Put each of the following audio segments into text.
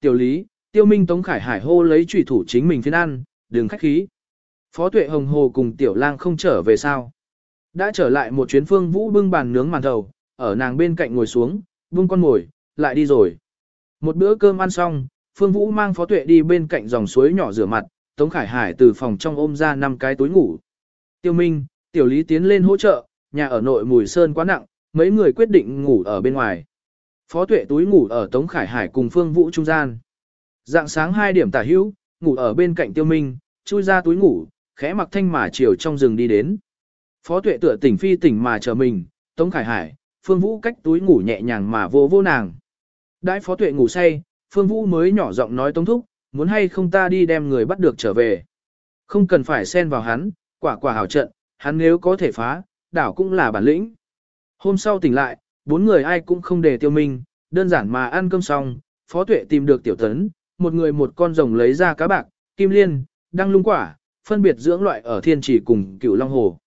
Tiểu lý, tiêu minh Tống Khải Hải hô lấy trùy thủ chính mình phiên ăn, đừng khách khí. Phó tuệ hồng hồ cùng tiểu lang không trở về sao. Đã trở lại một chuyến phương vũ bưng bàn nướng màn thầu, ở nàng bên cạnh ngồi xuống, vung con ngồi, lại đi rồi. Một bữa cơm ăn xong, phương vũ mang phó tuệ đi bên cạnh dòng suối nhỏ rửa mặt, Tống Khải Hải từ phòng trong ôm ra năm cái túi ngủ. Tiêu Minh, tiểu lý tiến lên hỗ trợ, nhà ở nội mùi sơn quá nặng, mấy người quyết định ngủ ở bên ngoài. Phó tuệ túi ngủ ở Tống Khải Hải cùng Phương Vũ trung gian. Dạng sáng 2 điểm tả hữu, ngủ ở bên cạnh Tiêu Minh, chui ra túi ngủ, khẽ mặc thanh mà chiều trong rừng đi đến. Phó tuệ tựa tỉnh phi tỉnh mà chờ mình, Tống Khải Hải, Phương Vũ cách túi ngủ nhẹ nhàng mà vô vô nàng. Đãi phó tuệ ngủ say, Phương Vũ mới nhỏ giọng nói Tống Thúc, muốn hay không ta đi đem người bắt được trở về. Không cần phải xen vào hắn, quả quả hảo trận, hắn nếu có thể phá, đảo cũng là bản lĩnh. Hôm sau tỉnh lại, bốn người ai cũng không để tiêu minh, đơn giản mà ăn cơm xong, phó tuệ tìm được tiểu tấn, một người một con rồng lấy ra cá bạc, kim liên, đăng lung quả, phân biệt dưỡng loại ở thiên chỉ cùng cửu long hồ.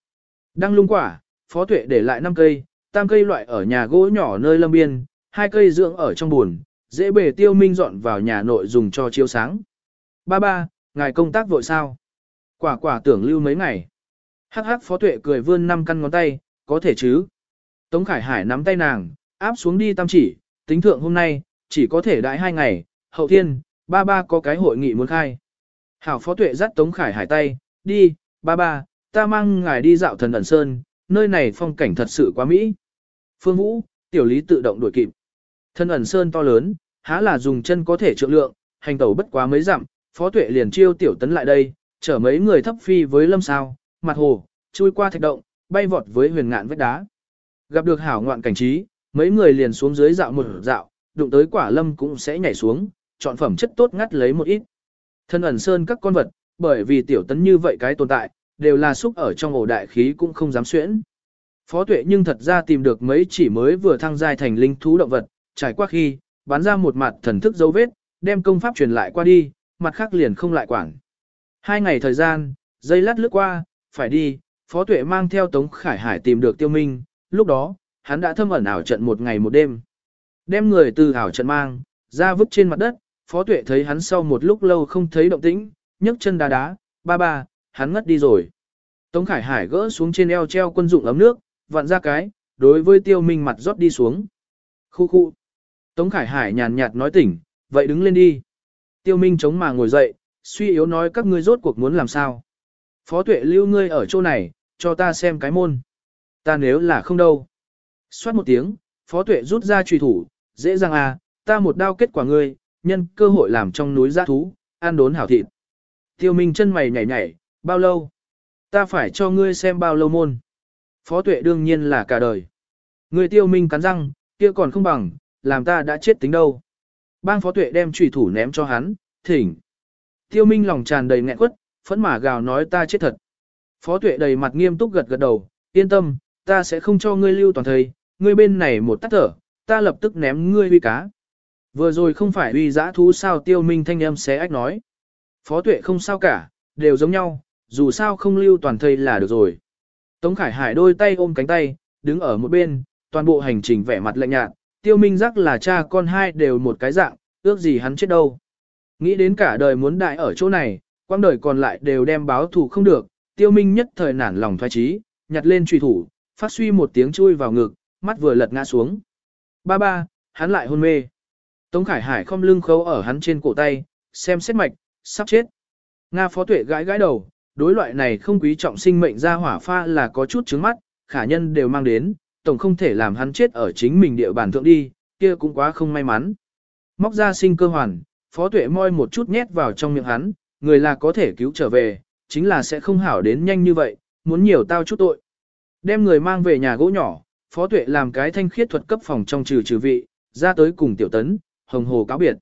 Đăng lung quả, phó tuệ để lại 5 cây, tam cây loại ở nhà gỗ nhỏ nơi lâm biên, hai cây dưỡng ở trong buồn, dễ bề tiêu minh dọn vào nhà nội dùng cho chiếu sáng. Ba ba, ngài công tác vội sao? Quả quả tưởng lưu mấy ngày. Hắc hắc phó tuệ cười vươn năm căn ngón tay, có thể chứ? Tống Khải Hải nắm tay nàng, áp xuống đi tam chỉ, tính thượng hôm nay, chỉ có thể đãi hai ngày, hậu thiên, ba ba có cái hội nghị muốn khai. Hảo phó tuệ dắt Tống Khải Hải tay, đi, ba ba, ta mang ngài đi dạo thần ẩn sơn, nơi này phong cảnh thật sự quá mỹ. Phương Vũ, tiểu lý tự động đuổi kịp. Thần ẩn sơn to lớn, há là dùng chân có thể trượng lượng, hành tẩu bất quá mấy dặm, phó tuệ liền chiêu tiểu tấn lại đây, chở mấy người thấp phi với lâm sao, mặt hồ, chui qua thạch động, bay vọt với huyền ngạn vách đá. Gặp được hảo ngoạn cảnh trí, mấy người liền xuống dưới dạo một dạo, đụng tới quả lâm cũng sẽ nhảy xuống, chọn phẩm chất tốt ngắt lấy một ít. Thân ẩn sơn các con vật, bởi vì tiểu tấn như vậy cái tồn tại, đều là xúc ở trong ổ đại khí cũng không dám xuyễn. Phó tuệ nhưng thật ra tìm được mấy chỉ mới vừa thăng giai thành linh thú động vật, trải qua khi, bán ra một mặt thần thức dấu vết, đem công pháp truyền lại qua đi, mặt khác liền không lại quản. Hai ngày thời gian, dây lát lướt qua, phải đi, Phó Tuệ mang theo Tống Khải Hải tìm được Tiêu Minh, lúc đó, hắn đã thâm ẩn ảo trận một ngày một đêm. Đem người từ ảo trận mang, ra vứt trên mặt đất, Phó Tuệ thấy hắn sau một lúc lâu không thấy động tĩnh, nhấc chân đá đá, ba ba, hắn ngất đi rồi. Tống Khải Hải gỡ xuống trên eo treo quân dụng ấm nước, vặn ra cái, đối với Tiêu Minh mặt rót đi xuống. Khu khu. Tống Khải Hải nhàn nhạt nói tỉnh, vậy đứng lên đi. Tiêu Minh chống mà ngồi dậy, suy yếu nói các ngươi rốt cuộc muốn làm sao. Phó tuệ lưu ngươi ở chỗ này, cho ta xem cái môn. Ta nếu là không đâu. Xoát một tiếng, phó tuệ rút ra trùy thủ, dễ dàng à, ta một đao kết quả ngươi, nhân cơ hội làm trong núi giã thú, ăn đốn hảo thịt. Tiêu Minh chân mày nhảy nhảy, bao lâu? Ta phải cho ngươi xem bao lâu môn. Phó tuệ đương nhiên là cả đời. Người tiêu minh cắn răng, kia còn không bằng, làm ta đã chết tính đâu. Bang phó tuệ đem trùy thủ ném cho hắn, thỉnh. Tiêu minh lòng tràn đầy nghẹn quất, phẫn mà gào nói ta chết thật. Phó tuệ đầy mặt nghiêm túc gật gật đầu, yên tâm, ta sẽ không cho ngươi lưu toàn thời, ngươi bên này một tắt thở, ta lập tức ném ngươi uy cá. Vừa rồi không phải uy giã thú sao tiêu minh thanh âm xé ách nói. Phó tuệ không sao cả, đều giống nhau, dù sao không lưu toàn thời là được rồi. Tống Khải Hải đôi tay ôm cánh tay, đứng ở một bên, toàn bộ hành trình vẻ mặt lạnh nhạt, tiêu minh giác là cha con hai đều một cái dạng, ước gì hắn chết đâu. Nghĩ đến cả đời muốn đại ở chỗ này, quãng đời còn lại đều đem báo thù không được, tiêu minh nhất thời nản lòng thoái trí, nhặt lên truy thủ, phát suy một tiếng chui vào ngực, mắt vừa lật ngã xuống. Ba ba, hắn lại hôn mê. Tống Khải Hải không lưng khấu ở hắn trên cổ tay, xem xét mạch, sắp chết. Nga phó tuệ gãi gãi đầu, đối loại này không quý trọng sinh mệnh ra hỏa pha là có chút trứng mắt, khả nhân đều mang đến, tổng không thể làm hắn chết ở chính mình địa bàn thượng đi, kia cũng quá không may mắn. Móc ra sinh cơ hoàn, phó tuệ moi một chút nhét vào trong miệng hắn, người là có thể cứu trở về, chính là sẽ không hảo đến nhanh như vậy, muốn nhiều tao chút tội. Đem người mang về nhà gỗ nhỏ, phó tuệ làm cái thanh khiết thuật cấp phòng trong trừ trừ vị, ra tới cùng tiểu tấn, hồng hồ cáo biệt.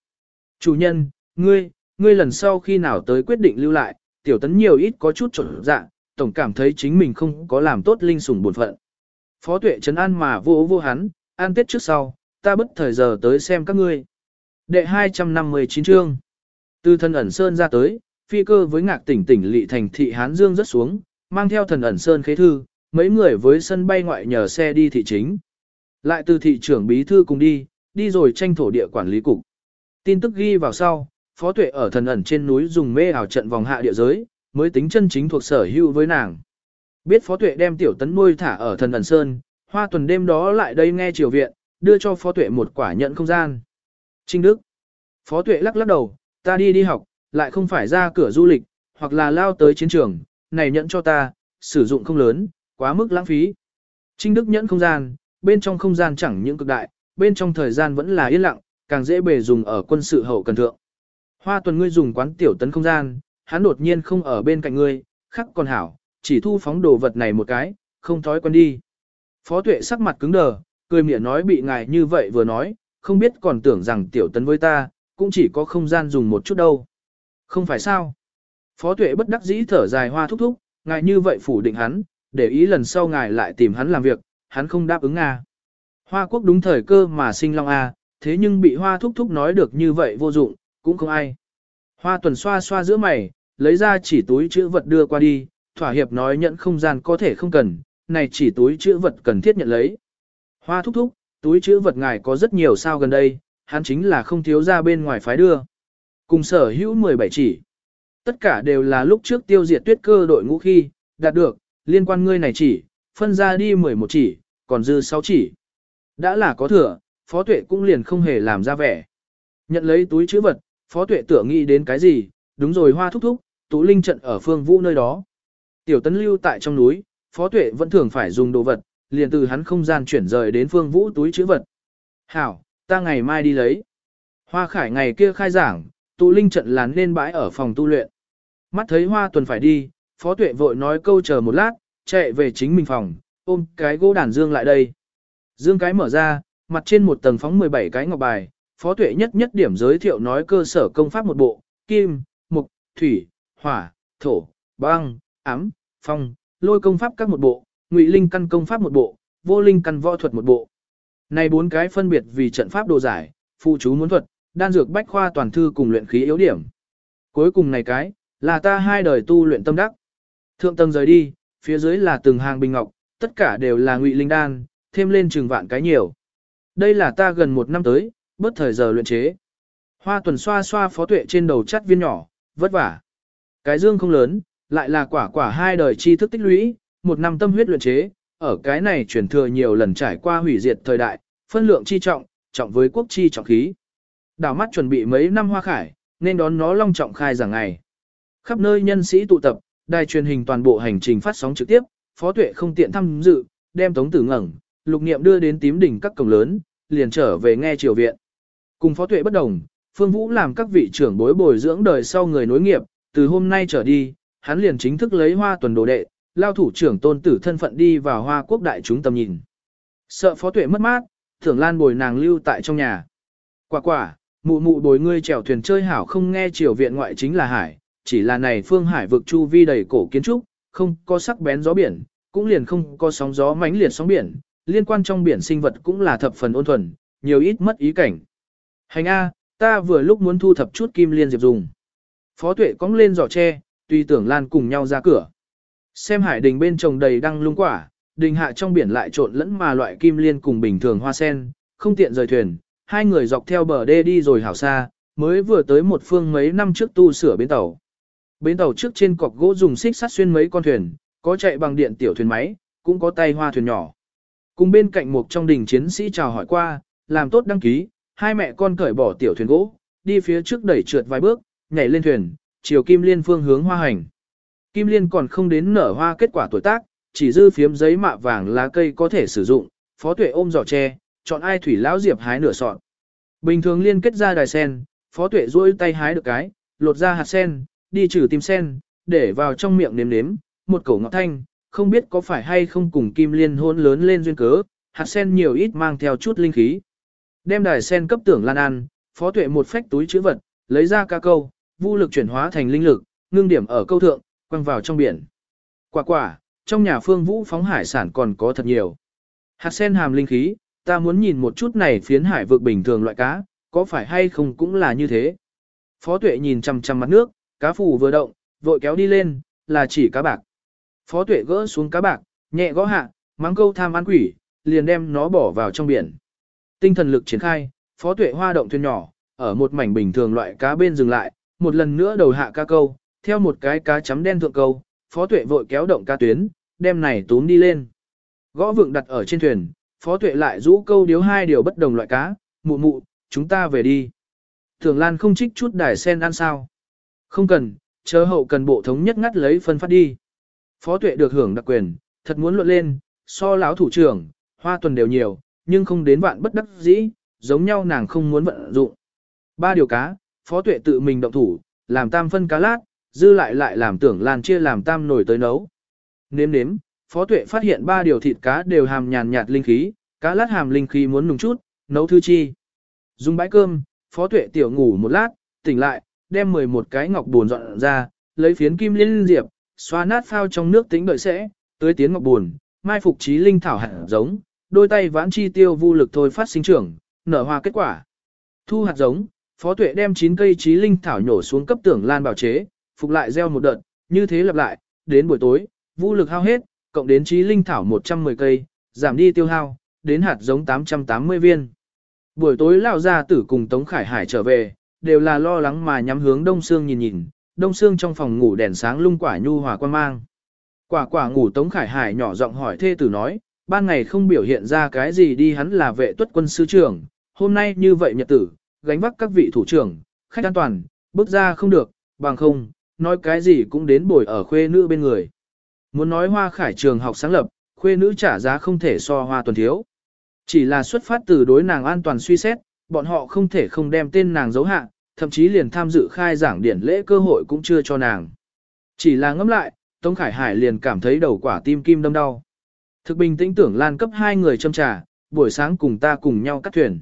Chủ nhân, ngươi, ngươi lần sau khi nào tới quyết định lưu lại, tiểu tấn nhiều ít có chút trộn dạ, tổng cảm thấy chính mình không có làm tốt linh sủng buồn phận. Phó tuệ trấn an mà vô vô hắn, an tết trước sau, ta bất thời giờ tới xem các ngươi. Đệ 259 chương. Từ thân ẩn sơn ra tới, phi cơ với ngạc tỉnh tỉnh lị thành thị Hán Dương rất xuống, mang theo thần ẩn sơn khế thư, mấy người với sân bay ngoại nhờ xe đi thị chính. Lại từ thị trưởng bí thư cùng đi, đi rồi tranh thổ địa quản lý cục. Tin tức ghi vào sau, Phó Tuệ ở thần ẩn trên núi dùng mê ảo trận vòng hạ địa giới, mới tính chân chính thuộc sở hữu với nàng. Biết Phó Tuệ đem tiểu tấn nuôi thả ở thần ẩn sơn, hoa tuần đêm đó lại đây nghe triều viện, đưa cho Phó Tuệ một quả nhận không gian. Trinh Đức. Phó Tuệ lắc lắc đầu, ta đi đi học, lại không phải ra cửa du lịch, hoặc là lao tới chiến trường, này nhận cho ta, sử dụng không lớn, quá mức lãng phí. Trinh Đức nhẫn không gian, bên trong không gian chẳng những cực đại, bên trong thời gian vẫn là yên lặng, càng dễ bề dùng ở quân sự hậu cần thượng. Hoa tuần ngươi dùng quán tiểu tấn không gian, hắn đột nhiên không ở bên cạnh ngươi, khắc còn hảo, chỉ thu phóng đồ vật này một cái, không thói quen đi. Phó tuệ sắc mặt cứng đờ, cười miệng nói bị ngài như vậy vừa nói, không biết còn tưởng rằng tiểu tấn với ta, cũng chỉ có không gian dùng một chút đâu. Không phải sao? Phó tuệ bất đắc dĩ thở dài hoa thúc thúc, ngài như vậy phủ định hắn, để ý lần sau ngài lại tìm hắn làm việc, hắn không đáp ứng à. Hoa quốc đúng thời cơ mà sinh long a, thế nhưng bị hoa thúc thúc nói được như vậy vô dụng, cũng không ai. Hoa tuần xoa xoa giữa mày, lấy ra chỉ túi chữ vật đưa qua đi, thỏa hiệp nói nhận không gian có thể không cần, này chỉ túi chữ vật cần thiết nhận lấy. Hoa thúc thúc, túi chữ vật ngài có rất nhiều sao gần đây, hắn chính là không thiếu ra bên ngoài phái đưa. Cùng sở hữu 17 chỉ. Tất cả đều là lúc trước tiêu diệt tuyết cơ đội ngũ khi, đạt được, liên quan ngươi này chỉ, phân ra đi 11 chỉ, còn dư 6 chỉ. Đã là có thừa, phó tuệ cũng liền không hề làm ra vẻ. Nhận lấy túi chữ vật, phó tuệ tưởng nghĩ đến cái gì, đúng rồi hoa thúc thúc, tú linh trận ở phương vũ nơi đó. Tiểu tấn lưu tại trong núi, phó tuệ vẫn thường phải dùng đồ vật, liền từ hắn không gian chuyển rời đến phương vũ túi chữ vật. Hảo, ta ngày mai đi lấy. Hoa khải ngày kia khai giảng, tụ linh trận lán lên bãi ở phòng tu luyện. Mắt thấy hoa tuần phải đi, phó tuệ vội nói câu chờ một lát, chạy về chính mình phòng, ôm cái gỗ đàn dương lại đây. Dương cái mở ra, mặt trên một tầng phóng 17 cái ngọc bài, phó tuệ nhất nhất điểm giới thiệu nói cơ sở công pháp một bộ, kim, mục, thủy, hỏa, thổ, băng, ám, phong, lôi công pháp các một bộ, ngụy linh căn công pháp một bộ, vô linh căn võ thuật một bộ. Này bốn cái phân biệt vì trận pháp đồ giải, phụ chú muốn thuật, đan dược bách khoa toàn thư cùng luyện khí yếu điểm. Cuối cùng này cái, là ta hai đời tu luyện tâm đắc. Thượng tầng rời đi, phía dưới là từng hàng bình ngọc, tất cả đều là ngụy linh đan, thêm lên chừng vạn cái nhiều. Đây là ta gần một năm tới, bớt thời giờ luyện chế. Hoa tuần xoa xoa phó tuệ trên đầu chắt viên nhỏ, vất vả. Cái dương không lớn, lại là quả quả hai đời tri thức tích lũy, một năm tâm huyết luyện chế, ở cái này chuyển thừa nhiều lần trải qua hủy diệt thời đại, phân lượng chi trọng, trọng với quốc chi trọng khí. Đảo mắt chuẩn bị mấy năm hoa khải, nên đón nó long trọng khai giảng ngày. Khắp nơi nhân sĩ tụ tập, đài truyền hình toàn bộ hành trình phát sóng trực tiếp, phó tuệ không tiện tham dự, đem tống tử ngẩng, lục niệm đưa đến tím đỉnh các cổng lớn, liền trở về nghe triều viện. Cùng phó tuệ bất đồng, Phương Vũ làm các vị trưởng bối bồi dưỡng đời sau người nối nghiệp, từ hôm nay trở đi, hắn liền chính thức lấy hoa tuần đồ đệ, lao thủ trưởng tôn tử thân phận đi vào hoa quốc đại chúng tầm nhìn. Sợ phó tuệ mất mát, thưởng lan bồi nàng lưu tại trong nhà. Quả quả, mụ mụ bồi ngươi chèo thuyền chơi hảo không nghe triều viện ngoại chính là hải, chỉ là này phương hải vực chu vi đầy cổ kiến trúc, không có sắc bén gió biển, cũng liền không có sóng gió mãnh liệt sóng biển, liên quan trong biển sinh vật cũng là thập phần ôn thuần, nhiều ít mất ý cảnh. Hành A, ta vừa lúc muốn thu thập chút kim liên diệp dùng. Phó tuệ cong lên giỏ tre, tùy tưởng lan cùng nhau ra cửa. Xem hải đình bên trồng đầy đăng lung quả, đình hạ trong biển lại trộn lẫn mà loại kim liên cùng bình thường hoa sen, không tiện rời thuyền, hai người dọc theo bờ đê đi rồi hảo xa, mới vừa tới một phương mấy năm trước tu sửa bến tàu. Bến tàu trước trên cọc gỗ dùng xích sắt xuyên mấy con thuyền, có chạy bằng điện tiểu thuyền máy, cũng có tay hoa thuyền nhỏ. Cùng bên cạnh một trong đình chiến sĩ chào hỏi qua, làm tốt đăng ký, hai mẹ con cởi bỏ tiểu thuyền gỗ, đi phía trước đẩy trượt vài bước, nhảy lên thuyền, chiều Kim Liên phương hướng hoa hành. Kim Liên còn không đến nở hoa kết quả tuổi tác, chỉ dư phiếm giấy mạ vàng lá cây có thể sử dụng, phó tuệ ôm giỏ tre, chọn ai thủy lão diệp hái nửa sọn. Bình thường liên kết ra đài sen, phó tuệ duỗi tay hái được cái, lột ra hạt sen, đi trừ tim sen, để vào trong miệng nếm nếm, một cổ ngọt thanh, không biết có phải hay không cùng kim liên hôn lớn lên duyên cớ, hạt sen nhiều ít mang theo chút linh khí. Đem đài sen cấp tưởng lan ăn, phó tuệ một phách túi chữ vật, lấy ra ca câu, vũ lực chuyển hóa thành linh lực, ngưng điểm ở câu thượng, quăng vào trong biển. Quả quả, trong nhà phương vũ phóng hải sản còn có thật nhiều. Hạt sen hàm linh khí, ta muốn nhìn một chút này phiến hải vực bình thường loại cá, có phải hay không cũng là như thế. Phó tuệ nhìn chằm chằm mặt nước, cá phù vừa động, vội kéo đi lên, là chỉ cá bạc. Phó tuệ gỡ xuống cá bạc, nhẹ gõ hạ, mắng câu tham ăn quỷ, liền đem nó bỏ vào trong biển. Tinh thần lực triển khai, phó tuệ hoa động thuyền nhỏ, ở một mảnh bình thường loại cá bên dừng lại, một lần nữa đầu hạ cá câu, theo một cái cá chấm đen thượng câu, phó tuệ vội kéo động cá tuyến, đem này túm đi lên. Gõ vượng đặt ở trên thuyền, phó tuệ lại rũ câu điếu hai điều bất đồng loại cá, mụ mụ, chúng ta về đi. Thường Lan không trích chút đài sen ăn sao. Không cần, chờ hậu cần bộ thống nhất ngắt lấy phân phát đi. Phó tuệ được hưởng đặc quyền, thật muốn luận lên, so lão thủ trưởng, hoa tuần đều nhiều, nhưng không đến vạn bất đắc dĩ, giống nhau nàng không muốn vận dụng. Ba điều cá, phó tuệ tự mình động thủ, làm tam phân cá lát, dư lại lại làm tưởng lan chia làm tam nổi tới nấu. Nếm nếm, phó tuệ phát hiện ba điều thịt cá đều hàm nhàn nhạt linh khí, cá lát hàm linh khí muốn nùng chút, nấu thư chi. Dùng bãi cơm, phó tuệ tiểu ngủ một lát, tỉnh lại, đem 11 cái ngọc buồn dọn ra, lấy phiến kim liên diệp, xoa nát phao trong nước tính đợi sẽ, tưới tiến ngọc buồn, mai phục trí linh thảo hạt giống, đôi tay vãn chi tiêu vô lực thôi phát sinh trưởng, nở hoa kết quả. Thu hạt giống, phó tuệ đem 9 cây trí linh thảo nhổ xuống cấp tưởng lan bảo chế, phục lại gieo một đợt, như thế lặp lại, đến buổi tối, vô lực hao hết, cộng đến trí linh thảo 110 cây, giảm đi tiêu hao, đến hạt giống 880 viên. Buổi tối lão gia tử cùng Tống Khải Hải trở về, đều là lo lắng mà nhắm hướng Đông Sương nhìn nhìn, Đông Sương trong phòng ngủ đèn sáng lung quả nhu hòa quan mang. Quả quả ngủ Tống Khải Hải nhỏ giọng hỏi thê tử nói, ban ngày không biểu hiện ra cái gì đi hắn là vệ tuất quân sư trưởng, hôm nay như vậy nhật tử, gánh vác các vị thủ trưởng, khách an toàn, bước ra không được, bằng không, nói cái gì cũng đến bồi ở khuê nữ bên người. Muốn nói hoa khải trường học sáng lập, khuê nữ trả giá không thể so hoa tuần thiếu. Chỉ là xuất phát từ đối nàng an toàn suy xét, bọn họ không thể không đem tên nàng giấu hạ, thậm chí liền tham dự khai giảng điển lễ cơ hội cũng chưa cho nàng. Chỉ là ngẫm lại, Tống Khải Hải liền cảm thấy đầu quả tim kim đâm đau. Thực bình tĩnh tưởng lan cấp hai người châm trà, buổi sáng cùng ta cùng nhau cắt thuyền.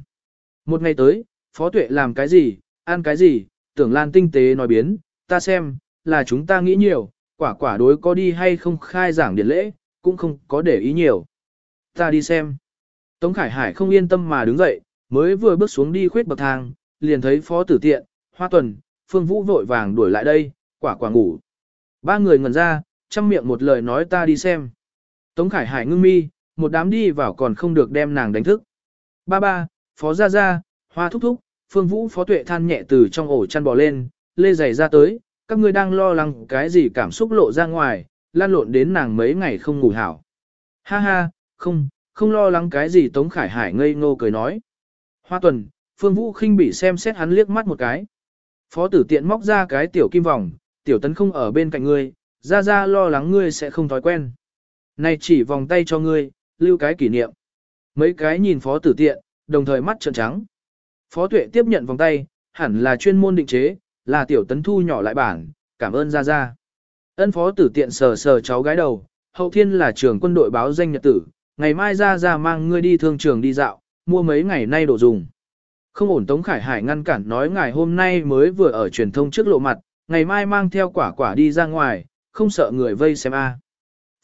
Một ngày tới, Phó Tuệ làm cái gì, ăn cái gì, tưởng lan tinh tế nói biến, ta xem, là chúng ta nghĩ nhiều, quả quả đối có đi hay không khai giảng điển lễ, cũng không có để ý nhiều. Ta đi xem. Tống Khải Hải không yên tâm mà đứng dậy, mới vừa bước xuống đi khuyết bậc thang, liền thấy Phó Tử Tiện, Hoa Tuần, Phương Vũ vội vàng đuổi lại đây, quả quả ngủ. Ba người ngẩn ra, chăm miệng một lời nói ta đi xem. Tống Khải Hải ngưng mi, một đám đi vào còn không được đem nàng đánh thức. Ba ba, Phó Gia Gia, Hoa Thúc Thúc, Phương Vũ Phó Tuệ than nhẹ từ trong ổ chăn bò lên, lê giày ra tới, các ngươi đang lo lắng cái gì cảm xúc lộ ra ngoài, lan lộn đến nàng mấy ngày không ngủ hảo. Ha ha, không, không lo lắng cái gì Tống Khải Hải ngây ngô cười nói. Hoa tuần, Phương Vũ khinh bị xem xét hắn liếc mắt một cái. Phó tử tiện móc ra cái tiểu kim vòng, tiểu tấn không ở bên cạnh ngươi, ra ra lo lắng ngươi sẽ không thói quen. Này chỉ vòng tay cho ngươi, lưu cái kỷ niệm. Mấy cái nhìn phó tử tiện, đồng thời mắt trợn trắng. Phó tuệ tiếp nhận vòng tay, hẳn là chuyên môn định chế, là tiểu tấn thu nhỏ lại bản, cảm ơn ra ra. Ân phó tử tiện sờ sờ cháu gái đầu, hậu thiên là trưởng quân đội báo danh nhật tử, ngày mai ra ra mang ngươi đi thương trường đi dạo, mua mấy ngày nay đồ dùng. Không ổn Tống Khải Hải ngăn cản nói ngài hôm nay mới vừa ở truyền thông trước lộ mặt, ngày mai mang theo quả quả đi ra ngoài, không sợ người vây xem a.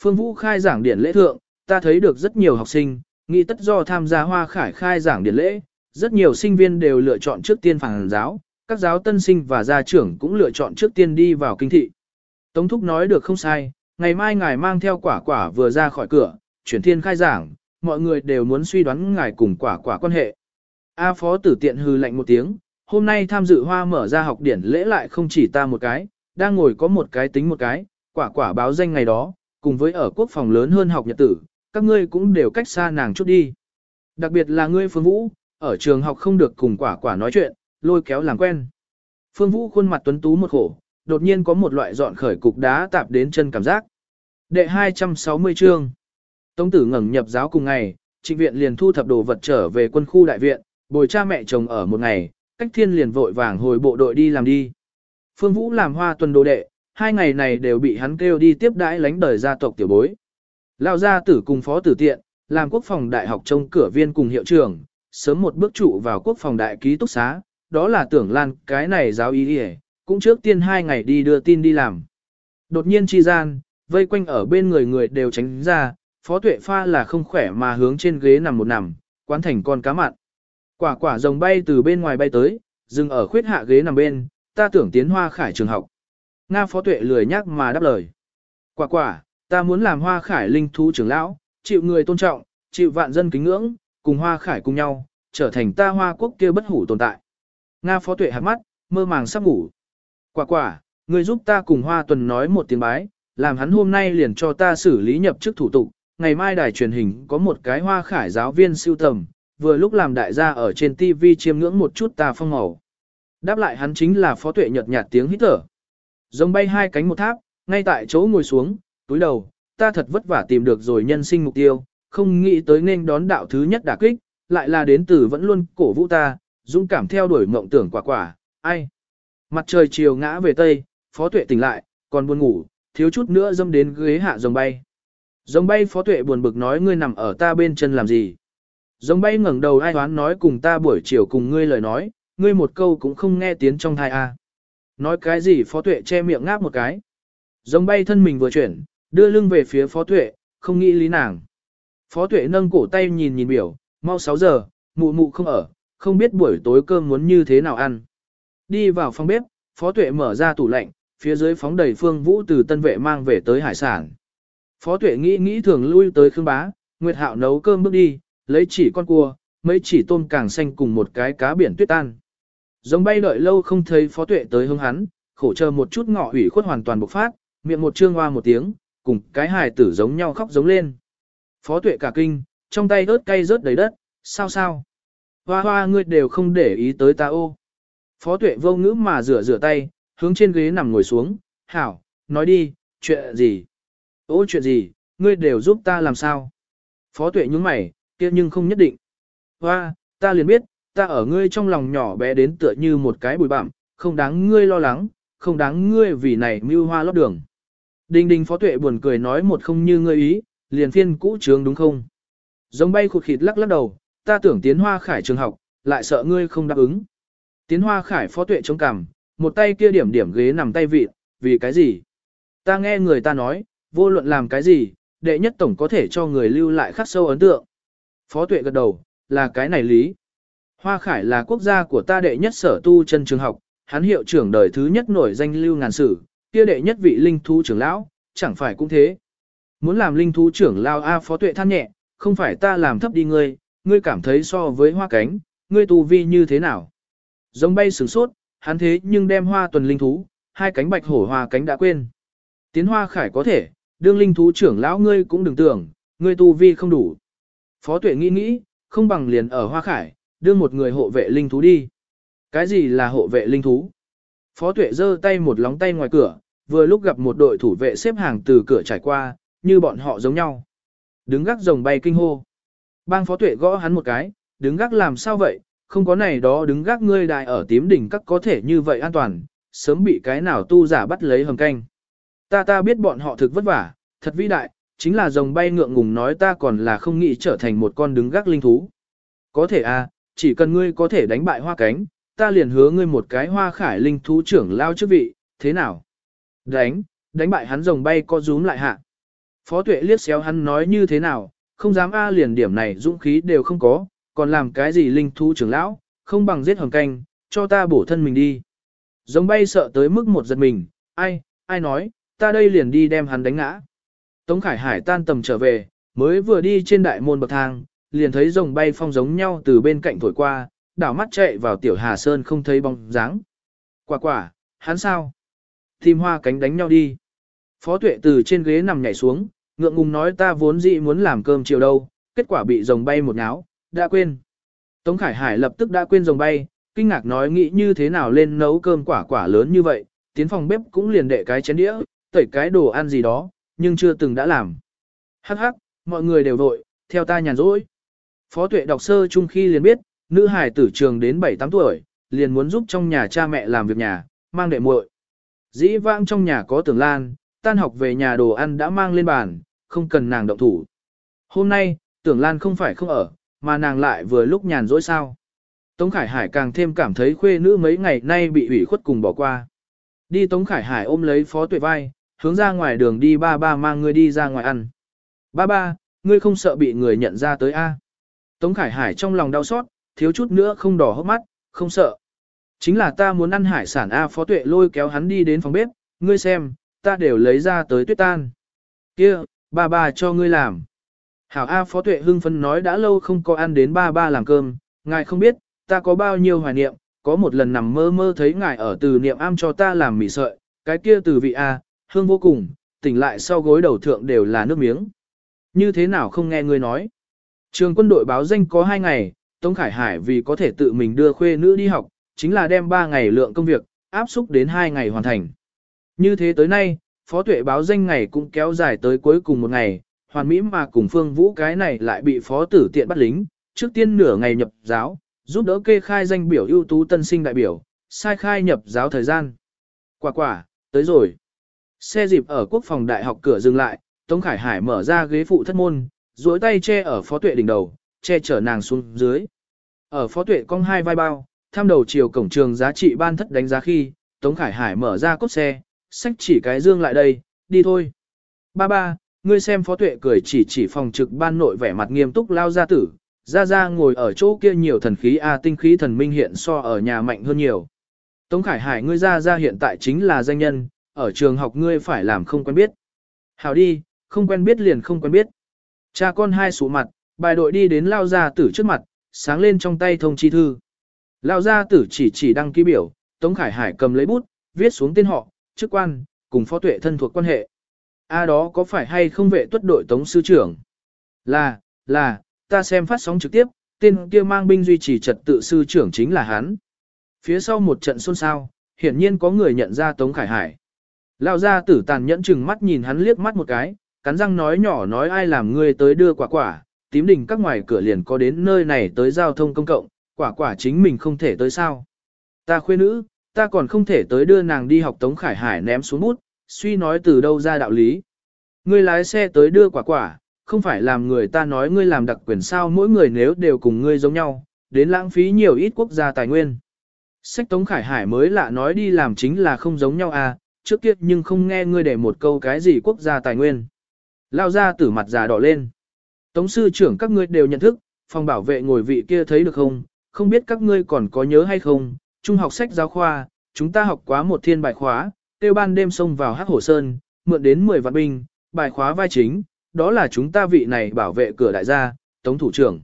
Phương Vũ khai giảng điển lễ thượng, ta thấy được rất nhiều học sinh, nghĩ tất do tham gia hoa khải khai giảng điển lễ, rất nhiều sinh viên đều lựa chọn trước tiên phản giáo, các giáo tân sinh và gia trưởng cũng lựa chọn trước tiên đi vào kinh thị. Tống Thúc nói được không sai, ngày mai ngài mang theo quả quả vừa ra khỏi cửa, chuyển thiên khai giảng, mọi người đều muốn suy đoán ngài cùng quả quả quan hệ. A phó tử tiện hư lạnh một tiếng, hôm nay tham dự hoa mở ra học điển lễ lại không chỉ ta một cái, đang ngồi có một cái tính một cái, quả quả báo danh ngày đó, cùng với ở quốc phòng lớn hơn học nhật tử, các ngươi cũng đều cách xa nàng chút đi. Đặc biệt là ngươi Phương Vũ, ở trường học không được cùng quả quả nói chuyện, lôi kéo làm quen. Phương Vũ khuôn mặt tuấn tú một khổ, đột nhiên có một loại dọn khởi cục đá tạp đến chân cảm giác. Đệ 260 chương Tống tử ngẩng nhập giáo cùng ngày, trịnh viện liền thu thập đồ vật trở về quân khu đại viện, bồi cha mẹ chồng ở một ngày, cách thiên liền vội vàng hồi bộ đội đi làm đi. Phương Vũ làm hoa tuần đồ đệ, hai ngày này đều bị hắn kêu đi tiếp đãi lánh đời gia tộc tiểu bối. Lão gia tử cùng phó tử tiện, làm quốc phòng đại học trông cửa viên cùng hiệu trưởng, sớm một bước trụ vào quốc phòng đại ký túc xá, đó là tưởng lan cái này giáo ý đi cũng trước tiên hai ngày đi đưa tin đi làm. Đột nhiên chi gian, vây quanh ở bên người người đều tránh ra, phó tuệ pha là không khỏe mà hướng trên ghế nằm một nằm, quán thành con cá mặn. Quả quả rồng bay từ bên ngoài bay tới, dừng ở khuyết hạ ghế nằm bên, ta tưởng tiến hoa khải trường học. Nga phó tuệ lười nhắc mà đáp lời. Quả quả, ta muốn làm hoa khải linh thú trưởng lão, chịu người tôn trọng, chịu vạn dân kính ngưỡng, cùng hoa khải cùng nhau, trở thành ta hoa quốc kia bất hủ tồn tại. Nga phó tuệ hạt mắt, mơ màng sắp ngủ. Quả quả, người giúp ta cùng Hoa Tuần nói một tiếng bái, làm hắn hôm nay liền cho ta xử lý nhập chức thủ tục. Ngày mai đài truyền hình có một cái hoa khải giáo viên siêu tầm, vừa lúc làm đại gia ở trên TV chiêm ngưỡng một chút ta phong màu. Đáp lại hắn chính là phó tuệ nhợt nhạt tiếng hít thở. Rồng bay hai cánh một tháp, ngay tại chỗ ngồi xuống, túi đầu, ta thật vất vả tìm được rồi nhân sinh mục tiêu, không nghĩ tới nên đón đạo thứ nhất đả kích, lại là đến từ vẫn luôn cổ vũ ta, dũng cảm theo đuổi mộng tưởng quả quả, ai. Mặt trời chiều ngã về tây, phó tuệ tỉnh lại, còn buồn ngủ, thiếu chút nữa dâm đến ghế hạ rồng bay. Rồng bay phó tuệ buồn bực nói ngươi nằm ở ta bên chân làm gì. Rồng bay ngẩng đầu ai toán nói cùng ta buổi chiều cùng ngươi lời nói, ngươi một câu cũng không nghe tiếng trong thai a. Nói cái gì phó tuệ che miệng ngáp một cái. Rồng bay thân mình vừa chuyển, đưa lưng về phía phó tuệ, không nghĩ lý nàng. Phó tuệ nâng cổ tay nhìn nhìn biểu, mau 6 giờ, mụ mụ không ở, không biết buổi tối cơm muốn như thế nào ăn. Đi vào phòng bếp, phó tuệ mở ra tủ lạnh, phía dưới phóng đầy phương vũ từ tân vệ mang về tới hải sản. Phó tuệ nghĩ nghĩ thường lui tới Khương Bá, Nguyệt Hạo nấu cơm bước đi, lấy chỉ con cua, mấy chỉ tôm càng xanh cùng một cái cá biển tuyết tan. Giống bay đợi lâu không thấy phó tuệ tới hướng hắn, khổ chờ một chút ngọ hủy khuất hoàn toàn bộc phát, miệng một trương hoa một tiếng, cùng cái hài tử giống nhau khóc giống lên. Phó tuệ cả kinh, trong tay ớt cay rớt đầy đất, sao sao? Hoa hoa ngươi đều không để ý tới ta ô. Phó tuệ vô ngữ mà rửa rửa tay, hướng trên ghế nằm ngồi xuống, hảo, nói đi, chuyện gì? Ô chuyện gì, ngươi đều giúp ta làm sao? Phó tuệ nhúng mày, kia nhưng không nhất định. Hoa, ta liền biết, ta ở ngươi trong lòng nhỏ bé đến tựa như một cái bụi bặm, không đáng ngươi lo lắng, không đáng ngươi vì này mưu hoa lót đường. Đinh đinh phó tuệ buồn cười nói một không như ngươi ý, liền phiên cũ trường đúng không? Giống bay khụt khịt lắc lắc đầu, ta tưởng tiến hoa khải trường học, lại sợ ngươi không đáp ứng. Tiến hoa khải phó tuệ chống cằm, một tay kia điểm điểm ghế nằm tay vịt, vì cái gì? Ta nghe người ta nói, vô luận làm cái gì, đệ nhất tổng có thể cho người lưu lại khắc sâu ấn tượng. Phó tuệ gật đầu, là cái này lý. Hoa Khải là quốc gia của ta đệ nhất sở tu chân trường học, hắn hiệu trưởng đời thứ nhất nổi danh lưu ngàn sử, kia đệ nhất vị linh thú trưởng lão, chẳng phải cũng thế. Muốn làm linh thú trưởng lao A phó tuệ than nhẹ, không phải ta làm thấp đi ngươi, ngươi cảm thấy so với hoa cánh, ngươi tu vi như thế nào. Giống bay sửng sốt, hắn thế nhưng đem hoa tuần linh thú, hai cánh bạch hổ hoa cánh đã quên. Tiến hoa khải có thể, đương linh thú trưởng lão ngươi cũng đừng tưởng, ngươi tu vi không đủ. Phó tuệ nghĩ nghĩ, không bằng liền ở hoa khải, đưa một người hộ vệ linh thú đi. Cái gì là hộ vệ linh thú? Phó tuệ giơ tay một lóng tay ngoài cửa, vừa lúc gặp một đội thủ vệ xếp hàng từ cửa trải qua, như bọn họ giống nhau. Đứng gác rồng bay kinh hô. Bang phó tuệ gõ hắn một cái, đứng gác làm sao vậy, không có này đó đứng gác ngươi đại ở tím đỉnh các có thể như vậy an toàn, sớm bị cái nào tu giả bắt lấy hầm canh. Ta ta biết bọn họ thực vất vả, thật vĩ đại, chính là rồng bay ngượng ngùng nói ta còn là không nghĩ trở thành một con đứng gác linh thú. Có thể à, chỉ cần ngươi có thể đánh bại hoa cánh, ta liền hứa ngươi một cái hoa khải linh thú trưởng lao chức vị, thế nào? Đánh, đánh bại hắn rồng bay co rúm lại hạ. Phó tuệ liếc xéo hắn nói như thế nào, không dám a liền điểm này dũng khí đều không có, còn làm cái gì linh thú trưởng lão, không bằng giết hồng canh, cho ta bổ thân mình đi. Rồng bay sợ tới mức một giật mình, ai, ai nói, ta đây liền đi đem hắn đánh ngã. Tống Khải Hải tan tầm trở về, mới vừa đi trên đại môn bậc thang, liền thấy rồng bay phong giống nhau từ bên cạnh thổi qua, đảo mắt chạy vào tiểu Hà Sơn không thấy bóng dáng. Quả quả, hắn sao? Tìm hoa cánh đánh nhau đi. Phó tuệ từ trên ghế nằm nhảy xuống, ngượng ngùng nói ta vốn dĩ muốn làm cơm chiều đâu, kết quả bị rồng bay một ngáo, đã quên. Tống Khải Hải lập tức đã quên rồng bay, kinh ngạc nói nghĩ như thế nào lên nấu cơm quả quả lớn như vậy, tiến phòng bếp cũng liền đệ cái chén đĩa, tẩy cái đồ ăn gì đó, nhưng chưa từng đã làm. Hắc hắc, mọi người đều vội, theo ta nhàn rỗi. Phó tuệ đọc sơ chung khi liền biết, nữ hài tử trường đến 7-8 tuổi, liền muốn giúp trong nhà cha mẹ làm việc nhà, mang đệ muội. Dĩ vãng trong nhà có tưởng lan, tan học về nhà đồ ăn đã mang lên bàn, không cần nàng động thủ. Hôm nay, tưởng lan không phải không ở, mà nàng lại vừa lúc nhàn rỗi sao. Tống Khải Hải càng thêm cảm thấy khuê nữ mấy ngày nay bị ủy khuất cùng bỏ qua. Đi Tống Khải Hải ôm lấy phó tuệ vai, hướng ra ngoài đường đi ba ba mang ngươi đi ra ngoài ăn. Ba ba, ngươi không sợ bị người nhận ra tới a? Tống Khải Hải trong lòng đau xót, thiếu chút nữa không đỏ hốc mắt, không sợ. Chính là ta muốn ăn hải sản A phó tuệ lôi kéo hắn đi đến phòng bếp, ngươi xem, ta đều lấy ra tới tuyết tan. Kia, ba ba cho ngươi làm. Hảo A phó tuệ hưng phấn nói đã lâu không có ăn đến ba ba làm cơm, ngài không biết, ta có bao nhiêu hoài niệm, có một lần nằm mơ mơ thấy ngài ở từ niệm am cho ta làm mì sợi, cái kia từ vị A, hương vô cùng, tỉnh lại sau gối đầu thượng đều là nước miếng. Như thế nào không nghe ngươi nói? Trường quân đội báo danh có 2 ngày, Tống Khải Hải vì có thể tự mình đưa khuê nữ đi học, chính là đem 3 ngày lượng công việc, áp xúc đến 2 ngày hoàn thành. Như thế tới nay, phó tuệ báo danh ngày cũng kéo dài tới cuối cùng một ngày, hoàn mỹ mà cùng phương vũ cái này lại bị phó tử tiện bắt lính, trước tiên nửa ngày nhập giáo, giúp đỡ kê khai danh biểu ưu tú tân sinh đại biểu, sai khai nhập giáo thời gian. Quả quả, tới rồi. Xe dịp ở quốc phòng đại học cửa dừng lại, Tống Khải Hải mở ra ghế phụ thất môn, duỗi tay che ở phó tuệ đỉnh đầu, che chở nàng xuống dưới. Ở phó tuệ cong hai vai bao, tham đầu chiều cổng trường giá trị ban thất đánh giá khi, Tống Khải Hải mở ra cốt xe, xách chỉ cái dương lại đây, đi thôi. Ba ba, ngươi xem phó tuệ cười chỉ chỉ phòng trực ban nội vẻ mặt nghiêm túc lao ra tử, ra ra ngồi ở chỗ kia nhiều thần khí a tinh khí thần minh hiện so ở nhà mạnh hơn nhiều. Tống Khải Hải ngươi ra ra hiện tại chính là danh nhân, ở trường học ngươi phải làm không quen biết. Hảo đi, không quen biết liền không quen biết. Cha con hai sụ mặt, bài đội đi đến lao gia tử trước mặt, sáng lên trong tay thông chi thư. Lao gia tử chỉ chỉ đăng ký biểu, Tống Khải Hải cầm lấy bút, viết xuống tên họ, chức quan, cùng phó tuệ thân thuộc quan hệ. A đó có phải hay không vệ tuất đội Tống Sư trưởng? Là, là, ta xem phát sóng trực tiếp, tên kia mang binh duy trì trật tự sư trưởng chính là hắn. Phía sau một trận xôn xao, hiển nhiên có người nhận ra Tống Khải Hải. Lao gia tử tàn nhẫn chừng mắt nhìn hắn liếc mắt một cái, cắn răng nói nhỏ nói ai làm ngươi tới đưa quả quả, tím đỉnh các ngoài cửa liền có đến nơi này tới giao thông công cộng, quả quả chính mình không thể tới sao. Ta khuê nữ, ta còn không thể tới đưa nàng đi học Tống Khải Hải ném xuống bút, suy nói từ đâu ra đạo lý. Ngươi lái xe tới đưa quả quả, không phải làm người ta nói ngươi làm đặc quyền sao mỗi người nếu đều cùng ngươi giống nhau, đến lãng phí nhiều ít quốc gia tài nguyên. Sách Tống Khải Hải mới lạ nói đi làm chính là không giống nhau à, trước kia nhưng không nghe ngươi để một câu cái gì quốc gia tài nguyên. Lao ra tử mặt già đỏ lên. Tống sư trưởng các ngươi đều nhận thức, phòng bảo vệ ngồi vị kia thấy được không, không biết các ngươi còn có nhớ hay không, trung học sách giáo khoa, chúng ta học quá một thiên bài khóa, tiêu ban đêm xông vào hắc hổ sơn, mượn đến 10 vạn binh, bài khóa vai chính, đó là chúng ta vị này bảo vệ cửa đại gia, tống thủ trưởng.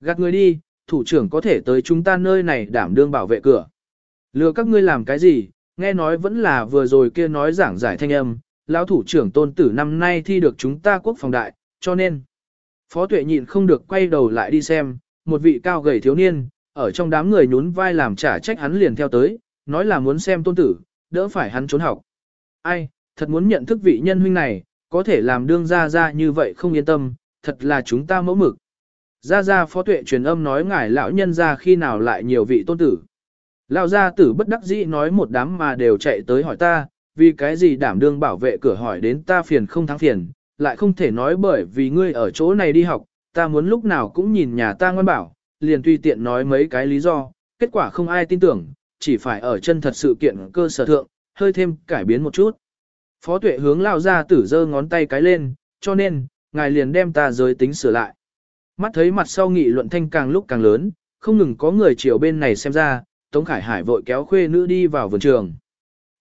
Gạt người đi, thủ trưởng có thể tới chúng ta nơi này đảm đương bảo vệ cửa. Lừa các ngươi làm cái gì, nghe nói vẫn là vừa rồi kia nói giảng giải thanh âm, lão thủ trưởng tôn tử năm nay thi được chúng ta quốc phòng đại, cho nên. Phó tuệ nhịn không được quay đầu lại đi xem, một vị cao gầy thiếu niên, ở trong đám người nhún vai làm trả trách hắn liền theo tới, nói là muốn xem tôn tử, đỡ phải hắn trốn học. Ai, thật muốn nhận thức vị nhân huynh này, có thể làm đương ra ra như vậy không yên tâm, thật là chúng ta mẫu mực. Ra ra phó tuệ truyền âm nói ngài lão nhân ra khi nào lại nhiều vị tôn tử. Lão gia tử bất đắc dĩ nói một đám mà đều chạy tới hỏi ta, vì cái gì đảm đương bảo vệ cửa hỏi đến ta phiền không thắng phiền, lại không thể nói bởi vì ngươi ở chỗ này đi học, ta muốn lúc nào cũng nhìn nhà ta ngoan bảo, liền tùy tiện nói mấy cái lý do, kết quả không ai tin tưởng, chỉ phải ở chân thật sự kiện cơ sở thượng, hơi thêm cải biến một chút. Phó tuệ hướng lao ra tử giơ ngón tay cái lên, cho nên, ngài liền đem ta giới tính sửa lại. Mắt thấy mặt sau nghị luận thanh càng lúc càng lớn, không ngừng có người chiều bên này xem ra, Tống Khải Hải vội kéo khuê nữ đi vào vườn trường.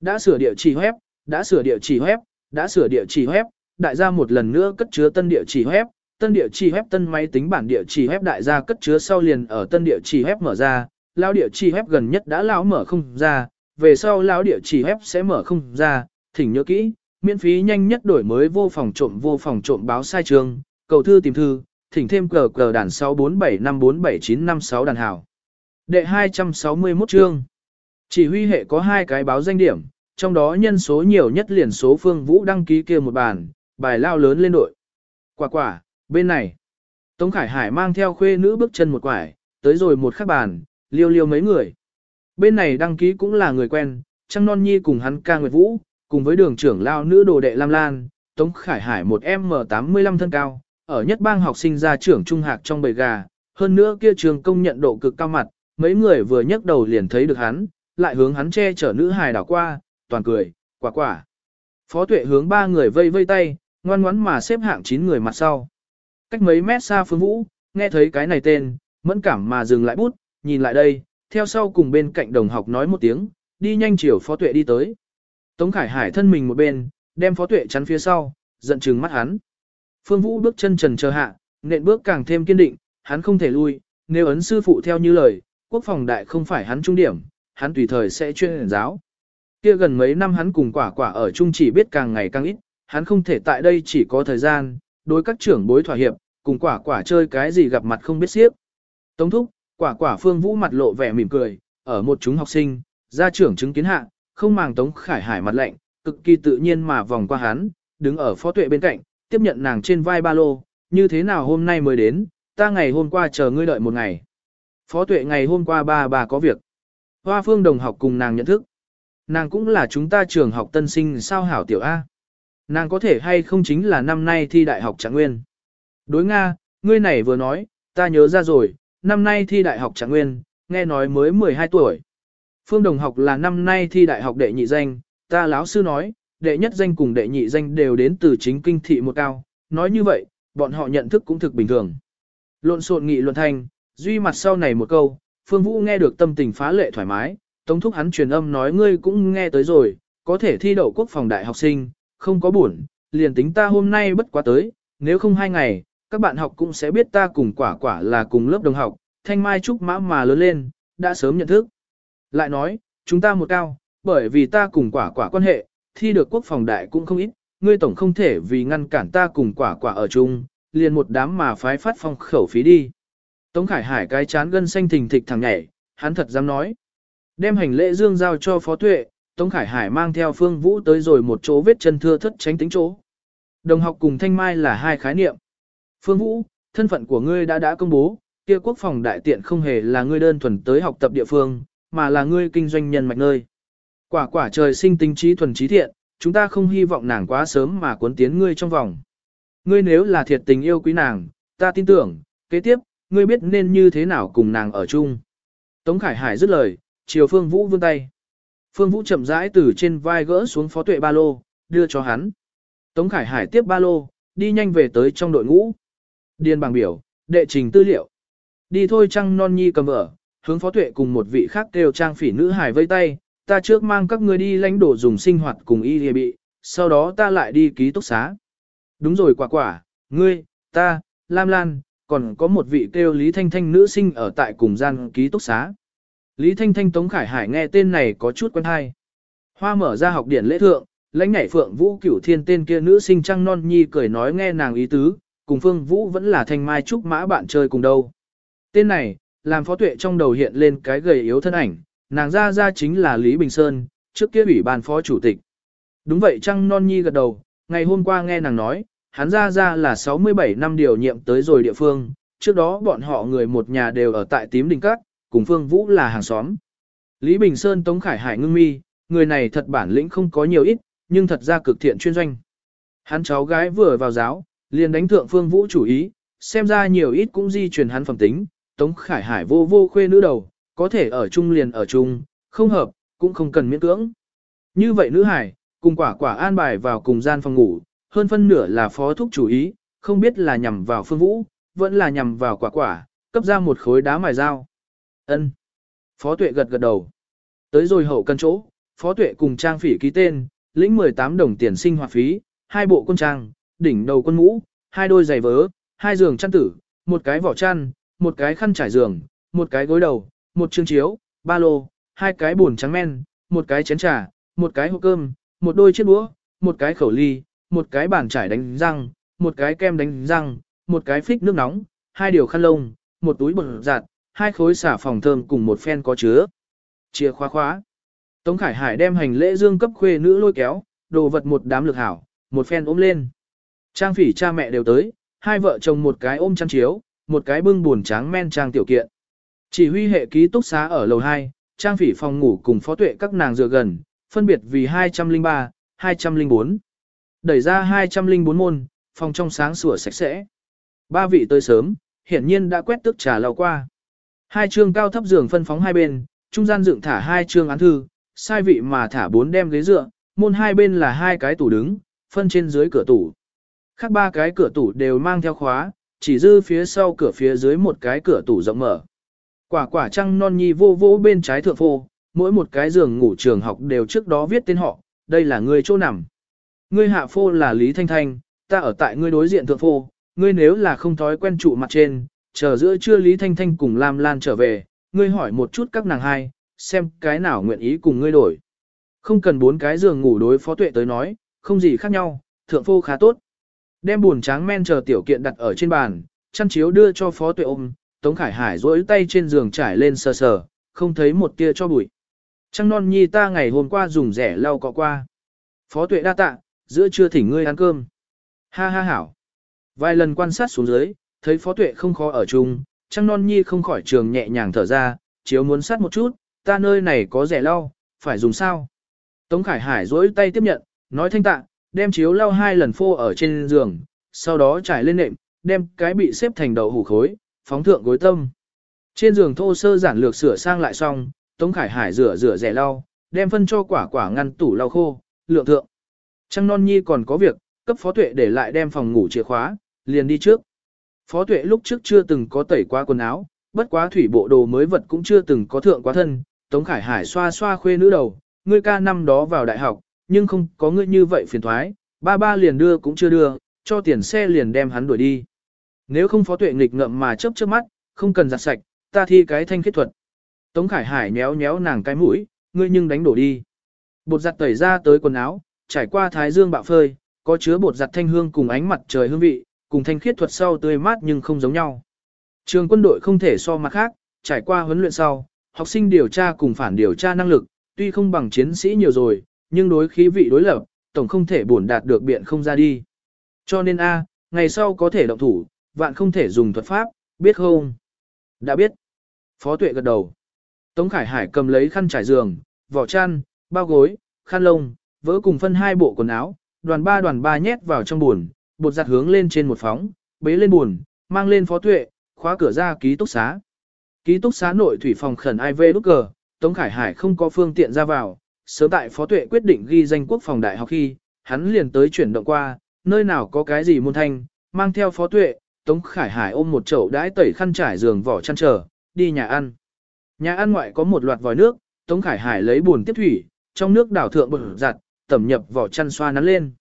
Đã sửa địa chỉ web, đã sửa địa chỉ web, đã sửa địa chỉ web, đại gia một lần nữa cất chứa tân địa chỉ web, tân địa chỉ web tân máy tính bản địa chỉ web đại gia cất chứa sau liền ở tân địa chỉ web mở ra, lão địa chỉ web gần nhất đã lão mở không ra, về sau lão địa chỉ web sẽ mở không ra, thỉnh nhớ kỹ, miễn phí nhanh nhất đổi mới vô phòng trộm vô phòng trộm báo sai trường, cầu thư tìm thư, thỉnh thêm cờ cờ đàn 647547956 đàn hảo. Đệ 261 chương. Chỉ huy hệ có hai cái báo danh điểm, trong đó nhân số nhiều nhất liền số phương vũ đăng ký kia một bàn, bài lao lớn lên đội. Quả quả, bên này. Tống Khải Hải mang theo khuê nữ bước chân một quải, tới rồi một khắc bàn, liêu liêu mấy người. Bên này đăng ký cũng là người quen, Trăng Non Nhi cùng hắn ca Nguyệt Vũ, cùng với đường trưởng lao nữ đồ đệ Lam Lan, Tống Khải Hải một M85 thân cao, ở nhất bang học sinh ra trưởng trung hạc trong bầy gà, hơn nữa kia trường công nhận độ cực cao mặt, mấy người vừa nhấc đầu liền thấy được hắn, lại hướng hắn che chở nữ hài đảo qua, toàn cười, quả quả. Phó tuệ hướng ba người vây vây tay, ngoan ngoắn mà xếp hạng 9 người mặt sau. Cách mấy mét xa phương vũ, nghe thấy cái này tên, mẫn cảm mà dừng lại bút, nhìn lại đây, theo sau cùng bên cạnh đồng học nói một tiếng, đi nhanh chiều phó tuệ đi tới. Tống Khải Hải thân mình một bên, đem phó tuệ chắn phía sau, giận trừng mắt hắn. Phương Vũ bước chân trần chờ hạ, nện bước càng thêm kiên định, hắn không thể lui, nếu ấn sư phụ theo như lời, quốc phòng đại không phải hắn trung điểm, hắn tùy thời sẽ chuyên giáo. Kia gần mấy năm hắn cùng quả quả ở chung chỉ biết càng ngày càng ít, hắn không thể tại đây chỉ có thời gian, đối các trưởng bối thỏa hiệp, cùng quả quả chơi cái gì gặp mặt không biết xiếc. Tống thúc, quả quả phương vũ mặt lộ vẻ mỉm cười, ở một chúng học sinh, gia trưởng chứng kiến hạ, không màng tống khải hải mặt lạnh, cực kỳ tự nhiên mà vòng qua hắn, đứng ở phó tuệ bên cạnh, tiếp nhận nàng trên vai ba lô, như thế nào hôm nay mới đến, ta ngày hôm qua chờ ngươi đợi một ngày. Phó tuệ ngày hôm qua ba bà có việc. Hoa phương đồng học cùng nàng nhận thức. Nàng cũng là chúng ta trường học tân sinh sao hảo tiểu A. Nàng có thể hay không chính là năm nay thi đại học trạng nguyên. Đối Nga, ngươi này vừa nói, ta nhớ ra rồi, năm nay thi đại học trạng nguyên, nghe nói mới 12 tuổi. Phương đồng học là năm nay thi đại học đệ nhị danh, ta lão sư nói, đệ nhất danh cùng đệ nhị danh đều đến từ chính kinh thị một cao, nói như vậy, bọn họ nhận thức cũng thực bình thường. Lộn xộn nghị luận thành duy mặt sau này một câu, Phương Vũ nghe được tâm tình phá lệ thoải mái, Tống Thúc hắn truyền âm nói ngươi cũng nghe tới rồi, có thể thi đậu quốc phòng đại học sinh, không có buồn, liền tính ta hôm nay bất quá tới, nếu không hai ngày, các bạn học cũng sẽ biết ta cùng quả quả là cùng lớp đồng học, thanh mai trúc mã mà lớn lên, đã sớm nhận thức. Lại nói, chúng ta một cao, bởi vì ta cùng quả quả quan hệ, thi được quốc phòng đại cũng không ít, ngươi tổng không thể vì ngăn cản ta cùng quả quả ở chung, liền một đám mà phái phát phong khẩu phí đi. Tống Khải Hải cái chán gân xanh thình thịch thẳng nhảy, hắn thật dám nói. Đem hành lễ dương giao cho Phó Tuệ, Tống Khải Hải mang theo Phương Vũ tới rồi một chỗ vết chân thưa thất tránh tính chỗ. Đồng học cùng Thanh Mai là hai khái niệm. Phương Vũ, thân phận của ngươi đã đã công bố, kia quốc phòng đại tiện không hề là ngươi đơn thuần tới học tập địa phương, mà là ngươi kinh doanh nhân mạch nơi. Quả quả trời sinh tính trí thuần trí thiện, chúng ta không hy vọng nàng quá sớm mà cuốn tiến ngươi trong vòng. Ngươi nếu là thiệt tình yêu quý nàng, ta tin tưởng, kế tiếp, ngươi biết nên như thế nào cùng nàng ở chung. Tống Khải Hải dứt lời, chiều Phương Vũ vươn tay. Phương Vũ chậm rãi từ trên vai gỡ xuống phó tuệ ba lô, đưa cho hắn. Tống Khải Hải tiếp ba lô, đi nhanh về tới trong đội ngũ. Điền bảng biểu, đệ trình tư liệu. Đi thôi trăng non nhi cầm ở, hướng phó tuệ cùng một vị khác kêu trang phỉ nữ hải vây tay, ta trước mang các ngươi đi lãnh đổ dùng sinh hoạt cùng y địa bị, sau đó ta lại đi ký túc xá. Đúng rồi quả quả, ngươi, ta, Lam Lan, còn có một vị kêu Lý Thanh Thanh nữ sinh ở tại cùng gian ký túc xá. Lý Thanh Thanh Tống Khải Hải nghe tên này có chút quen hay. Hoa mở ra học điển lễ thượng, lãnh nhảy phượng vũ cửu thiên tên kia nữ sinh trăng non nhi cười nói nghe nàng ý tứ, cùng phương vũ vẫn là thanh mai trúc mã bạn chơi cùng đâu. Tên này, làm phó tuệ trong đầu hiện lên cái gầy yếu thân ảnh, nàng ra ra chính là Lý Bình Sơn, trước kia ủy ban phó chủ tịch. Đúng vậy trăng non nhi gật đầu, ngày hôm qua nghe nàng nói, hắn ra ra là 67 năm điều nhiệm tới rồi địa phương, trước đó bọn họ người một nhà đều ở tại tím đình cát, cùng Phương Vũ là hàng xóm. Lý Bình Sơn Tống Khải Hải ngưng mi, người này thật bản lĩnh không có nhiều ít, nhưng thật ra cực thiện chuyên doanh. Hắn cháu gái vừa vào giáo, liền đánh thượng Phương Vũ chủ ý, xem ra nhiều ít cũng di truyền hắn phẩm tính, Tống Khải Hải vô vô khuê nữ đầu, có thể ở chung liền ở chung, không hợp, cũng không cần miễn cưỡng. Như vậy nữ hải, cùng quả quả an bài vào cùng gian phòng ngủ, hơn phân nửa là phó thúc chủ ý, không biết là nhằm vào Phương Vũ, vẫn là nhằm vào quả quả, cấp ra một khối đá mài dao. Ân. Phó tuệ gật gật đầu. Tới rồi hậu cân chỗ, phó tuệ cùng trang phỉ ký tên, lĩnh 18 đồng tiền sinh hoạt phí, hai bộ quân trang, đỉnh đầu quân mũ, hai đôi giày vớ, hai giường chăn tử, một cái vỏ chăn, một cái khăn trải giường, một cái gối đầu, một chương chiếu, ba lô, hai cái bồn trắng men, một cái chén trà, một cái hộp cơm, một đôi chiếc đũa, một cái khẩu ly, một cái bàn trải đánh răng, một cái kem đánh răng, một cái phích nước nóng, hai điều khăn lông, một túi bột giặt, hai khối xả phòng thơm cùng một phen có chứa. Chìa khóa khóa. Tống Khải Hải đem hành lễ dương cấp khuê nữ lôi kéo, đồ vật một đám lực hảo, một phen ôm lên. Trang phỉ cha mẹ đều tới, hai vợ chồng một cái ôm chăn chiếu, một cái bưng buồn tráng men trang tiểu kiện. Chỉ huy hệ ký túc xá ở lầu 2, trang phỉ phòng ngủ cùng phó tuệ các nàng dựa gần, phân biệt vì 203, 204. Đẩy ra 204 môn, phòng trong sáng sủa sạch sẽ. Ba vị tới sớm, hiển nhiên đã quét tước trà lau qua. Hai chương cao thấp giường phân phóng hai bên, trung gian dựng thả hai chương án thư, sai vị mà thả bốn đem ghế dựa, môn hai bên là hai cái tủ đứng, phân trên dưới cửa tủ. Khác ba cái cửa tủ đều mang theo khóa, chỉ dư phía sau cửa phía dưới một cái cửa tủ rộng mở. Quả quả trăng non nhi vô vô bên trái thượng phô, mỗi một cái giường ngủ trường học đều trước đó viết tên họ, đây là người chỗ nằm. Ngươi hạ phô là Lý Thanh Thanh, ta ở tại ngươi đối diện thượng phô, ngươi nếu là không thói quen trụ mặt trên, chờ giữa trưa Lý Thanh Thanh cùng Lam Lan trở về, ngươi hỏi một chút các nàng hai, xem cái nào nguyện ý cùng ngươi đổi. Không cần bốn cái giường ngủ đối phó tuệ tới nói, không gì khác nhau, thượng phô khá tốt. Đem buồn tráng men chờ tiểu kiện đặt ở trên bàn, chăn chiếu đưa cho phó tuệ ôm, Tống Khải Hải duỗi tay trên giường trải lên sờ sờ, không thấy một tia cho bụi. Trăng non nhi ta ngày hôm qua dùng rẻ lau cọ qua. Phó tuệ đa tạ, giữa trưa thỉnh ngươi ăn cơm. Ha ha hảo. Vài lần quan sát xuống dưới, thấy phó tuệ không khó ở chung, trăng non nhi không khỏi trường nhẹ nhàng thở ra, chiếu muốn sát một chút, ta nơi này có rẻ lau, phải dùng sao? Tống Khải Hải duỗi tay tiếp nhận, nói thanh tạ, đem chiếu lau hai lần phô ở trên giường, sau đó trải lên nệm, đem cái bị xếp thành đầu hủ khối, phóng thượng gối tâm. Trên giường thô sơ giản lược sửa sang lại xong, Tống Khải Hải rửa rửa rẻ lau, đem phân cho quả quả ngăn tủ lau khô, lượng thượng. Trăng non nhi còn có việc, cấp phó tuệ để lại đem phòng ngủ chìa khóa, liền đi trước. Phó tuệ lúc trước chưa từng có tẩy qua quần áo, bất quá thủy bộ đồ mới vật cũng chưa từng có thượng quá thân. Tống Khải Hải xoa xoa khuê nữ đầu, ngươi ca năm đó vào đại học, nhưng không có ngươi như vậy phiền thoái, ba ba liền đưa cũng chưa đưa, cho tiền xe liền đem hắn đuổi đi. Nếu không phó tuệ nghịch ngậm mà chớp chớp mắt, không cần giặt sạch, ta thi cái thanh kết thuật. Tống Khải Hải nhéo nhéo nàng cái mũi, ngươi nhưng đánh đổ đi. Bột giặt tẩy ra tới quần áo, trải qua thái dương bạo phơi, có chứa bột giặt thanh hương cùng ánh mặt trời hương vị, cùng thanh khiết thuật sau tươi mát nhưng không giống nhau. Trường quân đội không thể so mặt khác, trải qua huấn luyện sau, học sinh điều tra cùng phản điều tra năng lực, tuy không bằng chiến sĩ nhiều rồi, nhưng đối khí vị đối lập, tổng không thể bổn đạt được biện không ra đi. Cho nên A, ngày sau có thể động thủ, vạn không thể dùng thuật pháp, biết không? Đã biết. Phó tuệ gật đầu. Tống Khải Hải cầm lấy khăn trải giường, vỏ chăn, bao gối, khăn lông, vỡ cùng phân hai bộ quần áo, đoàn ba đoàn ba nhét vào trong buồn, bột giặt hướng lên trên một phóng, bế lên buồn, mang lên phó tuệ, khóa cửa ra ký túc xá. Ký túc xá nội thủy phòng khẩn IV lúc cờ, Tống Khải Hải không có phương tiện ra vào, sớm tại phó tuệ quyết định ghi danh quốc phòng đại học khi, hắn liền tới chuyển động qua, nơi nào có cái gì môn thanh, mang theo phó tuệ, Tống Khải Hải ôm một chậu đãi tẩy khăn trải giường vỏ chăn trở, đi nhà ăn. Nhà ăn ngoại có một loạt vòi nước, Tống Khải Hải lấy buồn tiếp thủy, trong nước đảo thượng bột giặt, tẩm nhập vỏ chăn xoa nắn lên.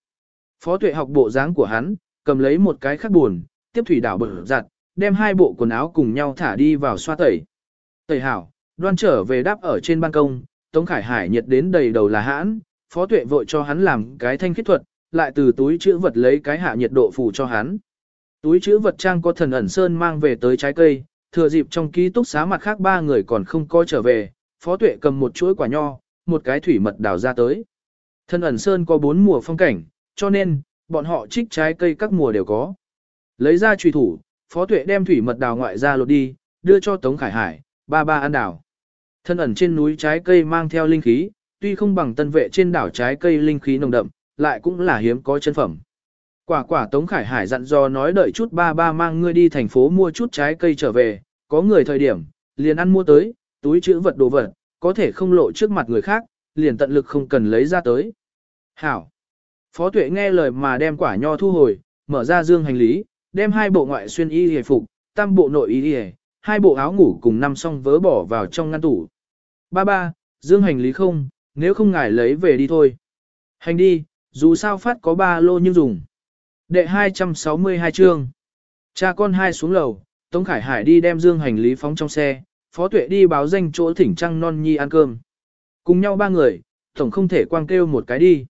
Phó tuệ học bộ dáng của hắn, cầm lấy một cái khắc buồn, tiếp thủy đảo bở giặt, đem hai bộ quần áo cùng nhau thả đi vào xoa tẩy. Tẩy hảo, đoan trở về đáp ở trên ban công, Tống Khải Hải nhiệt đến đầy đầu là hãn, phó tuệ vội cho hắn làm cái thanh khiết thuật, lại từ túi chữ vật lấy cái hạ nhiệt độ phủ cho hắn. Túi chữ vật trang có thần ẩn sơn mang về tới trái cây, thừa dịp trong ký túc xá mặt khác ba người còn không có trở về, phó tuệ cầm một chuỗi quả nho, một cái thủy mật đào ra tới. Thân ẩn sơn có bốn mùa phong cảnh, cho nên, bọn họ trích trái cây các mùa đều có. Lấy ra truy thủ, phó tuệ đem thủy mật đào ngoại ra lột đi, đưa cho Tống Khải Hải, ba ba ăn đào. Thân ẩn trên núi trái cây mang theo linh khí, tuy không bằng tân vệ trên đảo trái cây linh khí nồng đậm, lại cũng là hiếm có chân phẩm. Quả quả Tống Khải Hải dặn dò nói đợi chút ba ba mang ngươi đi thành phố mua chút trái cây trở về, có người thời điểm, liền ăn mua tới, túi chữ vật đồ vật, có thể không lộ trước mặt người khác, liền tận lực không cần lấy ra tới. Hảo! Phó tuệ nghe lời mà đem quả nho thu hồi, mở ra dương hành lý, đem hai bộ ngoại xuyên y hề phục, tam bộ nội y hề, hai bộ áo ngủ cùng năm song vớ bỏ vào trong ngăn tủ. Ba ba, dương hành lý không, nếu không ngài lấy về đi thôi. Hành đi, dù sao phát có ba lô nhưng dùng. Đệ 262 chương. Cha con hai xuống lầu, Tống Khải Hải đi đem dương hành lý phóng trong xe, Phó Tuệ đi báo danh chỗ thỉnh Trăng Non Nhi ăn cơm. Cùng nhau ba người, tổng không thể quang kêu một cái đi.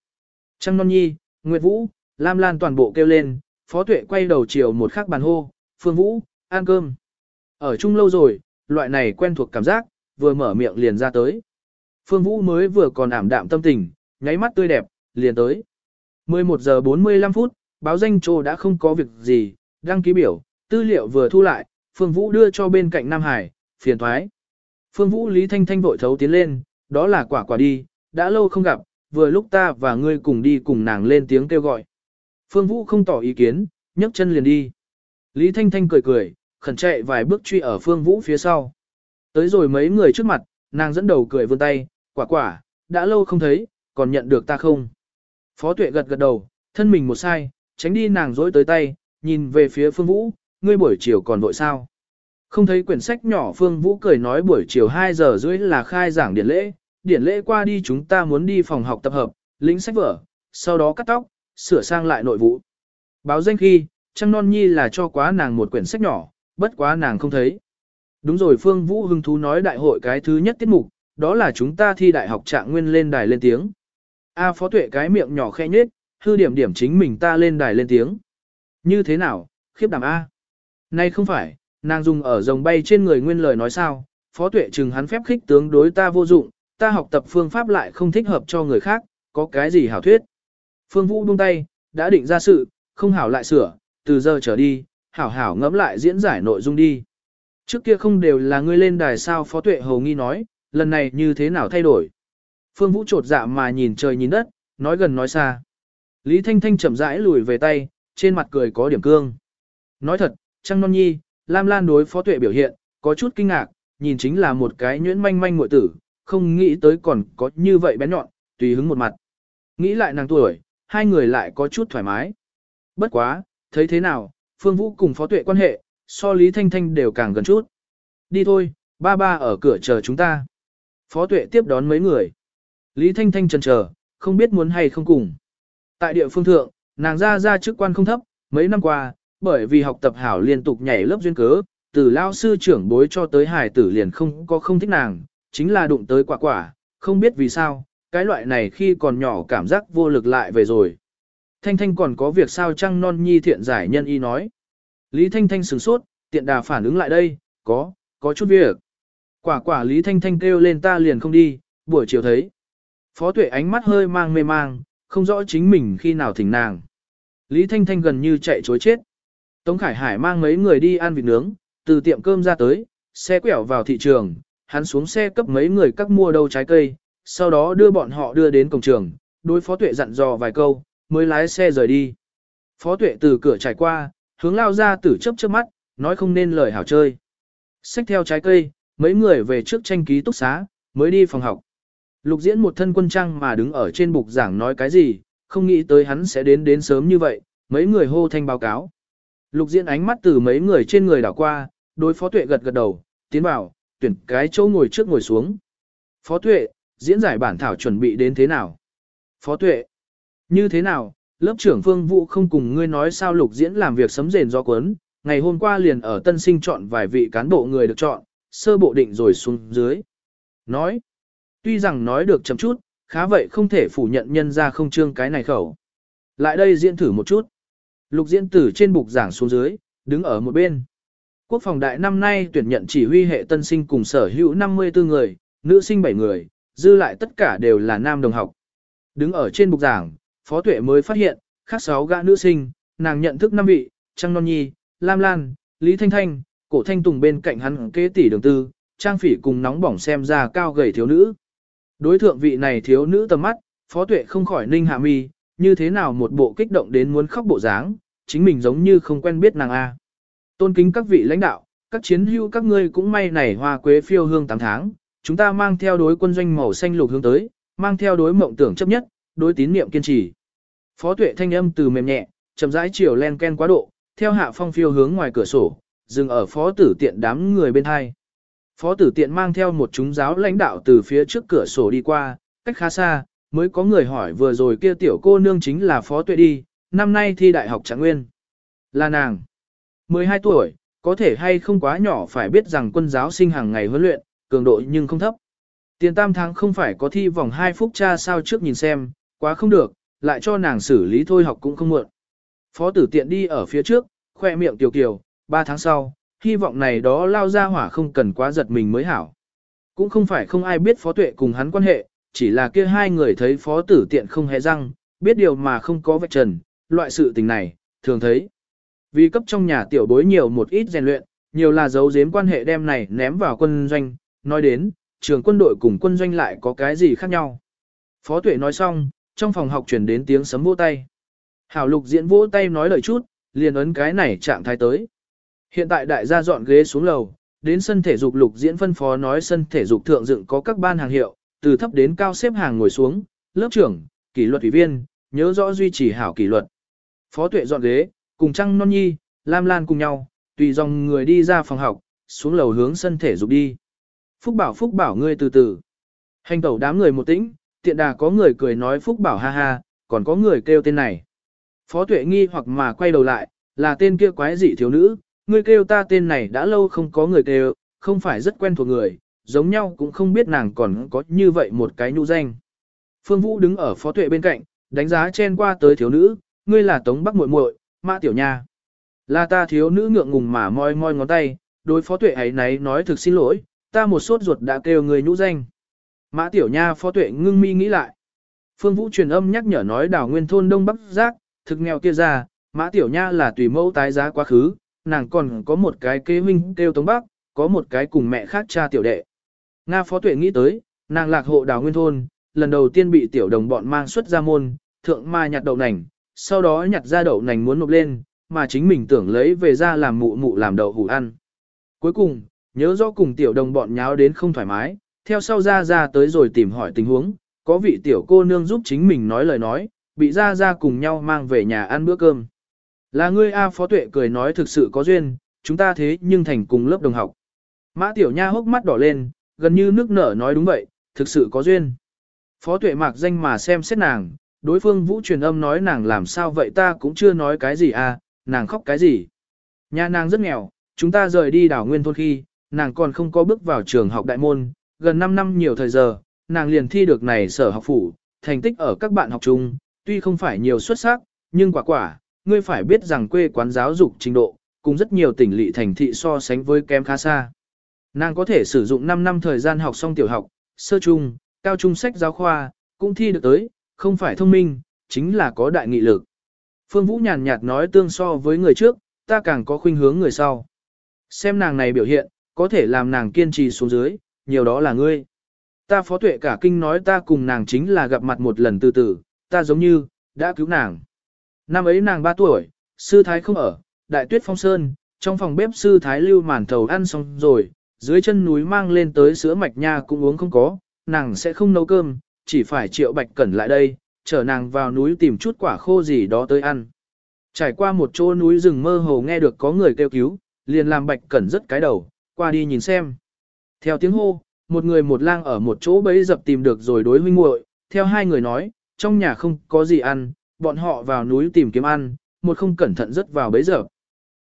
Trăng Non Nhi, Nguyệt Vũ, Lam Lan toàn bộ kêu lên, Phó Tuệ quay đầu chiều một khắc bàn hô, Phương Vũ, ăn cơm. Ở chung lâu rồi, loại này quen thuộc cảm giác, vừa mở miệng liền ra tới. Phương Vũ mới vừa còn ảm đạm tâm tình, nháy mắt tươi đẹp, liền tới. 11 giờ 45 phút, báo danh trô đã không có việc gì, đăng ký biểu, tư liệu vừa thu lại, Phương Vũ đưa cho bên cạnh Nam Hải, phiền thoái. Phương Vũ Lý Thanh Thanh vội thấu tiến lên, đó là quả quả đi, đã lâu không gặp, vừa lúc ta và ngươi cùng đi cùng nàng lên tiếng kêu gọi. Phương Vũ không tỏ ý kiến, nhấc chân liền đi. Lý Thanh Thanh cười cười, khẩn chạy vài bước truy ở Phương Vũ phía sau. Tới rồi mấy người trước mặt, nàng dẫn đầu cười vươn tay, quả quả, đã lâu không thấy, còn nhận được ta không? Phó tuệ gật gật đầu, thân mình một sai, tránh đi nàng dối tới tay, nhìn về phía Phương Vũ, ngươi buổi chiều còn vội sao? Không thấy quyển sách nhỏ Phương Vũ cười nói buổi chiều 2 giờ rưỡi là khai giảng điển lễ, điển lễ qua đi chúng ta muốn đi phòng học tập hợp, lĩnh sách vở, sau đó cắt tóc, sửa sang lại nội vụ. Báo danh khi, Trăng Non Nhi là cho quá nàng một quyển sách nhỏ, bất quá nàng không thấy. Đúng rồi Phương Vũ hưng thú nói đại hội cái thứ nhất tiết mục, đó là chúng ta thi đại học trạng nguyên lên đài lên tiếng. A à, phó tuệ cái miệng nhỏ khẽ nhết, hư điểm điểm chính mình ta lên đài lên tiếng. Như thế nào, khiếp đảm A. Nay không phải, nàng dùng ở rồng bay trên người nguyên lời nói sao, phó tuệ chừng hắn phép khích tướng đối ta vô dụng, ta học tập phương pháp lại không thích hợp cho người khác, có cái gì hảo thuyết. Phương Vũ buông tay, đã định ra sự, không hảo lại sửa, từ giờ trở đi, hảo hảo ngẫm lại diễn giải nội dung đi. Trước kia không đều là ngươi lên đài sao phó tuệ hầu nghi nói, lần này như thế nào thay đổi. Phương Vũ trột dạ mà nhìn trời nhìn đất, nói gần nói xa. Lý Thanh Thanh chậm rãi lùi về tay, trên mặt cười có điểm cương. Nói thật, Trăng Non Nhi, Lam Lan đối phó tuệ biểu hiện, có chút kinh ngạc, nhìn chính là một cái nhuyễn manh manh muội tử, không nghĩ tới còn có như vậy bén nhọn, tùy hứng một mặt. Nghĩ lại nàng tuổi, hai người lại có chút thoải mái. Bất quá, thấy thế nào, Phương Vũ cùng phó tuệ quan hệ, so Lý Thanh Thanh đều càng gần chút. Đi thôi, ba ba ở cửa chờ chúng ta. Phó tuệ tiếp đón mấy người. Lý Thanh Thanh chần chờ, không biết muốn hay không cùng. Tại địa phương thượng, nàng ra ra chức quan không thấp, mấy năm qua, bởi vì học tập hảo liên tục nhảy lớp duyên cớ, từ lao sư trưởng bối cho tới hải tử liền không có không thích nàng, chính là đụng tới quả quả, không biết vì sao, cái loại này khi còn nhỏ cảm giác vô lực lại về rồi. Thanh Thanh còn có việc sao chăng non nhi thiện giải nhân y nói. Lý Thanh Thanh sửng sốt, tiện đà phản ứng lại đây, có, có chút việc. Quả quả Lý Thanh Thanh kêu lên ta liền không đi, buổi chiều thấy. Phó tuệ ánh mắt hơi mang mê mang, không rõ chính mình khi nào thỉnh nàng. Lý Thanh Thanh gần như chạy chối chết. Tống Khải Hải mang mấy người đi ăn vịt nướng, từ tiệm cơm ra tới, xe quẹo vào thị trường, hắn xuống xe cấp mấy người các mua đâu trái cây, sau đó đưa bọn họ đưa đến cổng trường, đối phó tuệ dặn dò vài câu, mới lái xe rời đi. Phó tuệ từ cửa trải qua, hướng lao ra tử chấp trước mắt, nói không nên lời hảo chơi. Xách theo trái cây, mấy người về trước tranh ký túc xá, mới đi phòng học. Lục diễn một thân quân trang mà đứng ở trên bục giảng nói cái gì, không nghĩ tới hắn sẽ đến đến sớm như vậy, mấy người hô thanh báo cáo. Lục diễn ánh mắt từ mấy người trên người đảo qua, đối phó tuệ gật gật đầu, tiến vào, tuyển cái chỗ ngồi trước ngồi xuống. Phó tuệ, diễn giải bản thảo chuẩn bị đến thế nào? Phó tuệ, như thế nào? Lớp trưởng Phương Vũ không cùng ngươi nói sao lục diễn làm việc sấm rền do cuốn, ngày hôm qua liền ở tân sinh chọn vài vị cán bộ người được chọn, sơ bộ định rồi xuống dưới. Nói, tuy rằng nói được chậm chút, khá vậy không thể phủ nhận nhân ra không trương cái này khẩu. Lại đây diễn thử một chút. Lục diễn tử trên bục giảng xuống dưới, đứng ở một bên. Quốc phòng đại năm nay tuyển nhận chỉ huy hệ tân sinh cùng sở hữu 54 người, nữ sinh 7 người, dư lại tất cả đều là nam đồng học. Đứng ở trên bục giảng, Phó Tuệ mới phát hiện, khác sáu gã nữ sinh, nàng nhận thức năm vị, trang Non Nhi, Lam Lan, Lý Thanh Thanh, Cổ Thanh Tùng bên cạnh hắn kế tỷ đường tư, Trang Phỉ cùng nóng bỏng xem ra cao gầy thiếu nữ. Đối thượng vị này thiếu nữ tầm mắt, Phó Tuệ không khỏi ninh hạ mi, như thế nào một bộ kích động đến muốn khóc bộ dáng, chính mình giống như không quen biết nàng A. Tôn kính các vị lãnh đạo, các chiến hữu các ngươi cũng may nảy hoa quế phiêu hương 8 tháng, chúng ta mang theo đối quân doanh màu xanh lục hướng tới, mang theo đối mộng tưởng chấp nhất, đối tín niệm kiên trì. Phó tuệ thanh âm từ mềm nhẹ, chậm rãi chiều len ken quá độ, theo hạ phong phiêu hướng ngoài cửa sổ, dừng ở phó tử tiện đám người bên hai. Phó tử tiện mang theo một chúng giáo lãnh đạo từ phía trước cửa sổ đi qua, cách khá xa, mới có người hỏi vừa rồi kia tiểu cô nương chính là phó tuệ đi, năm nay thi đại học trạng nguyên. Là nàng. 12 tuổi, có thể hay không quá nhỏ phải biết rằng quân giáo sinh hàng ngày huấn luyện, cường độ nhưng không thấp. Tiền tam tháng không phải có thi vòng 2 phút cha sao trước nhìn xem, quá không được, lại cho nàng xử lý thôi học cũng không muộn. Phó tử tiện đi ở phía trước, khoe miệng tiểu kiều, 3 tháng sau, hy vọng này đó lao ra hỏa không cần quá giật mình mới hảo. Cũng không phải không ai biết phó tuệ cùng hắn quan hệ, chỉ là kia hai người thấy phó tử tiện không hề răng, biết điều mà không có vạch trần, loại sự tình này, thường thấy. Vì cấp trong nhà tiểu bối nhiều một ít rèn luyện, nhiều là dấu giếm quan hệ đem này ném vào quân doanh, nói đến, trường quân đội cùng quân doanh lại có cái gì khác nhau. Phó tuệ nói xong, trong phòng học truyền đến tiếng sấm vỗ tay. Hảo lục diễn vỗ tay nói lời chút, liền ấn cái này trạng thái tới. Hiện tại đại gia dọn ghế xuống lầu, đến sân thể dục lục diễn phân phó nói sân thể dục thượng dựng có các ban hàng hiệu, từ thấp đến cao xếp hàng ngồi xuống, lớp trưởng, kỷ luật ủy viên, nhớ rõ duy trì hảo kỷ luật. Phó tuệ dọn ghế, cùng Trăng Non Nhi, Lam Lan cùng nhau, tùy dòng người đi ra phòng học, xuống lầu hướng sân thể dục đi. Phúc bảo Phúc bảo ngươi từ từ. Hành tẩu đám người một tĩnh, tiện đà có người cười nói Phúc bảo ha ha, còn có người kêu tên này. Phó tuệ nghi hoặc mà quay đầu lại, là tên kia quái dị thiếu nữ, ngươi kêu ta tên này đã lâu không có người kêu, không phải rất quen thuộc người, giống nhau cũng không biết nàng còn có như vậy một cái nhũ danh. Phương Vũ đứng ở phó tuệ bên cạnh, đánh giá chen qua tới thiếu nữ, ngươi là Tống Bắc muội muội, Mã Tiểu Nha. Là ta thiếu nữ ngượng ngùng mà moi moi ngón tay, đối phó tuệ ấy nấy nói thực xin lỗi, ta một sốt ruột đã kêu người nhũ danh. Mã Tiểu Nha phó tuệ ngưng mi nghĩ lại. Phương Vũ truyền âm nhắc nhở nói đảo nguyên thôn Đông Bắc Giác, thực nghèo kia ra, Mã Tiểu Nha là tùy mẫu tái giá quá khứ, nàng còn có một cái kế huynh kêu Tống Bắc, có một cái cùng mẹ khác cha tiểu đệ. Nga phó tuệ nghĩ tới, nàng lạc hộ đào nguyên thôn, lần đầu tiên bị tiểu đồng bọn mang xuất ra môn, thượng ma nhặt đậu nành, sau đó nhặt ra đậu nành muốn nộp lên, mà chính mình tưởng lấy về ra làm mụ mụ làm đậu hủ ăn. Cuối cùng, nhớ rõ cùng tiểu đồng bọn nháo đến không thoải mái, theo sau ra ra tới rồi tìm hỏi tình huống, có vị tiểu cô nương giúp chính mình nói lời nói, bị ra ra cùng nhau mang về nhà ăn bữa cơm. Là ngươi A Phó Tuệ cười nói thực sự có duyên, chúng ta thế nhưng thành cùng lớp đồng học. Mã Tiểu Nha hốc mắt đỏ lên, gần như nước nở nói đúng vậy, thực sự có duyên. Phó Tuệ mạc danh mà xem xét nàng, đối phương vũ truyền âm nói nàng làm sao vậy ta cũng chưa nói cái gì à, nàng khóc cái gì. Nhà nàng rất nghèo, chúng ta rời đi đảo nguyên thôn khi, nàng còn không có bước vào trường học đại môn, gần 5 năm nhiều thời giờ, nàng liền thi được này sở học phủ, thành tích ở các bạn học chung, tuy không phải nhiều xuất sắc, nhưng quả quả, ngươi phải biết rằng quê quán giáo dục trình độ, cùng rất nhiều tỉnh lỵ thành thị so sánh với kém khá xa. Nàng có thể sử dụng 5 năm thời gian học xong tiểu học, sơ trung, cao trung sách giáo khoa, cũng thi được tới, không phải thông minh, chính là có đại nghị lực. Phương Vũ nhàn nhạt nói tương so với người trước, ta càng có khuynh hướng người sau. Xem nàng này biểu hiện, có thể làm nàng kiên trì xuống dưới, nhiều đó là ngươi. Ta phó tuệ cả kinh nói ta cùng nàng chính là gặp mặt một lần từ từ, ta giống như, đã cứu nàng. Năm ấy nàng 3 tuổi, sư thái không ở, đại tuyết phong sơn, trong phòng bếp sư thái lưu màn thầu ăn xong rồi, dưới chân núi mang lên tới sữa mạch nha cũng uống không có, nàng sẽ không nấu cơm, chỉ phải triệu bạch cẩn lại đây, chở nàng vào núi tìm chút quả khô gì đó tới ăn. Trải qua một chỗ núi rừng mơ hồ nghe được có người kêu cứu, liền làm bạch cẩn rất cái đầu, qua đi nhìn xem. Theo tiếng hô, một người một lang ở một chỗ bấy dập tìm được rồi đối huynh muội, theo hai người nói, trong nhà không có gì ăn, bọn họ vào núi tìm kiếm ăn, một không cẩn thận rớt vào bấy dập.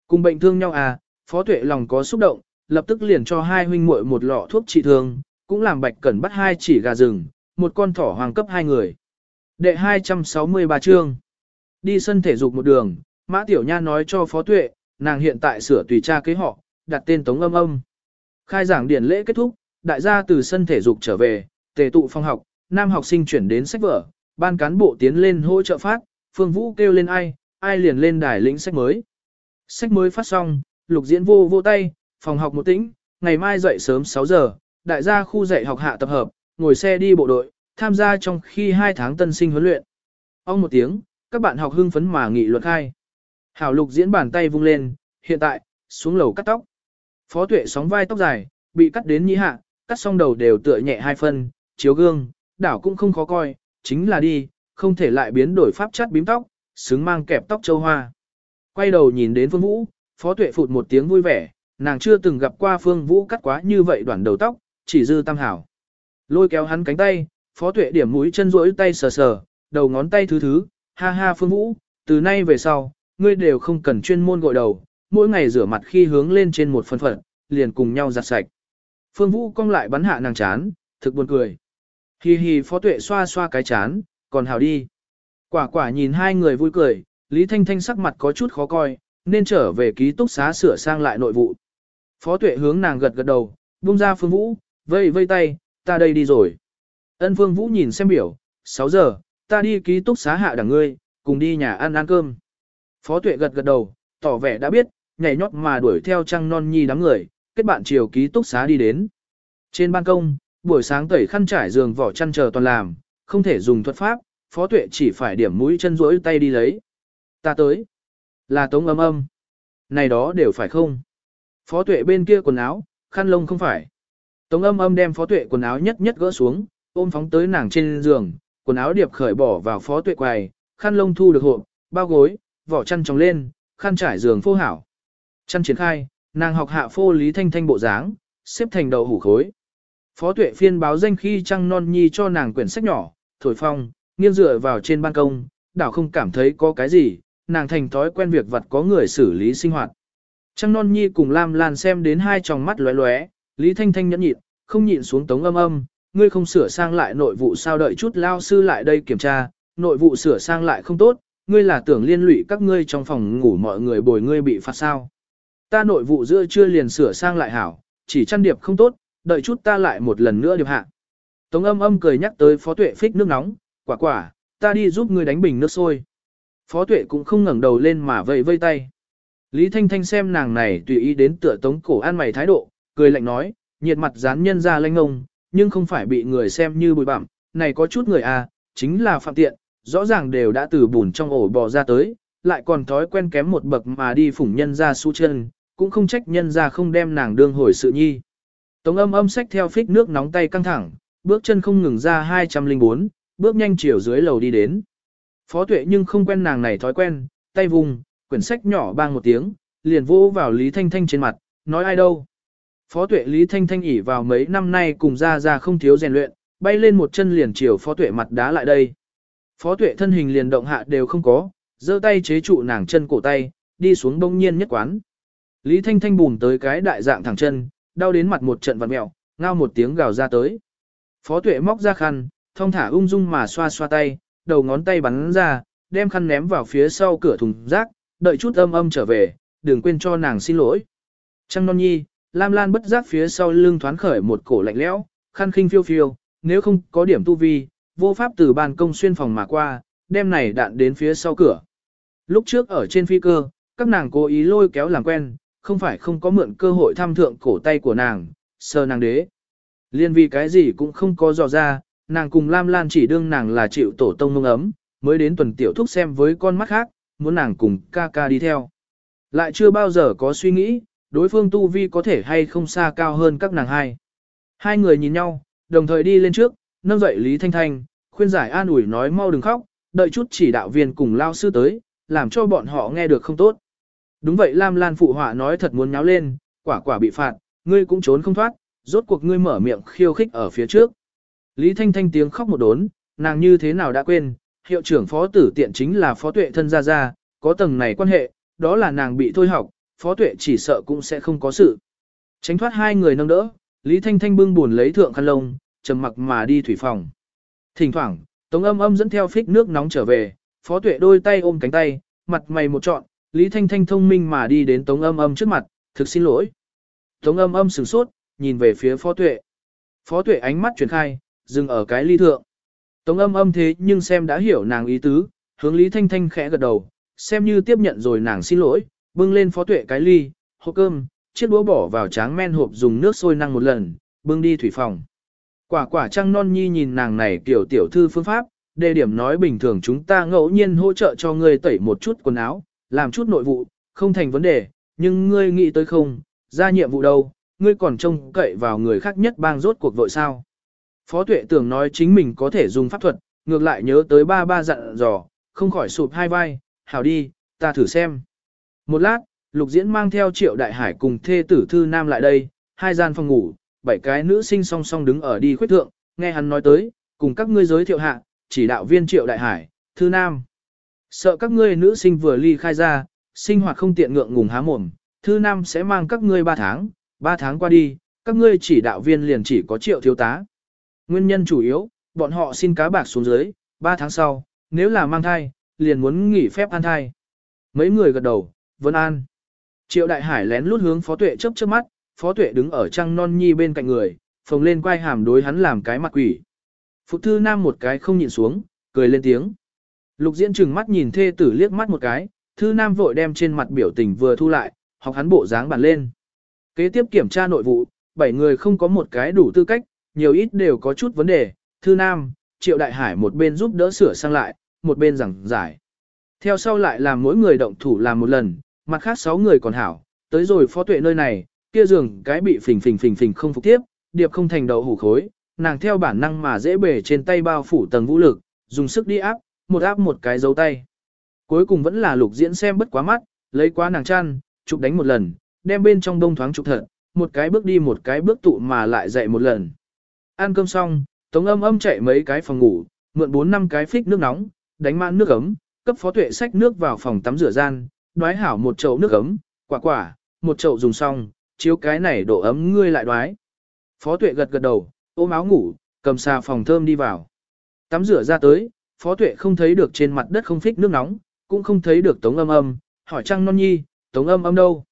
Cùng bệnh thương nhau à, phó tuệ lòng có xúc động, lập tức liền cho hai huynh muội một lọ thuốc trị thương, cũng làm bạch cẩn bắt hai chỉ gà rừng, một con thỏ hoàng cấp hai người. Đệ 263 chương. Đi sân thể dục một đường, Mã Tiểu Nha nói cho Phó Tuệ, nàng hiện tại sửa tùy tra kế họ, đặt tên Tống Âm Âm. Khai giảng điển lễ kết thúc, đại gia từ sân thể dục trở về, tề tụ phong học, nam học sinh chuyển đến sách vở, ban cán bộ tiến lên hỗ trợ phát, Phương Vũ kêu lên ai, ai liền lên đài lĩnh sách mới. Sách mới phát xong, lục diễn vô vô tay, phòng học một tĩnh, ngày mai dậy sớm 6 giờ, đại gia khu dạy học hạ tập hợp, ngồi xe đi bộ đội, tham gia trong khi 2 tháng tân sinh huấn luyện. Ông một tiếng, các bạn học hưng phấn mà nghị luận khai. Hảo lục diễn bàn tay vung lên, hiện tại, xuống lầu cắt tóc. Phó tuệ sóng vai tóc dài, bị cắt đến nhĩ hạ, cắt xong đầu đều tựa nhẹ hai phân, chiếu gương, đảo cũng không khó coi, chính là đi, không thể lại biến đổi pháp chất bím tóc, xứng mang kẹp tóc châu hoa. Quay đầu nhìn đến Phương Vũ, Phó Tuệ phụt một tiếng vui vẻ, nàng chưa từng gặp qua Phương Vũ cắt quá như vậy đoạn đầu tóc, chỉ dư tam hảo. Lôi kéo hắn cánh tay, Phó Tuệ điểm mũi chân rỗi tay sờ sờ, đầu ngón tay thứ thứ, ha ha Phương Vũ, từ nay về sau, ngươi đều không cần chuyên môn gội đầu, mỗi ngày rửa mặt khi hướng lên trên một phần phận, liền cùng nhau giặt sạch. Phương Vũ cong lại bắn hạ nàng chán, thực buồn cười. Hi hi Phó Tuệ xoa xoa cái chán, còn hào đi. Quả quả nhìn hai người vui cười, Lý Thanh Thanh sắc mặt có chút khó coi, nên trở về ký túc xá sửa sang lại nội vụ. Phó Tuệ hướng nàng gật gật đầu, buông ra Phương Vũ, vây vây tay, ta đây đi rồi. Ân Phương Vũ nhìn xem biểu, 6 giờ, ta đi ký túc xá hạ đẳng ngươi, cùng đi nhà ăn ăn cơm. Phó Tuệ gật gật đầu, tỏ vẻ đã biết, nhảy nhót mà đuổi theo trăng non nhi đám người, kết bạn chiều ký túc xá đi đến. Trên ban công, buổi sáng tẩy khăn trải giường vỏ chăn chờ toàn làm, không thể dùng thuật pháp, Phó Tuệ chỉ phải điểm mũi chân rỗi tay đi lấy. Ta tới. Là tống âm âm. Này đó đều phải không? Phó Tuệ bên kia quần áo, khăn lông không phải. Tống âm âm đem Phó Tuệ quần áo nhất nhất gỡ xuống, ôm phóng tới nàng trên giường, quần áo điệp khởi bỏ vào Phó Tuệ quầy, khăn lông thu được hộp, bao gối, vỏ chăn trồng lên, khăn trải giường phô hảo. Chăn triển khai, nàng học hạ phô lý thanh thanh bộ dáng, xếp thành đầu hủ khối. Phó tuệ phiên báo danh khi trăng non nhi cho nàng quyển sách nhỏ, thổi phong, nghiêng dựa vào trên ban công, đảo không cảm thấy có cái gì, nàng thành thói quen việc vật có người xử lý sinh hoạt. Trăng non nhi cùng Lam Lan xem đến hai tròng mắt lóe lóe, Lý Thanh Thanh nhẫn nhịn, không nhịn xuống tống âm âm, ngươi không sửa sang lại nội vụ sao đợi chút lao sư lại đây kiểm tra, nội vụ sửa sang lại không tốt, ngươi là tưởng liên lụy các ngươi trong phòng ngủ mọi người bồi ngươi bị phạt sao. Ta nội vụ giữa chưa liền sửa sang lại hảo, chỉ chăn điệp không tốt, đợi chút ta lại một lần nữa điệp hạ. Tống âm âm cười nhắc tới phó tuệ phích nước nóng, quả quả, ta đi giúp ngươi đánh bình nước sôi. Phó tuệ cũng không ngẩng đầu lên mà vây vây tay. Lý Thanh Thanh xem nàng này tùy ý đến tựa tống cổ ăn mày thái độ, cười lạnh nói, nhiệt mặt dán nhân ra lanh ngông, nhưng không phải bị người xem như bụi bặm, này có chút người à, chính là phạm tiện, rõ ràng đều đã từ bùn trong ổ bò ra tới, lại còn thói quen kém một bậc mà đi phủng nhân ra su chân, cũng không trách nhân ra không đem nàng đương hồi sự nhi. Tống âm âm xách theo phích nước nóng tay căng thẳng, bước chân không ngừng ra 204, bước nhanh chiều dưới lầu đi đến. Phó tuệ nhưng không quen nàng này thói quen, tay vùng, quyển sách nhỏ bang một tiếng, liền vô vào Lý Thanh Thanh trên mặt, nói ai đâu. Phó tuệ Lý Thanh Thanh ỉ vào mấy năm nay cùng ra ra không thiếu rèn luyện, bay lên một chân liền chiều phó tuệ mặt đá lại đây. Phó tuệ thân hình liền động hạ đều không có, giơ tay chế trụ nàng chân cổ tay, đi xuống đông nhiên nhất quán. Lý Thanh Thanh bùn tới cái đại dạng thẳng chân, đau đến mặt một trận vặn mẹo, ngao một tiếng gào ra tới. Phó tuệ móc ra khăn, thong thả ung dung mà xoa xoa tay, đầu ngón tay bắn ra, đem khăn ném vào phía sau cửa thùng rác, đợi chút âm âm trở về, đừng quên cho nàng xin lỗi. Trăng non nhi, Lam Lan bất giác phía sau lưng thoáng khởi một cổ lạnh lẽo, khăn khinh phiêu phiêu, nếu không có điểm tu vi, vô pháp từ ban công xuyên phòng mà qua, đem này đạn đến phía sau cửa. Lúc trước ở trên phi cơ, các nàng cố ý lôi kéo làm quen, không phải không có mượn cơ hội thăm thượng cổ tay của nàng, sờ nàng đế. Liên vì cái gì cũng không có dò ra, nàng cùng Lam Lan chỉ đương nàng là chịu tổ tông mông ấm, mới đến tuần tiểu thúc xem với con mắt khác, muốn nàng cùng ca ca đi theo. Lại chưa bao giờ có suy nghĩ, đối phương tu vi có thể hay không xa cao hơn các nàng hai. Hai người nhìn nhau, đồng thời đi lên trước, nâng dậy Lý Thanh Thanh, khuyên giải an ủi nói mau đừng khóc, đợi chút chỉ đạo viên cùng lao sư tới, làm cho bọn họ nghe được không tốt. Đúng vậy Lam Lan phụ họa nói thật muốn nháo lên, quả quả bị phạt, ngươi cũng trốn không thoát, rốt cuộc ngươi mở miệng khiêu khích ở phía trước. Lý Thanh Thanh tiếng khóc một đốn, nàng như thế nào đã quên, hiệu trưởng phó tử tiện chính là phó tuệ thân gia gia, có tầng này quan hệ, đó là nàng bị thôi học, phó tuệ chỉ sợ cũng sẽ không có sự. Tránh thoát hai người nâng đỡ, Lý Thanh Thanh bưng buồn lấy thượng khăn lông, trầm mặc mà đi thủy phòng. Thỉnh thoảng, Tống âm âm dẫn theo phích nước nóng trở về, phó tuệ đôi tay ôm cánh tay, mặt mày một trọn, Lý Thanh Thanh thông minh mà đi đến Tống âm âm trước mặt, thực xin lỗi. Tống âm âm sửng sốt, nhìn về phía phó tuệ. Phó tuệ ánh mắt chuyển khai, dừng ở cái ly thượng. Tống âm âm thế nhưng xem đã hiểu nàng ý tứ, hướng Lý Thanh Thanh khẽ gật đầu, xem như tiếp nhận rồi nàng xin lỗi, bưng lên phó tuệ cái ly, hộp cơm, chiếc đũa bỏ vào tráng men hộp dùng nước sôi năng một lần, bưng đi thủy phòng. Quả quả trăng non nhi nhìn nàng này kiểu tiểu thư phương pháp, đề điểm nói bình thường chúng ta ngẫu nhiên hỗ trợ cho ngươi tẩy một chút quần áo, làm chút nội vụ, không thành vấn đề, nhưng ngươi nghĩ tới không, ra nhiệm vụ đâu, ngươi còn trông cậy vào người khác nhất bang rốt cuộc vội sao. Phó tuệ tưởng nói chính mình có thể dùng pháp thuật, ngược lại nhớ tới ba ba dặn dò, không khỏi sụp hai vai, hảo đi, ta thử xem. Một lát, lục diễn mang theo triệu đại hải cùng thê tử thư nam lại đây, hai gian phòng ngủ, bảy cái nữ sinh song song đứng ở đi khuyết thượng, nghe hắn nói tới, cùng các ngươi giới thiệu hạ, chỉ đạo viên triệu đại hải, thư nam. Sợ các ngươi nữ sinh vừa ly khai ra, sinh hoạt không tiện ngượng ngùng há mồm, thư nam sẽ mang các ngươi ba tháng, ba tháng qua đi, các ngươi chỉ đạo viên liền chỉ có triệu thiếu tá. Nguyên nhân chủ yếu, bọn họ xin cá bạc xuống dưới, ba tháng sau, nếu là mang thai, liền muốn nghỉ phép an thai. Mấy người gật đầu, vân an. Triệu đại hải lén lút hướng phó tuệ chớp chớp mắt, phó tuệ đứng ở trăng non nhi bên cạnh người, phồng lên quay hàm đối hắn làm cái mặt quỷ. Phụ thư nam một cái không nhìn xuống, cười lên tiếng. Lục diễn trừng mắt nhìn thê tử liếc mắt một cái, thư nam vội đem trên mặt biểu tình vừa thu lại, học hắn bộ dáng bản lên. Kế tiếp kiểm tra nội vụ, bảy người không có một cái đủ tư cách, nhiều ít đều có chút vấn đề. Thư nam, triệu đại hải một bên giúp đỡ sửa sang lại, một bên giảng giải. Theo sau lại làm mỗi người động thủ làm một lần, mặt khác sáu người còn hảo, tới rồi phó tuệ nơi này, kia giường cái bị phình phình phình phình không phục tiếp, điệp không thành đầu hủ khối, nàng theo bản năng mà dễ bể trên tay bao phủ tầng vũ lực, dùng sức đi áp, một áp một cái dấu tay. Cuối cùng vẫn là lục diễn xem bất quá mắt, lấy quá nàng chăn, chụp đánh một lần, đem bên trong đông thoáng chụp thật, một cái bước đi một cái bước tụ mà lại dậy một lần. Ăn cơm xong, tống âm âm chạy mấy cái phòng ngủ, mượn bốn năm cái phích nước nóng, đánh mãn nước ấm, cấp phó tuệ xách nước vào phòng tắm rửa gian, đoái hảo một chậu nước ấm, quả quả, một chậu dùng xong, chiếu cái này độ ấm ngươi lại đoái. Phó tuệ gật gật đầu, ôm áo ngủ, cầm xà phòng thơm đi vào. Tắm rửa ra tới, phó tuệ không thấy được trên mặt đất không phích nước nóng, cũng không thấy được tống âm âm, hỏi trăng non nhi, tống âm âm đâu?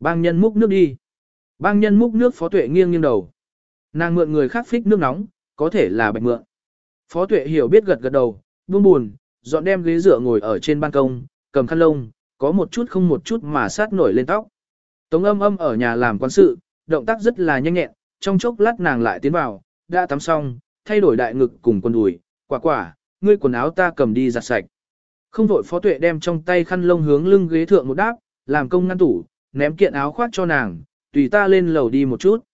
Bang nhân múc nước đi. Bang nhân múc nước phó tuệ nghiêng nghiêng đầu. Nàng mượn người khác phích nước nóng, có thể là bạch mượn. Phó tuệ hiểu biết gật gật đầu, buông buồn, dọn đem ghế dựa ngồi ở trên ban công, cầm khăn lông, có một chút không một chút mà sát nổi lên tóc. Tống âm âm ở nhà làm quan sự, động tác rất là nhanh nhẹn, trong chốc lát nàng lại tiến vào, đã tắm xong, thay đổi đại ngực cùng quần đùi, quả quả, ngươi quần áo ta cầm đi giặt sạch. Không vội phó tuệ đem trong tay khăn lông hướng lưng ghế thượng một đáp, làm công ngăn tủ, ném kiện áo khoác cho nàng, tùy ta lên lầu đi một chút.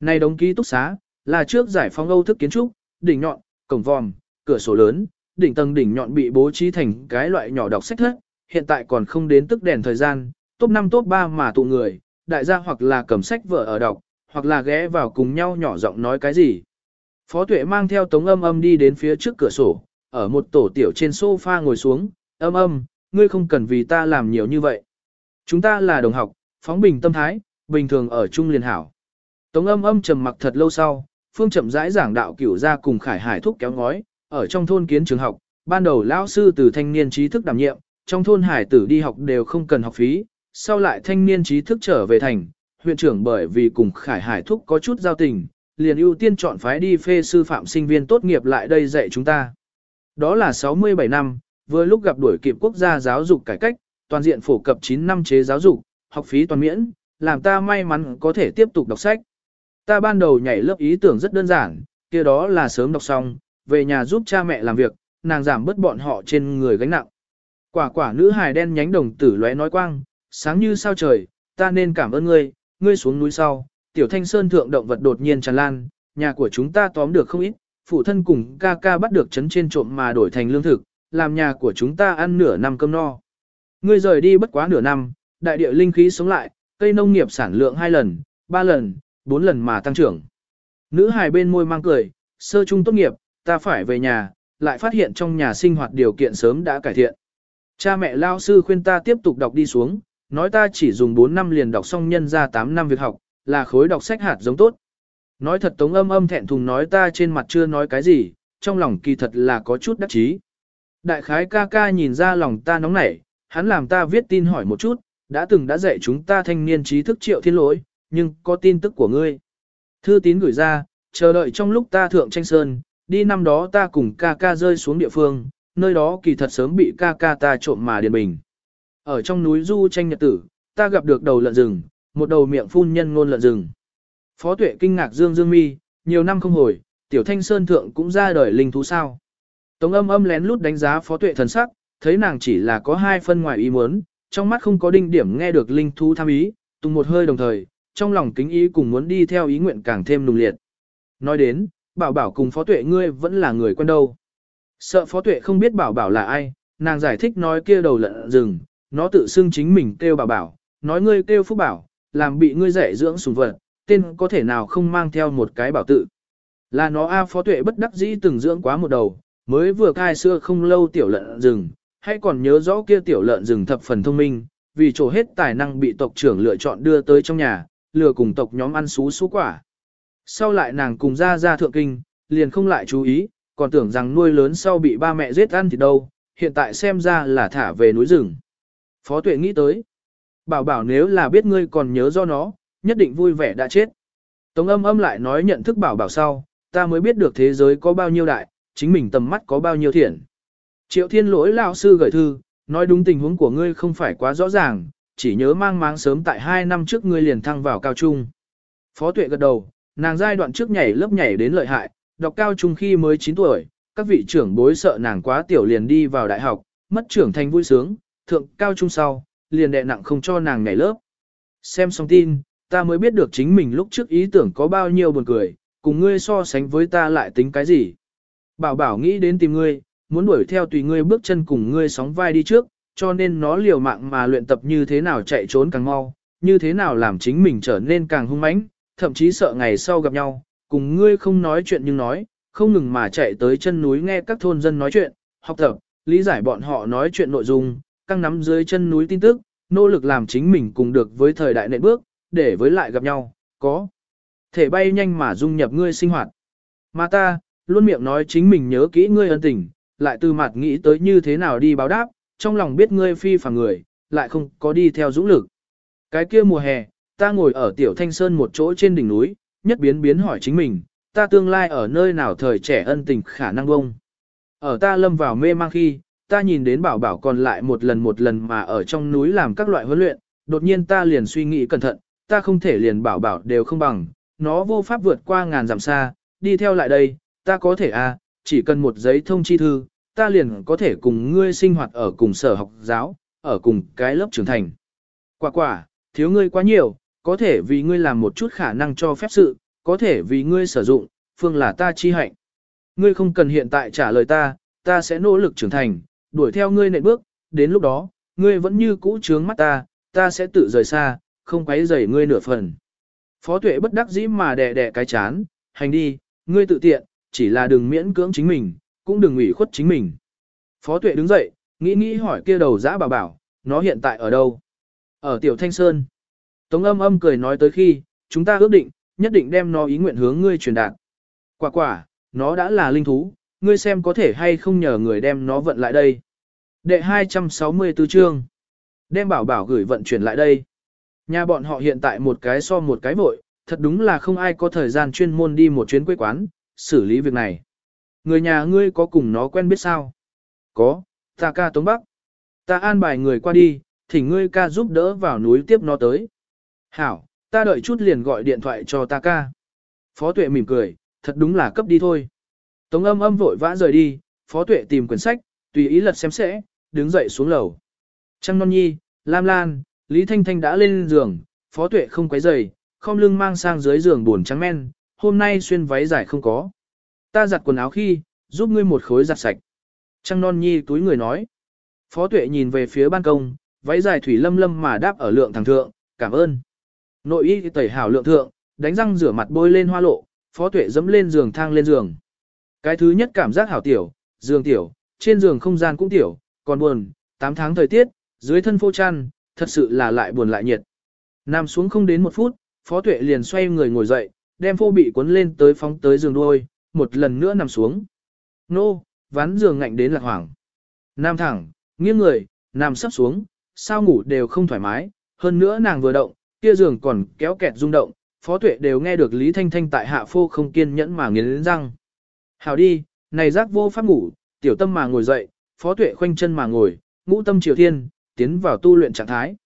Này đống ký túc xá, là trước giải phóng Âu thức kiến trúc, đỉnh nhọn, cổng vòm, cửa sổ lớn, đỉnh tầng đỉnh nhọn bị bố trí thành cái loại nhỏ đọc sách thất, hiện tại còn không đến tức đèn thời gian, top 5 top 3 mà tụ người, đại gia hoặc là cầm sách vở ở đọc, hoặc là ghé vào cùng nhau nhỏ giọng nói cái gì. Phó tuệ mang theo tống âm âm đi đến phía trước cửa sổ, ở một tổ tiểu trên sofa ngồi xuống, âm âm, ngươi không cần vì ta làm nhiều như vậy. Chúng ta là đồng học, phóng bình tâm thái, bình thường ở chung liền hảo. Tống âm âm trầm mặc thật lâu sau, phương chậm rãi giảng đạo cửu ra cùng khải hải thúc kéo ngói, ở trong thôn kiến trường học, ban đầu lão sư từ thanh niên trí thức đảm nhiệm, trong thôn hải tử đi học đều không cần học phí, sau lại thanh niên trí thức trở về thành, huyện trưởng bởi vì cùng khải hải thúc có chút giao tình, liền ưu tiên chọn phái đi phê sư phạm sinh viên tốt nghiệp lại đây dạy chúng ta. Đó là 67 năm, vừa lúc gặp đuổi kịp quốc gia giáo dục cải cách, toàn diện phổ cập 9 năm chế giáo dục, học phí toàn miễn, làm ta may mắn có thể tiếp tục đọc sách. Ta ban đầu nhảy lớp ý tưởng rất đơn giản, kia đó là sớm đọc xong, về nhà giúp cha mẹ làm việc, nàng giảm bớt bọn họ trên người gánh nặng. Quả quả nữ hài đen nhánh đồng tử lóe nói quang, sáng như sao trời, ta nên cảm ơn ngươi, ngươi xuống núi sau, tiểu thanh sơn thượng động vật đột nhiên tràn lan, nhà của chúng ta tóm được không ít, phụ thân cùng ca ca bắt được chấn trên trộm mà đổi thành lương thực, làm nhà của chúng ta ăn nửa năm cơm no. Ngươi rời đi bất quá nửa năm, đại địa linh khí sống lại, cây nông nghiệp sản lượng hai lần, ba lần, bốn lần mà tăng trưởng. Nữ hài bên môi mang cười, sơ trung tốt nghiệp, ta phải về nhà, lại phát hiện trong nhà sinh hoạt điều kiện sớm đã cải thiện. Cha mẹ lao sư khuyên ta tiếp tục đọc đi xuống, nói ta chỉ dùng 4 năm liền đọc xong nhân ra 8 năm việc học, là khối đọc sách hạt giống tốt. Nói thật tống âm âm thẹn thùng nói ta trên mặt chưa nói cái gì, trong lòng kỳ thật là có chút đắc chí. Đại khái ca ca nhìn ra lòng ta nóng nảy, hắn làm ta viết tin hỏi một chút, đã từng đã dạy chúng ta thanh niên trí thức triệu thiên lỗi, nhưng có tin tức của ngươi. Thư tín gửi ra, chờ đợi trong lúc ta thượng tranh sơn, đi năm đó ta cùng ca ca rơi xuống địa phương, nơi đó kỳ thật sớm bị ca ca ta trộm mà điền bình. Ở trong núi du tranh nhật tử, ta gặp được đầu lợn rừng, một đầu miệng phun nhân ngôn lợn rừng. Phó tuệ kinh ngạc dương dương mi, nhiều năm không hồi, tiểu thanh sơn thượng cũng ra đời linh thú sao. Tống âm âm lén lút đánh giá phó tuệ thần sắc, thấy nàng chỉ là có hai phân ngoài ý muốn, trong mắt không có đinh điểm nghe được linh thú tham ý, tung một hơi đồng thời, trong lòng kính ý cùng muốn đi theo ý nguyện càng thêm nùng liệt. Nói đến, bảo bảo cùng phó tuệ ngươi vẫn là người quen đâu. Sợ phó tuệ không biết bảo bảo là ai, nàng giải thích nói kia đầu lợn rừng, nó tự xưng chính mình kêu bảo bảo, nói ngươi kêu phúc bảo, làm bị ngươi dạy dưỡng sùng vật, tên có thể nào không mang theo một cái bảo tự. Là nó A phó tuệ bất đắc dĩ từng dưỡng quá một đầu, mới vừa cai xưa không lâu tiểu lợn rừng, hay còn nhớ rõ kia tiểu lợn rừng thập phần thông minh, vì trổ hết tài năng bị tộc trưởng lựa chọn đưa tới trong nhà, lừa cùng tộc nhóm ăn xú xú quả. Sau lại nàng cùng ra ra thượng kinh, liền không lại chú ý, còn tưởng rằng nuôi lớn sau bị ba mẹ giết ăn thì đâu, hiện tại xem ra là thả về núi rừng. Phó tuệ nghĩ tới, bảo bảo nếu là biết ngươi còn nhớ do nó, nhất định vui vẻ đã chết. Tống âm âm lại nói nhận thức bảo bảo sau, ta mới biết được thế giới có bao nhiêu đại, chính mình tầm mắt có bao nhiêu thiện. Triệu thiên lỗi lão sư gửi thư, nói đúng tình huống của ngươi không phải quá rõ ràng, chỉ nhớ mang máng sớm tại 2 năm trước ngươi liền thăng vào cao trung. Phó tuệ gật đầu, nàng giai đoạn trước nhảy lớp nhảy đến lợi hại, đọc cao trung khi mới 9 tuổi, các vị trưởng bối sợ nàng quá tiểu liền đi vào đại học, mất trưởng thành vui sướng, thượng cao trung sau, liền đệ nặng không cho nàng nhảy lớp. Xem xong tin, ta mới biết được chính mình lúc trước ý tưởng có bao nhiêu buồn cười, cùng ngươi so sánh với ta lại tính cái gì. Bảo bảo nghĩ đến tìm ngươi, muốn đuổi theo tùy ngươi bước chân cùng ngươi sóng vai đi trước, cho nên nó liều mạng mà luyện tập như thế nào chạy trốn càng mau, như thế nào làm chính mình trở nên càng hung mãnh, thậm chí sợ ngày sau gặp nhau, cùng ngươi không nói chuyện nhưng nói, không ngừng mà chạy tới chân núi nghe các thôn dân nói chuyện, học tập, lý giải bọn họ nói chuyện nội dung, căng nắm dưới chân núi tin tức, nỗ lực làm chính mình cùng được với thời đại nện bước, để với lại gặp nhau, có Thể bay nhanh mà dung nhập ngươi sinh hoạt. Mà ta, luôn miệng nói chính mình nhớ kỹ ngươi ân tình, lại từ mặt nghĩ tới như thế nào đi báo đáp, trong lòng biết ngươi phi phàm người, lại không có đi theo dũng lực. Cái kia mùa hè, ta ngồi ở tiểu thanh sơn một chỗ trên đỉnh núi, nhất biến biến hỏi chính mình, ta tương lai ở nơi nào thời trẻ ân tình khả năng bông. Ở ta lâm vào mê mang khi, ta nhìn đến bảo bảo còn lại một lần một lần mà ở trong núi làm các loại huấn luyện, đột nhiên ta liền suy nghĩ cẩn thận, ta không thể liền bảo bảo đều không bằng, nó vô pháp vượt qua ngàn dặm xa, đi theo lại đây, ta có thể à, chỉ cần một giấy thông chi thư, ta liền có thể cùng ngươi sinh hoạt ở cùng sở học giáo, ở cùng cái lớp trưởng thành. Quả quả, thiếu ngươi quá nhiều, có thể vì ngươi làm một chút khả năng cho phép sự, có thể vì ngươi sử dụng, phương là ta chi hạnh. Ngươi không cần hiện tại trả lời ta, ta sẽ nỗ lực trưởng thành, đuổi theo ngươi nệm bước, đến lúc đó, ngươi vẫn như cũ trướng mắt ta, ta sẽ tự rời xa, không quấy rầy ngươi nửa phần. Phó tuệ bất đắc dĩ mà đè đè cái chán, hành đi, ngươi tự tiện, chỉ là đừng miễn cưỡng chính mình, cũng đừng ủy khuất chính mình. Phó tuệ đứng dậy, nghĩ nghĩ hỏi kia đầu giã bảo bảo, nó hiện tại ở đâu? Ở Tiểu Thanh Sơn. Tống âm âm cười nói tới khi, chúng ta ước định, nhất định đem nó ý nguyện hướng ngươi truyền đạt. Quả quả, nó đã là linh thú, ngươi xem có thể hay không nhờ người đem nó vận lại đây. Đệ 264 chương. Đem bảo bảo gửi vận chuyển lại đây. Nhà bọn họ hiện tại một cái so một cái vội, thật đúng là không ai có thời gian chuyên môn đi một chuyến quê quán, xử lý việc này. Người nhà ngươi có cùng nó quen biết sao? Có, ta ca Tống Bắc. Ta an bài người qua đi, thỉnh ngươi ca giúp đỡ vào núi tiếp nó tới. Hảo, ta đợi chút liền gọi điện thoại cho ta ca. Phó tuệ mỉm cười, thật đúng là cấp đi thôi. Tống âm âm vội vã rời đi, phó tuệ tìm quyển sách, tùy ý lật xem sẽ, đứng dậy xuống lầu. Trăng non nhi, lam lan, Lý Thanh Thanh đã lên giường, phó tuệ không quấy giày, không lưng mang sang dưới giường buồn trắng men, hôm nay xuyên váy dài không có. Ta giặt quần áo khi, giúp ngươi một khối giặt sạch. Trăng non nhi túi người nói. Phó tuệ nhìn về phía ban công, váy dài thủy lâm lâm mà đáp ở lượng thằng thượng, cảm ơn. Nội y tẩy hảo lượng thượng, đánh răng rửa mặt bôi lên hoa lộ, phó tuệ dẫm lên giường thang lên giường. Cái thứ nhất cảm giác hảo tiểu, giường tiểu, trên giường không gian cũng tiểu, còn buồn, 8 tháng thời tiết, dưới thân phô chăn, thật sự là lại buồn lại nhiệt. Nằm xuống không đến một phút, phó tuệ liền xoay người ngồi dậy, đem phô bị cuốn lên tới phóng tới giường đuôi, một lần nữa nằm xuống. Nô, ván giường ngạnh đến lạc hoảng. Nam thẳng, nghiêng người, nằm sắp xuống, sao ngủ đều không thoải mái, hơn nữa nàng vừa động, kia giường còn kéo kẹt rung động, phó tuệ đều nghe được Lý Thanh Thanh tại hạ phô không kiên nhẫn mà nghiến răng. Hào đi, này giác vô pháp ngủ, tiểu tâm mà ngồi dậy, phó tuệ khoanh chân mà ngồi, ngũ tâm triều thiên, tiến vào tu luyện trạng thái.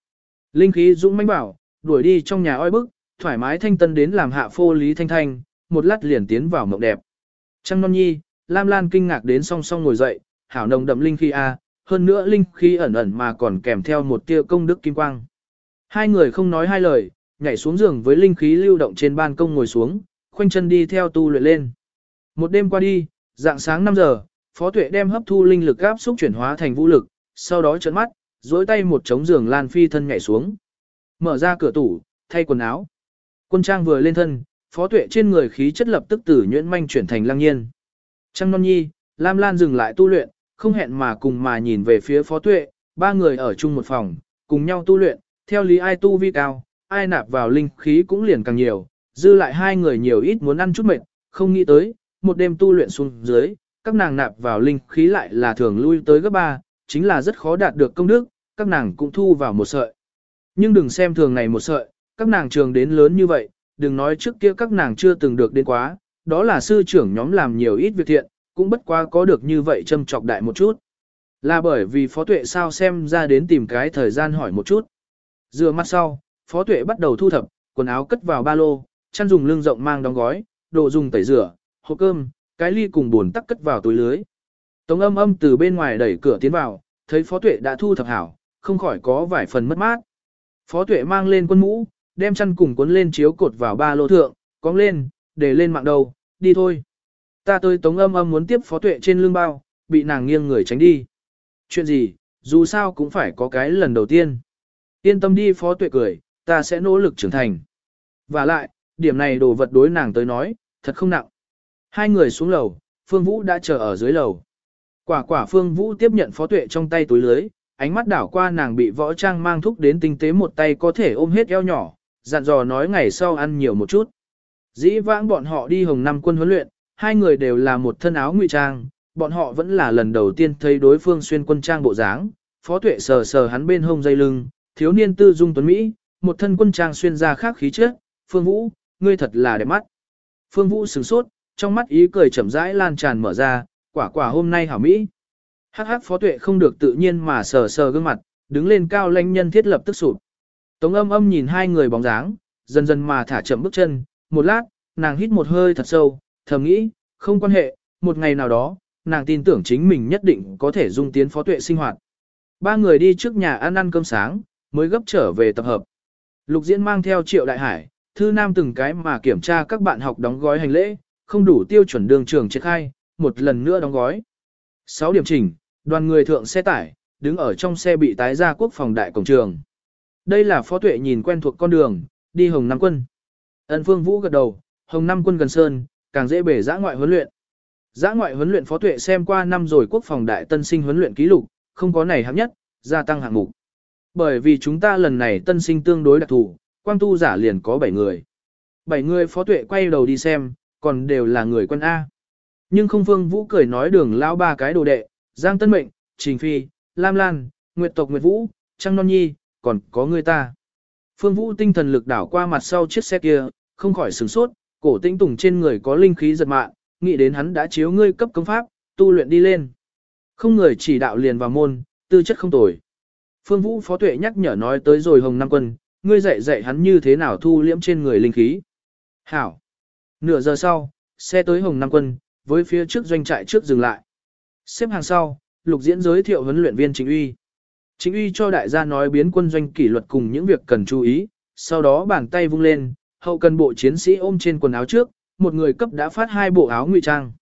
Linh khí dũng mãnh bảo, đuổi đi trong nhà oi bức, thoải mái thanh tân đến làm hạ phô Lý Thanh Thanh, một lát liền tiến vào mộng đẹp. Trăng non nhi, Lam Lan kinh ngạc đến song song ngồi dậy, hảo nồng đậm linh khí a, hơn nữa linh khí ẩn ẩn mà còn kèm theo một tia công đức kim quang. Hai người không nói hai lời, nhảy xuống giường với linh khí lưu động trên ban công ngồi xuống, khoanh chân đi theo tu luyện lên. Một đêm qua đi, dạng sáng 5 giờ, Phó Tuệ đem hấp thu linh lực áp xúc chuyển hóa thành vũ lực, sau đó trợn mắt, duỗi tay một trống giường Lan Phi thân nhảy xuống. Mở ra cửa tủ, thay quần áo. Quân trang vừa lên thân, Phó Tuệ trên người khí chất lập tức từ nhuyễn manh chuyển thành lăng nhiên. Trăng non nhi, Lam Lan dừng lại tu luyện, không hẹn mà cùng mà nhìn về phía Phó Tuệ, ba người ở chung một phòng, cùng nhau tu luyện, theo lý ai tu vi cao, ai nạp vào linh khí cũng liền càng nhiều, dư lại hai người nhiều ít muốn ăn chút mệt, không nghĩ tới, một đêm tu luyện xuống dưới, các nàng nạp vào linh khí lại là thường lui tới gấp ba, chính là rất khó đạt được công đức, các nàng cũng thu vào một sợi. Nhưng đừng xem thường này một sợi, các nàng trường đến lớn như vậy, đừng nói trước kia các nàng chưa từng được đến quá, đó là sư trưởng nhóm làm nhiều ít việc thiện, cũng bất quá có được như vậy châm trọc đại một chút. Là bởi vì phó tuệ sao xem ra đến tìm cái thời gian hỏi một chút. Dựa mắt sau, phó tuệ bắt đầu thu thập, quần áo cất vào ba lô, chăn dùng lưng rộng mang đóng gói, đồ dùng tẩy rửa, hộp cơm, cái ly cùng buồn tắc cất vào túi lưới. Tống âm âm từ bên ngoài đẩy cửa tiến vào, thấy phó tuệ đã thu thập hảo, không khỏi có vài phần mất mát. Phó tuệ mang lên quân mũ, đem chăn cùng cuốn lên chiếu cột vào ba lô thượng, cong lên, để lên mạng đầu, đi thôi. Ta tới tống âm âm muốn tiếp phó tuệ trên lưng bao, bị nàng nghiêng người tránh đi. Chuyện gì, dù sao cũng phải có cái lần đầu tiên. Yên tâm đi phó tuệ cười, ta sẽ nỗ lực trưởng thành. Và lại, điểm này đồ vật đối nàng tới nói, thật không nặng. Hai người xuống lầu, Phương Vũ đã chờ ở dưới lầu. Quả quả Phương Vũ tiếp nhận phó tuệ trong tay túi lưới, ánh mắt đảo qua nàng bị võ trang mang thúc đến tinh tế một tay có thể ôm hết eo nhỏ, dặn dò nói ngày sau ăn nhiều một chút. Dĩ vãng bọn họ đi hồng năm quân huấn luyện, hai người đều là một thân áo ngụy trang, bọn họ vẫn là lần đầu tiên thấy đối phương xuyên quân trang bộ dáng. Phó tuệ sờ sờ hắn bên hông dây lưng, thiếu niên tư dung tuấn Mỹ, một thân quân trang xuyên ra khác khí chất, phương vũ, ngươi thật là đẹp mắt. Phương vũ sửng sốt, trong mắt ý cười chậm rãi lan tràn mở ra, quả quả hôm nay hảo Mỹ. Hắc hắc phó tuệ không được tự nhiên mà sờ sờ gương mặt, đứng lên cao lãnh nhân thiết lập tức sụp. Tống âm âm nhìn hai người bóng dáng, dần dần mà thả chậm bước chân, một lát, nàng hít một hơi thật sâu, thầm nghĩ, không quan hệ, một ngày nào đó, nàng tin tưởng chính mình nhất định có thể dung tiến phó tuệ sinh hoạt. Ba người đi trước nhà ăn ăn cơm sáng, mới gấp trở về tập hợp. Lục diễn mang theo triệu đại hải, thư nam từng cái mà kiểm tra các bạn học đóng gói hành lễ, không đủ tiêu chuẩn đường trường triển khai, một lần nữa đóng gói. 6 điểm chỉnh, đoàn người thượng xe tải, đứng ở trong xe bị tái ra quốc phòng đại cổng trường. Đây là phó tuệ nhìn quen thuộc con đường, đi Hồng Nam Quân. Ân Phương Vũ gật đầu, Hồng Nam Quân gần Sơn, càng dễ bể giã ngoại huấn luyện. Giã ngoại huấn luyện phó tuệ xem qua năm rồi quốc phòng đại tân sinh huấn luyện ký lục, không có này hạng nhất, gia tăng hạng mục. Bởi vì chúng ta lần này tân sinh tương đối đặc thù, quang tu giả liền có 7 người. 7 người phó tuệ quay đầu đi xem, còn đều là người quân A. Nhưng không phương vũ cười nói đường lao ba cái đồ đệ, Giang Tân Mệnh, Trình Phi, Lam Lan, Nguyệt Tộc Nguyệt Vũ, Trăng Non Nhi, còn có người ta. Phương Vũ tinh thần lực đảo qua mặt sau chiếc xe kia, không khỏi sửng sốt, cổ tĩnh tùng trên người có linh khí giật mạng, nghĩ đến hắn đã chiếu ngươi cấp công pháp, tu luyện đi lên. Không người chỉ đạo liền vào môn, tư chất không tồi. Phương Vũ Phó Tuệ nhắc nhở nói tới rồi Hồng Nam Quân, ngươi dạy dạy hắn như thế nào thu liễm trên người linh khí. Hảo. Nửa giờ sau, xe tới Hồng Nam Quân, với phía trước doanh trại trước dừng lại. Xếp hàng sau, lục diễn giới thiệu huấn luyện viên chính uy. Chính uy cho đại gia nói biến quân doanh kỷ luật cùng những việc cần chú ý, sau đó bàn tay vung lên, hậu cần bộ chiến sĩ ôm trên quần áo trước, một người cấp đã phát hai bộ áo ngụy trang.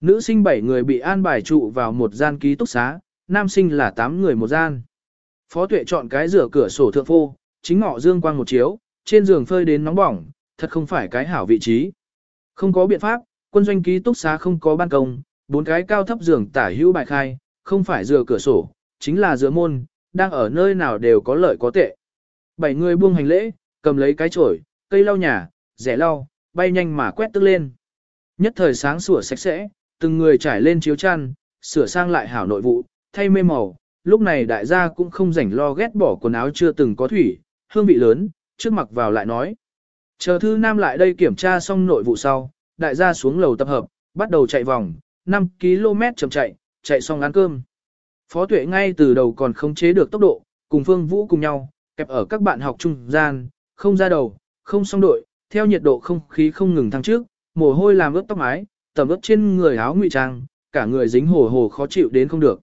Nữ sinh 7 người bị an bài trụ vào một gian ký túc xá, nam sinh là 8 người một gian. Phó tuệ chọn cái rửa cửa sổ thượng phô, chính ngọ dương quang một chiếu, trên giường phơi đến nóng bỏng, thật không phải cái hảo vị trí. Không có biện pháp, quân doanh ký túc xá không có ban công, bốn cái cao thấp giường tả hữu bài khai, không phải rửa cửa sổ, chính là giữa môn, đang ở nơi nào đều có lợi có tệ. Bảy người buông hành lễ, cầm lấy cái chổi, cây lau nhà, rẻ lau, bay nhanh mà quét tức lên. Nhất thời sáng sủa sạch sẽ, từng người trải lên chiếu chăn, sửa sang lại hảo nội vụ, thay mê màu. Lúc này đại gia cũng không rảnh lo ghét bỏ quần áo chưa từng có thủy, hương vị lớn, trước mặc vào lại nói. Chờ thư nam lại đây kiểm tra xong nội vụ sau, đại gia xuống lầu tập hợp, bắt đầu chạy vòng, 5 km chậm chạy, chạy xong ăn cơm. Phó tuệ ngay từ đầu còn không chế được tốc độ, cùng Phương Vũ cùng nhau, kẹp ở các bạn học trung gian, không ra đầu, không song đội, theo nhiệt độ không khí không ngừng thăng trước, mồ hôi làm ướt tóc mái, tầm ướt trên người áo ngụy trang, cả người dính hồ hồ khó chịu đến không được.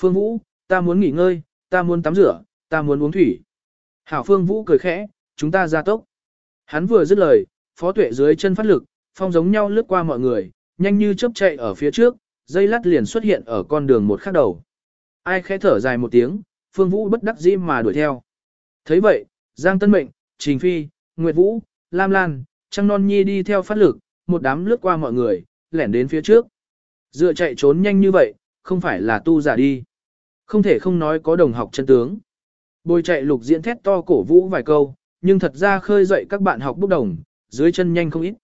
Phương Vũ, ta muốn nghỉ ngơi, ta muốn tắm rửa, ta muốn uống thủy. Hảo Phương Vũ cười khẽ, chúng ta ra tốc. Hắn vừa dứt lời, phó tuệ dưới chân phát lực, phong giống nhau lướt qua mọi người, nhanh như chớp chạy ở phía trước, dây lát liền xuất hiện ở con đường một khắc đầu. Ai khẽ thở dài một tiếng, Phương Vũ bất đắc dĩ mà đuổi theo. thấy vậy, Giang Tân Mệnh, Trình Phi, Nguyệt Vũ, Lam Lan, Trăng Non Nhi đi theo phát lực, một đám lướt qua mọi người, lẻn đến phía trước. Dựa chạy trốn nhanh như vậy, không phải là tu giả đi. Không thể không nói có đồng học chân tướng. Bồi chạy lục diễn thét to cổ vũ vài câu, nhưng thật ra khơi dậy các bạn học bốc đồng, dưới chân nhanh không ít.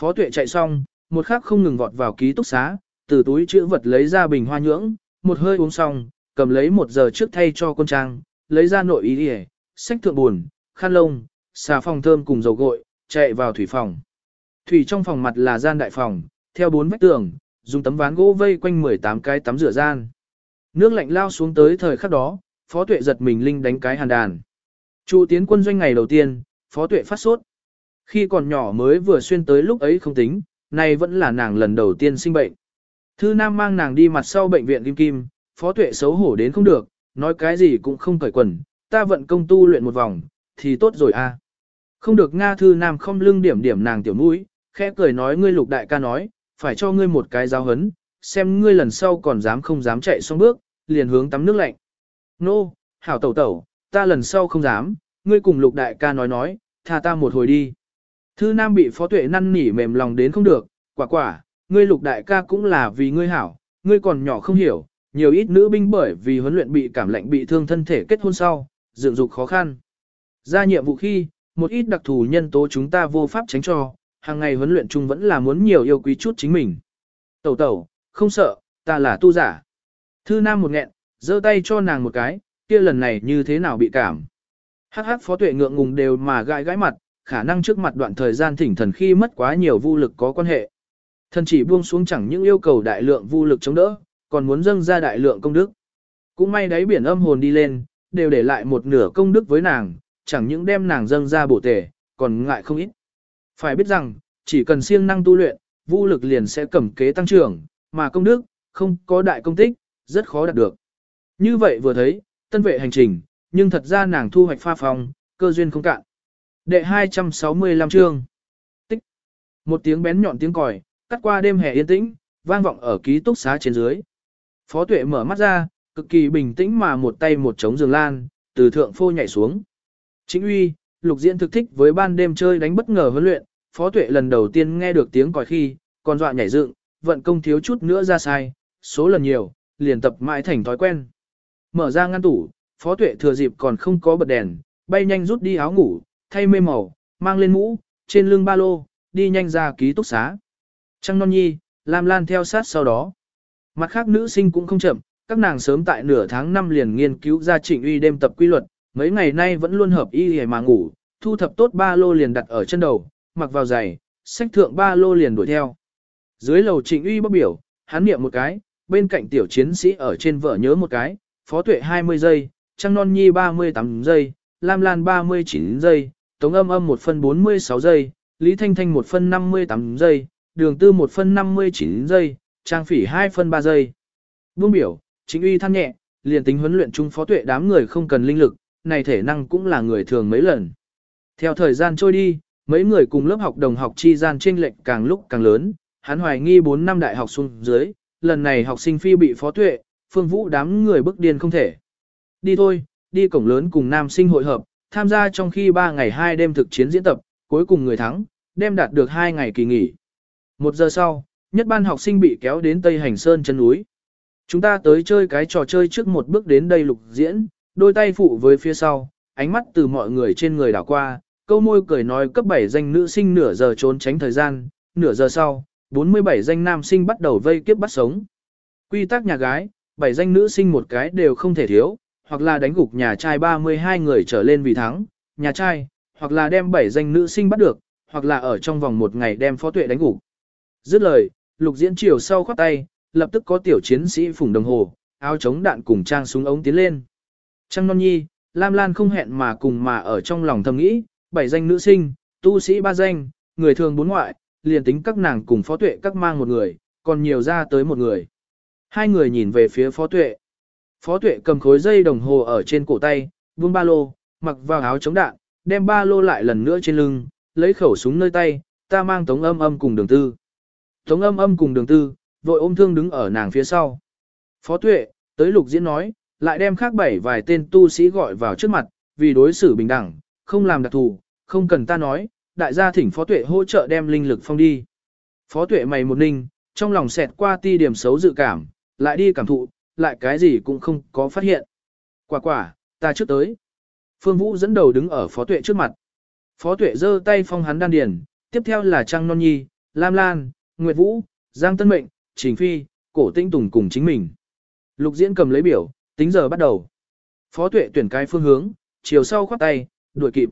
Phó tuệ chạy xong, một khắc không ngừng vọt vào ký túc xá, từ túi chữ vật lấy ra bình hoa nhưỡng, một hơi uống xong, cầm lấy một giờ trước thay cho con trang, lấy ra nội ý đi sách thượng buồn, khăn lông, xà phòng thơm cùng dầu gội, chạy vào thủy phòng. Thủy trong phòng mặt là gian đại phòng, theo bốn vách tường, dùng tấm ván gỗ vây quanh 18 cái tắm rửa gian. Nước lạnh lao xuống tới thời khắc đó, Phó Tuệ giật mình linh đánh cái hàn đàn. Chu tiến quân doanh ngày đầu tiên, Phó Tuệ phát sốt. Khi còn nhỏ mới vừa xuyên tới lúc ấy không tính, nay vẫn là nàng lần đầu tiên sinh bệnh. Thư Nam mang nàng đi mặt sau bệnh viện Kim Kim, Phó Tuệ xấu hổ đến không được, nói cái gì cũng không cởi quần, ta vận công tu luyện một vòng, thì tốt rồi a. À. Không được Nga Thư Nam không lưng điểm điểm nàng tiểu mũi, khẽ cười nói ngươi lục đại ca nói, phải cho ngươi một cái giáo hấn, xem ngươi lần sau còn dám không dám chạy xong bước, liền hướng tắm nước lạnh. Nô, no, hảo tẩu tẩu, ta lần sau không dám, ngươi cùng lục đại ca nói nói, tha ta một hồi đi. Thư Nam bị phó tuệ năn nỉ mềm lòng đến không được, quả quả, ngươi lục đại ca cũng là vì ngươi hảo, ngươi còn nhỏ không hiểu, nhiều ít nữ binh bởi vì huấn luyện bị cảm lạnh bị thương thân thể kết hôn sau, dựng dục khó khăn. Ra nhiệm vụ khi, một ít đặc thù nhân tố chúng ta vô pháp tránh cho, hàng ngày huấn luyện chung vẫn là muốn nhiều yêu quý chút chính mình. Tẩu tẩu, không sợ, ta là tu giả. Thư Nam một nghẹn, giơ tay cho nàng một cái, kia lần này như thế nào bị cảm. Hắc hắc phó tuệ ngượng ngùng đều mà gãi gãi mặt, khả năng trước mặt đoạn thời gian thỉnh thần khi mất quá nhiều vô lực có quan hệ. Thần chỉ buông xuống chẳng những yêu cầu đại lượng vô lực chống đỡ, còn muốn dâng ra đại lượng công đức. Cũng may đáy biển âm hồn đi lên, đều để lại một nửa công đức với nàng, chẳng những đem nàng dâng ra bổ tể, còn ngại không ít. Phải biết rằng, chỉ cần siêng năng tu luyện, vô lực liền sẽ cầm kế tăng trưởng, mà công đức, không có đại công tích, rất khó đạt được. Như vậy vừa thấy, tân vệ hành trình, nhưng thật ra nàng thu hoạch pha phong, cơ duyên không cạn. Đệ 265 chương. Tích. Một tiếng bén nhọn tiếng còi, cắt qua đêm hè yên tĩnh, vang vọng ở ký túc xá trên dưới. Phó tuệ mở mắt ra, cực kỳ bình tĩnh mà một tay một trống giường lan, từ thượng phô nhảy xuống. Chính uy, lục diễn thực thích với ban đêm chơi đánh bất ngờ huấn luyện, phó tuệ lần đầu tiên nghe được tiếng còi khi, còn dọa nhảy dựng, vận công thiếu chút nữa ra sai, số lần nhiều, liền tập mãi thành thói quen. Mở ra ngăn tủ, phó tuệ thừa dịp còn không có bật đèn, bay nhanh rút đi áo ngủ, thay mê màu, mang lên mũ, trên lưng ba lô, đi nhanh ra ký túc xá. Trăng non nhi, Lam Lan theo sát sau đó. Mặt khác nữ sinh cũng không chậm, các nàng sớm tại nửa tháng năm liền nghiên cứu ra trịnh uy đêm tập quy luật, mấy ngày nay vẫn luôn hợp y hề mà ngủ, thu thập tốt ba lô liền đặt ở chân đầu, mặc vào giày, sách thượng ba lô liền đuổi theo. Dưới lầu trịnh uy bóc biểu, hắn niệm một cái, bên cạnh tiểu chiến sĩ ở trên vợ nhớ một cái, phó tuệ 20 giây, trăng non nhi 38 giây, lam lan 39 giây, tống âm âm 1 phân 46 giây, lý thanh thanh 1 phân 58 giây, đường tư 1 phân 59 giây, trang phỉ 2 phân 3 giây. Buông biểu, chính uy than nhẹ, liền tính huấn luyện chung phó tuệ đám người không cần linh lực, này thể năng cũng là người thường mấy lần. Theo thời gian trôi đi, mấy người cùng lớp học đồng học chi gian chênh lệch càng lúc càng lớn, hắn hoài nghi 4 năm đại học xuống dưới, lần này học sinh phi bị phó tuệ, phương vũ đám người bức điên không thể. Đi thôi, đi cổng lớn cùng nam sinh hội hợp, tham gia trong khi 3 ngày 2 đêm thực chiến diễn tập, cuối cùng người thắng, đem đạt được 2 ngày kỳ nghỉ. Một giờ sau, nhất ban học sinh bị kéo đến Tây Hành Sơn chân núi. Chúng ta tới chơi cái trò chơi trước một bước đến đây lục diễn, đôi tay phụ với phía sau, ánh mắt từ mọi người trên người đảo qua, câu môi cười nói cấp 7 danh nữ sinh nửa giờ trốn tránh thời gian, nửa giờ sau, 47 danh nam sinh bắt đầu vây kiếp bắt sống. Quy tắc nhà gái, 7 danh nữ sinh một cái đều không thể thiếu, hoặc là đánh gục nhà trai 32 người trở lên vì thắng, nhà trai, hoặc là đem 7 danh nữ sinh bắt được, hoặc là ở trong vòng một ngày đem phó tuệ đánh gục. Dứt lời, lục diễn chiều sau khoát tay, lập tức có tiểu chiến sĩ phủng đồng hồ, áo chống đạn cùng trang súng ống tiến lên. Trăng non nhi, Lam Lan không hẹn mà cùng mà ở trong lòng thầm nghĩ, bảy danh nữ sinh, tu sĩ ba danh, người thường bốn ngoại, liền tính các nàng cùng phó tuệ các mang một người, còn nhiều ra tới một người. Hai người nhìn về phía phó tuệ. Phó tuệ cầm khối dây đồng hồ ở trên cổ tay, buông ba lô, mặc vào áo chống đạn, đem ba lô lại lần nữa trên lưng, lấy khẩu súng nơi tay, ta mang tống âm âm cùng đường tư. Tống âm âm cùng đường tư, vội ôm thương đứng ở nàng phía sau. Phó tuệ, tới lục diễn nói, lại đem khác bảy vài tên tu sĩ gọi vào trước mặt, vì đối xử bình đẳng, không làm đặc thù, không cần ta nói, đại gia thỉnh phó tuệ hỗ trợ đem linh lực phong đi. Phó tuệ mày một ninh, trong lòng xẹt qua ti điểm xấu dự cảm, lại đi cảm thụ, lại cái gì cũng không có phát hiện. Quả quả, ta trước tới. Phương Vũ dẫn đầu đứng ở phó tuệ trước mặt. Phó tuệ giơ tay phong hắn đan điền, tiếp theo là Trang Non Nhi, Lam Lan, Nguyệt Vũ, Giang Tân Mệnh, Trình Phi, Cổ Tinh Tùng cùng chính mình. Lục diễn cầm lấy biểu, tính giờ bắt đầu. Phó tuệ tuyển cái phương hướng, chiều sau khoát tay, đuổi kịp.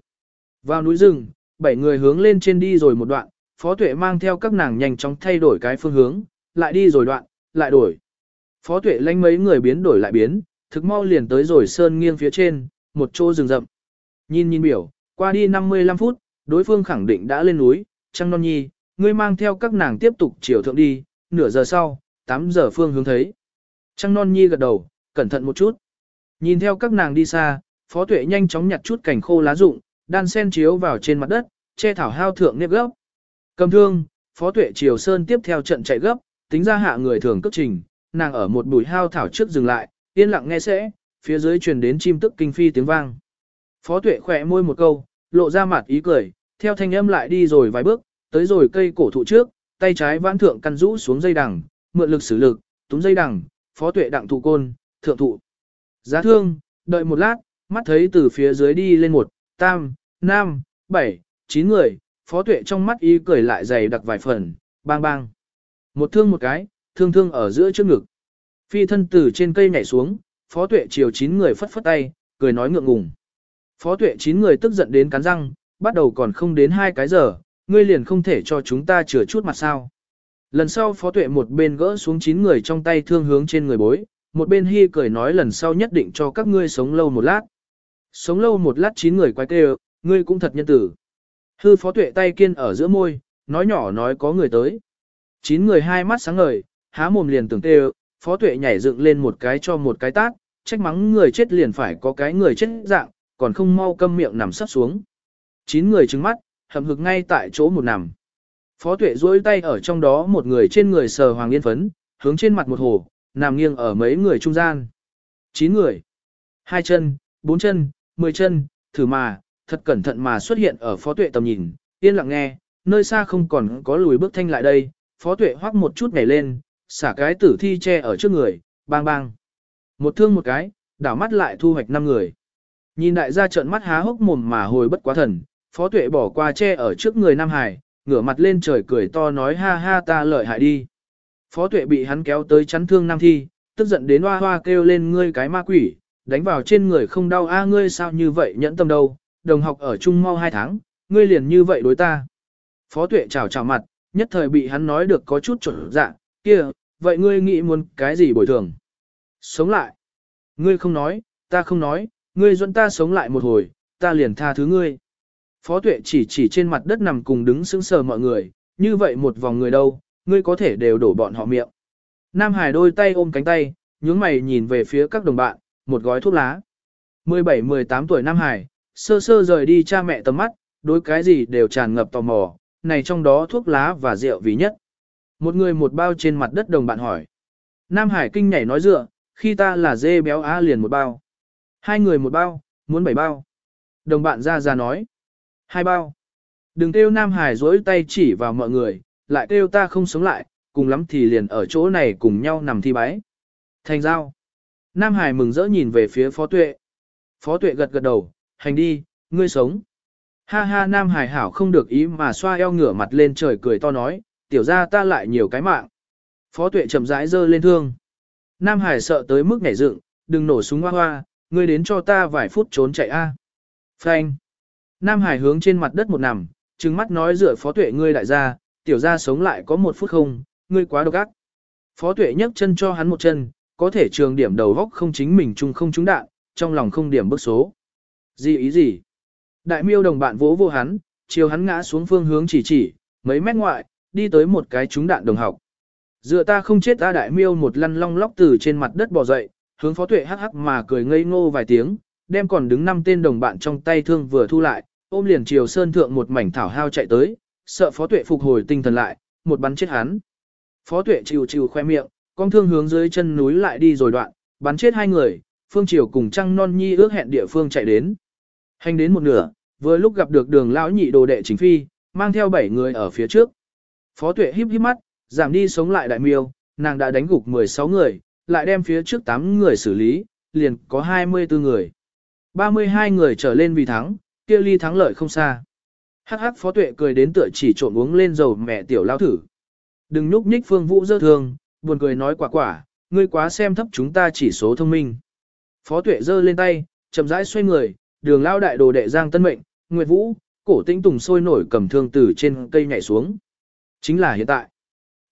Vào núi rừng, bảy người hướng lên trên đi rồi một đoạn, phó tuệ mang theo các nàng nhanh chóng thay đổi cái phương hướng, lại đi rồi đoạn, lại đổi. Phó tuệ lánh mấy người biến đổi lại biến, thực mau liền tới rồi sơn nghiêng phía trên, một chỗ rừng rậm. Nhìn nhìn biểu, qua đi 55 phút, đối phương khẳng định đã lên núi, trăng non nhi, ngươi mang theo các nàng tiếp tục chiều thượng đi, nửa giờ sau, 8 giờ phương hướng thấy. Trăng non nhi gật đầu, cẩn thận một chút. Nhìn theo các nàng đi xa, phó tuệ nhanh chóng nhặt chút cảnh khô lá rụng, đan sen chiếu vào trên mặt đất, che thảo hao thượng nếp gấp. Cầm thương, phó tuệ chiều sơn tiếp theo trận chạy gấp, tính ra hạ người thường cất trình, nàng ở một bụi hao thảo trước dừng lại, yên lặng nghe sẽ, phía dưới truyền đến chim tức kinh phi tiếng vang. Phó tuệ khỏe môi một câu, lộ ra mặt ý cười, theo thanh âm lại đi rồi vài bước, tới rồi cây cổ thụ trước, tay trái vãn thượng căn rũ xuống dây đằng, mượn lực sử lực, túm dây đằng, phó tuệ đặng thụ côn, thượng thụ. Giá thương, đợi một lát, mắt thấy từ phía dưới đi lên một, tam, nam, bảy, chín người, Phó tuệ trong mắt y cười lại dày đặc vài phần, bang bang. Một thương một cái, thương thương ở giữa trước ngực. Phi thân từ trên cây nhảy xuống, phó tuệ chiều chín người phất phất tay, cười nói ngượng ngùng. Phó tuệ chín người tức giận đến cắn răng, bắt đầu còn không đến hai cái giờ, ngươi liền không thể cho chúng ta chừa chút mặt sao. Lần sau phó tuệ một bên gỡ xuống chín người trong tay thương hướng trên người bối, một bên hy cười nói lần sau nhất định cho các ngươi sống lâu một lát. Sống lâu một lát chín người quay kêu, ngươi cũng thật nhân tử. Hư phó tuệ tay kiên ở giữa môi, nói nhỏ nói có người tới. Chín người hai mắt sáng ngời, há mồm liền tưởng kêu, phó tuệ nhảy dựng lên một cái cho một cái tát, trách mắng người chết liền phải có cái người chết dạng, còn không mau câm miệng nằm sắp xuống. Chín người trứng mắt, hầm hực ngay tại chỗ một nằm. Phó tuệ duỗi tay ở trong đó một người trên người sờ hoàng yên phấn, hướng trên mặt một hồ, nằm nghiêng ở mấy người trung gian. Chín người. Hai chân, bốn chân, mười chân, thử mà, thật cẩn thận mà xuất hiện ở phó tuệ tầm nhìn, yên lặng nghe, nơi xa không còn có lùi bước thanh lại đây, phó tuệ hoắc một chút nhảy lên, xả cái tử thi che ở trước người, bang bang. Một thương một cái, đảo mắt lại thu hoạch năm người. Nhìn đại gia trợn mắt há hốc mồm mà hồi bất quá thần, phó tuệ bỏ qua che ở trước người Nam Hải, ngửa mặt lên trời cười to nói ha ha ta lợi hại đi. Phó tuệ bị hắn kéo tới chắn thương Nam Thi, tức giận đến hoa hoa kêu lên ngươi cái ma quỷ, đánh vào trên người không đau a à, ngươi sao như vậy nhẫn tâm đâu, đồng học ở chung mau hai tháng, ngươi liền như vậy đối ta. Phó tuệ chào chào mặt, nhất thời bị hắn nói được có chút chuẩn dạ, kia, vậy ngươi nghĩ muốn cái gì bồi thường? Sống lại. Ngươi không nói, ta không nói, ngươi dẫn ta sống lại một hồi, ta liền tha thứ ngươi. Phó tuệ chỉ chỉ trên mặt đất nằm cùng đứng sững sờ mọi người, như vậy một vòng người đâu, ngươi có thể đều đổ bọn họ miệng. Nam Hải đôi tay ôm cánh tay, nhướng mày nhìn về phía các đồng bạn, một gói thuốc lá. 17-18 tuổi Nam Hải, sơ sơ rời đi cha mẹ tầm mắt, đối cái gì đều tràn ngập tò mò, này trong đó thuốc lá và rượu vì nhất. Một người một bao trên mặt đất đồng bạn hỏi. Nam Hải kinh nhảy nói dựa, khi ta là dê béo á liền một bao. Hai người một bao, muốn bảy bao. Đồng bạn ra ra nói. Hai bao. Đừng kêu Nam Hải dối tay chỉ vào mọi người, lại kêu ta không sống lại, cùng lắm thì liền ở chỗ này cùng nhau nằm thi bái. Thành giao. Nam Hải mừng rỡ nhìn về phía Phó Tuệ. Phó Tuệ gật gật đầu, hành đi, ngươi sống. Ha ha Nam Hải hảo không được ý mà xoa eo ngửa mặt lên trời cười to nói, tiểu ra ta lại nhiều cái mạng. Phó Tuệ chậm rãi giơ lên thương. Nam Hải sợ tới mức nhảy dựng, đừng nổ súng hoa hoa, ngươi đến cho ta vài phút trốn chạy a. Phanh. Nam Hải hướng trên mặt đất một nằm, trừng mắt nói dựa phó tuệ ngươi đại gia, tiểu gia sống lại có một phút không, ngươi quá độc ác. Phó tuệ nhấc chân cho hắn một chân, có thể trường điểm đầu góc không chính mình chung không trúng đạn, trong lòng không điểm bức số. Gì ý gì? Đại miêu đồng bạn vỗ vô hắn, chiều hắn ngã xuống phương hướng chỉ chỉ, mấy mét ngoại, đi tới một cái trúng đạn đồng học. Dựa ta không chết ta đại miêu một lăn long lóc từ trên mặt đất bò dậy, hướng phó tuệ hắc hắc mà cười ngây ngô vài tiếng, đem còn đứng năm tên đồng bạn trong tay thương vừa thu lại, ôm liền chiều sơn thượng một mảnh thảo hao chạy tới, sợ phó tuệ phục hồi tinh thần lại, một bắn chết hắn. Phó tuệ chịu chịu khoe miệng, con thương hướng dưới chân núi lại đi rồi đoạn, bắn chết hai người, phương triều cùng trăng non nhi ước hẹn địa phương chạy đến. Hành đến một nửa, vừa lúc gặp được đường lão nhị đồ đệ chính phi, mang theo bảy người ở phía trước. Phó tuệ híp híp mắt, giảm đi sống lại đại miêu, nàng đã đánh gục 16 người, lại đem phía trước 8 người xử lý, liền có 24 người. 32 người trở lên vì thắng, kia ly thắng lợi không xa. Hắc hắc phó tuệ cười đến tựa chỉ trộn uống lên dầu mẹ tiểu lao thử. Đừng núp nhích phương vũ dơ thương, buồn cười nói quả quả, ngươi quá xem thấp chúng ta chỉ số thông minh. Phó tuệ dơ lên tay, chậm rãi xoay người, đường lao đại đồ đệ giang tân mệnh, nguyệt vũ, cổ tĩnh tùng sôi nổi cầm thương từ trên cây nhảy xuống. Chính là hiện tại.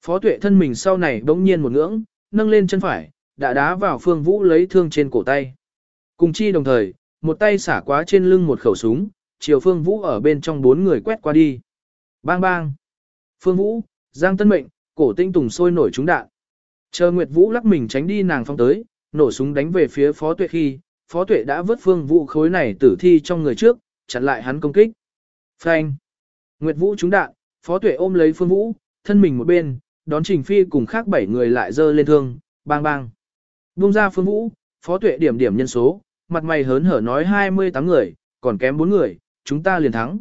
Phó tuệ thân mình sau này bỗng nhiên một ngưỡng, nâng lên chân phải, đã đá vào phương vũ lấy thương trên cổ tay. Cùng chi đồng thời, một tay xả quá trên lưng một khẩu súng, chiều phương vũ ở bên trong bốn người quét qua đi. Bang bang. Phương vũ, giang tân mệnh, cổ tinh tùng sôi nổi trúng đạn. Chờ Nguyệt Vũ lắc mình tránh đi nàng phong tới, nổ súng đánh về phía phó tuệ khi, phó tuệ đã vớt phương vũ khối này tử thi trong người trước, chặn lại hắn công kích. Phanh. Nguyệt Vũ trúng đạn, phó tuệ ôm lấy phương vũ, thân mình một bên, đón Trình Phi cùng khác bảy người lại dơ lên thương, bang bang. Bung ra phương vũ, phó tuệ điểm điểm nhân số, mặt mày hớn hở nói 28 người, còn kém 4 người, chúng ta liền thắng.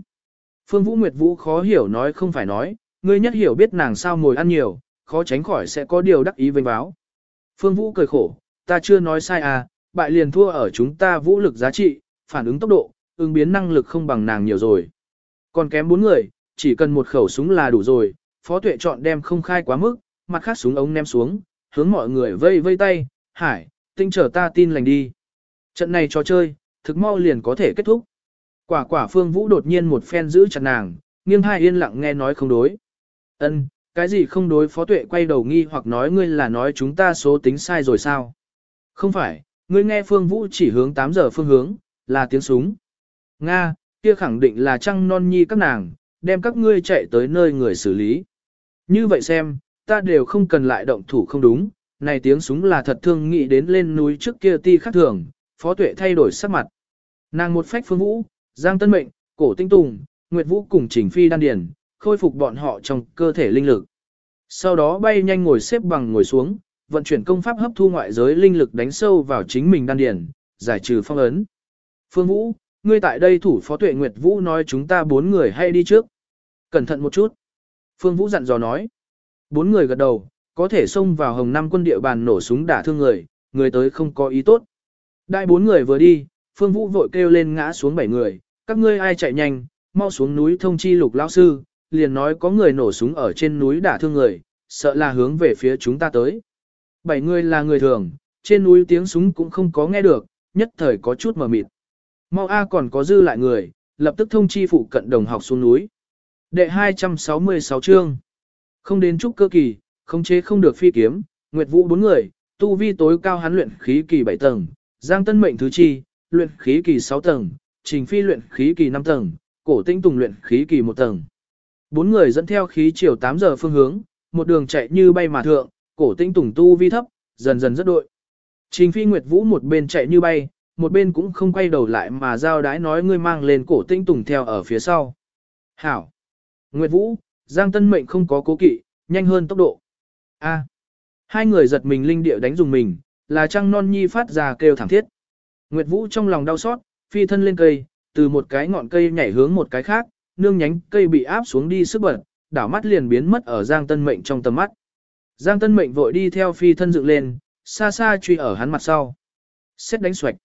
Phương Vũ Nguyệt Vũ khó hiểu nói không phải nói, ngươi nhất hiểu biết nàng sao ngồi ăn nhiều, khó tránh khỏi sẽ có điều đắc ý vênh báo. Phương Vũ cười khổ, ta chưa nói sai à, bại liền thua ở chúng ta vũ lực giá trị, phản ứng tốc độ, ứng biến năng lực không bằng nàng nhiều rồi. Còn kém 4 người, chỉ cần một khẩu súng là đủ rồi, phó tuệ chọn đem không khai quá mức, mặt khác súng ống ném xuống, hướng mọi người vây vây tay, hải, tinh trở ta tin lành đi. Trận này trò chơi, thực mau liền có thể kết thúc. Quả quả phương vũ đột nhiên một phen giữ chặt nàng, nghiêng hai yên lặng nghe nói không đối. ân cái gì không đối phó tuệ quay đầu nghi hoặc nói ngươi là nói chúng ta số tính sai rồi sao? Không phải, ngươi nghe phương vũ chỉ hướng 8 giờ phương hướng, là tiếng súng. Nga, kia khẳng định là trăng non nhi các nàng, đem các ngươi chạy tới nơi người xử lý. Như vậy xem, ta đều không cần lại động thủ không đúng, này tiếng súng là thật thương nghĩ đến lên núi trước kia ti khắc thường, phó tuệ thay đổi sắc mặt. Nàng một phách phương vũ, giang tân mệnh, cổ tinh tùng, nguyệt vũ cùng trình phi đan điền, khôi phục bọn họ trong cơ thể linh lực. Sau đó bay nhanh ngồi xếp bằng ngồi xuống, vận chuyển công pháp hấp thu ngoại giới linh lực đánh sâu vào chính mình đan điền, giải trừ phong ấn. Phương Vũ, ngươi tại đây thủ phó tuệ Nguyệt Vũ nói chúng ta bốn người hay đi trước. Cẩn thận một chút. Phương Vũ dặn dò nói. Bốn người gật đầu, có thể xông vào hồng năm quân địa bàn nổ súng đả thương người, người tới không có ý tốt. Đại bốn người vừa đi, Phương Vũ vội kêu lên ngã xuống bảy người, các ngươi ai chạy nhanh, mau xuống núi thông chi lục lão sư, liền nói có người nổ súng ở trên núi đả thương người, sợ là hướng về phía chúng ta tới. Bảy người là người thường, trên núi tiếng súng cũng không có nghe được, nhất thời có chút mờ mịt. Mau A còn có dư lại người, lập tức thông chi phụ cận đồng học xuống núi. Đệ 266 chương. Không đến chút cơ kỳ, không chế không được phi kiếm, Nguyệt Vũ bốn người, tu vi tối cao hắn luyện khí kỳ 7 tầng, Giang Tân Mệnh thứ chi, luyện khí kỳ 6 tầng, Trình Phi luyện khí kỳ 5 tầng, Cổ Tinh Tùng luyện khí kỳ 1 tầng. Bốn người dẫn theo khí chiều 8 giờ phương hướng, một đường chạy như bay mà thượng, Cổ Tinh Tùng tu vi thấp, dần dần rất đội. Trình Phi Nguyệt Vũ một bên chạy như bay, một bên cũng không quay đầu lại mà giao đái nói ngươi mang lên Cổ Tinh Tùng theo ở phía sau. Hảo! Nguyệt Vũ, Giang Tân Mệnh không có cố kỵ, nhanh hơn tốc độ. A. Hai người giật mình linh địa đánh dùng mình, là trăng non nhi phát ra kêu thảm thiết. Nguyệt Vũ trong lòng đau xót, phi thân lên cây, từ một cái ngọn cây nhảy hướng một cái khác, nương nhánh cây bị áp xuống đi sức bật, đảo mắt liền biến mất ở Giang Tân Mệnh trong tầm mắt. Giang Tân Mệnh vội đi theo phi thân dựng lên, xa xa truy ở hắn mặt sau. Xét đánh xoạch.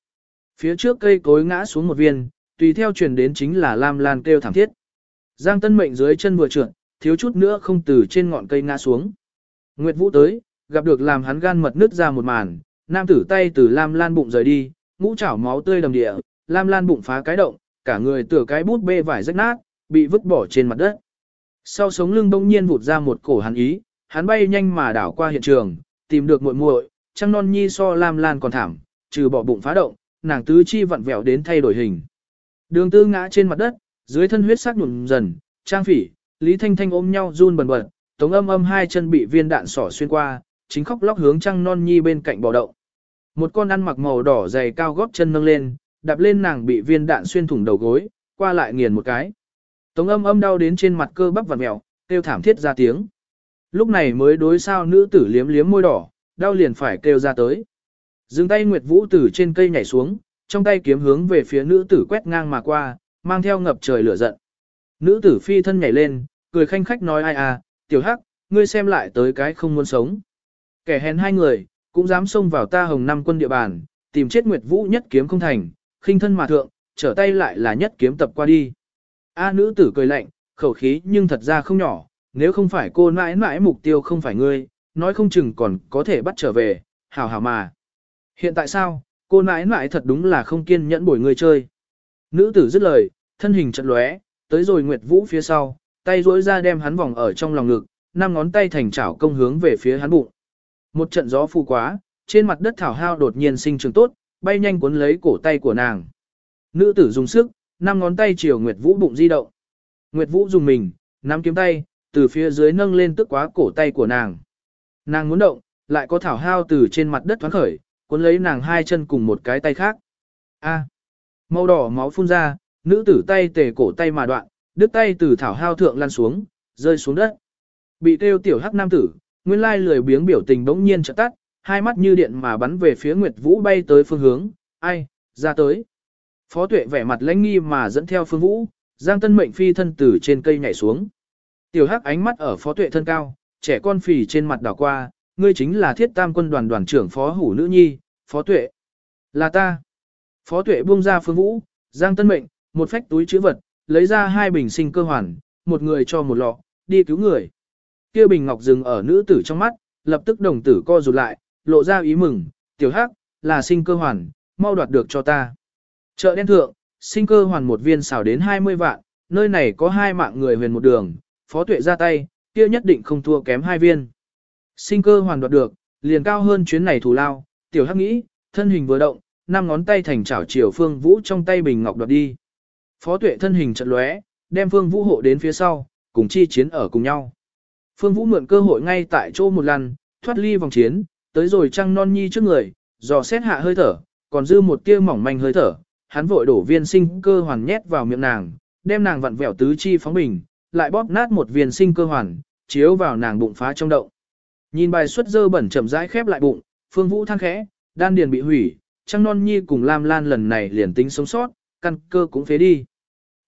Phía trước cây cối ngã xuống một viên, tùy theo truyền đến chính là Lam Lan kêu thảm thiết. Giang Tân Mệnh dưới chân vừa trượt, thiếu chút nữa không từ trên ngọn cây ngã xuống. Nguyệt Vũ tới, gặp được làm hắn gan mật nứt ra một màn, nam tử tay từ Lam Lan bụng rời đi, ngũ chảo máu tươi đầm địa, Lam Lan bụng phá cái động, cả người tựa cái bút bê vải rách nát, bị vứt bỏ trên mặt đất. Sau sống lưng bỗng nhiên vụt ra một cổ hắn ý, hắn bay nhanh mà đảo qua hiện trường, tìm được muội muội, trăng non nhi so Lam Lan còn thảm, trừ bỏ bụng phá động, nàng tứ chi vặn vẹo đến thay đổi hình. Đường tư ngã trên mặt đất, dưới thân huyết sắc nhuộm dần, trang phỉ, Lý Thanh Thanh ôm nhau run bần bật, tống âm âm hai chân bị viên đạn sỏ xuyên qua, chính khóc lóc hướng trăng non nhi bên cạnh bò động. Một con ăn mặc màu đỏ dày cao gót chân nâng lên, đạp lên nàng bị viên đạn xuyên thủng đầu gối, qua lại nghiền một cái. Tống âm âm đau đến trên mặt cơ bắp vặn mèo, kêu thảm thiết ra tiếng. Lúc này mới đối sao nữ tử liếm liếm môi đỏ, đau liền phải kêu ra tới. Dừng tay Nguyệt Vũ từ trên cây nhảy xuống, trong tay kiếm hướng về phía nữ tử quét ngang mà qua, mang theo ngập trời lửa giận. Nữ tử phi thân nhảy lên, cười khanh khách nói ai à, tiểu hắc, ngươi xem lại tới cái không muốn sống. Kẻ hèn hai người, cũng dám xông vào ta hồng năm quân địa bàn, tìm chết Nguyệt Vũ nhất kiếm không thành, khinh thân mà thượng, trở tay lại là nhất kiếm tập qua đi. A nữ tử cười lạnh, khẩu khí nhưng thật ra không nhỏ, nếu không phải cô mãi mãi mục tiêu không phải ngươi, nói không chừng còn có thể bắt trở về, hảo hảo mà. Hiện tại sao, cô mãi mãi thật đúng là không kiên nhẫn bồi ngươi chơi. Nữ tử dứt lời, thân hình chật lóe, tới rồi Nguyệt Vũ phía sau, tay duỗi ra đem hắn vòng ở trong lòng ngực, năm ngón tay thành chảo công hướng về phía hắn bụng. Một trận gió phù quá, trên mặt đất thảo hao đột nhiên sinh trưởng tốt, bay nhanh cuốn lấy cổ tay của nàng. Nữ tử dùng sức, năm ngón tay chiều Nguyệt Vũ bụng di động. Nguyệt Vũ dùng mình, nắm kiếm tay, từ phía dưới nâng lên tức quá cổ tay của nàng. Nàng muốn động, lại có thảo hao từ trên mặt đất thoáng khởi, cuốn lấy nàng hai chân cùng một cái tay khác. A. À. Màu đỏ máu phun ra, nữ tử tay tề cổ tay mà đoạn, đứt tay từ thảo hao thượng lăn xuống, rơi xuống đất. Bị tiêu tiểu hắc nam tử, nguyên lai lười biếng biểu tình bỗng nhiên chợt tắt, hai mắt như điện mà bắn về phía Nguyệt Vũ bay tới phương hướng, ai, ra tới. Phó tuệ vẻ mặt lãnh nghi mà dẫn theo phương Vũ, Giang Tân Mệnh phi thân từ trên cây nhảy xuống. Tiểu hắc ánh mắt ở phó tuệ thân cao, trẻ con phì trên mặt đảo qua, ngươi chính là thiết tam quân đoàn đoàn trưởng phó hủ nữ nhi, phó tuệ. Là ta. Phó tuệ buông ra phương Vũ, Giang Tân Mệnh, một phách túi chữ vật, lấy ra hai bình sinh cơ hoàn, một người cho một lọ, đi cứu người. Kia bình ngọc dừng ở nữ tử trong mắt, lập tức đồng tử co rụt lại, lộ ra ý mừng, tiểu hắc, là sinh cơ hoàn, mau đoạt được cho ta. Chợ đen thượng, sinh cơ hoàn một viên xào đến 20 vạn, nơi này có hai mạng người huyền một đường, phó tuệ ra tay, kia nhất định không thua kém hai viên. Sinh cơ hoàn đoạt được, liền cao hơn chuyến này thù lao, tiểu hắc nghĩ, thân hình vừa động, năm ngón tay thành chảo chiều phương vũ trong tay bình ngọc đoạt đi. Phó tuệ thân hình trận lóe, đem phương vũ hộ đến phía sau, cùng chi chiến ở cùng nhau. Phương vũ mượn cơ hội ngay tại chỗ một lần, thoát ly vòng chiến, tới rồi trăng non nhi trước người, dò xét hạ hơi thở, còn dư một tia mỏng manh hơi thở, hắn vội đổ viên sinh cơ hoàn nhét vào miệng nàng, đem nàng vặn vẹo tứ chi phóng bình, lại bóp nát một viên sinh cơ hoàn, chiếu vào nàng bụng phá trong động. Nhìn bài xuất dơ bẩn chậm rãi khép lại bụng, Phương Vũ than khẽ, đan điền bị hủy, Trăng Non Nhi cùng Lam Lan lần này liền tính sống sót, căn cơ cũng phế đi.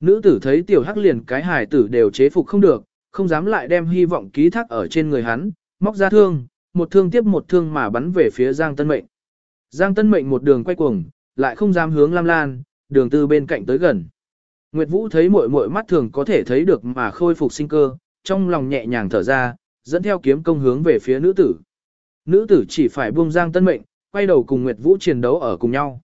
Nữ tử thấy tiểu hắc liền cái hài tử đều chế phục không được, không dám lại đem hy vọng ký thác ở trên người hắn, móc ra thương, một thương tiếp một thương mà bắn về phía Giang Tân Mệnh. Giang Tân Mệnh một đường quay cuồng, lại không dám hướng Lam Lan, đường tư bên cạnh tới gần. Nguyệt Vũ thấy muội muội mắt thường có thể thấy được mà khôi phục sinh cơ, trong lòng nhẹ nhàng thở ra, dẫn theo kiếm công hướng về phía nữ tử. Nữ tử chỉ phải buông Giang Tân Mệnh, quay đầu cùng Nguyệt Vũ chiến đấu ở cùng nhau.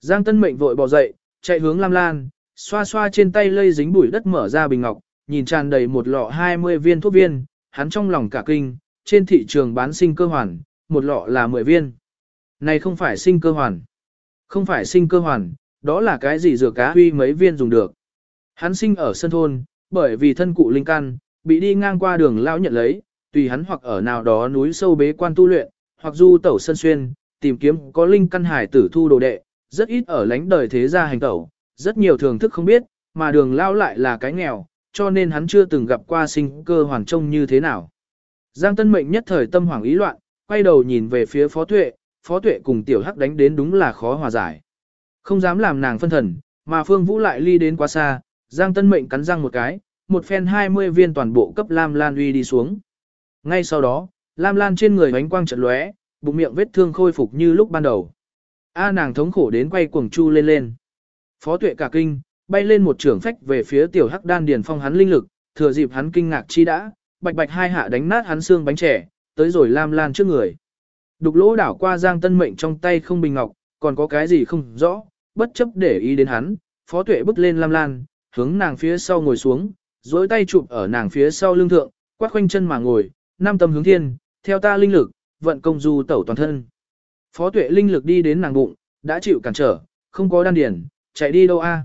Giang Tân Mệnh vội bò dậy, chạy hướng Lam Lan, xoa xoa trên tay lây dính bụi đất mở ra bình ngọc, nhìn tràn đầy một lọ 20 viên thuốc viên, hắn trong lòng cả kinh, trên thị trường bán sinh cơ hoàn, một lọ là 10 viên. Này không phải sinh cơ hoàn. Không phải sinh cơ hoàn, đó là cái gì dừa cá huy mấy viên dùng được. Hắn sinh ở sân thôn, bởi vì thân cụ linh căn, bị đi ngang qua đường lão nhận lấy, tùy hắn hoặc ở nào đó núi sâu bế quan tu luyện, hoặc du tẩu sân xuyên, tìm kiếm có linh căn hải tử thu đồ đệ, rất ít ở lánh đời thế gia hành tẩu, rất nhiều thường thức không biết, mà đường lão lại là cái nghèo, cho nên hắn chưa từng gặp qua sinh cơ hoàng trông như thế nào. Giang Tân Mệnh nhất thời tâm hoảng ý loạn, quay đầu nhìn về phía Phó Tuệ, Phó Tuệ cùng Tiểu Hắc đánh đến đúng là khó hòa giải. Không dám làm nàng phân thần, mà Phương Vũ lại ly đến quá xa, Giang Tân Mệnh cắn răng một cái, một phen 20 viên toàn bộ cấp Lam Lan uy đi xuống. Ngay sau đó, Lam Lan trên người ánh quang trận lóe, bụng miệng vết thương khôi phục như lúc ban đầu. A nàng thống khổ đến quay cuồng chu lên lên. Phó Tuệ cả kinh, bay lên một trường phách về phía Tiểu Hắc đan điền phong hắn linh lực, thừa dịp hắn kinh ngạc chi đã, bạch bạch hai hạ đánh nát hắn xương bánh trẻ, tới rồi Lam Lan trước người. Đục lỗ đảo qua Giang Tân Mệnh trong tay không bình ngọc, còn có cái gì không rõ, bất chấp để ý đến hắn, phó tuệ bước lên Lam Lan, hướng nàng phía sau ngồi xuống, dối tay chụp ở nàng phía sau lưng thượng, quát khoanh chân mà ngồi, nam tâm hướng thiên, theo ta linh lực, vận công du tẩu toàn thân. Phó tuệ linh lực đi đến nàng bụng, đã chịu cản trở, không có đan điển, chạy đi đâu a?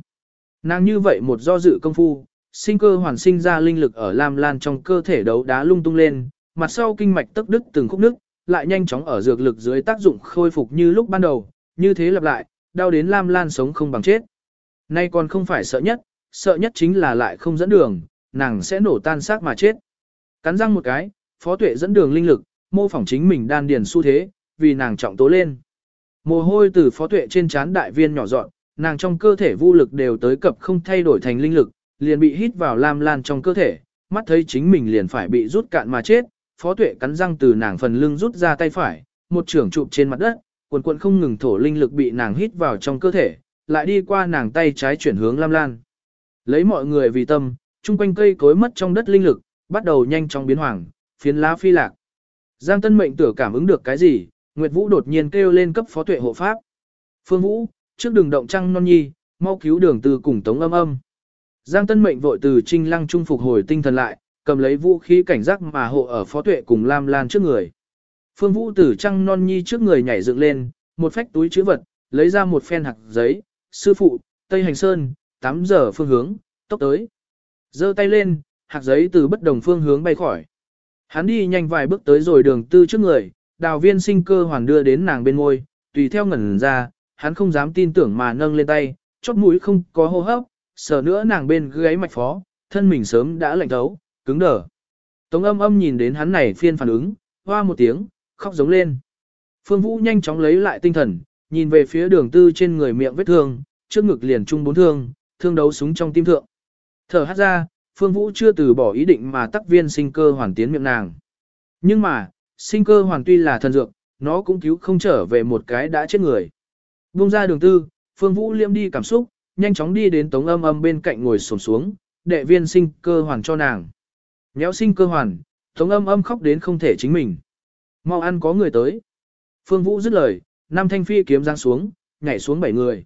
Nàng như vậy một do dự công phu, sinh cơ hoàn sinh ra linh lực ở Lam Lan trong cơ thể đấu đá lung tung lên, mặt sau kinh mạch tức đứt từng khúc nước, lại nhanh chóng ở dược lực dưới tác dụng khôi phục như lúc ban đầu, như thế lặp lại, đau đến Lam Lan sống không bằng chết. Nay còn không phải sợ nhất, sợ nhất chính là lại không dẫn đường, nàng sẽ nổ tan xác mà chết. Cắn răng một cái, phó tuệ dẫn đường linh lực, mô phỏng chính mình đan điền xu thế, vì nàng trọng tố lên. Mồ hôi từ phó tuệ trên trán đại viên nhỏ dọn, nàng trong cơ thể vô lực đều tới cập không thay đổi thành linh lực, liền bị hít vào lam lan trong cơ thể, mắt thấy chính mình liền phải bị rút cạn mà chết, phó tuệ cắn răng từ nàng phần lưng rút ra tay phải, một trưởng chụp trên mặt đất, quần quần không ngừng thổ linh lực bị nàng hít vào trong cơ thể, lại đi qua nàng tay trái chuyển hướng lam lan. Lấy mọi người vì tâm, chung quanh cây cối mất trong đất linh lực, bắt đầu nhanh chóng biến hoàng, phiến lá phi lạc. Giang Tân Mệnh tử cảm ứng được cái gì, Nguyệt Vũ đột nhiên kêu lên cấp phó tuệ hộ pháp. Phương Vũ, trước đường động trăng non nhi, mau cứu đường từ cùng tống âm âm. Giang Tân Mệnh vội từ trinh lăng trung phục hồi tinh thần lại, cầm lấy vũ khí cảnh giác mà hộ ở phó tuệ cùng Lam Lan trước người. Phương Vũ từ trăng non nhi trước người nhảy dựng lên, một phách túi chữ vật, lấy ra một phen hạt giấy, sư phụ, Tây Hành Sơn, 8 giờ phương hướng, tốc tới. giơ tay lên, hạt giấy từ bất đồng phương hướng bay khỏi. Hắn đi nhanh vài bước tới rồi đường tư trước người, đào viên sinh cơ hoàn đưa đến nàng bên ngôi, tùy theo ngẩn ra, hắn không dám tin tưởng mà nâng lên tay, chót mũi không có hô hấp, sợ nữa nàng bên gáy mạch phó, thân mình sớm đã lạnh thấu, cứng đờ. Tống âm âm nhìn đến hắn này phiên phản ứng, hoa một tiếng, khóc giống lên. Phương Vũ nhanh chóng lấy lại tinh thần, nhìn về phía đường tư trên người miệng vết thương, trước ngực liền trung bốn thương, thương đấu súng trong tim thượng. Thở hát ra, Phương Vũ chưa từ bỏ ý định mà tắc viên sinh cơ hoàn tiến miệng nàng. Nhưng mà, sinh cơ hoàn tuy là thần dược, nó cũng cứu không trở về một cái đã chết người. Bung ra đường tư, Phương Vũ liêm đi cảm xúc, nhanh chóng đi đến tống âm âm bên cạnh ngồi xổm xuống, đệ viên sinh cơ hoàn cho nàng. Nhéo sinh cơ hoàn, Tống âm âm khóc đến không thể chính mình. Mau ăn có người tới. Phương Vũ dứt lời, năm thanh phi kiếm giáng xuống, nhảy xuống bảy người.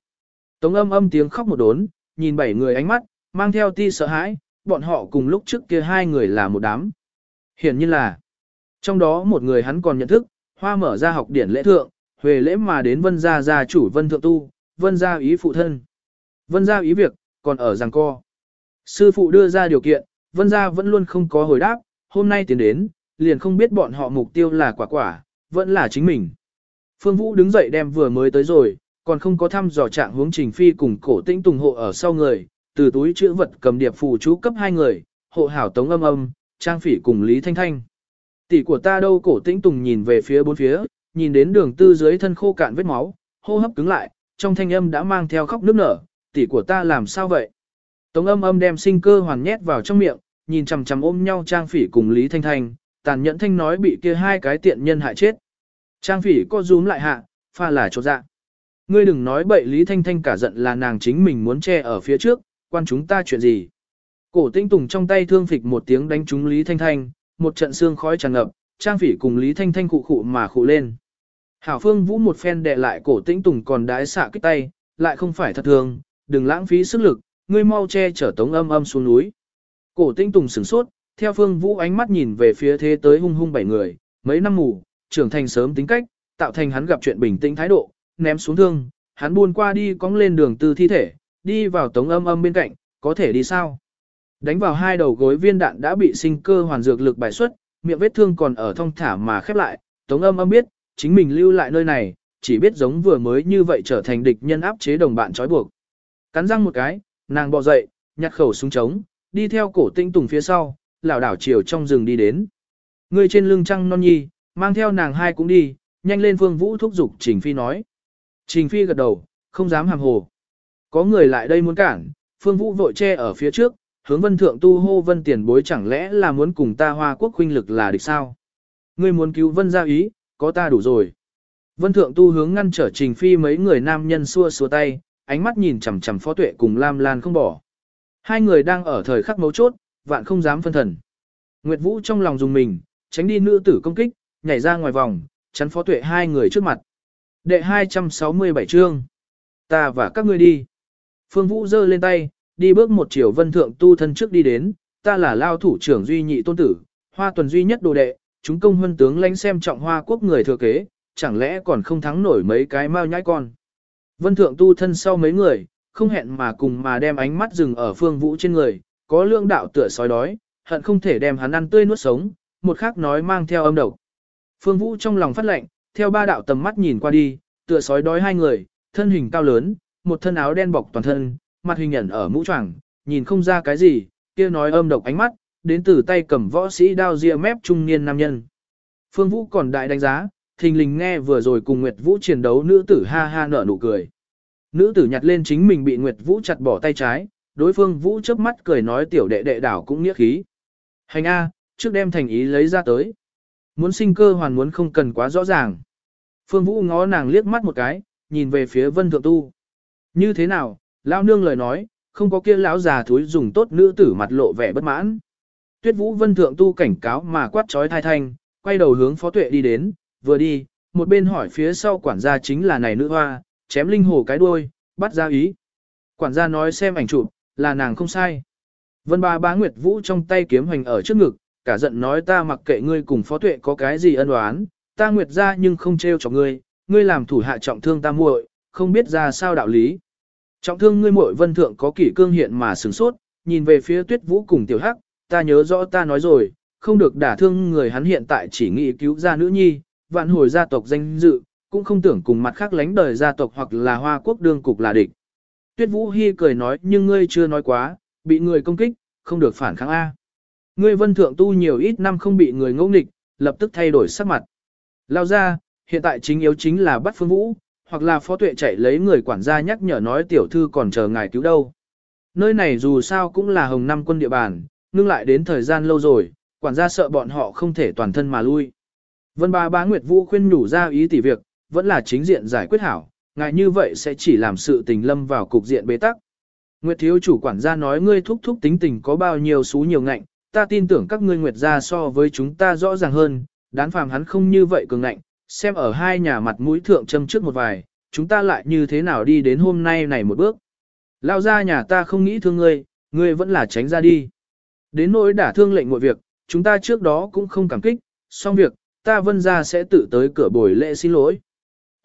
Tống âm âm tiếng khóc một đốn, nhìn bảy người ánh mắt, mang theo ti sợ hãi, bọn họ cùng lúc trước kia hai người là một đám. Hiển nhiên là, trong đó một người hắn còn nhận thức, hoa mở ra học điển lễ thượng, huề lễ mà đến vân gia gia chủ vân thượng tu, vân gia ý phụ thân. Vân gia ý việc, còn ở giằng co. Sư phụ đưa ra điều kiện, vân gia vẫn luôn không có hồi đáp, hôm nay tiến đến, liền không biết bọn họ mục tiêu là quả quả, vẫn là chính mình. Phương Vũ đứng dậy đem vừa mới tới rồi, còn không có thăm dò trạng hướng trình phi cùng cổ tĩnh tùng hộ ở sau người, từ túi chữ vật cầm điệp phù chú cấp hai người, hộ hảo tống âm âm, trang phỉ cùng Lý Thanh Thanh. Tỷ của ta đâu cổ tĩnh tùng nhìn về phía bốn phía, nhìn đến đường tư dưới thân khô cạn vết máu, hô hấp cứng lại, trong thanh âm đã mang theo khóc nước nở, tỷ của ta làm sao vậy? Tống âm âm đem sinh cơ hoàn nhét vào trong miệng, nhìn chằm chằm ôm nhau Trang Phỉ cùng Lý Thanh Thanh, tàn nhẫn thanh nói bị kia hai cái tiện nhân hại chết. Trang Phỉ co rúm lại hạ, pha là chỗ dạ. Ngươi đừng nói bậy Lý Thanh Thanh cả giận là nàng chính mình muốn che ở phía trước, quan chúng ta chuyện gì. Cổ tinh tùng trong tay thương phịch một tiếng đánh trúng Lý Thanh Thanh, một trận xương khói tràn ngập, Trang Phỉ cùng Lý Thanh Thanh cụ cụ mà khụ lên. Hảo Phương Vũ một phen đè lại cổ tĩnh tùng còn đái xạ kích tay, lại không phải thật thường, đừng lãng phí sức lực, ngươi mau che chở tống âm âm xuống núi. Cổ tinh tùng sửng sốt, theo phương vũ ánh mắt nhìn về phía thế tới hung hung bảy người, mấy năm ngủ, trưởng thành sớm tính cách, tạo thành hắn gặp chuyện bình tĩnh thái độ, ném xuống thương, hắn buôn qua đi cong lên đường từ thi thể, đi vào tống âm âm bên cạnh, có thể đi sao? Đánh vào hai đầu gối viên đạn đã bị sinh cơ hoàn dược lực bài xuất, miệng vết thương còn ở thong thả mà khép lại, tống âm âm biết, chính mình lưu lại nơi này, chỉ biết giống vừa mới như vậy trở thành địch nhân áp chế đồng bạn trói buộc. Cắn răng một cái, nàng bò dậy, nhặt khẩu súng trống, đi theo cổ tinh tùng phía sau, lảo đảo chiều trong rừng đi đến. Người trên lưng trăng non nhi, mang theo nàng hai cũng đi, nhanh lên phương vũ thúc giục Trình Phi nói. Trình Phi gật đầu, không dám hàm hồ. Có người lại đây muốn cản, phương vũ vội che ở phía trước, hướng vân thượng tu hô vân tiền bối chẳng lẽ là muốn cùng ta hoa quốc huynh lực là địch sao? Ngươi muốn cứu vân gia ý, có ta đủ rồi. Vân thượng tu hướng ngăn trở Trình Phi mấy người nam nhân xua xua tay, ánh mắt nhìn chằm chằm phó tuệ cùng Lam Lan không bỏ. Hai người đang ở thời khắc mấu chốt, vạn không dám phân thần. Nguyệt Vũ trong lòng dùng mình, tránh đi nữ tử công kích, nhảy ra ngoài vòng, chắn phó tuệ hai người trước mặt. Đệ 267 chương. Ta và các ngươi đi. Phương Vũ giơ lên tay, đi bước một chiều vân thượng tu thân trước đi đến, ta là lao thủ trưởng duy nhị tôn tử, hoa tuần duy nhất đồ đệ, chúng công huân tướng lãnh xem trọng hoa quốc người thừa kế, chẳng lẽ còn không thắng nổi mấy cái mau nhãi con. Vân thượng tu thân sau mấy người, không hẹn mà cùng mà đem ánh mắt dừng ở phương vũ trên người, có lương đạo tựa sói đói, hận không thể đem hắn ăn tươi nuốt sống, một khác nói mang theo âm độc. Phương vũ trong lòng phát lệnh, theo ba đạo tầm mắt nhìn qua đi, tựa sói đói hai người, thân hình cao lớn, một thân áo đen bọc toàn thân, mặt hình ẩn ở mũ choàng, nhìn không ra cái gì, kia nói âm độc ánh mắt, đến từ tay cầm võ sĩ đao ria mép trung niên nam nhân. Phương Vũ còn đại đánh giá, thình lình nghe vừa rồi cùng Nguyệt Vũ chiến đấu nữ tử ha ha nở nụ cười. Nữ tử nhặt lên chính mình bị Nguyệt Vũ chặt bỏ tay trái, đối phương Vũ chớp mắt cười nói tiểu đệ đệ đảo cũng nghĩa khí. Hành A, trước đem thành ý lấy ra tới. Muốn sinh cơ hoàn muốn không cần quá rõ ràng. Phương Vũ ngó nàng liếc mắt một cái, nhìn về phía Vân Thượng Tu. Như thế nào, lão nương lời nói, không có kia lão già thúi dùng tốt nữ tử mặt lộ vẻ bất mãn. Tuyết Vũ Vân Thượng Tu cảnh cáo mà quát trói thai thanh, quay đầu hướng Phó Tuệ đi đến, vừa đi, một bên hỏi phía sau quản gia chính là này nữ hoa, chém linh hồ cái đuôi, bắt ra ý. Quản gia nói xem ảnh chụp, là nàng không sai. Vân ba bá Nguyệt Vũ trong tay kiếm hành ở trước ngực, cả giận nói ta mặc kệ ngươi cùng phó tuệ có cái gì ân oán, ta Nguyệt ra nhưng không trêu cho ngươi, ngươi làm thủ hạ trọng thương ta muội, không biết ra sao đạo lý. Trọng thương ngươi muội vân thượng có kỷ cương hiện mà sửng sốt, nhìn về phía tuyết vũ cùng tiểu hắc, ta nhớ rõ ta nói rồi, không được đả thương người hắn hiện tại chỉ nghĩ cứu ra nữ nhi, vạn hồi gia tộc danh dự, cũng không tưởng cùng mặt khác lánh đời gia tộc hoặc là hoa quốc đương cục là địch. Tuyết Vũ Hi cười nói nhưng ngươi chưa nói quá, bị người công kích, không được phản kháng A. Ngươi vân thượng tu nhiều ít năm không bị người ngỗ nghịch, lập tức thay đổi sắc mặt. Lao ra, hiện tại chính yếu chính là bắt phương vũ, hoặc là phó tuệ chạy lấy người quản gia nhắc nhở nói tiểu thư còn chờ ngài cứu đâu. Nơi này dù sao cũng là hồng năm quân địa bàn, ngưng lại đến thời gian lâu rồi, quản gia sợ bọn họ không thể toàn thân mà lui. Vân ba bá Nguyệt Vũ khuyên nhủ ra ý tỷ việc, vẫn là chính diện giải quyết hảo, ngài như vậy sẽ chỉ làm sự tình lâm vào cục diện bế tắc. Nguyệt thiếu chủ quản gia nói ngươi thúc thúc tính tình có bao nhiêu xú nhiều ngạnh, ta tin tưởng các ngươi Nguyệt gia so với chúng ta rõ ràng hơn, đán phàm hắn không như vậy cường ngạnh, xem ở hai nhà mặt mũi thượng châm trước một vài, chúng ta lại như thế nào đi đến hôm nay này một bước. Lao ra nhà ta không nghĩ thương ngươi, ngươi vẫn là tránh ra đi. Đến nỗi đả thương lệnh mọi việc, chúng ta trước đó cũng không cảm kích, xong việc, ta vân ra sẽ tự tới cửa bồi lễ xin lỗi.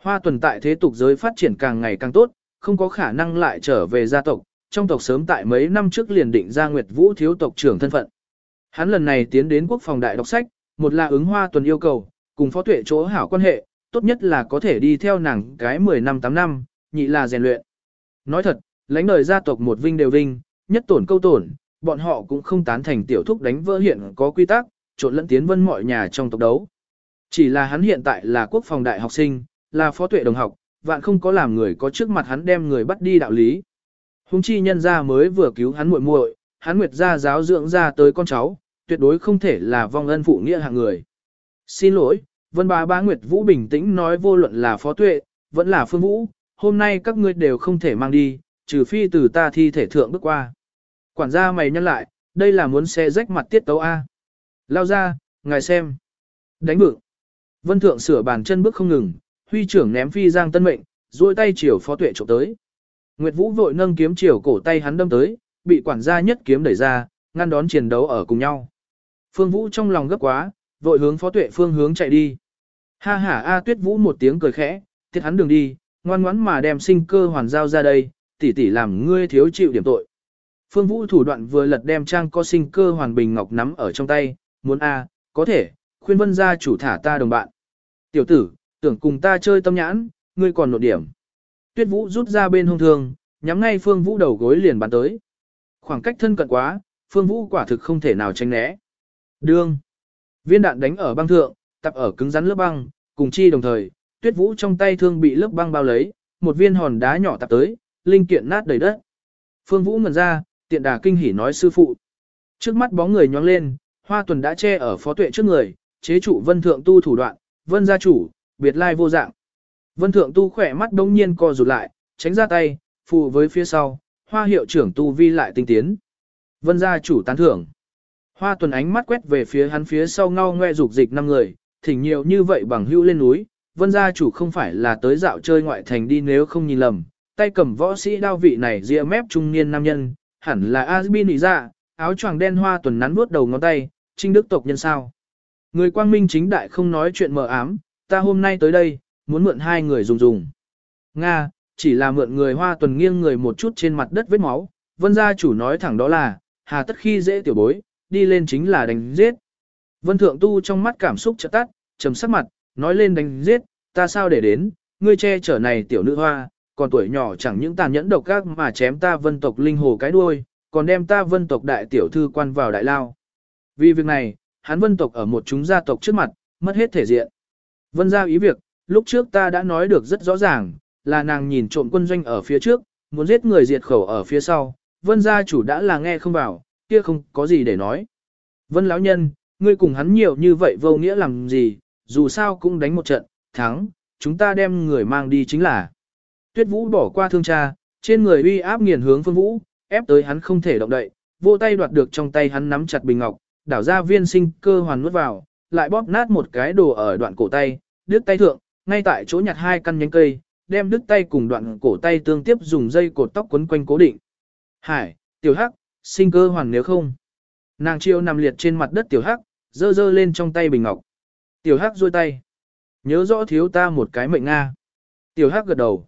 Hoa tuần tại thế tục giới phát triển càng ngày càng tốt, không có khả năng lại trở về gia tộc, trong tộc sớm tại mấy năm trước liền định ra Nguyệt Vũ thiếu tộc trưởng thân phận. Hắn lần này tiến đến quốc phòng đại đọc sách, một là ứng hoa tuần yêu cầu, cùng phó tuệ chỗ hảo quan hệ, tốt nhất là có thể đi theo nàng cái 10 năm 8 năm, nhị là rèn luyện. Nói thật, lãnh đời gia tộc một vinh đều vinh, nhất tổn câu tổn, bọn họ cũng không tán thành tiểu thúc đánh vỡ hiện có quy tắc, trộn lẫn tiến vân mọi nhà trong tộc đấu. Chỉ là hắn hiện tại là quốc phòng đại học sinh, là phó tuệ đồng học, vạn không có làm người có trước mặt hắn đem người bắt đi đạo lý. Hùng chi nhân gia mới vừa cứu hắn muội muội, hắn nguyệt gia giáo dưỡng ra tới con cháu, tuyệt đối không thể là vong ân phụ nghĩa hạng người. Xin lỗi, vân bá bá Nguyệt Vũ bình tĩnh nói vô luận là phó tuệ, vẫn là phương vũ, hôm nay các ngươi đều không thể mang đi, trừ phi từ ta thi thể thượng bước qua. Quản gia mày nhăn lại, đây là muốn xe rách mặt tiết tấu A. Lao ra, ngài xem. Đánh bự. Vân thượng sửa bàn chân bước không ngừng, huy trưởng ném phi giang tân mệnh, duỗi tay chiều phó tuệ trộm tới. Nguyệt Vũ vội nâng kiếm chiều cổ tay hắn đâm tới, bị quản gia nhất kiếm đẩy ra, ngăn đón chiến đấu ở cùng nhau. Phương Vũ trong lòng gấp quá, vội hướng phó tuệ phương hướng chạy đi. Ha ha A Tuyết Vũ một tiếng cười khẽ, tiết hắn đường đi, ngoan ngoãn mà đem sinh cơ hoàn giao ra đây, tỷ tỷ làm ngươi thiếu chịu điểm tội. Phương Vũ thủ đoạn vừa lật đem trang có sinh cơ hoàn bình ngọc nắm ở trong tay, muốn A, có thể, khuyên vân gia chủ thả ta đồng bạn. Tiểu tử, tưởng cùng ta chơi tâm nhãn, ngươi còn nộp điểm. Tuyết Vũ rút ra bên hông thường nhắm ngay Phương Vũ đầu gối liền bắn tới. Khoảng cách thân cận quá, Phương Vũ quả thực không thể nào tránh né. Đương. Viên đạn đánh ở băng thượng, tập ở cứng rắn lớp băng, cùng chi đồng thời, Tuyết Vũ trong tay thương bị lớp băng bao lấy, một viên hòn đá nhỏ tập tới, linh kiện nát đầy đất. Phương Vũ ngẩn ra, tiện đà kinh hỉ nói sư phụ. Trước mắt bóng người nhoáng lên, hoa tuần đã che ở phó tuệ trước người, chế trụ vân thượng tu thủ đoạn, vân gia chủ, biệt lai vô dạng. Vân thượng tu khỏe mắt đông nhiên co rụt lại, tránh ra tay, phụ với phía sau, hoa hiệu trưởng tu vi lại tinh tiến. Vân gia chủ tán thưởng. Hoa tuần ánh mắt quét về phía hắn phía sau ngao ngoe dục dịch năm người, thỉnh nhiều như vậy bằng hữu lên núi. Vân gia chủ không phải là tới dạo chơi ngoại thành đi nếu không nhìn lầm, tay cầm võ sĩ đao vị này ria mép trung niên nam nhân, hẳn là Asbin Nị áo choàng đen hoa tuần nắn vuốt đầu ngón tay, trinh đức tộc nhân sao. Người quang minh chính đại không nói chuyện mờ ám, ta hôm nay tới đây, muốn mượn hai người dùng dùng. Nga, chỉ là mượn người hoa tuần nghiêng người một chút trên mặt đất vết máu, vân gia chủ nói thẳng đó là, hà tất khi dễ tiểu bối, đi lên chính là đánh giết. Vân thượng tu trong mắt cảm xúc chợt tắt, trầm sắc mặt, nói lên đánh giết, ta sao để đến, ngươi che chở này tiểu nữ hoa, còn tuổi nhỏ chẳng những tàn nhẫn độc ác mà chém ta vân tộc linh hồ cái đuôi, còn đem ta vân tộc đại tiểu thư quan vào đại lao. Vì việc này, hắn vân tộc ở một chúng gia tộc trước mặt, mất hết thể diện. Vân gia ý việc, lúc trước ta đã nói được rất rõ ràng, là nàng nhìn trộm quân doanh ở phía trước, muốn giết người diệt khẩu ở phía sau, vân gia chủ đã là nghe không vào, kia không có gì để nói. Vân lão nhân, ngươi cùng hắn nhiều như vậy vô nghĩa làm gì, dù sao cũng đánh một trận, thắng, chúng ta đem người mang đi chính là. Tuyết Vũ bỏ qua thương cha, trên người uy áp nghiền hướng Phương Vũ, ép tới hắn không thể động đậy, vô tay đoạt được trong tay hắn nắm chặt bình ngọc, đảo ra viên sinh cơ hoàn nuốt vào, lại bóp nát một cái đồ ở đoạn cổ tay, đứt tay thượng, ngay tại chỗ nhặt hai căn nhánh cây, đem đứt tay cùng đoạn cổ tay tương tiếp dùng dây cột tóc quấn quanh cố định. Hải, tiểu hắc, sinh cơ hoàn nếu không. Nàng chiêu nằm liệt trên mặt đất tiểu hắc, dơ dơ lên trong tay bình ngọc. Tiểu hắc duỗi tay. Nhớ rõ thiếu ta một cái mệnh Nga. Tiểu hắc gật đầu.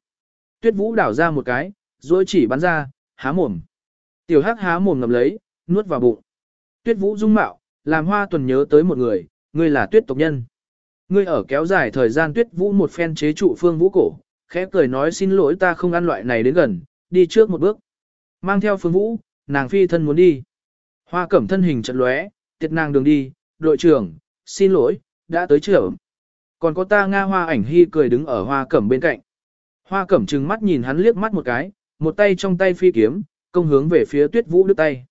Tuyết vũ đảo ra một cái, rồi chỉ bắn ra, há mồm. Tiểu hắc há mồm ngầm lấy, nuốt vào bụng. Tuyết vũ dung mạo, làm hoa tuần nhớ tới một người, ngươi là tuyết tộc nhân. Ngươi ở kéo dài thời gian tuyết vũ một phen chế trụ phương vũ cổ, khẽ cười nói xin lỗi ta không ăn loại này đến gần, đi trước một bước. Mang theo phương vũ, nàng phi thân muốn đi. Hoa cẩm thân hình trận lóe, tiệt nàng đường đi, đội trưởng, xin lỗi, đã tới trưởng. Còn có ta Nga hoa ảnh hy cười đứng ở hoa cẩm bên cạnh. Hoa cẩm trừng mắt nhìn hắn liếc mắt một cái, một tay trong tay phi kiếm, công hướng về phía tuyết vũ đứt tay.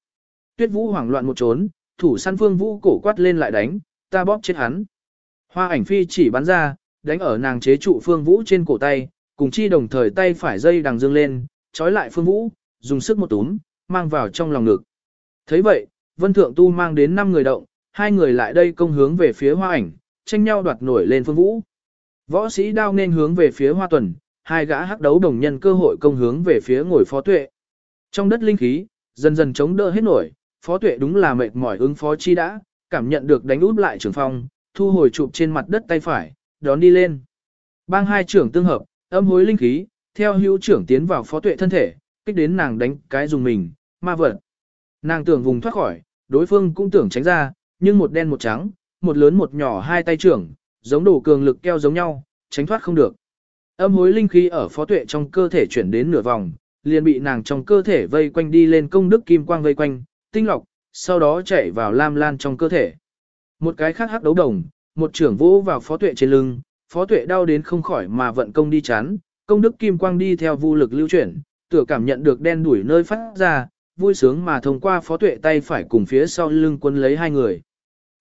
Tuyết vũ hoảng loạn một trốn, thủ săn phương vũ cổ quát lên lại đánh, ta bóp chết hắn. Hoa ảnh phi chỉ bắn ra, đánh ở nàng chế trụ phương vũ trên cổ tay, cùng chi đồng thời tay phải dây đằng dương lên, trói lại phương vũ, dùng sức một túm, mang vào trong lòng ngực. thấy vậy, Vân Thượng Tu mang đến 5 người động, hai người lại đây công hướng về phía hoa ảnh, tranh nhau đoạt nổi lên phương vũ. Võ sĩ đao nên hướng về phía hoa tuần, hai gã hắc đấu đồng nhân cơ hội công hướng về phía ngồi phó tuệ. Trong đất linh khí, dần dần chống đỡ hết nổi, phó tuệ đúng là mệt mỏi ứng phó chi đã, cảm nhận được đánh út lại trường phong, thu hồi chụp trên mặt đất tay phải, đón đi lên. Bang hai trưởng tương hợp, âm hối linh khí, theo hữu trưởng tiến vào phó tuệ thân thể, kích đến nàng đánh cái dùng mình, ma vật. Nàng tưởng vùng thoát khỏi, đối phương cũng tưởng tránh ra, nhưng một đen một trắng, một lớn một nhỏ hai tay trưởng, giống đủ cường lực keo giống nhau, tránh thoát không được. Âm hối linh khí ở phó tuệ trong cơ thể chuyển đến nửa vòng, liền bị nàng trong cơ thể vây quanh đi lên công đức kim quang vây quanh, tinh lọc, sau đó chạy vào lam lan trong cơ thể. Một cái khác hắc đấu đồng, một trưởng vỗ vào phó tuệ trên lưng, phó tuệ đau đến không khỏi mà vận công đi chán, công đức kim quang đi theo vũ lực lưu chuyển, tựa cảm nhận được đen đuổi nơi phát ra, vui sướng mà thông qua phó tuệ tay phải cùng phía sau lưng quân lấy hai người.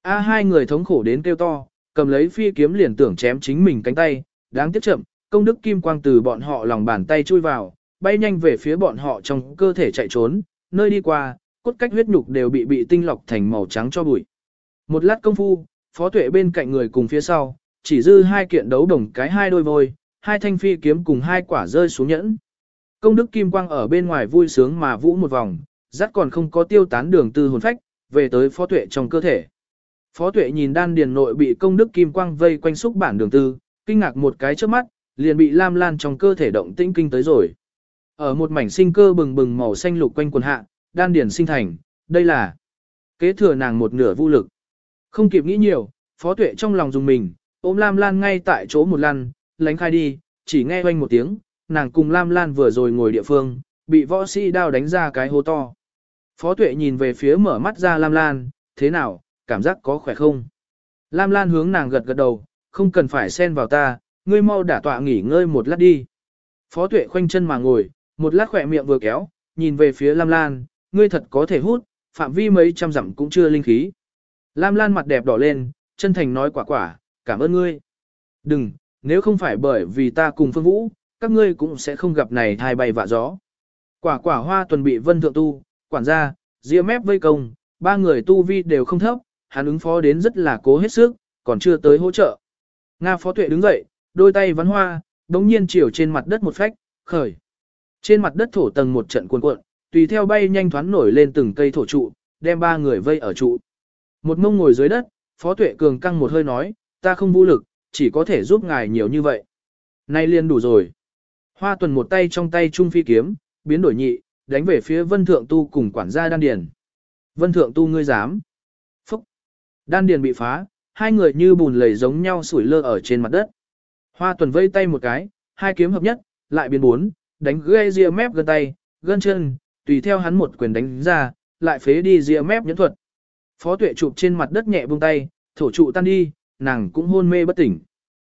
A hai người thống khổ đến kêu to, cầm lấy phi kiếm liền tưởng chém chính mình cánh tay, đáng tiếc chậm, công đức kim quang từ bọn họ lòng bàn tay chui vào, bay nhanh về phía bọn họ trong cơ thể chạy trốn, nơi đi qua, cốt cách huyết nhục đều bị bị tinh lọc thành màu trắng cho bụi. Một lát công phu, phó tuệ bên cạnh người cùng phía sau, chỉ dư hai kiện đấu đồng cái hai đôi vôi, hai thanh phi kiếm cùng hai quả rơi xuống nhẫn. Công đức kim quang ở bên ngoài vui sướng mà vũ một vòng, dắt còn không có tiêu tán đường tư hồn phách, về tới phó tuệ trong cơ thể. Phó tuệ nhìn đan điền nội bị công đức kim quang vây quanh xúc bản đường tư, kinh ngạc một cái trước mắt, liền bị lam lan trong cơ thể động tĩnh kinh tới rồi. Ở một mảnh sinh cơ bừng bừng màu xanh lục quanh quần hạ, đan điền sinh thành, đây là kế thừa nàng một nửa vũ lực. Không kịp nghĩ nhiều, phó tuệ trong lòng dùng mình, ôm lam lan ngay tại chỗ một lần, lánh khai đi, chỉ nghe oanh một tiếng, nàng cùng lam lan vừa rồi ngồi địa phương, bị võ sĩ đao đánh ra cái hố to. Phó tuệ nhìn về phía mở mắt ra lam lan, thế nào, cảm giác có khỏe không? Lam lan hướng nàng gật gật đầu, không cần phải xen vào ta, ngươi mau đả tọa nghỉ ngơi một lát đi. Phó tuệ khoanh chân mà ngồi, một lát khỏe miệng vừa kéo, nhìn về phía Lam Lan, ngươi thật có thể hút, phạm vi mấy trăm dặm cũng chưa linh khí. Lam Lan mặt đẹp đỏ lên, chân thành nói quả quả, cảm ơn ngươi. Đừng, nếu không phải bởi vì ta cùng Phương Vũ, các ngươi cũng sẽ không gặp này thai bay vạ gió. Quả quả hoa tuần bị vân thượng tu, quản gia, ria mép vây công, ba người tu vi đều không thấp, hắn ứng phó đến rất là cố hết sức, còn chưa tới hỗ trợ. Nga phó tuệ đứng dậy, đôi tay vắn hoa, đống nhiên chiều trên mặt đất một phách, khởi. Trên mặt đất thổ tầng một trận cuồn cuộn, tùy theo bay nhanh thoáng nổi lên từng cây thổ trụ, đem ba người vây ở trụ. Một mông ngồi dưới đất, Phó Tuệ Cường căng một hơi nói, ta không vũ lực, chỉ có thể giúp ngài nhiều như vậy. Nay liền đủ rồi. Hoa tuần một tay trong tay trung phi kiếm, biến đổi nhị, đánh về phía vân thượng tu cùng quản gia đan điền. Vân thượng tu ngươi dám. Phúc. Đan điền bị phá, hai người như bùn lầy giống nhau sủi lơ ở trên mặt đất. Hoa tuần vây tay một cái, hai kiếm hợp nhất, lại biến bốn, đánh gây ria mép gần tay, gân chân, tùy theo hắn một quyền đánh ra, lại phế đi ria mép nhẫn thuật. Phó tuệ chụp trên mặt đất nhẹ buông tay, thổ trụ tan đi, nàng cũng hôn mê bất tỉnh.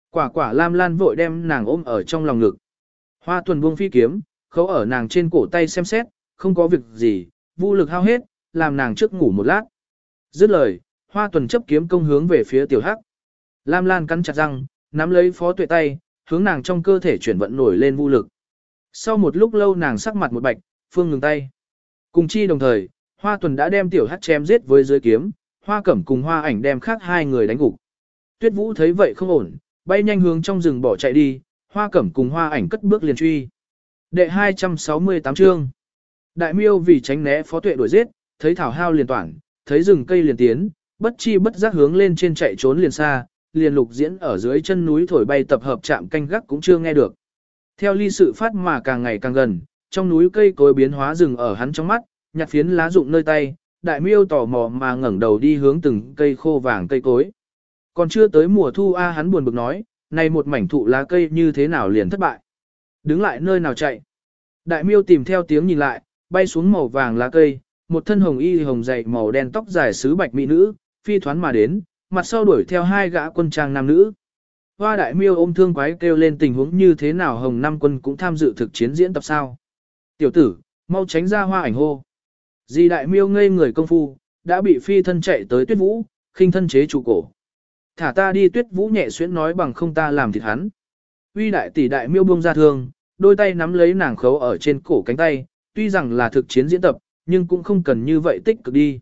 Quả quả lam lan vội đem nàng ôm ở trong lòng ngực. Hoa tuần buông phi kiếm, khấu ở nàng trên cổ tay xem xét, không có việc gì, vô lực hao hết, làm nàng trước ngủ một lát. Dứt lời, hoa tuần chấp kiếm công hướng về phía tiểu hắc. Lam lan cắn chặt răng, nắm lấy phó tuệ tay, hướng nàng trong cơ thể chuyển vận nổi lên vô lực. Sau một lúc lâu nàng sắc mặt một bạch, phương ngừng tay. Cùng chi đồng thời, hoa tuần đã đem tiểu hắc chém giết với dưới kiếm, hoa cẩm cùng hoa ảnh đem khác hai người đánh gục. Tuyết vũ thấy vậy không ổn, bay nhanh hướng trong rừng bỏ chạy đi, hoa cẩm cùng hoa ảnh cất bước liền truy. Đệ 268 chương. Đại miêu vì tránh né phó tuệ đuổi giết, thấy thảo hao liền toản, thấy rừng cây liền tiến, bất chi bất giác hướng lên trên chạy trốn liền xa, liền lục diễn ở dưới chân núi thổi bay tập hợp chạm canh gác cũng chưa nghe được. Theo ly sự phát mà càng ngày càng gần, trong núi cây cối biến hóa rừng ở hắn trong mắt, nhặt phiến lá rụng nơi tay, đại miêu tò mò mà ngẩng đầu đi hướng từng cây khô vàng cây cối. Còn chưa tới mùa thu a hắn buồn bực nói, này một mảnh thụ lá cây như thế nào liền thất bại. Đứng lại nơi nào chạy. Đại miêu tìm theo tiếng nhìn lại, bay xuống màu vàng lá cây, một thân hồng y hồng dày màu đen tóc dài sứ bạch mỹ nữ, phi thoán mà đến, mặt sau đuổi theo hai gã quân trang nam nữ. Hoa đại miêu ôm thương quái kêu lên tình huống như thế nào hồng năm quân cũng tham dự thực chiến diễn tập sao. Tiểu tử, mau tránh ra hoa ảnh hô. Di đại miêu ngây người công phu, đã bị phi thân chạy tới tuyết vũ, khinh thân chế trụ cổ. Thả ta đi tuyết vũ nhẹ xuyến nói bằng không ta làm thịt hắn. Uy đại tỷ đại miêu buông ra thương, đôi tay nắm lấy nàng khấu ở trên cổ cánh tay, tuy rằng là thực chiến diễn tập, nhưng cũng không cần như vậy tích cực đi.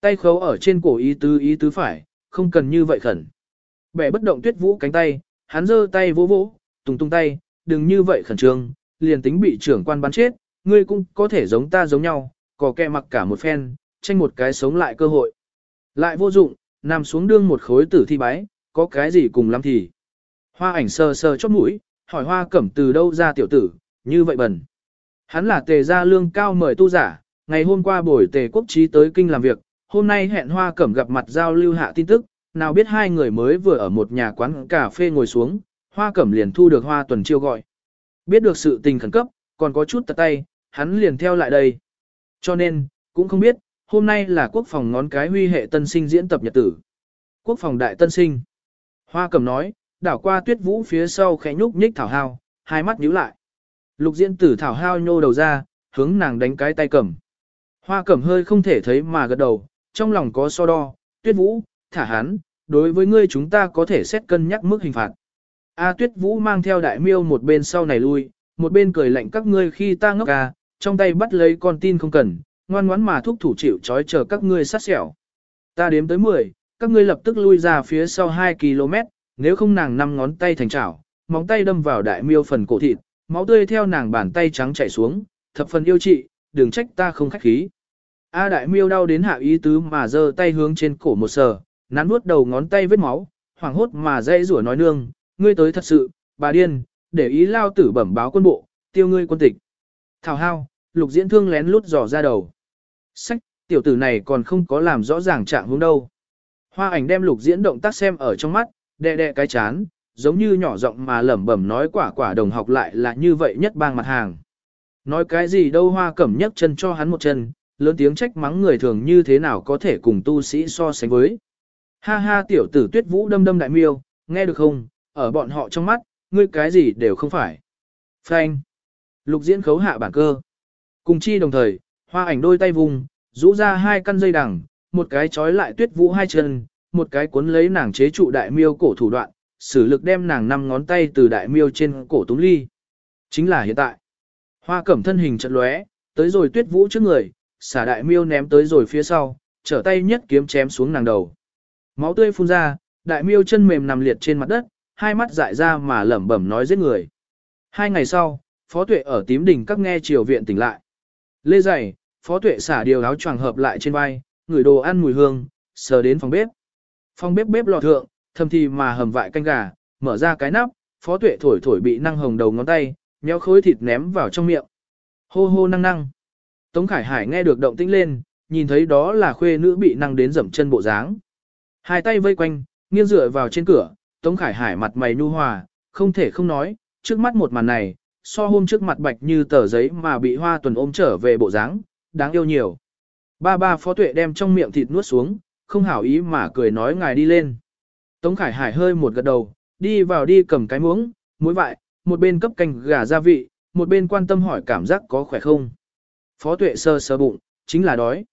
Tay khấu ở trên cổ ý tứ ý tứ phải, không cần như vậy khẩn. Bẻ bất động tuyết vũ cánh tay, hắn giơ tay vỗ vỗ, tung tung tay, đừng như vậy khẩn trương, liền tính bị trưởng quan bắn chết, ngươi cũng có thể giống ta giống nhau, có kẹ mặc cả một phen, tranh một cái sống lại cơ hội. Lại vô dụng, nằm xuống đương một khối tử thi bái, có cái gì cùng lắm thì. Hoa ảnh sờ sờ chót mũi, hỏi hoa cẩm từ đâu ra tiểu tử, như vậy bẩn. Hắn là tề gia lương cao mời tu giả, ngày hôm qua buổi tề quốc trí tới kinh làm việc, hôm nay hẹn hoa cẩm gặp mặt giao lưu hạ tin tức, nào biết hai người mới vừa ở một nhà quán cà phê ngồi xuống, hoa cẩm liền thu được hoa tuần chiêu gọi. Biết được sự tình khẩn cấp, còn có chút tật tay, hắn liền theo lại đây. Cho nên, cũng không biết, hôm nay là quốc phòng ngón cái huy hệ tân sinh diễn tập nhật tử. Quốc phòng đại tân sinh. Hoa cẩm nói, đảo qua tuyết vũ phía sau khẽ nhúc nhích thảo hao, hai mắt nhíu lại. Lục diễn tử thảo hao nhô đầu ra, hướng nàng đánh cái tay cầm. Hoa cẩm hơi không thể thấy mà gật đầu, trong lòng có so đo, tuyết vũ, thả hắn, đối với ngươi chúng ta có thể xét cân nhắc mức hình phạt. A à, tuyết vũ mang theo đại miêu một bên sau này lui, một bên cười lạnh các ngươi khi ta ngốc à trong tay bắt lấy con tin không cần, ngoan ngoãn mà thúc thủ chịu trói chờ các ngươi sát sẹo. Ta đếm tới 10, các ngươi lập tức lui ra phía sau 2 km, nếu không nàng năm ngón tay thành chảo, móng tay đâm vào đại miêu phần cổ thịt, máu tươi theo nàng bàn tay trắng chảy xuống, thập phần yêu trị, đừng trách ta không khách khí. A đại miêu đau đến hạ ý tứ mà giơ tay hướng trên cổ một sờ, nắn nuốt đầu ngón tay vết máu, hoảng hốt mà dây rủa nói nương, ngươi tới thật sự, bà điên, để ý lao tử bẩm báo quân bộ, tiêu ngươi quân tịch. Thảo hao, lục diễn thương lén lút dò ra đầu. Sách, tiểu tử này còn không có làm rõ ràng trạng hướng đâu. Hoa ảnh đem lục diễn động tác xem ở trong mắt, đè đè cái chán, giống như nhỏ giọng mà lẩm bẩm nói quả quả đồng học lại là như vậy nhất bang mặt hàng. Nói cái gì đâu hoa cẩm nhấc chân cho hắn một chân, lớn tiếng trách mắng người thường như thế nào có thể cùng tu sĩ so sánh với. Ha ha tiểu tử tuyết vũ đâm đâm đại miêu, nghe được không, ở bọn họ trong mắt, ngươi cái gì đều không phải. Phanh. Lục diễn khấu hạ bản cơ. Cùng chi đồng thời, hoa ảnh đôi tay vùng, rũ ra hai căn dây đằng, một cái trói lại tuyết vũ hai chân, một cái cuốn lấy nàng chế trụ đại miêu cổ thủ đoạn, sử lực đem nàng năm ngón tay từ đại miêu trên cổ túng ly. Chính là hiện tại. Hoa cẩm thân hình chật lóe, tới rồi tuyết vũ trước người, xả đại miêu ném tới rồi phía sau, trở tay nhất kiếm chém xuống nàng đầu. Máu tươi phun ra, đại miêu chân mềm nằm liệt trên mặt đất, hai mắt dại ra mà lẩm bẩm nói giết người. Hai ngày sau, Phó Tuệ ở tím đỉnh các nghe triều viện tỉnh lại. Lê dày, Phó Tuệ xả điều áo choàng hợp lại trên vai, ngửi đồ ăn mùi hương, sờ đến phòng bếp. Phòng bếp bếp lò thượng, thầm thì mà hầm vại canh gà, mở ra cái nắp, Phó Tuệ thổi thổi bị năng hồng đầu ngón tay, nhéo khối thịt ném vào trong miệng. Hô hô năng năng. Tống Khải Hải nghe được động tĩnh lên, nhìn thấy đó là khuê nữ bị năng đến dậm chân bộ dáng. Hai tay vây quanh, nghiêng dựa vào trên cửa, Tống Khải Hải mặt mày nhu hòa, không thể không nói, trước mắt một màn này, so hôm trước mặt bạch như tờ giấy mà bị hoa tuần ôm trở về bộ dáng, đáng yêu nhiều. Ba ba phó tuệ đem trong miệng thịt nuốt xuống, không hảo ý mà cười nói ngài đi lên. Tống Khải Hải hơi một gật đầu, đi vào đi cầm cái muỗng, muối vại, một bên cấp canh gà gia vị, một bên quan tâm hỏi cảm giác có khỏe không. Phó tuệ sơ sơ bụng, chính là đói.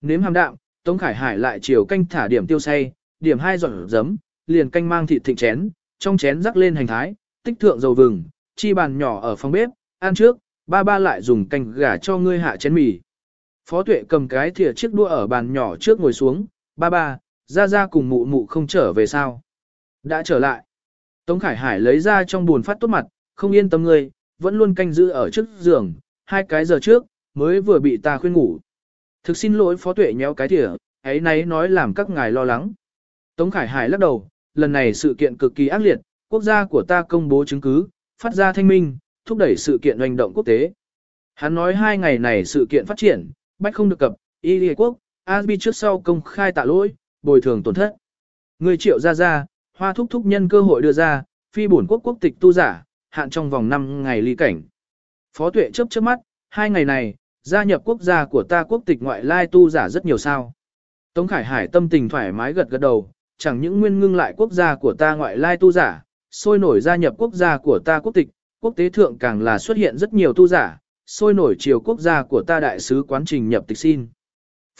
Nếm hàm đạm, Tống Khải Hải lại chiều canh thả điểm tiêu say, điểm hai giọt giấm, liền canh mang thịt thịnh chén, trong chén rắc lên hành thái, tích thượng dầu vừng, chi bàn nhỏ ở phòng bếp, ăn trước, ba ba lại dùng canh gà cho ngươi hạ chén mì. Phó tuệ cầm cái thìa chiếc đua ở bàn nhỏ trước ngồi xuống, ba ba, ra ra cùng mụ mụ không trở về sao. Đã trở lại. Tống Khải Hải lấy ra trong buồn phát tốt mặt, không yên tâm ngươi, vẫn luôn canh giữ ở trước giường, hai cái giờ trước, mới vừa bị ta khuyên ngủ. Thực xin lỗi phó tuệ nhéo cái thìa, ấy nấy nói làm các ngài lo lắng. Tống Khải Hải lắc đầu, lần này sự kiện cực kỳ ác liệt, quốc gia của ta công bố chứng cứ, phát ra thanh minh, thúc đẩy sự kiện hành động quốc tế. Hắn nói hai ngày này sự kiện phát triển, bách không được cập, y lìa quốc, Asbi trước sau công khai tạ lỗi, bồi thường tổn thất. Người triệu ra ra, hoa thúc thúc nhân cơ hội đưa ra, phi bổn quốc quốc tịch tu giả, hạn trong vòng 5 ngày ly cảnh. Phó tuệ chớp chớp mắt, hai ngày này, gia nhập quốc gia của ta quốc tịch ngoại lai tu giả rất nhiều sao. Tống Khải Hải tâm tình thoải mái gật gật đầu, chẳng những nguyên ngưng lại quốc gia của ta ngoại lai tu giả, sôi nổi gia nhập quốc gia của ta quốc tịch, quốc tế thượng càng là xuất hiện rất nhiều tu giả, sôi nổi chiều quốc gia của ta đại sứ quán trình nhập tịch xin.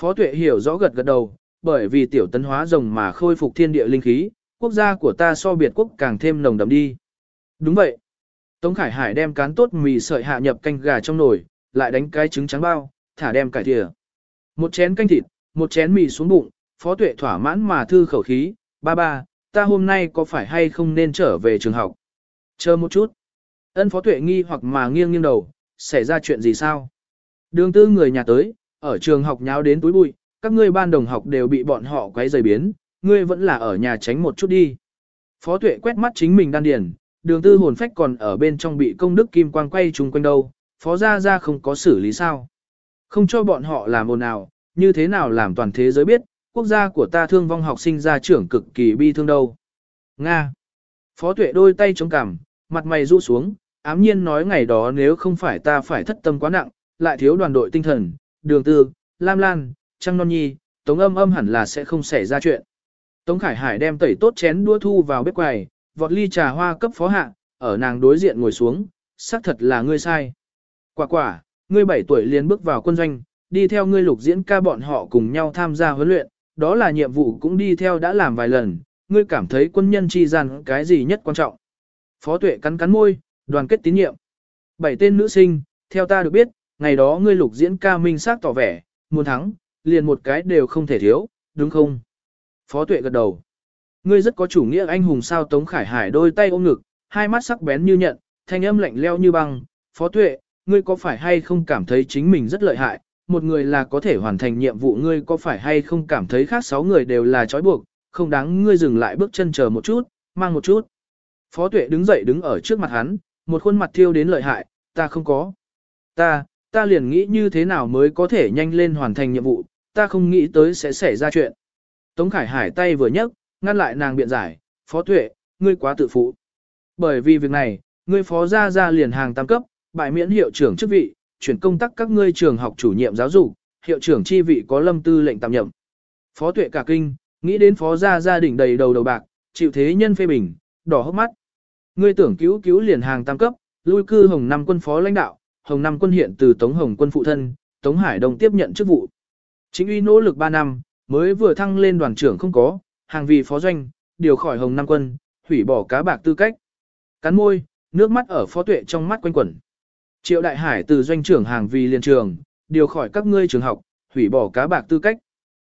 Phó tuệ hiểu rõ gật gật đầu, bởi vì tiểu tấn hóa rồng mà khôi phục thiên địa linh khí, quốc gia của ta so biệt quốc càng thêm nồng đậm đi. Đúng vậy. Tống Khải Hải đem cán tốt mì sợi hạ nhập canh gà trong nồi, lại đánh cái trứng trắng bao, thả đem cải thìa. Một chén canh thịt, một chén mì xuống bụng, phó tuệ thỏa mãn mà thư khẩu khí, ba ba, ta hôm nay có phải hay không nên trở về trường học? Chờ một chút. Ân phó tuệ nghi hoặc mà nghiêng nghiêng đầu, xảy ra chuyện gì sao? Đường tư người nhà tới, ở trường học nháo đến túi bụi, các ngươi ban đồng học đều bị bọn họ quấy rầy biến, ngươi vẫn là ở nhà tránh một chút đi. Phó tuệ quét mắt chính mình đan điền, đường tư hồn phách còn ở bên trong bị công đức kim quang quay chung quanh đâu, phó gia gia không có xử lý sao. Không cho bọn họ làm ồn nào, như thế nào làm toàn thế giới biết, quốc gia của ta thương vong học sinh ra trưởng cực kỳ bi thương đâu. Nga. Phó tuệ đôi tay chống cằm, mặt mày rũ xuống, ám nhiên nói ngày đó nếu không phải ta phải thất tâm quá nặng, lại thiếu đoàn đội tinh thần, đường tư, lam lan, trăng non nhi, tống âm âm hẳn là sẽ không xảy ra chuyện. Tống Khải Hải đem tẩy tốt chén đua thu vào bếp quầy, vọt ly trà hoa cấp phó hạ, ở nàng đối diện ngồi xuống, xác thật là ngươi sai. Quả quả, ngươi 7 tuổi liền bước vào quân doanh, đi theo ngươi lục diễn ca bọn họ cùng nhau tham gia huấn luyện, đó là nhiệm vụ cũng đi theo đã làm vài lần, ngươi cảm thấy quân nhân chi gian cái gì nhất quan trọng. Phó tuệ cắn cắn môi, đoàn kết tín nhiệm. Bảy tên nữ sinh, theo ta được biết, ngày đó ngươi lục diễn ca minh xác tỏ vẻ, muốn thắng, liền một cái đều không thể thiếu, đúng không? Phó tuệ gật đầu. Ngươi rất có chủ nghĩa anh hùng sao Tống Khải Hải đôi tay ôm ngực, hai mắt sắc bén như nhận, thanh âm lạnh leo như băng. Phó tuệ, ngươi có phải hay không cảm thấy chính mình rất lợi hại, một người là có thể hoàn thành nhiệm vụ ngươi có phải hay không cảm thấy khác sáu người đều là trói buộc, không đáng ngươi dừng lại bước chân chờ một chút, mang một chút. Phó tuệ đứng dậy đứng ở trước mặt hắn, một khuôn mặt thiêu đến lợi hại, ta không có. Ta, ta liền nghĩ như thế nào mới có thể nhanh lên hoàn thành nhiệm vụ, ta không nghĩ tới sẽ xảy ra chuyện. Tống Khải Hải tay vừa nhấc, ngăn lại nàng biện giải, phó tuệ, ngươi quá tự phụ. Bởi vì việc này, ngươi phó ra ra liền hàng tam cấp, bại miễn hiệu trưởng chức vị, chuyển công tác các ngươi trường học chủ nhiệm giáo dục, hiệu trưởng chi vị có lâm tư lệnh tạm nhậm. Phó tuệ cả kinh, nghĩ đến phó gia gia đình đầy đầu đầu bạc, chịu thế nhân phê bình, đỏ hốc mắt. Ngươi tưởng cứu cứu liền hàng tam cấp, lui cư Hồng Năm quân phó lãnh đạo, Hồng Năm quân hiện từ Tống Hồng quân phụ thân, Tống Hải Đông tiếp nhận chức vụ. Chính uy nỗ lực 3 năm, mới vừa thăng lên đoàn trưởng không có, hàng vị phó doanh, điều khỏi Hồng Năm quân, hủy bỏ cá bạc tư cách. Cắn môi, nước mắt ở phó tuệ trong mắt quanh quẩn. Triệu Đại Hải từ doanh trưởng hàng vì liên trường, điều khỏi các ngươi trường học, hủy bỏ cá bạc tư cách.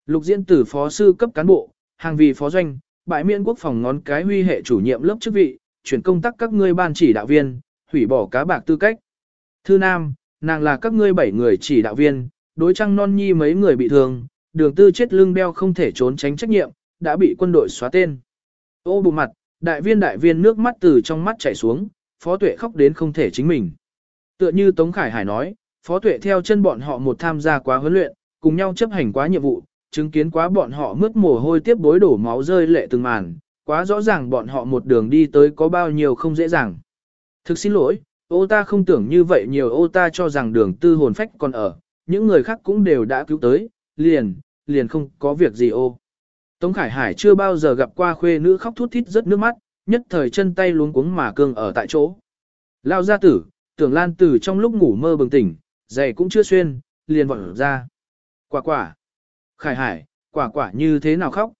Lục diễn từ phó sư cấp cán bộ, hàng vì phó doanh, bãi miễn quốc phòng ngón cái huy hệ chủ nhiệm lớp chức vị, chuyển công tác các ngươi ban chỉ đạo viên, hủy bỏ cá bạc tư cách. Thư Nam, nàng là các ngươi bảy người chỉ đạo viên, đối trăng non nhi mấy người bị thương, đường tư chết lưng beo không thể trốn tránh trách nhiệm, đã bị quân đội xóa tên. Ô bù mặt, đại viên đại viên nước mắt từ trong mắt chảy xuống, phó tuệ khóc đến không thể chính mình. Tựa như Tống Khải Hải nói, phó tuệ theo chân bọn họ một tham gia quá huấn luyện, cùng nhau chấp hành quá nhiệm vụ, chứng kiến quá bọn họ mướt mồ hôi tiếp bối đổ máu rơi lệ từng màn, quá rõ ràng bọn họ một đường đi tới có bao nhiêu không dễ dàng. Thực xin lỗi, ô ta không tưởng như vậy nhiều ô ta cho rằng đường tư hồn phách còn ở, những người khác cũng đều đã cứu tới, liền, liền không có việc gì ô. Tống Khải Hải chưa bao giờ gặp qua khuê nữ khóc thút thít rất nước mắt, nhất thời chân tay luống cuống mà cương ở tại chỗ. Lao gia tử, tưởng lan tử trong lúc ngủ mơ bừng tỉnh, giày cũng chưa xuyên, liền vọt ra. Quả quả. Khải Hải, quả quả như thế nào khóc?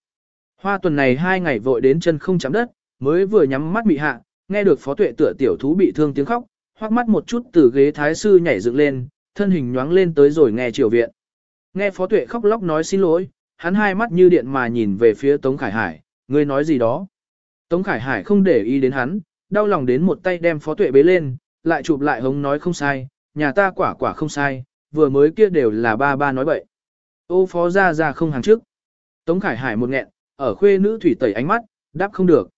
Hoa tuần này hai ngày vội đến chân không chạm đất, mới vừa nhắm mắt bị hạ, nghe được phó tuệ tựa tiểu thú bị thương tiếng khóc, hoắc mắt một chút từ ghế thái sư nhảy dựng lên, thân hình nhoáng lên tới rồi nghe triều viện. Nghe phó tuệ khóc lóc nói xin lỗi, hắn hai mắt như điện mà nhìn về phía Tống Khải Hải, ngươi nói gì đó. Tống Khải Hải không để ý đến hắn, đau lòng đến một tay đem phó tuệ bế lên, lại chụp lại hống nói không sai, nhà ta quả quả không sai, vừa mới kia đều là ba ba nói bậy. Ô phó ra ra không hàng trước. Tống Khải Hải một nghẹn, ở khuê nữ thủy tẩy ánh mắt, đáp không được.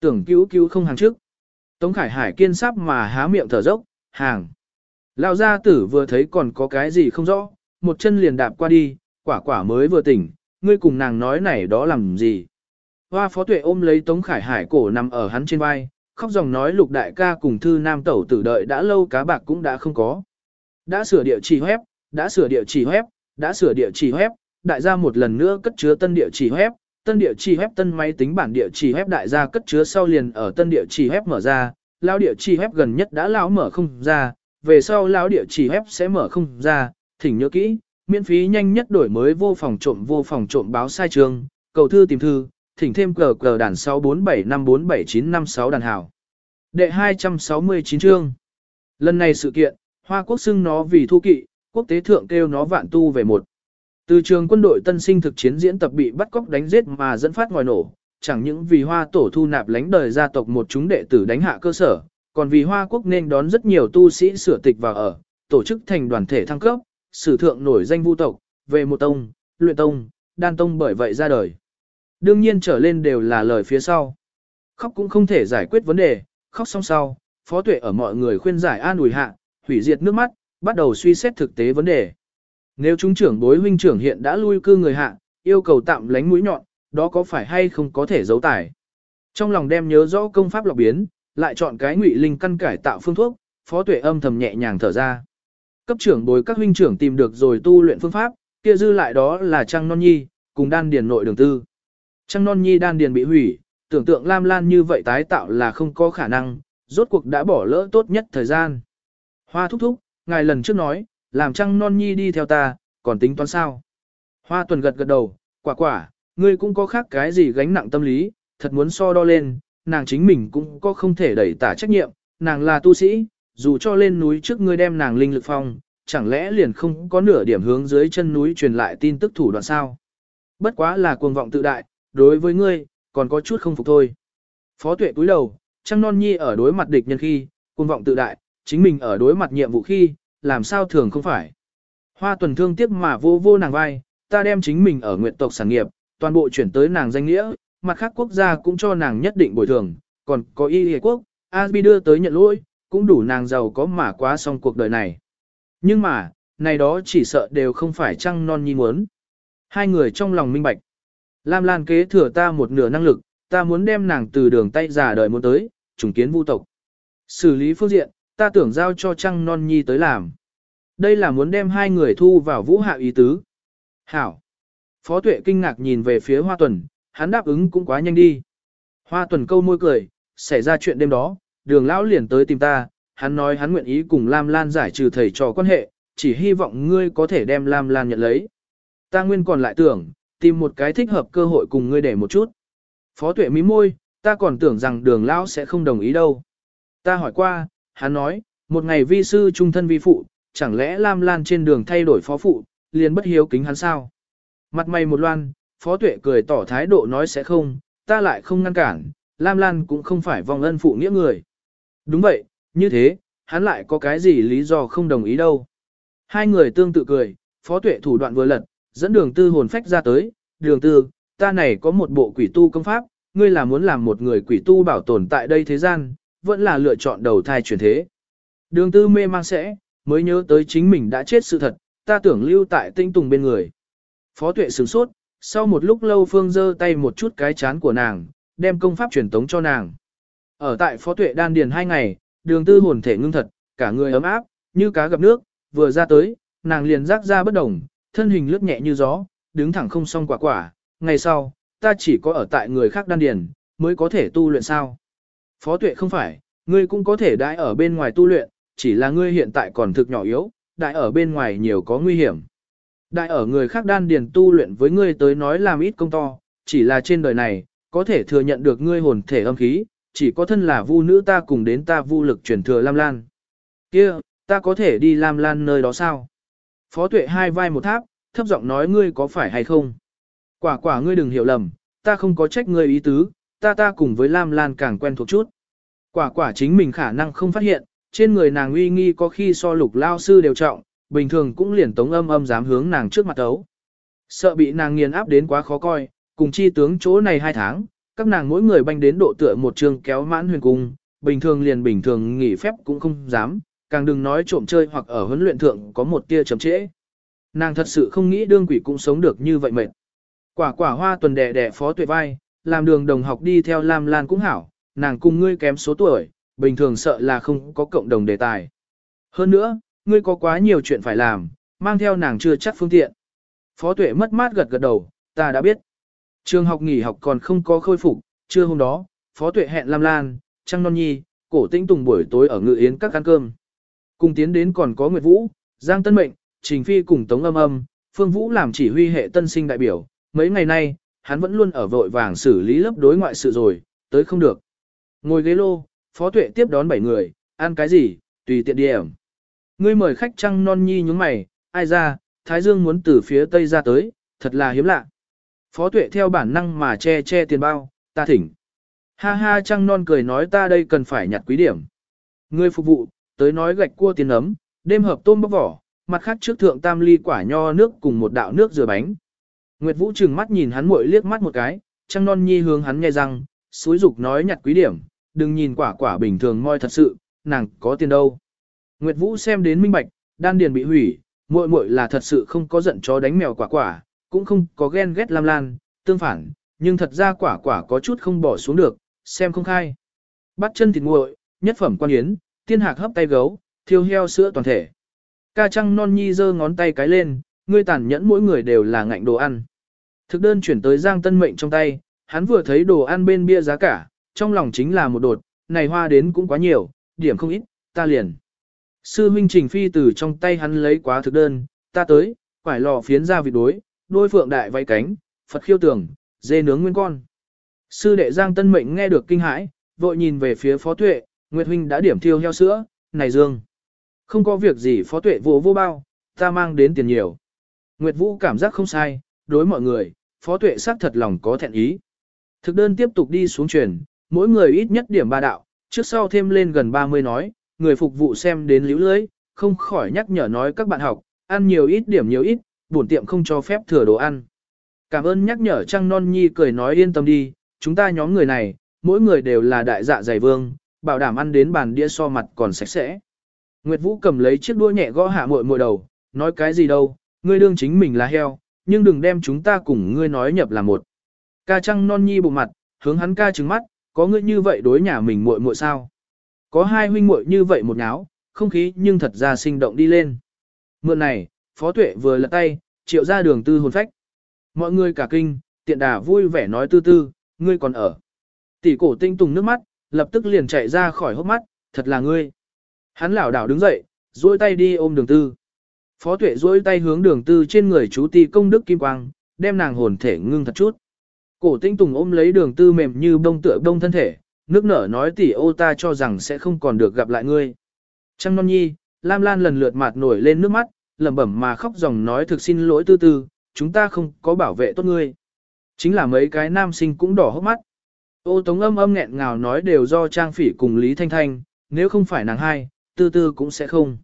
Tưởng cứu cứu không hàng trước. Tống Khải Hải kiên sắp mà há miệng thở dốc, hàng. Lão gia tử vừa thấy còn có cái gì không rõ, một chân liền đạp qua đi, quả quả mới vừa tỉnh, ngươi cùng nàng nói này đó làm gì. Hoa phó tuệ ôm lấy Tống Khải Hải cổ nằm ở hắn trên vai, khóc dòng nói lục đại ca cùng thư nam tẩu tử đợi đã lâu cá bạc cũng đã không có. Đã sửa địa chỉ web, đã sửa địa chỉ web, đã sửa địa chỉ web, đại gia một lần nữa cất chứa tân địa chỉ web, tân địa chỉ web tân máy tính bản địa chỉ web đại gia cất chứa sau liền ở tân địa chỉ web mở ra, lao địa chỉ web gần nhất đã lão mở không ra, về sau lão địa chỉ web sẽ mở không ra, thỉnh nhớ kỹ, miễn phí nhanh nhất đổi mới vô phòng trộm vô phòng trộm báo sai trường, cầu thư tìm thư, thỉnh thêm cờ cờ đàn 647547956 đàn hảo. Đệ 269 chương. Lần này sự kiện, Hoa quốc xưng nó vì thu kỵ, quốc tế thượng kêu nó vạn tu về một. Từ trường quân đội tân sinh thực chiến diễn tập bị bắt cóc đánh giết mà dẫn phát ngoài nổ, chẳng những vì hoa tổ thu nạp lánh đời gia tộc một chúng đệ tử đánh hạ cơ sở, còn vì hoa quốc nên đón rất nhiều tu sĩ sửa tịch vào ở, tổ chức thành đoàn thể thăng cấp, sử thượng nổi danh vu tộc, về một tông, luyện tông, đan tông bởi vậy ra đời. Đương nhiên trở lên đều là lời phía sau. Khóc cũng không thể giải quyết vấn đề, khóc xong sau, phó tuệ ở mọi người khuyên giải an ủi hạ, hủy diệt nước mắt, bắt đầu suy xét thực tế vấn đề. Nếu chúng trưởng bối huynh trưởng hiện đã lui cư người hạ, yêu cầu tạm lánh mũi nhọn, đó có phải hay không có thể giấu tải. Trong lòng đem nhớ rõ công pháp lọc biến, lại chọn cái ngụy linh căn cải tạo phương thuốc, phó tuệ âm thầm nhẹ nhàng thở ra. Cấp trưởng bối các huynh trưởng tìm được rồi tu luyện phương pháp, kia dư lại đó là Trăng Non Nhi, cùng đan điền nội đường tư. Trăng Non Nhi đan điền bị hủy, tưởng tượng Lam Lan như vậy tái tạo là không có khả năng, rốt cuộc đã bỏ lỡ tốt nhất thời gian. Hoa thúc thúc, ngài lần trước nói, làm Trăng Non Nhi đi theo ta, còn tính toán sao? Hoa tuần gật gật đầu, quả quả, ngươi cũng có khác cái gì gánh nặng tâm lý, thật muốn so đo lên, nàng chính mình cũng có không thể đẩy tả trách nhiệm, nàng là tu sĩ, dù cho lên núi trước ngươi đem nàng linh lực phong, chẳng lẽ liền không có nửa điểm hướng dưới chân núi truyền lại tin tức thủ đoạn sao? Bất quá là cuồng vọng tự đại, đối với ngươi, còn có chút không phục thôi. Phó tuệ cúi đầu, trăng non nhi ở đối mặt địch nhân khi, cuồng vọng tự đại, chính mình ở đối mặt nhiệm vụ khi, làm sao thường không phải. Hoa tuần thương tiếc mà vô vô nàng vai, ta đem chính mình ở nguyện tộc sản nghiệp, toàn bộ chuyển tới nàng danh nghĩa, mặt khác quốc gia cũng cho nàng nhất định bồi thường, còn có y hề quốc, Asbi đưa tới nhận lỗi, cũng đủ nàng giàu có mà quá xong cuộc đời này. Nhưng mà, này đó chỉ sợ đều không phải trăng non nhi muốn. Hai người trong lòng minh bạch. Lam Lan kế thừa ta một nửa năng lực, ta muốn đem nàng từ đường tay giả đời muốn tới, trùng kiến vu tộc. Xử lý phương diện, ta tưởng giao cho trăng non nhi tới làm. Đây là muốn đem hai người thu vào vũ hạ ý tứ. Hảo. Phó tuệ kinh ngạc nhìn về phía Hoa Tuần, hắn đáp ứng cũng quá nhanh đi. Hoa Tuần câu môi cười, xảy ra chuyện đêm đó, đường lão liền tới tìm ta, hắn nói hắn nguyện ý cùng Lam Lan giải trừ thầy trò quan hệ, chỉ hy vọng ngươi có thể đem Lam Lan nhận lấy. Ta nguyên còn lại tưởng, tìm một cái thích hợp cơ hội cùng ngươi để một chút. Phó tuệ mí môi, ta còn tưởng rằng đường lão sẽ không đồng ý đâu. Ta hỏi qua, hắn nói, một ngày vi sư trung thân vi phụ, chẳng lẽ Lam Lan trên đường thay đổi phó phụ, liền bất hiếu kính hắn sao? Mặt mày một loan, phó tuệ cười tỏ thái độ nói sẽ không, ta lại không ngăn cản, Lam Lan cũng không phải vòng ân phụ nghĩa người. Đúng vậy, như thế, hắn lại có cái gì lý do không đồng ý đâu. Hai người tương tự cười, phó tuệ thủ đoạn vừa lật, dẫn đường tư hồn phách ra tới, đường tư, ta này có một bộ quỷ tu công pháp, ngươi là muốn làm một người quỷ tu bảo tồn tại đây thế gian, vẫn là lựa chọn đầu thai chuyển thế. Đường tư mê mang sẽ, mới nhớ tới chính mình đã chết sự thật, ta tưởng lưu tại tinh tùng bên người. Phó tuệ sửng sốt, sau một lúc lâu phương giơ tay một chút cái chán của nàng, đem công pháp truyền tống cho nàng. Ở tại phó tuệ đan điền hai ngày, đường tư hồn thể ngưng thật, cả người ấm áp, như cá gặp nước, vừa ra tới, nàng liền rác ra bất đồng, thân hình lướt nhẹ như gió, đứng thẳng không song quả quả, ngày sau, ta chỉ có ở tại người khác đan điền, mới có thể tu luyện sao. Phó tuệ không phải, ngươi cũng có thể đãi ở bên ngoài tu luyện, chỉ là ngươi hiện tại còn thực nhỏ yếu, đại ở bên ngoài nhiều có nguy hiểm. Đại ở người khác đan điền tu luyện với ngươi tới nói làm ít công to, chỉ là trên đời này, có thể thừa nhận được ngươi hồn thể âm khí, chỉ có thân là vu nữ ta cùng đến ta vu lực truyền thừa Lam Lan. Kia, ta có thể đi Lam Lan nơi đó sao? Phó tuệ hai vai một tháp, thấp giọng nói ngươi có phải hay không? Quả quả ngươi đừng hiểu lầm, ta không có trách ngươi ý tứ, ta ta cùng với Lam Lan càng quen thuộc chút. Quả quả chính mình khả năng không phát hiện, trên người nàng uy nghi có khi so lục lao sư đều trọng, bình thường cũng liền tống âm âm dám hướng nàng trước mặt tấu. Sợ bị nàng nghiền áp đến quá khó coi, cùng chi tướng chỗ này hai tháng, các nàng mỗi người banh đến độ tựa một trường kéo mãn huyền cung, bình thường liền bình thường nghỉ phép cũng không dám, càng đừng nói trộm chơi hoặc ở huấn luyện thượng có một tia chậm trễ. Nàng thật sự không nghĩ đương quỷ cũng sống được như vậy mệt. Quả quả hoa tuần đẻ đẻ phó tuệ vai, làm đường đồng học đi theo Lam Lan cũng hảo, nàng cùng ngươi kém số tuổi, bình thường sợ là không có cộng đồng đề tài. Hơn nữa, ngươi có quá nhiều chuyện phải làm, mang theo nàng chưa chắc phương tiện. Phó tuệ mất mát gật gật đầu, ta đã biết. Trường học nghỉ học còn không có khôi phục, trưa hôm đó, Phó tuệ hẹn Lam Lan, Trăng Non Nhi, cổ tĩnh tùng buổi tối ở ngự yến các ăn cơm. Cùng tiến đến còn có Nguyệt Vũ, Giang Tân Mệnh, Trình Phi cùng Tống Âm Âm, Phương Vũ làm chỉ huy hệ tân sinh đại biểu. Mấy ngày nay, hắn vẫn luôn ở vội vàng xử lý lớp đối ngoại sự rồi, tới không được. Ngồi ghế lô, Phó Tuệ tiếp đón bảy người, ăn cái gì, tùy tiện điểm. Ngươi mời khách trăng non nhi nhúng mày, ai ra, Thái Dương muốn từ phía Tây ra tới, thật là hiếm lạ. Phó tuệ theo bản năng mà che che tiền bao, ta thỉnh. Ha ha trăng non cười nói ta đây cần phải nhặt quý điểm. Ngươi phục vụ, tới nói gạch cua tiên ấm, đêm hợp tôm bóc vỏ, mặt khác trước thượng tam ly quả nho nước cùng một đạo nước rửa bánh. Nguyệt Vũ trừng mắt nhìn hắn muội liếc mắt một cái, trăng non nhi hướng hắn nghe răng, suối dục nói nhặt quý điểm, đừng nhìn quả quả bình thường moi thật sự, nàng có tiền đâu. Nguyệt Vũ xem đến minh bạch, đan điền bị hủy, muội muội là thật sự không có giận chó đánh mèo quả quả, cũng không có ghen ghét lam lan, tương phản, nhưng thật ra quả quả có chút không bỏ xuống được, xem không khai. Bắt chân thịt nguội, nhất phẩm quan yến, tiên hạc hấp tay gấu, thiêu heo sữa toàn thể. Ca trăng non nhi giơ ngón tay cái lên, ngươi tàn nhẫn mỗi người đều là ngạnh đồ ăn. Thực đơn chuyển tới Giang Tân Mệnh trong tay, hắn vừa thấy đồ ăn bên bia giá cả, trong lòng chính là một đột, này hoa đến cũng quá nhiều, điểm không ít, ta liền. Sư huynh Trình Phi từ trong tay hắn lấy quá thực đơn, ta tới, quải lò phiến ra vịt đối, đôi phượng đại vây cánh, Phật khiêu tường, dê nướng nguyên con. Sư đệ Giang Tân Mệnh nghe được kinh hãi, vội nhìn về phía Phó Tuệ, Nguyệt huynh đã điểm thiêu heo sữa, này dương. Không có việc gì Phó Tuệ vô vô bao, ta mang đến tiền nhiều. Nguyệt Vũ cảm giác không sai, đối mọi người, Phó Tuệ xác thật lòng có thẹn ý. Thực đơn tiếp tục đi xuống truyền, mỗi người ít nhất điểm ba đạo, trước sau thêm lên gần 30 nói, người phục vụ xem đến liễu lưới, không khỏi nhắc nhở nói các bạn học, ăn nhiều ít điểm nhiều ít, bổn tiệm không cho phép thừa đồ ăn. Cảm ơn nhắc nhở Trăng Non Nhi cười nói yên tâm đi, chúng ta nhóm người này, mỗi người đều là đại dạ dày vương, bảo đảm ăn đến bàn đĩa so mặt còn sạch sẽ. Nguyệt Vũ cầm lấy chiếc đũa nhẹ gõ hạ muội muội đầu, nói cái gì đâu, ngươi đương chính mình là heo, nhưng đừng đem chúng ta cùng ngươi nói nhập là một. Ca Trăng Non Nhi bụng mặt, hướng hắn ca trừng mắt, có ngươi như vậy đối nhà mình muội muội sao? Có hai huynh muội như vậy một náo, không khí nhưng thật ra sinh động đi lên. Mượn này, Phó Tuệ vừa lật tay, triệu ra đường tư hồn phách. Mọi người cả kinh, tiện đà vui vẻ nói tư tư, ngươi còn ở. Tỷ cổ tinh tùng nước mắt, lập tức liền chạy ra khỏi hốc mắt, thật là ngươi. Hắn lảo đảo đứng dậy, duỗi tay đi ôm đường tư. Phó tuệ duỗi tay hướng đường tư trên người chú ti công đức kim quang, đem nàng hồn thể ngưng thật chút. Cổ tinh tùng ôm lấy đường tư mềm như bông tựa bông thân thể, nước nở nói tỷ ô ta cho rằng sẽ không còn được gặp lại ngươi. Trăng non nhi, Lam Lan lần lượt mặt nổi lên nước mắt, lẩm bẩm mà khóc dòng nói thực xin lỗi tư tư, chúng ta không có bảo vệ tốt ngươi. Chính là mấy cái nam sinh cũng đỏ hốc mắt. Ô tống âm âm nghẹn ngào nói đều do Trang Phỉ cùng Lý Thanh Thanh, nếu không phải nàng hai, tư tư cũng sẽ không.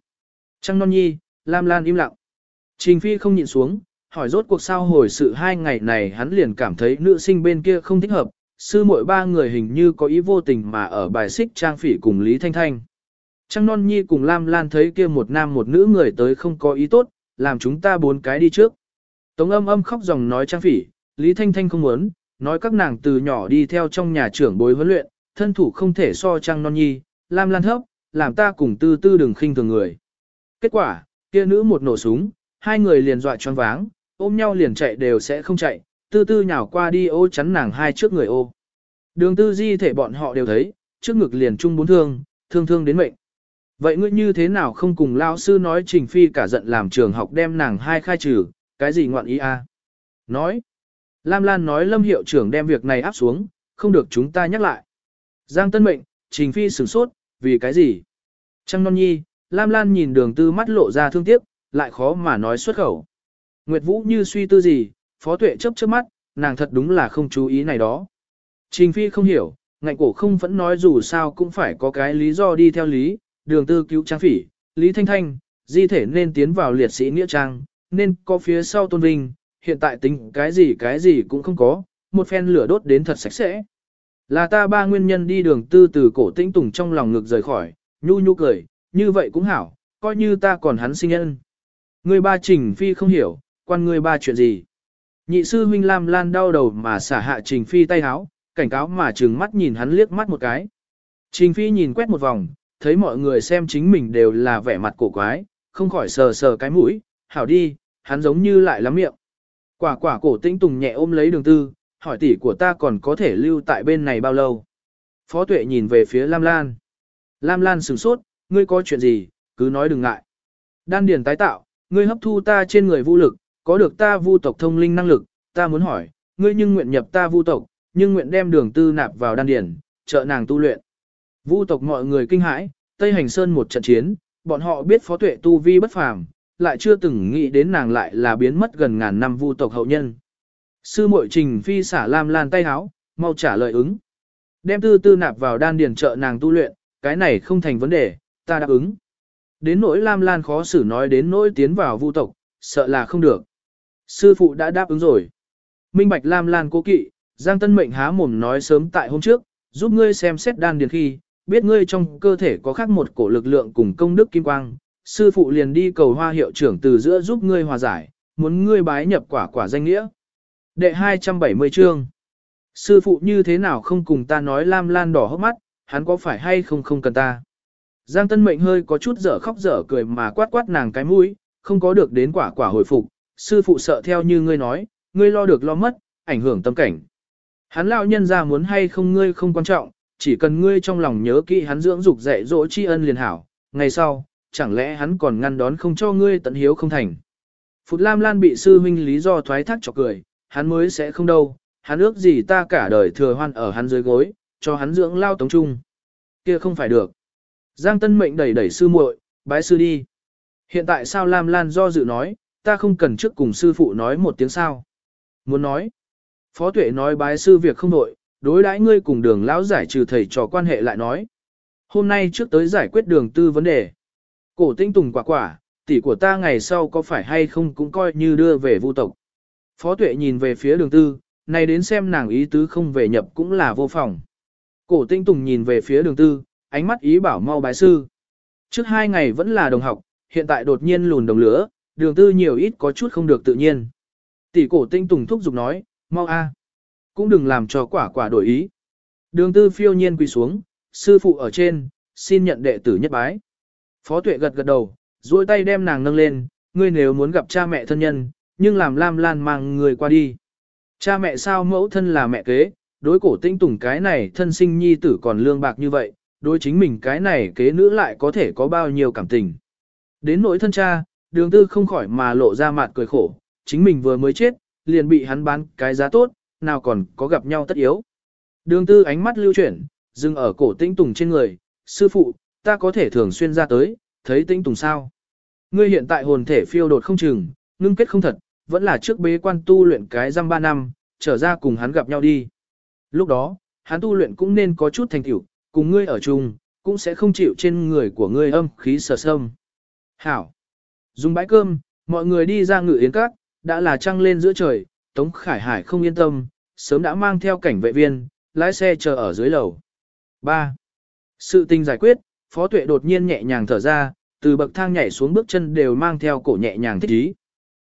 Trăng non nhi, Lam Lan im lặng. Trình Phi không nhịn xuống, hỏi rốt cuộc sao hồi sự hai ngày này hắn liền cảm thấy nữ sinh bên kia không thích hợp, sư muội ba người hình như có ý vô tình mà ở bài xích Trang Phỉ cùng Lý Thanh Thanh. Trăng non nhi cùng Lam Lan thấy kia một nam một nữ người tới không có ý tốt, làm chúng ta bốn cái đi trước. Tống âm âm khóc dòng nói Trang Phỉ, Lý Thanh Thanh không muốn, nói các nàng từ nhỏ đi theo trong nhà trưởng bối huấn luyện, thân thủ không thể so Trang non nhi, Lam Lan thấp, làm ta cùng tư tư đừng khinh thường người. Kết quả, kia nữ một nổ súng, hai người liền dọa choáng váng, ôm nhau liền chạy đều sẽ không chạy, tư tư nhào qua đi ô chắn nàng hai trước người ô. Đường tư di thể bọn họ đều thấy, trước ngực liền chung bốn thương, thương thương đến mệnh. Vậy ngươi như thế nào không cùng lao sư nói trình phi cả giận làm trường học đem nàng hai khai trừ, cái gì ngoạn ý a? À? Nói. Lam Lan nói lâm hiệu trưởng đem việc này áp xuống, không được chúng ta nhắc lại. Giang Tân Mệnh, trình phi sửng sốt, vì cái gì? Trăng non nhi, Lam Lan nhìn đường tư mắt lộ ra thương tiếc, lại khó mà nói xuất khẩu. Nguyệt Vũ như suy tư gì, phó tuệ chấp trước mắt, nàng thật đúng là không chú ý này đó. Trình Phi không hiểu, ngạnh cổ không vẫn nói dù sao cũng phải có cái lý do đi theo lý, đường tư cứu trang phỉ, Lý Thanh Thanh, di thể nên tiến vào liệt sĩ nghĩa trang, nên có phía sau tôn vinh, hiện tại tính cái gì cái gì cũng không có, một phen lửa đốt đến thật sạch sẽ. Là ta ba nguyên nhân đi đường tư từ cổ tĩnh tùng trong lòng ngực rời khỏi, nhu nhu cười, như vậy cũng hảo, coi như ta còn hắn sinh nhân. Người ba trình phi không hiểu, quan người ba chuyện gì. Nhị sư huynh Lam Lan đau đầu mà xả hạ trình phi tay háo, cảnh cáo mà trừng mắt nhìn hắn liếc mắt một cái. Trình phi nhìn quét một vòng, thấy mọi người xem chính mình đều là vẻ mặt cổ quái, không khỏi sờ sờ cái mũi, hảo đi, hắn giống như lại lắm miệng. Quả quả cổ tĩnh tùng nhẹ ôm lấy đường tư, hỏi tỷ của ta còn có thể lưu tại bên này bao lâu. Phó tuệ nhìn về phía Lam Lan. Lam Lan sửng sốt, ngươi có chuyện gì, cứ nói đừng ngại. Đan điền tái tạo, ngươi hấp thu ta trên người vũ lực, có được ta vu tộc thông linh năng lực, ta muốn hỏi, ngươi nhưng nguyện nhập ta vu tộc, nhưng nguyện đem đường tư nạp vào đan điền, trợ nàng tu luyện. Vu tộc mọi người kinh hãi, Tây Hành Sơn một trận chiến, bọn họ biết phó tuệ tu vi bất phàm, lại chưa từng nghĩ đến nàng lại là biến mất gần ngàn năm vu tộc hậu nhân. Sư muội trình phi xả lam lan tay háo, mau trả lời ứng. Đem tư tư nạp vào đan điền trợ nàng tu luyện, cái này không thành vấn đề, ta đáp ứng. Đến nỗi lam lan khó xử nói đến nỗi tiến vào vu tộc, sợ là không được. Sư phụ đã đáp ứng rồi. Minh bạch lam lan cố kỵ, Giang Tân Mệnh há mồm nói sớm tại hôm trước, giúp ngươi xem xét đan điền khi, biết ngươi trong cơ thể có khác một cổ lực lượng cùng công đức kim quang, sư phụ liền đi cầu hoa hiệu trưởng từ giữa giúp ngươi hòa giải, muốn ngươi bái nhập quả quả danh nghĩa. Đệ 270 chương Sư phụ như thế nào không cùng ta nói lam lan đỏ hốc mắt, hắn có phải hay không không cần ta. Giang Tân Mệnh hơi có chút dở khóc dở cười mà quát quát nàng cái mũi, không có được đến quả quả hồi phục, sư phụ sợ theo như ngươi nói, ngươi lo được lo mất, ảnh hưởng tâm cảnh. Hắn lão nhân ra muốn hay không ngươi không quan trọng, chỉ cần ngươi trong lòng nhớ kỹ hắn dưỡng dục dạy dỗ tri ân liền hảo, ngày sau, chẳng lẽ hắn còn ngăn đón không cho ngươi tận hiếu không thành. Phụt Lam Lan bị sư huynh lý do thoái thác cho cười, hắn mới sẽ không đâu, hắn ước gì ta cả đời thừa hoan ở hắn dưới gối, cho hắn dưỡng lao tống trung. Kia không phải được. Giang Tân Mệnh đẩy đẩy sư muội, bái sư đi. Hiện tại sao Lam Lan do dự nói, ta không cần trước cùng sư phụ nói một tiếng sao. Muốn nói. Phó tuệ nói bái sư việc không nội, đối đãi ngươi cùng đường lão giải trừ thầy trò quan hệ lại nói. Hôm nay trước tới giải quyết đường tư vấn đề. Cổ tinh tùng quả quả, tỷ của ta ngày sau có phải hay không cũng coi như đưa về vu tộc. Phó tuệ nhìn về phía đường tư, này đến xem nàng ý tứ không về nhập cũng là vô phòng. Cổ tinh tùng nhìn về phía đường tư, ánh mắt ý bảo mau bái sư. Trước hai ngày vẫn là đồng học, hiện tại đột nhiên lùn đồng lửa, đường tư nhiều ít có chút không được tự nhiên. Tỷ cổ tinh tùng thúc giục nói, mau a, cũng đừng làm cho quả quả đổi ý. Đường tư phiêu nhiên quỳ xuống, sư phụ ở trên, xin nhận đệ tử nhất bái. Phó tuệ gật gật đầu, duỗi tay đem nàng nâng lên, ngươi nếu muốn gặp cha mẹ thân nhân, nhưng làm Lam Lan mang người qua đi. Cha mẹ sao mẫu thân là mẹ kế, đối cổ tinh tùng cái này thân sinh nhi tử còn lương bạc như vậy, đối chính mình cái này kế nữ lại có thể có bao nhiêu cảm tình. Đến nỗi thân cha, đường tư không khỏi mà lộ ra mặt cười khổ, chính mình vừa mới chết, liền bị hắn bán cái giá tốt, nào còn có gặp nhau tất yếu. Đường tư ánh mắt lưu chuyển, dừng ở cổ tinh tùng trên người, sư phụ, ta có thể thường xuyên ra tới, thấy tinh tùng sao. Ngươi hiện tại hồn thể phiêu đột không chừng, ngưng kết không thật, vẫn là trước bế quan tu luyện cái răm ba năm, trở ra cùng hắn gặp nhau đi. Lúc đó, hắn tu luyện cũng nên có chút thành tựu, cùng ngươi ở chung, cũng sẽ không chịu trên người của ngươi âm khí sờ sâm. Hảo. Dùng bãi cơm, mọi người đi ra ngự yến các, đã là trăng lên giữa trời, Tống Khải Hải không yên tâm, sớm đã mang theo cảnh vệ viên, lái xe chờ ở dưới lầu. 3. Sự tình giải quyết, Phó Tuệ đột nhiên nhẹ nhàng thở ra, từ bậc thang nhảy xuống bước chân đều mang theo cổ nhẹ nhàng thích ý.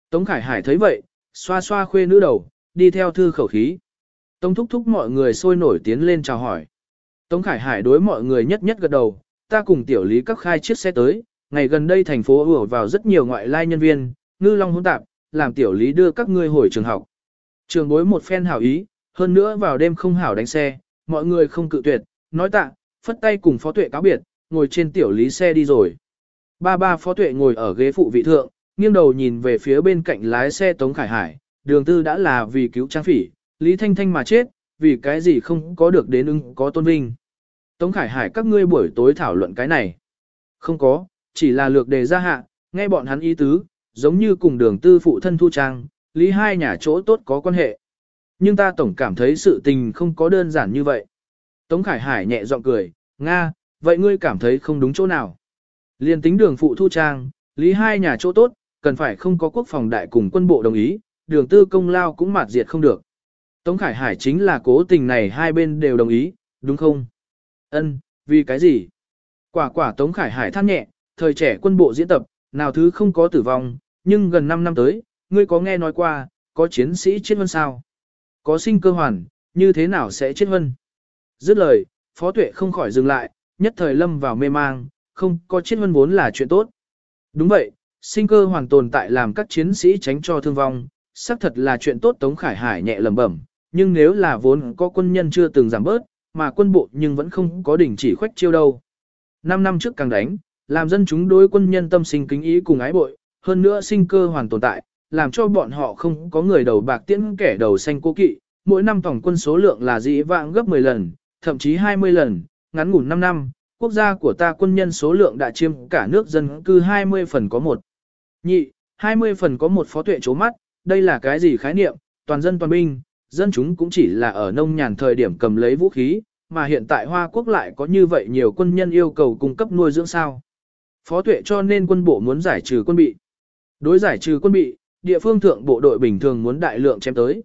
Tống Khải Hải thấy vậy, xoa xoa khuê nữ đầu, đi theo thư khẩu khí. Tống thúc thúc mọi người sôi nổi tiến lên chào hỏi. Tống Khải Hải đối mọi người nhất nhất gật đầu, ta cùng tiểu lý các khai chiếc xe tới, ngày gần đây thành phố ùa vào rất nhiều ngoại lai nhân viên, ngư long hỗn tạp, làm tiểu lý đưa các ngươi hồi trường học. Trường bối một phen hảo ý, hơn nữa vào đêm không hảo đánh xe, mọi người không cự tuyệt, nói tạ, phất tay cùng phó tuệ cáo biệt, ngồi trên tiểu lý xe đi rồi. Ba ba phó tuệ ngồi ở ghế phụ vị thượng, nghiêng đầu nhìn về phía bên cạnh lái xe Tống Khải Hải, đường tư đã là vì cứu trang phỉ, Lý Thanh Thanh mà chết, vì cái gì không có được đến ưng có tôn vinh. Tống Khải Hải các ngươi buổi tối thảo luận cái này. Không có, chỉ là lược đề ra hạ, nghe bọn hắn ý tứ, giống như cùng đường tư phụ thân thu trang, lý hai nhà chỗ tốt có quan hệ. Nhưng ta tổng cảm thấy sự tình không có đơn giản như vậy. Tống Khải Hải nhẹ giọng cười, Nga, vậy ngươi cảm thấy không đúng chỗ nào. Liên tính đường phụ thu trang, lý hai nhà chỗ tốt, cần phải không có quốc phòng đại cùng quân bộ đồng ý, đường tư công lao cũng mạt diệt không được. Tống Khải Hải chính là cố tình này hai bên đều đồng ý, đúng không? Ân, vì cái gì? Quả quả Tống Khải Hải than nhẹ, thời trẻ quân bộ diễn tập, nào thứ không có tử vong, nhưng gần 5 năm tới, ngươi có nghe nói qua, có chiến sĩ chết hơn sao? Có sinh cơ hoàn, như thế nào sẽ chết hơn? Dứt lời, Phó Tuệ không khỏi dừng lại, nhất thời lâm vào mê mang, không có chết hơn vốn là chuyện tốt. Đúng vậy, sinh cơ hoàn tồn tại làm các chiến sĩ tránh cho thương vong, xác thật là chuyện tốt Tống Khải Hải nhẹ lẩm bẩm, nhưng nếu là vốn có quân nhân chưa từng giảm bớt, mà quân bộ nhưng vẫn không có đỉnh chỉ khoách chiêu đâu. Năm năm trước càng đánh, làm dân chúng đối quân nhân tâm sinh kính ý cùng ái bội, hơn nữa sinh cơ hoàn tồn tại, làm cho bọn họ không có người đầu bạc tiễn kẻ đầu xanh cố kỵ, mỗi năm tổng quân số lượng là dĩ vãng gấp 10 lần, thậm chí 20 lần, ngắn ngủn 5 năm, quốc gia của ta quân nhân số lượng đã chiếm cả nước dân cư 20 phần có một. Nhị, 20 phần có một phó tuệ chố mắt, đây là cái gì khái niệm, toàn dân toàn binh, dân chúng cũng chỉ là ở nông nhàn thời điểm cầm lấy vũ khí, mà hiện tại Hoa Quốc lại có như vậy nhiều quân nhân yêu cầu cung cấp nuôi dưỡng sao. Phó tuệ cho nên quân bộ muốn giải trừ quân bị. Đối giải trừ quân bị, địa phương thượng bộ đội bình thường muốn đại lượng chém tới.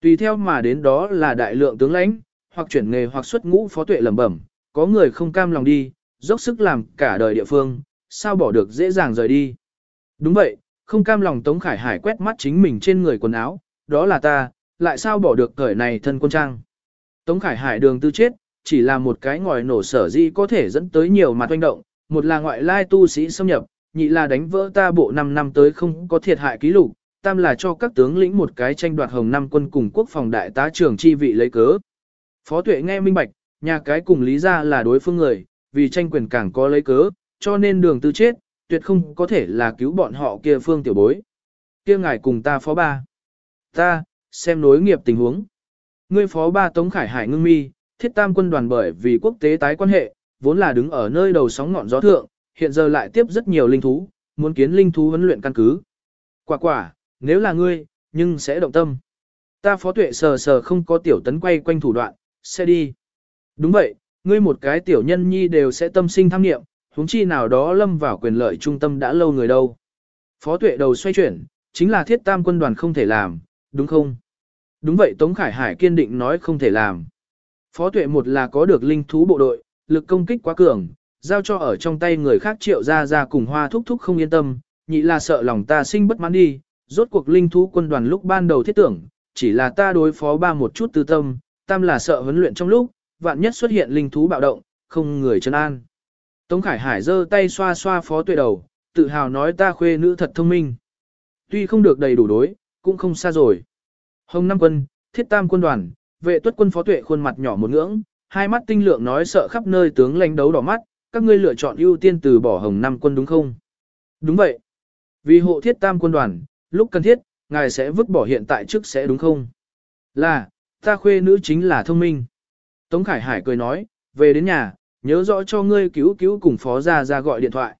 Tùy theo mà đến đó là đại lượng tướng lãnh, hoặc chuyển nghề hoặc xuất ngũ phó tuệ lẩm bẩm, có người không cam lòng đi, dốc sức làm cả đời địa phương, sao bỏ được dễ dàng rời đi. Đúng vậy, không cam lòng Tống Khải Hải quét mắt chính mình trên người quần áo, đó là ta, lại sao bỏ được cởi này thân quân trang. Tống Khải Hải đường tư chết, chỉ là một cái ngòi nổ sở di có thể dẫn tới nhiều mặt oanh động, một là ngoại lai tu sĩ xâm nhập, nhị là đánh vỡ ta bộ 5 năm tới không có thiệt hại ký lục, tam là cho các tướng lĩnh một cái tranh đoạt hồng năm quân cùng quốc phòng đại tá trưởng chi vị lấy cớ. Phó tuệ nghe minh bạch, nhà cái cùng lý ra là đối phương người, vì tranh quyền càng có lấy cớ, cho nên đường tư chết, tuyệt không có thể là cứu bọn họ kia phương tiểu bối. Kia ngài cùng ta phó ba. Ta, xem nối nghiệp tình huống. Ngươi phó ba Tống Khải Hải ngưng mi, thiết tam quân đoàn bởi vì quốc tế tái quan hệ, vốn là đứng ở nơi đầu sóng ngọn gió thượng, hiện giờ lại tiếp rất nhiều linh thú, muốn kiến linh thú huấn luyện căn cứ. Quả quả, nếu là ngươi, nhưng sẽ động tâm. Ta phó tuệ sờ sờ không có tiểu tấn quay quanh thủ đoạn, sẽ đi. Đúng vậy, ngươi một cái tiểu nhân nhi đều sẽ tâm sinh tham nghiệm, huống chi nào đó lâm vào quyền lợi trung tâm đã lâu người đâu. Phó tuệ đầu xoay chuyển, chính là thiết tam quân đoàn không thể làm, đúng không? Đúng vậy Tống Khải Hải kiên định nói không thể làm. Phó tuệ một là có được linh thú bộ đội, lực công kích quá cường, giao cho ở trong tay người khác triệu ra ra cùng hoa thúc thúc không yên tâm, nhị là sợ lòng ta sinh bất mãn đi, rốt cuộc linh thú quân đoàn lúc ban đầu thiết tưởng, chỉ là ta đối phó ba một chút tư tâm, tam là sợ huấn luyện trong lúc, vạn nhất xuất hiện linh thú bạo động, không người chân an. Tống Khải Hải giơ tay xoa xoa phó tuệ đầu, tự hào nói ta khuê nữ thật thông minh. Tuy không được đầy đủ đối, cũng không xa rồi. Hồng Năm quân, thiết tam quân đoàn, vệ tuất quân phó tuệ khuôn mặt nhỏ một ngưỡng, hai mắt tinh lượng nói sợ khắp nơi tướng lãnh đấu đỏ mắt, các ngươi lựa chọn ưu tiên từ bỏ Hồng Năm quân đúng không? Đúng vậy. Vì hộ thiết tam quân đoàn, lúc cần thiết, ngài sẽ vứt bỏ hiện tại trước sẽ đúng không? Là, ta khuê nữ chính là thông minh. Tống Khải Hải cười nói, về đến nhà, nhớ rõ cho ngươi cứu cứu cùng phó ra ra gọi điện thoại.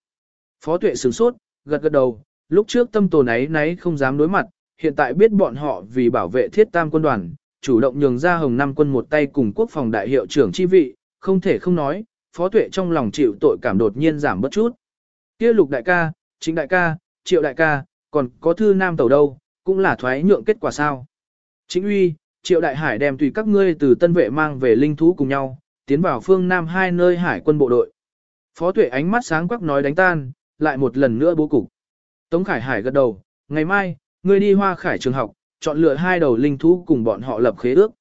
Phó tuệ sửng sốt, gật gật đầu, lúc trước tâm tồn ấy nấy không dám đối mặt, hiện tại biết bọn họ vì bảo vệ thiết tam quân đoàn, chủ động nhường ra hồng năm quân một tay cùng quốc phòng đại hiệu trưởng chi vị, không thể không nói, phó tuệ trong lòng chịu tội cảm đột nhiên giảm bất chút. Kia lục đại ca, chính đại ca, triệu đại ca, còn có thư nam tàu đâu, cũng là thoái nhượng kết quả sao. Chính uy, triệu đại hải đem tùy các ngươi từ tân vệ mang về linh thú cùng nhau, tiến vào phương Nam hai nơi hải quân bộ đội. Phó tuệ ánh mắt sáng quắc nói đánh tan, lại một lần nữa bố cục. Tống Khải Hải gật đầu, ngày mai, ngươi đi hoa khải trường học, chọn lựa hai đầu linh thú cùng bọn họ lập khế ước.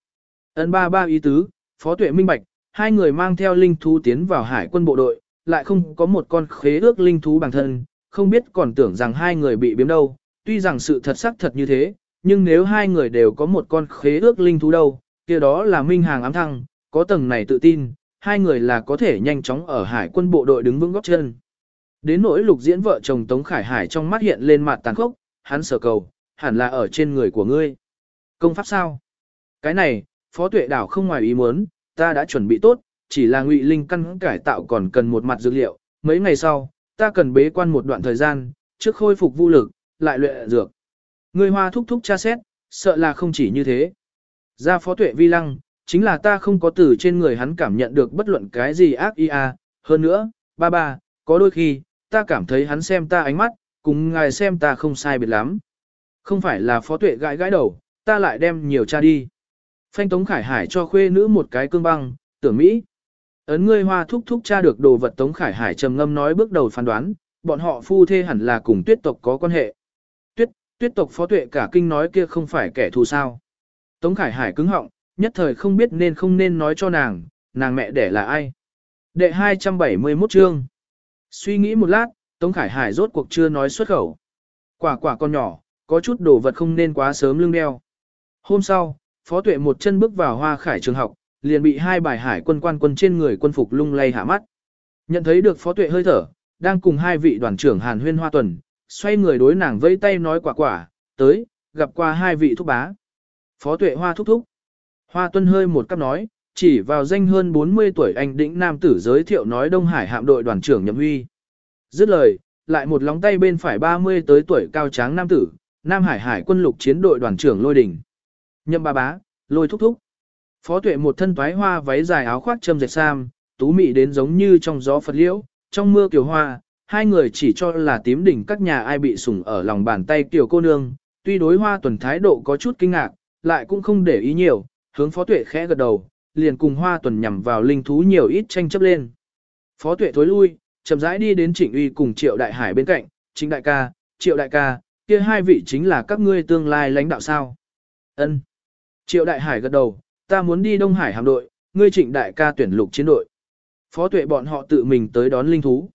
Ấn ba ba ý tứ, Phó tuệ minh bạch, hai người mang theo linh thú tiến vào hải quân bộ đội, lại không có một con khế ước linh thú bằng thân, không biết còn tưởng rằng hai người bị biếm đâu, tuy rằng sự thật xác thật như thế, nhưng nếu hai người đều có một con khế ước linh thú đâu, kia đó là minh hàng ám thăng, có tầng này tự tin, hai người là có thể nhanh chóng ở hải quân bộ đội đứng vững góc chân. Đến nỗi lục diễn vợ chồng Tống Khải Hải trong mắt hiện lên mặt tàn khốc, hắn sở cầu, hẳn là ở trên người của ngươi. Công pháp sao? Cái này, Phó Tuệ Đảo không ngoài ý muốn, ta đã chuẩn bị tốt, chỉ là ngụy linh căn cải tạo còn cần một mặt dữ liệu, mấy ngày sau, ta cần bế quan một đoạn thời gian, trước khôi phục vô lực, lại luyện dược. Ngươi hoa thúc thúc tra xét, sợ là không chỉ như thế. Ra Phó Tuệ Vi Lăng, chính là ta không có từ trên người hắn cảm nhận được bất luận cái gì ác ý à, hơn nữa, ba ba, có đôi khi, ta cảm thấy hắn xem ta ánh mắt, cùng ngài xem ta không sai biệt lắm. Không phải là phó tuệ gãi gãi đầu, ta lại đem nhiều cha đi. Phanh Tống Khải Hải cho khuê nữ một cái cương băng, tưởng Mỹ. Ấn ngươi hoa thúc thúc cha được đồ vật Tống Khải Hải trầm ngâm nói bước đầu phán đoán, bọn họ phu thê hẳn là cùng tuyết tộc có quan hệ. Tuyết, tộc phó tuệ cả kinh nói kia không phải kẻ thù sao. Tống Khải Hải cứng họng, nhất thời không biết nên không nên nói cho nàng, nàng mẹ đẻ là ai. Đệ 271 chương. Suy nghĩ một lát, Tống Khải Hải rốt cuộc chưa nói xuất khẩu. Quả quả con nhỏ, có chút đồ vật không nên quá sớm lưng đeo. Hôm sau, Phó Tuệ một chân bước vào hoa khải trường học, liền bị hai bài hải quân quan quân trên người quân phục lung lay hạ mắt. Nhận thấy được Phó Tuệ hơi thở, đang cùng hai vị đoàn trưởng Hàn Huyên Hoa Tuần, xoay người đối nàng vẫy tay nói quả quả, tới, gặp qua hai vị thúc bá. Phó Tuệ Hoa thúc thúc. Hoa tuân hơi một cắp nói, chỉ vào danh hơn 40 tuổi anh đĩnh nam tử giới thiệu nói Đông Hải hạm đội đoàn trưởng Nhậm Huy. Dứt lời, lại một lóng tay bên phải 30 tới tuổi cao tráng nam tử, Nam Hải Hải quân lục chiến đội đoàn trưởng Lôi Đình. Nhậm ba bá, lôi thúc thúc. Phó tuệ một thân toái hoa váy dài áo khoác châm dệt sam, tú mị đến giống như trong gió Phật liễu, trong mưa kiều hoa, hai người chỉ cho là tím đỉnh các nhà ai bị sủng ở lòng bàn tay tiểu cô nương, tuy đối hoa tuần thái độ có chút kinh ngạc, lại cũng không để ý nhiều, hướng phó tuệ khẽ gật đầu, liền cùng hoa tuần nhằm vào linh thú nhiều ít tranh chấp lên. Phó tuệ thối lui, chậm rãi đi đến trịnh uy cùng triệu đại hải bên cạnh, chính đại ca, triệu đại ca, kia hai vị chính là các ngươi tương lai lãnh đạo sao. ân Triệu đại hải gật đầu, ta muốn đi Đông Hải hạm đội, ngươi trịnh đại ca tuyển lục chiến đội. Phó tuệ bọn họ tự mình tới đón linh thú.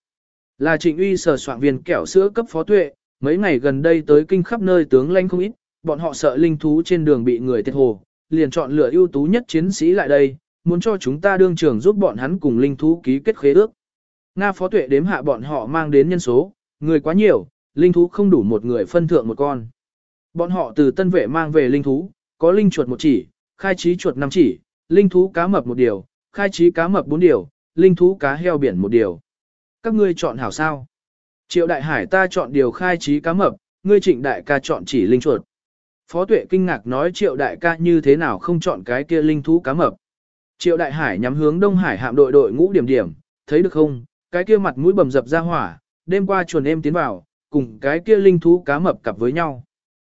Là trịnh uy sở soạn viên kẹo sữa cấp phó tuệ, mấy ngày gần đây tới kinh khắp nơi tướng lãnh không ít, bọn họ sợ linh thú trên đường bị người tiết hồ, liền chọn lựa ưu tú nhất chiến sĩ lại đây, muốn cho chúng ta đương trường giúp bọn hắn cùng linh thú ký kết khế ước. Nga phó tuệ đếm hạ bọn họ mang đến nhân số, người quá nhiều, linh thú không đủ một người phân thượng một con. Bọn họ từ tân vệ mang về linh thú, có linh chuột một chỉ, khai trí chuột năm chỉ, linh thú cá mập một điều, khai trí cá mập bốn điều, linh thú cá heo biển một điều. Các ngươi chọn hảo sao? Triệu đại hải ta chọn điều khai trí cá mập, ngươi trịnh đại ca chọn chỉ linh chuột. Phó tuệ kinh ngạc nói triệu đại ca như thế nào không chọn cái kia linh thú cá mập. Triệu đại hải nhắm hướng đông hải hạm đội đội ngũ điểm điểm, thấy được không, cái kia mặt mũi bầm dập ra hỏa, đêm qua chuồn em tiến vào, cùng cái kia linh thú cá mập cặp với nhau.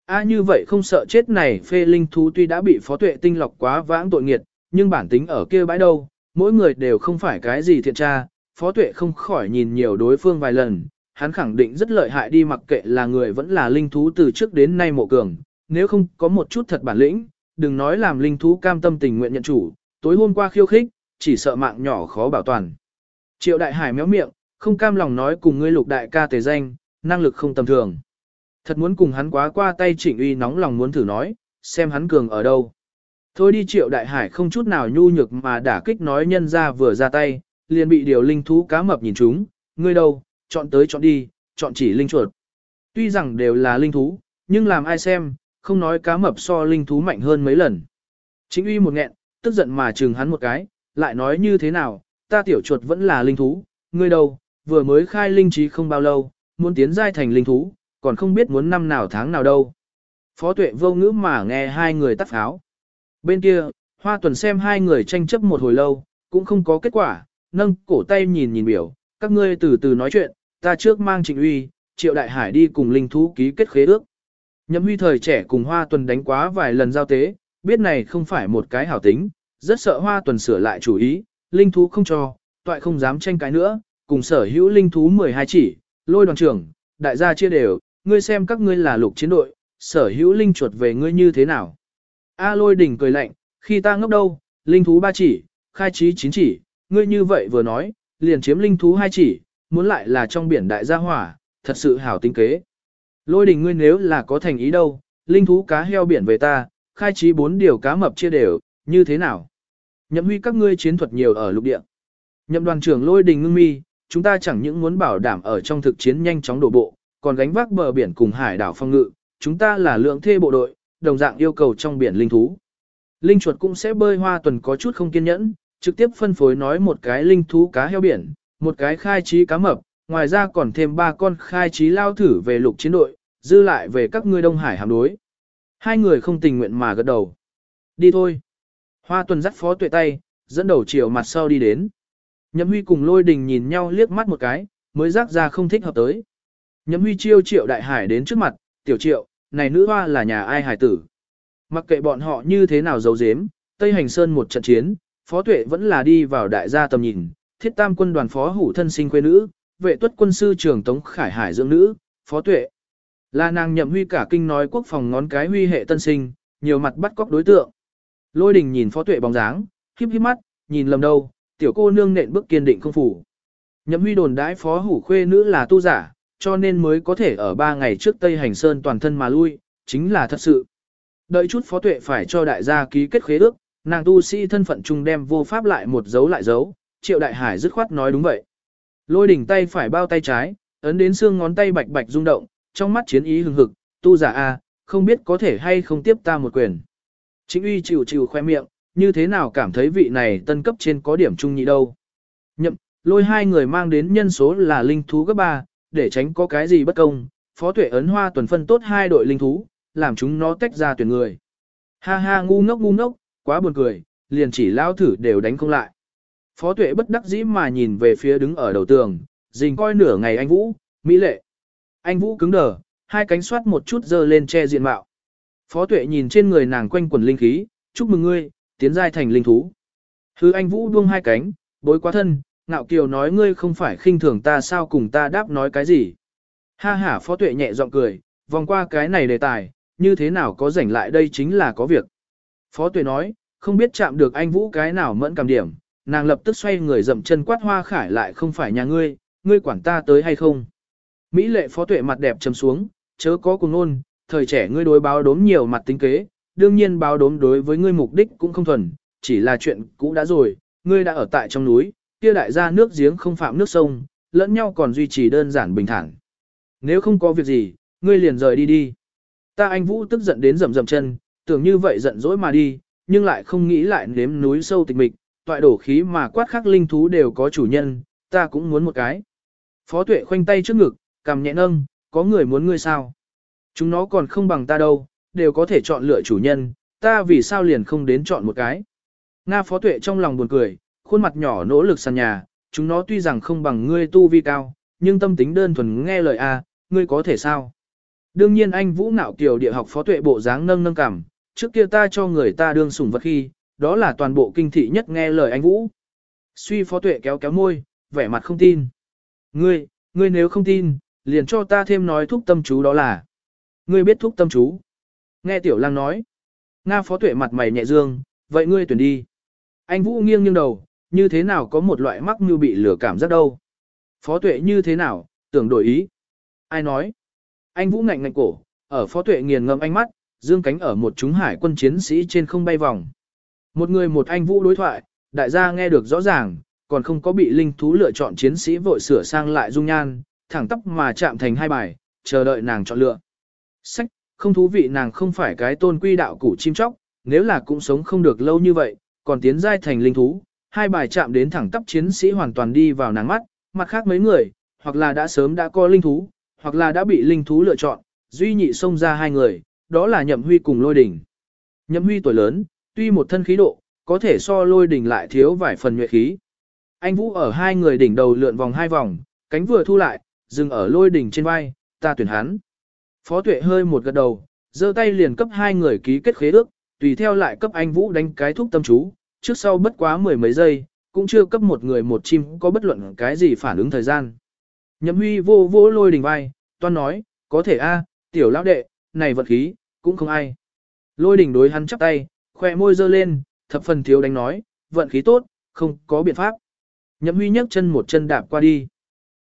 A như vậy không sợ chết này phê linh thú tuy đã bị phó tuệ tinh lọc quá vãng tội nghiệt, nhưng bản tính ở kia bãi đâu, mỗi người đều không phải cái gì thiện tra, phó tuệ không khỏi nhìn nhiều đối phương vài lần, hắn khẳng định rất lợi hại đi mặc kệ là người vẫn là linh thú từ trước đến nay mộ cường, nếu không có một chút thật bản lĩnh, đừng nói làm linh thú cam tâm tình nguyện nhận chủ, tối hôm qua khiêu khích, chỉ sợ mạng nhỏ khó bảo toàn. Triệu đại hải méo miệng, không cam lòng nói cùng ngươi lục đại ca tề danh, năng lực không tầm thường. Thật muốn cùng hắn quá qua tay trịnh uy nóng lòng muốn thử nói, xem hắn cường ở đâu. Thôi đi triệu đại hải không chút nào nhu nhược mà đả kích nói nhân ra vừa ra tay, liền bị điều linh thú cá mập nhìn chúng, ngươi đâu, chọn tới chọn đi, chọn chỉ linh chuột. Tuy rằng đều là linh thú, nhưng làm ai xem, không nói cá mập so linh thú mạnh hơn mấy lần. Chính uy một nghẹn, tức giận mà chừng hắn một cái, lại nói như thế nào, ta tiểu chuột vẫn là linh thú, ngươi đâu, vừa mới khai linh trí không bao lâu, muốn tiến giai thành linh thú, còn không biết muốn năm nào tháng nào đâu. Phó tuệ vô ngữ mà nghe hai người tắt pháo. Bên kia, hoa tuần xem hai người tranh chấp một hồi lâu, cũng không có kết quả, nâng cổ tay nhìn nhìn biểu, các ngươi từ từ nói chuyện, ta trước mang trịnh uy, triệu đại hải đi cùng linh thú ký kết khế ước. Nhậm huy thời trẻ cùng hoa tuần đánh quá vài lần giao tế, biết này không phải một cái hảo tính, rất sợ hoa tuần sửa lại chủ ý, linh thú không cho, toại không dám tranh cái nữa, cùng sở hữu linh thú 12 chỉ, lôi đoàn trưởng, đại gia chia đều, ngươi xem các ngươi là lục chiến đội, sở hữu linh chuột về ngươi như thế nào. A lôi đỉnh cười lạnh, khi ta ngốc đâu, linh thú ba chỉ, khai trí chín chỉ, ngươi như vậy vừa nói, liền chiếm linh thú hai chỉ, muốn lại là trong biển đại gia hỏa, thật sự hảo tinh kế. Lôi đình ngươi nếu là có thành ý đâu, linh thú cá heo biển về ta, khai trí bốn điều cá mập chia đều, như thế nào? Nhậm huy các ngươi chiến thuật nhiều ở lục địa. Nhậm đoàn trưởng lôi đình ngưng mi, chúng ta chẳng những muốn bảo đảm ở trong thực chiến nhanh chóng đổ bộ, còn gánh vác bờ biển cùng hải đảo phong ngự, chúng ta là lượng thê bộ đội, đồng dạng yêu cầu trong biển linh thú. Linh chuột cũng sẽ bơi hoa tuần có chút không kiên nhẫn, trực tiếp phân phối nói một cái linh thú cá heo biển, một cái khai trí cá mập, ngoài ra còn thêm ba con khai trí lao thử về lục chiến đội, dư lại về các ngươi Đông Hải hàm đối. Hai người không tình nguyện mà gật đầu. Đi thôi. Hoa tuần dắt phó tuệ tay, dẫn đầu chiều mặt sau đi đến. Nhậm huy cùng lôi đình nhìn nhau liếc mắt một cái, mới rác ra không thích hợp tới. Nhậm huy chiêu triệu đại hải đến trước mặt, tiểu triệu, này nữ hoa là nhà ai hải tử. Mặc kệ bọn họ như thế nào giấu giếm, Tây Hành Sơn một trận chiến, phó tuệ vẫn là đi vào đại gia tầm nhìn, thiết tam quân đoàn phó hủ thân sinh quê nữ, vệ tuất quân sư trưởng Tống Khải Hải dưỡng nữ, phó tuệ. Là nàng nhậm huy cả kinh nói quốc phòng ngón cái huy hệ tân sinh, nhiều mặt bắt cóc đối tượng. Lôi đình nhìn phó tuệ bóng dáng, híp híp mắt, nhìn lầm đâu, tiểu cô nương nện bước kiên định không phủ. Nhậm huy đồn đãi phó hủ khuê nữ là tu giả, cho nên mới có thể ở ba ngày trước Tây Hành Sơn toàn thân mà lui, chính là thật sự. Đợi chút phó tuệ phải cho đại gia ký kết khế ước, nàng tu sĩ thân phận chung đem vô pháp lại một dấu lại dấu, triệu đại hải dứt khoát nói đúng vậy. Lôi đỉnh tay phải bao tay trái, ấn đến xương ngón tay bạch bạch rung động, trong mắt chiến ý hừng hực, tu giả a, không biết có thể hay không tiếp ta một quyền. Chính uy chịu chịu khoe miệng, như thế nào cảm thấy vị này tân cấp trên có điểm trung nhị đâu. Nhậm, lôi hai người mang đến nhân số là linh thú cấp 3, để tránh có cái gì bất công, phó tuệ ấn hoa tuần phân tốt hai đội linh thú, làm chúng nó tách ra tuyển người. Ha ha ngu ngốc ngu ngốc, quá buồn cười, liền chỉ lao thử đều đánh không lại. Phó tuệ bất đắc dĩ mà nhìn về phía đứng ở đầu tường, dình coi nửa ngày anh Vũ, mỹ lệ. Anh Vũ cứng đờ, hai cánh xoát một chút dơ lên che diện mạo. Phó tuệ nhìn trên người nàng quanh quần linh khí, chúc mừng ngươi, tiến giai thành linh thú. Hứ anh Vũ buông hai cánh, bối quá thân, ngạo kiều nói ngươi không phải khinh thường ta sao cùng ta đáp nói cái gì. Ha ha phó tuệ nhẹ giọng cười, vòng qua cái này đề tài, như thế nào có rảnh lại đây chính là có việc. Phó tuệ nói, không biết chạm được anh Vũ cái nào mẫn cảm điểm, nàng lập tức xoay người dậm chân quát hoa khải lại không phải nhà ngươi, ngươi quản ta tới hay không. Mỹ lệ phó tuệ mặt đẹp trầm xuống, chớ có cùng nôn, thời trẻ ngươi đối báo đốm nhiều mặt tính kế, đương nhiên báo đốm đối với ngươi mục đích cũng không thuần, chỉ là chuyện cũ đã rồi, ngươi đã ở tại trong núi, kia đại gia nước giếng không phạm nước sông, lẫn nhau còn duy trì đơn giản bình thản. Nếu không có việc gì, ngươi liền rời đi đi. Ta anh Vũ tức giận đến rầm rầm chân, tưởng như vậy giận dỗi mà đi, nhưng lại không nghĩ lại nếm núi sâu tịch mịch, toại đổ khí mà quát khắc linh thú đều có chủ nhân, ta cũng muốn một cái. Phó tuệ khoanh tay trước ngực, cầm nhẹ nâng, có người muốn ngươi sao? Chúng nó còn không bằng ta đâu, đều có thể chọn lựa chủ nhân, ta vì sao liền không đến chọn một cái. Nga phó tuệ trong lòng buồn cười, khuôn mặt nhỏ nỗ lực sàn nhà, chúng nó tuy rằng không bằng ngươi tu vi cao, nhưng tâm tính đơn thuần nghe lời a, ngươi có thể sao? Đương nhiên anh Vũ Nạo Kiều địa học phó tuệ bộ dáng nâng nâng cảm, trước kia ta cho người ta đương sủng vật khi, đó là toàn bộ kinh thị nhất nghe lời anh Vũ. Suy phó tuệ kéo kéo môi, vẻ mặt không tin. Ngươi, ngươi nếu không tin, liền cho ta thêm nói thúc tâm chú đó là. Ngươi biết thúc tâm chú. Nghe tiểu lang nói. Nga phó tuệ mặt mày nhẹ dương, vậy ngươi tuyển đi. Anh Vũ nghiêng nghiêng đầu, như thế nào có một loại mắc như bị lửa cảm giác đâu. Phó tuệ như thế nào, tưởng đổi ý. Ai nói? Anh Vũ ngạnh ngạnh cổ, ở phó tuệ nghiền ngâm ánh mắt, dương cánh ở một chúng hải quân chiến sĩ trên không bay vòng. Một người một anh Vũ đối thoại, đại gia nghe được rõ ràng, còn không có bị linh thú lựa chọn chiến sĩ vội sửa sang lại dung nhan, thẳng tóc mà chạm thành hai bài, chờ đợi nàng chọn lựa. Sách, không thú vị nàng không phải cái tôn quy đạo củ chim chóc, nếu là cũng sống không được lâu như vậy, còn tiến giai thành linh thú, hai bài chạm đến thẳng tắp chiến sĩ hoàn toàn đi vào nàng mắt, mặt khác mấy người, hoặc là đã sớm đã có linh thú, hoặc là đã bị linh thú lựa chọn, duy nhị xông ra hai người, đó là Nhậm Huy cùng Lôi Đình. Nhậm Huy tuổi lớn, tuy một thân khí độ, có thể so Lôi Đình lại thiếu vài phần nhuệ khí. Anh Vũ ở hai người đỉnh đầu lượn vòng hai vòng, cánh vừa thu lại, dừng ở Lôi Đình trên vai, ta tuyển hắn. Phó Tuệ hơi một gật đầu, giơ tay liền cấp hai người ký kết khế ước, tùy theo lại cấp anh Vũ đánh cái thúc tâm chú, trước sau bất quá mười mấy giây, cũng chưa cấp một người một chim có bất luận cái gì phản ứng thời gian. Nhậm Huy vô vô lôi đình vai, toan nói, có thể a, tiểu lão đệ, này vật khí, cũng không ai. Lôi đỉnh đối hắn chắp tay, khoe môi dơ lên, thập phần thiếu đánh nói, vận khí tốt, không có biện pháp. Nhậm Huy nhấc chân một chân đạp qua đi.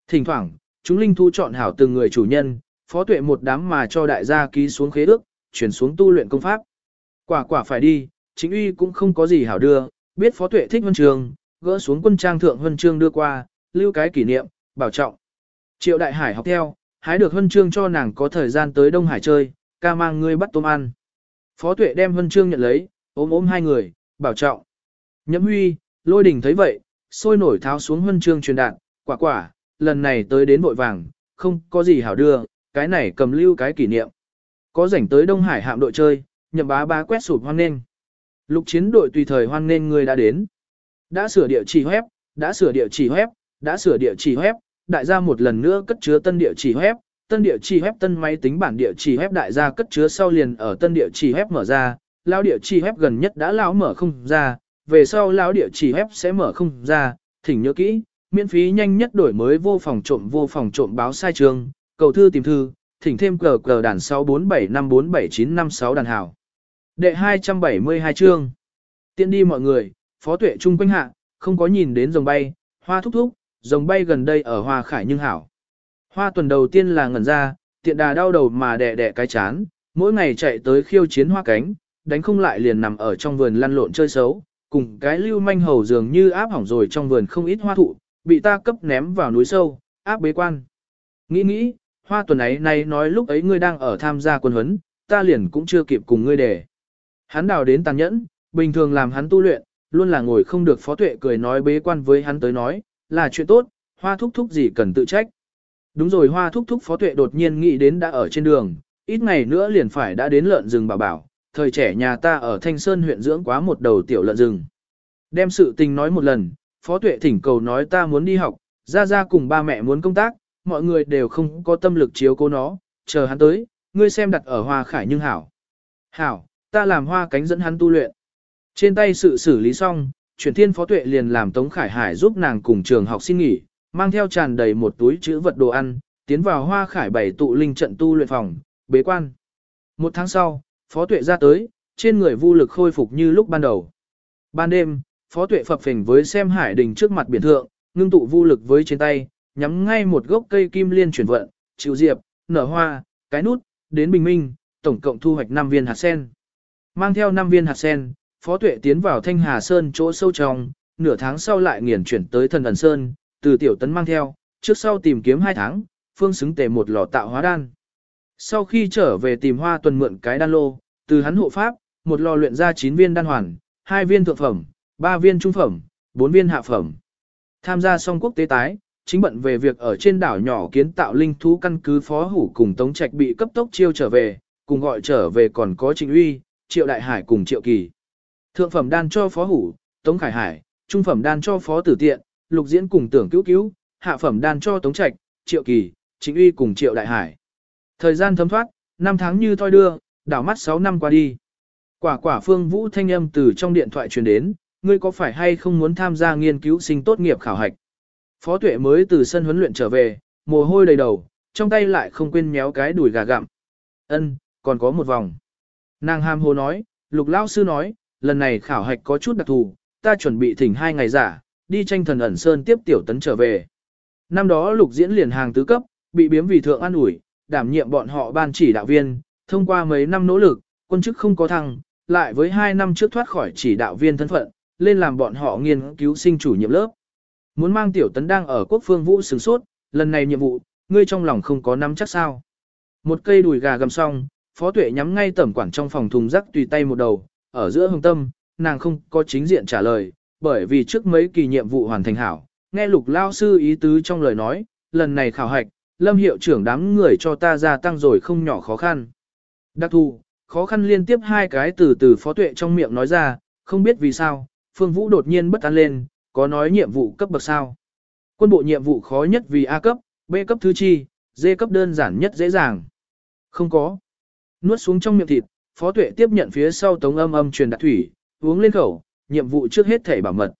Thỉnh thoảng, chúng linh thu chọn hảo từng người chủ nhân, phó tuệ một đám mà cho đại gia ký xuống khế ước, chuyển xuống tu luyện công pháp. Quả quả phải đi, chính uy cũng không có gì hảo đưa, biết phó tuệ thích huân trường, gỡ xuống quân trang thượng huân chương đưa qua, lưu cái kỷ niệm, bảo trọng. Triệu đại hải học theo, hái được huân chương cho nàng có thời gian tới Đông Hải chơi, ca mang ngươi bắt tôm ăn. Phó tuệ đem huân chương nhận lấy, ôm ôm hai người, bảo trọng. Nhậm huy, lôi đình thấy vậy, sôi nổi tháo xuống huân chương truyền đạn, quả quả, lần này tới đến vội vàng, không có gì hảo đưa, cái này cầm lưu cái kỷ niệm. Có rảnh tới Đông Hải hạm đội chơi, nhậm bá bá quét sụp hoan nghênh. Lục chiến đội tùy thời hoan nghênh người đã đến. Đã sửa địa chỉ web, đã sửa địa chỉ web, đã sửa địa chỉ web, đại gia một lần nữa cất chứa tân địa chỉ web, tân địa chỉ web tân máy tính bản địa chỉ web đại gia cất chứa sau liền ở tân địa chỉ web mở ra, lão địa chỉ web gần nhất đã lão mở không ra, về sau lão địa chỉ web sẽ mở không ra, thỉnh nhớ kỹ, miễn phí nhanh nhất đổi mới vô phòng trộm vô phòng trộm báo sai trường, cầu thư tìm thư, thỉnh thêm cờ cờ đàn 647547956 đàn hảo. Đệ 272 chương. Tiện đi mọi người, phó tuệ trung quanh hạ, không có nhìn đến rồng bay, hoa thúc thúc, rồng bay gần đây ở hoa khải nhưng hảo. Hoa tuần đầu tiên là ngẩn ra, tiện đà đau đầu mà đẻ đẻ cái chán, mỗi ngày chạy tới khiêu chiến hoa cánh, đánh không lại liền nằm ở trong vườn lăn lộn chơi xấu, cùng cái lưu manh hầu dường như áp hỏng rồi trong vườn không ít hoa thụ, bị ta cấp ném vào núi sâu, áp bế quan. Nghĩ nghĩ, hoa tuần ấy này nói lúc ấy ngươi đang ở tham gia quân huấn, ta liền cũng chưa kịp cùng ngươi để. Hắn đào đến tàn nhẫn, bình thường làm hắn tu luyện, luôn là ngồi không được phó tuệ cười nói bế quan với hắn tới nói, là chuyện tốt, hoa thúc thúc gì cần tự trách. Đúng rồi hoa thúc thúc phó tuệ đột nhiên nghĩ đến đã ở trên đường, ít ngày nữa liền phải đã đến lợn rừng bảo bảo, thời trẻ nhà ta ở Thanh Sơn huyện dưỡng quá một đầu tiểu lợn rừng. Đem sự tình nói một lần, phó tuệ thỉnh cầu nói ta muốn đi học, ra ra cùng ba mẹ muốn công tác, mọi người đều không có tâm lực chiếu cố nó, chờ hắn tới, ngươi xem đặt ở hoa khải nhưng hảo. Hảo, ta làm hoa cánh dẫn hắn tu luyện. Trên tay sự xử lý xong, chuyển thiên phó tuệ liền làm Tống Khải Hải giúp nàng cùng trường học xin nghỉ, mang theo tràn đầy một túi chữ vật đồ ăn, tiến vào hoa khải bảy tụ linh trận tu luyện phòng, bế quan. Một tháng sau, phó tuệ ra tới, trên người vô lực khôi phục như lúc ban đầu. Ban đêm, phó tuệ phập phình với xem hải đình trước mặt biển thượng, ngưng tụ vô lực với trên tay, nhắm ngay một gốc cây kim liên chuyển vận, chịu diệp, nở hoa, cái nút, đến bình minh, tổng cộng thu hoạch 5 viên hạt sen. Mang theo 5 viên hạt sen, Phó Tuệ tiến vào Thanh Hà Sơn chỗ sâu trong, nửa tháng sau lại nghiền chuyển tới Thần Ẩn Sơn, từ tiểu tấn mang theo, trước sau tìm kiếm 2 tháng, phương xứng tề một lò tạo hóa đan. Sau khi trở về tìm hoa tuần mượn cái đan lô, từ hắn hộ pháp, một lò luyện ra 9 viên đan hoàn, 2 viên thượng phẩm, 3 viên trung phẩm, 4 viên hạ phẩm. Tham gia xong quốc tế tái, chính bận về việc ở trên đảo nhỏ kiến tạo linh thú căn cứ phó hủ cùng Tống Trạch bị cấp tốc chiêu trở về, cùng gọi trở về còn có Trịnh Uy, Triệu Đại Hải cùng Triệu Kỳ. Thượng phẩm đan cho phó hủ, Tống Khải Hải, trung phẩm đan cho phó tử tiện, lục diễn cùng tưởng cứu cứu, hạ phẩm đan cho Tống Trạch, Triệu Kỳ, chính Uy cùng Triệu Đại Hải. Thời gian thấm thoát, năm tháng như thoi đưa, đảo mắt 6 năm qua đi. Quả quả phương vũ thanh âm từ trong điện thoại truyền đến, ngươi có phải hay không muốn tham gia nghiên cứu sinh tốt nghiệp khảo hạch? Phó tuệ mới từ sân huấn luyện trở về, mồ hôi đầy đầu, trong tay lại không quên méo cái đùi gà gặm. Ân, còn có một vòng. Nàng ham hồ nói, lục lão sư nói, lần này khảo hạch có chút đặc thù, ta chuẩn bị thỉnh hai ngày giả, đi tranh thần ẩn sơn tiếp tiểu tấn trở về. Năm đó lục diễn liền hàng tứ cấp, bị biếm vì thượng an ủi, đảm nhiệm bọn họ ban chỉ đạo viên, thông qua mấy năm nỗ lực, quân chức không có thăng, lại với hai năm trước thoát khỏi chỉ đạo viên thân phận, lên làm bọn họ nghiên cứu sinh chủ nhiệm lớp. Muốn mang tiểu tấn đang ở quốc phương vũ sửng sốt, lần này nhiệm vụ, ngươi trong lòng không có nắm chắc sao. Một cây đùi gà gầm xong, phó tuệ nhắm ngay tẩm quản trong phòng thùng rắc tùy tay một đầu, ở giữa hồng tâm, nàng không có chính diện trả lời, bởi vì trước mấy kỳ nhiệm vụ hoàn thành hảo, nghe lục lao sư ý tứ trong lời nói, lần này khảo hạch, lâm hiệu trưởng đám người cho ta gia tăng rồi không nhỏ khó khăn. Đặc thù, khó khăn liên tiếp hai cái từ từ phó tuệ trong miệng nói ra, không biết vì sao, phương vũ đột nhiên bất an lên, có nói nhiệm vụ cấp bậc sao. Quân bộ nhiệm vụ khó nhất vì A cấp, B cấp thứ chi, D cấp đơn giản nhất dễ dàng. Không có. Nuốt xuống trong miệng thịt, Phó Tuệ tiếp nhận phía sau tống âm âm truyền đạt thủy, uống lên khẩu, nhiệm vụ trước hết thể bảo mật.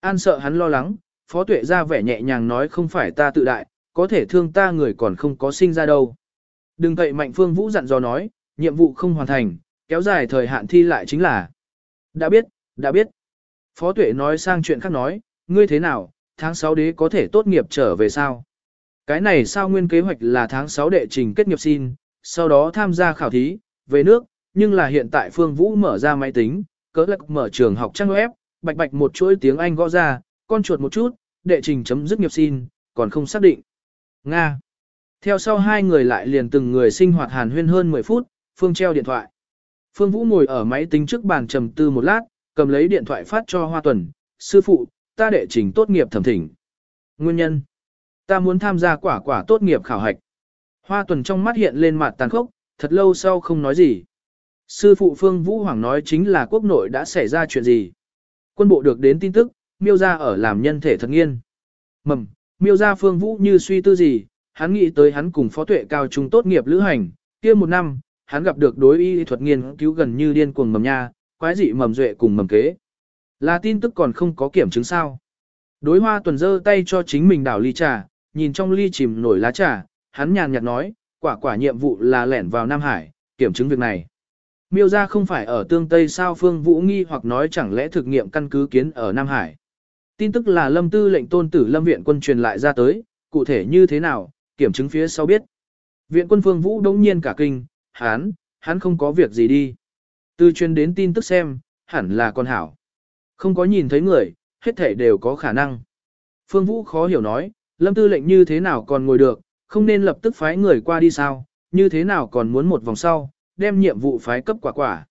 An sợ hắn lo lắng, Phó Tuệ ra vẻ nhẹ nhàng nói không phải ta tự đại, có thể thương ta người còn không có sinh ra đâu. Đừng cậy mạnh phương vũ dặn dò nói, nhiệm vụ không hoàn thành, kéo dài thời hạn thi lại chính là. Đã biết, đã biết. Phó Tuệ nói sang chuyện khác nói, ngươi thế nào, tháng 6 đế có thể tốt nghiệp trở về sao? Cái này sao nguyên kế hoạch là tháng 6 đệ trình kết nghiệp xin, sau đó tham gia khảo thí, về nước, nhưng là hiện tại Phương Vũ mở ra máy tính, cỡ lạc mở trường học trang web, bạch bạch một chuỗi tiếng Anh gõ ra, con chuột một chút, đệ trình chấm dứt nghiệp xin, còn không xác định. Nga. Theo sau hai người lại liền từng người sinh hoạt hàn huyên hơn 10 phút, Phương treo điện thoại. Phương Vũ ngồi ở máy tính trước bàn trầm tư một lát, cầm lấy điện thoại phát cho Hoa Tuần, sư phụ, ta đệ trình tốt nghiệp thẩm thỉnh. Nguyên nhân, ta muốn tham gia quả quả tốt nghiệp khảo hạch. Hoa Tuần trong mắt hiện lên mặt tàn khốc, thật lâu sau không nói gì. Sư phụ Phương Vũ Hoàng nói chính là quốc nội đã xảy ra chuyện gì. Quân bộ được đến tin tức, miêu ra ở làm nhân thể thật nghiên. Mầm, miêu ra Phương Vũ như suy tư gì, hắn nghĩ tới hắn cùng phó tuệ cao trung tốt nghiệp lữ hành, kia một năm, hắn gặp được đối y thuật nghiên cứu gần như điên cuồng mầm nha, quái dị mầm duệ cùng mầm kế. Là tin tức còn không có kiểm chứng sao. Đối hoa tuần dơ tay cho chính mình đảo ly trà, nhìn trong ly chìm nổi lá trà, hắn nhàn nhạt nói, quả quả nhiệm vụ là lẻn vào Nam Hải, kiểm chứng việc này. Miêu ra không phải ở tương Tây sao Phương Vũ nghi hoặc nói chẳng lẽ thực nghiệm căn cứ kiến ở Nam Hải. Tin tức là lâm tư lệnh tôn tử lâm viện quân truyền lại ra tới, cụ thể như thế nào, kiểm chứng phía sau biết. Viện quân Phương Vũ đống nhiên cả kinh, hắn, hắn không có việc gì đi. Từ truyền đến tin tức xem, hẳn là con hảo. Không có nhìn thấy người, hết thể đều có khả năng. Phương Vũ khó hiểu nói, lâm tư lệnh như thế nào còn ngồi được, không nên lập tức phái người qua đi sao, như thế nào còn muốn một vòng sau, đem nhiệm vụ phái cấp quả quả.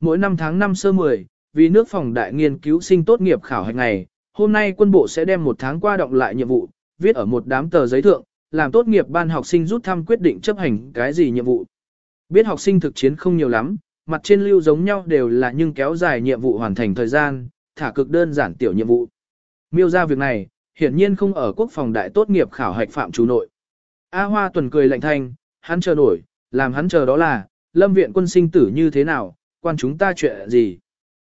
Mỗi năm tháng năm sơ 10, vì nước phòng đại nghiên cứu sinh tốt nghiệp khảo hạch ngày, hôm nay quân bộ sẽ đem một tháng qua động lại nhiệm vụ, viết ở một đám tờ giấy thượng, làm tốt nghiệp ban học sinh rút thăm quyết định chấp hành cái gì nhiệm vụ. Biết học sinh thực chiến không nhiều lắm, mặt trên lưu giống nhau đều là nhưng kéo dài nhiệm vụ hoàn thành thời gian, thả cực đơn giản tiểu nhiệm vụ. Miêu ra việc này, hiển nhiên không ở quốc phòng đại tốt nghiệp khảo hạch phạm chủ nội. A Hoa tuần cười lạnh thanh, hắn chờ nổi, làm hắn chờ đó là, lâm viện quân sinh tử như thế nào, quan chúng ta chuyện gì.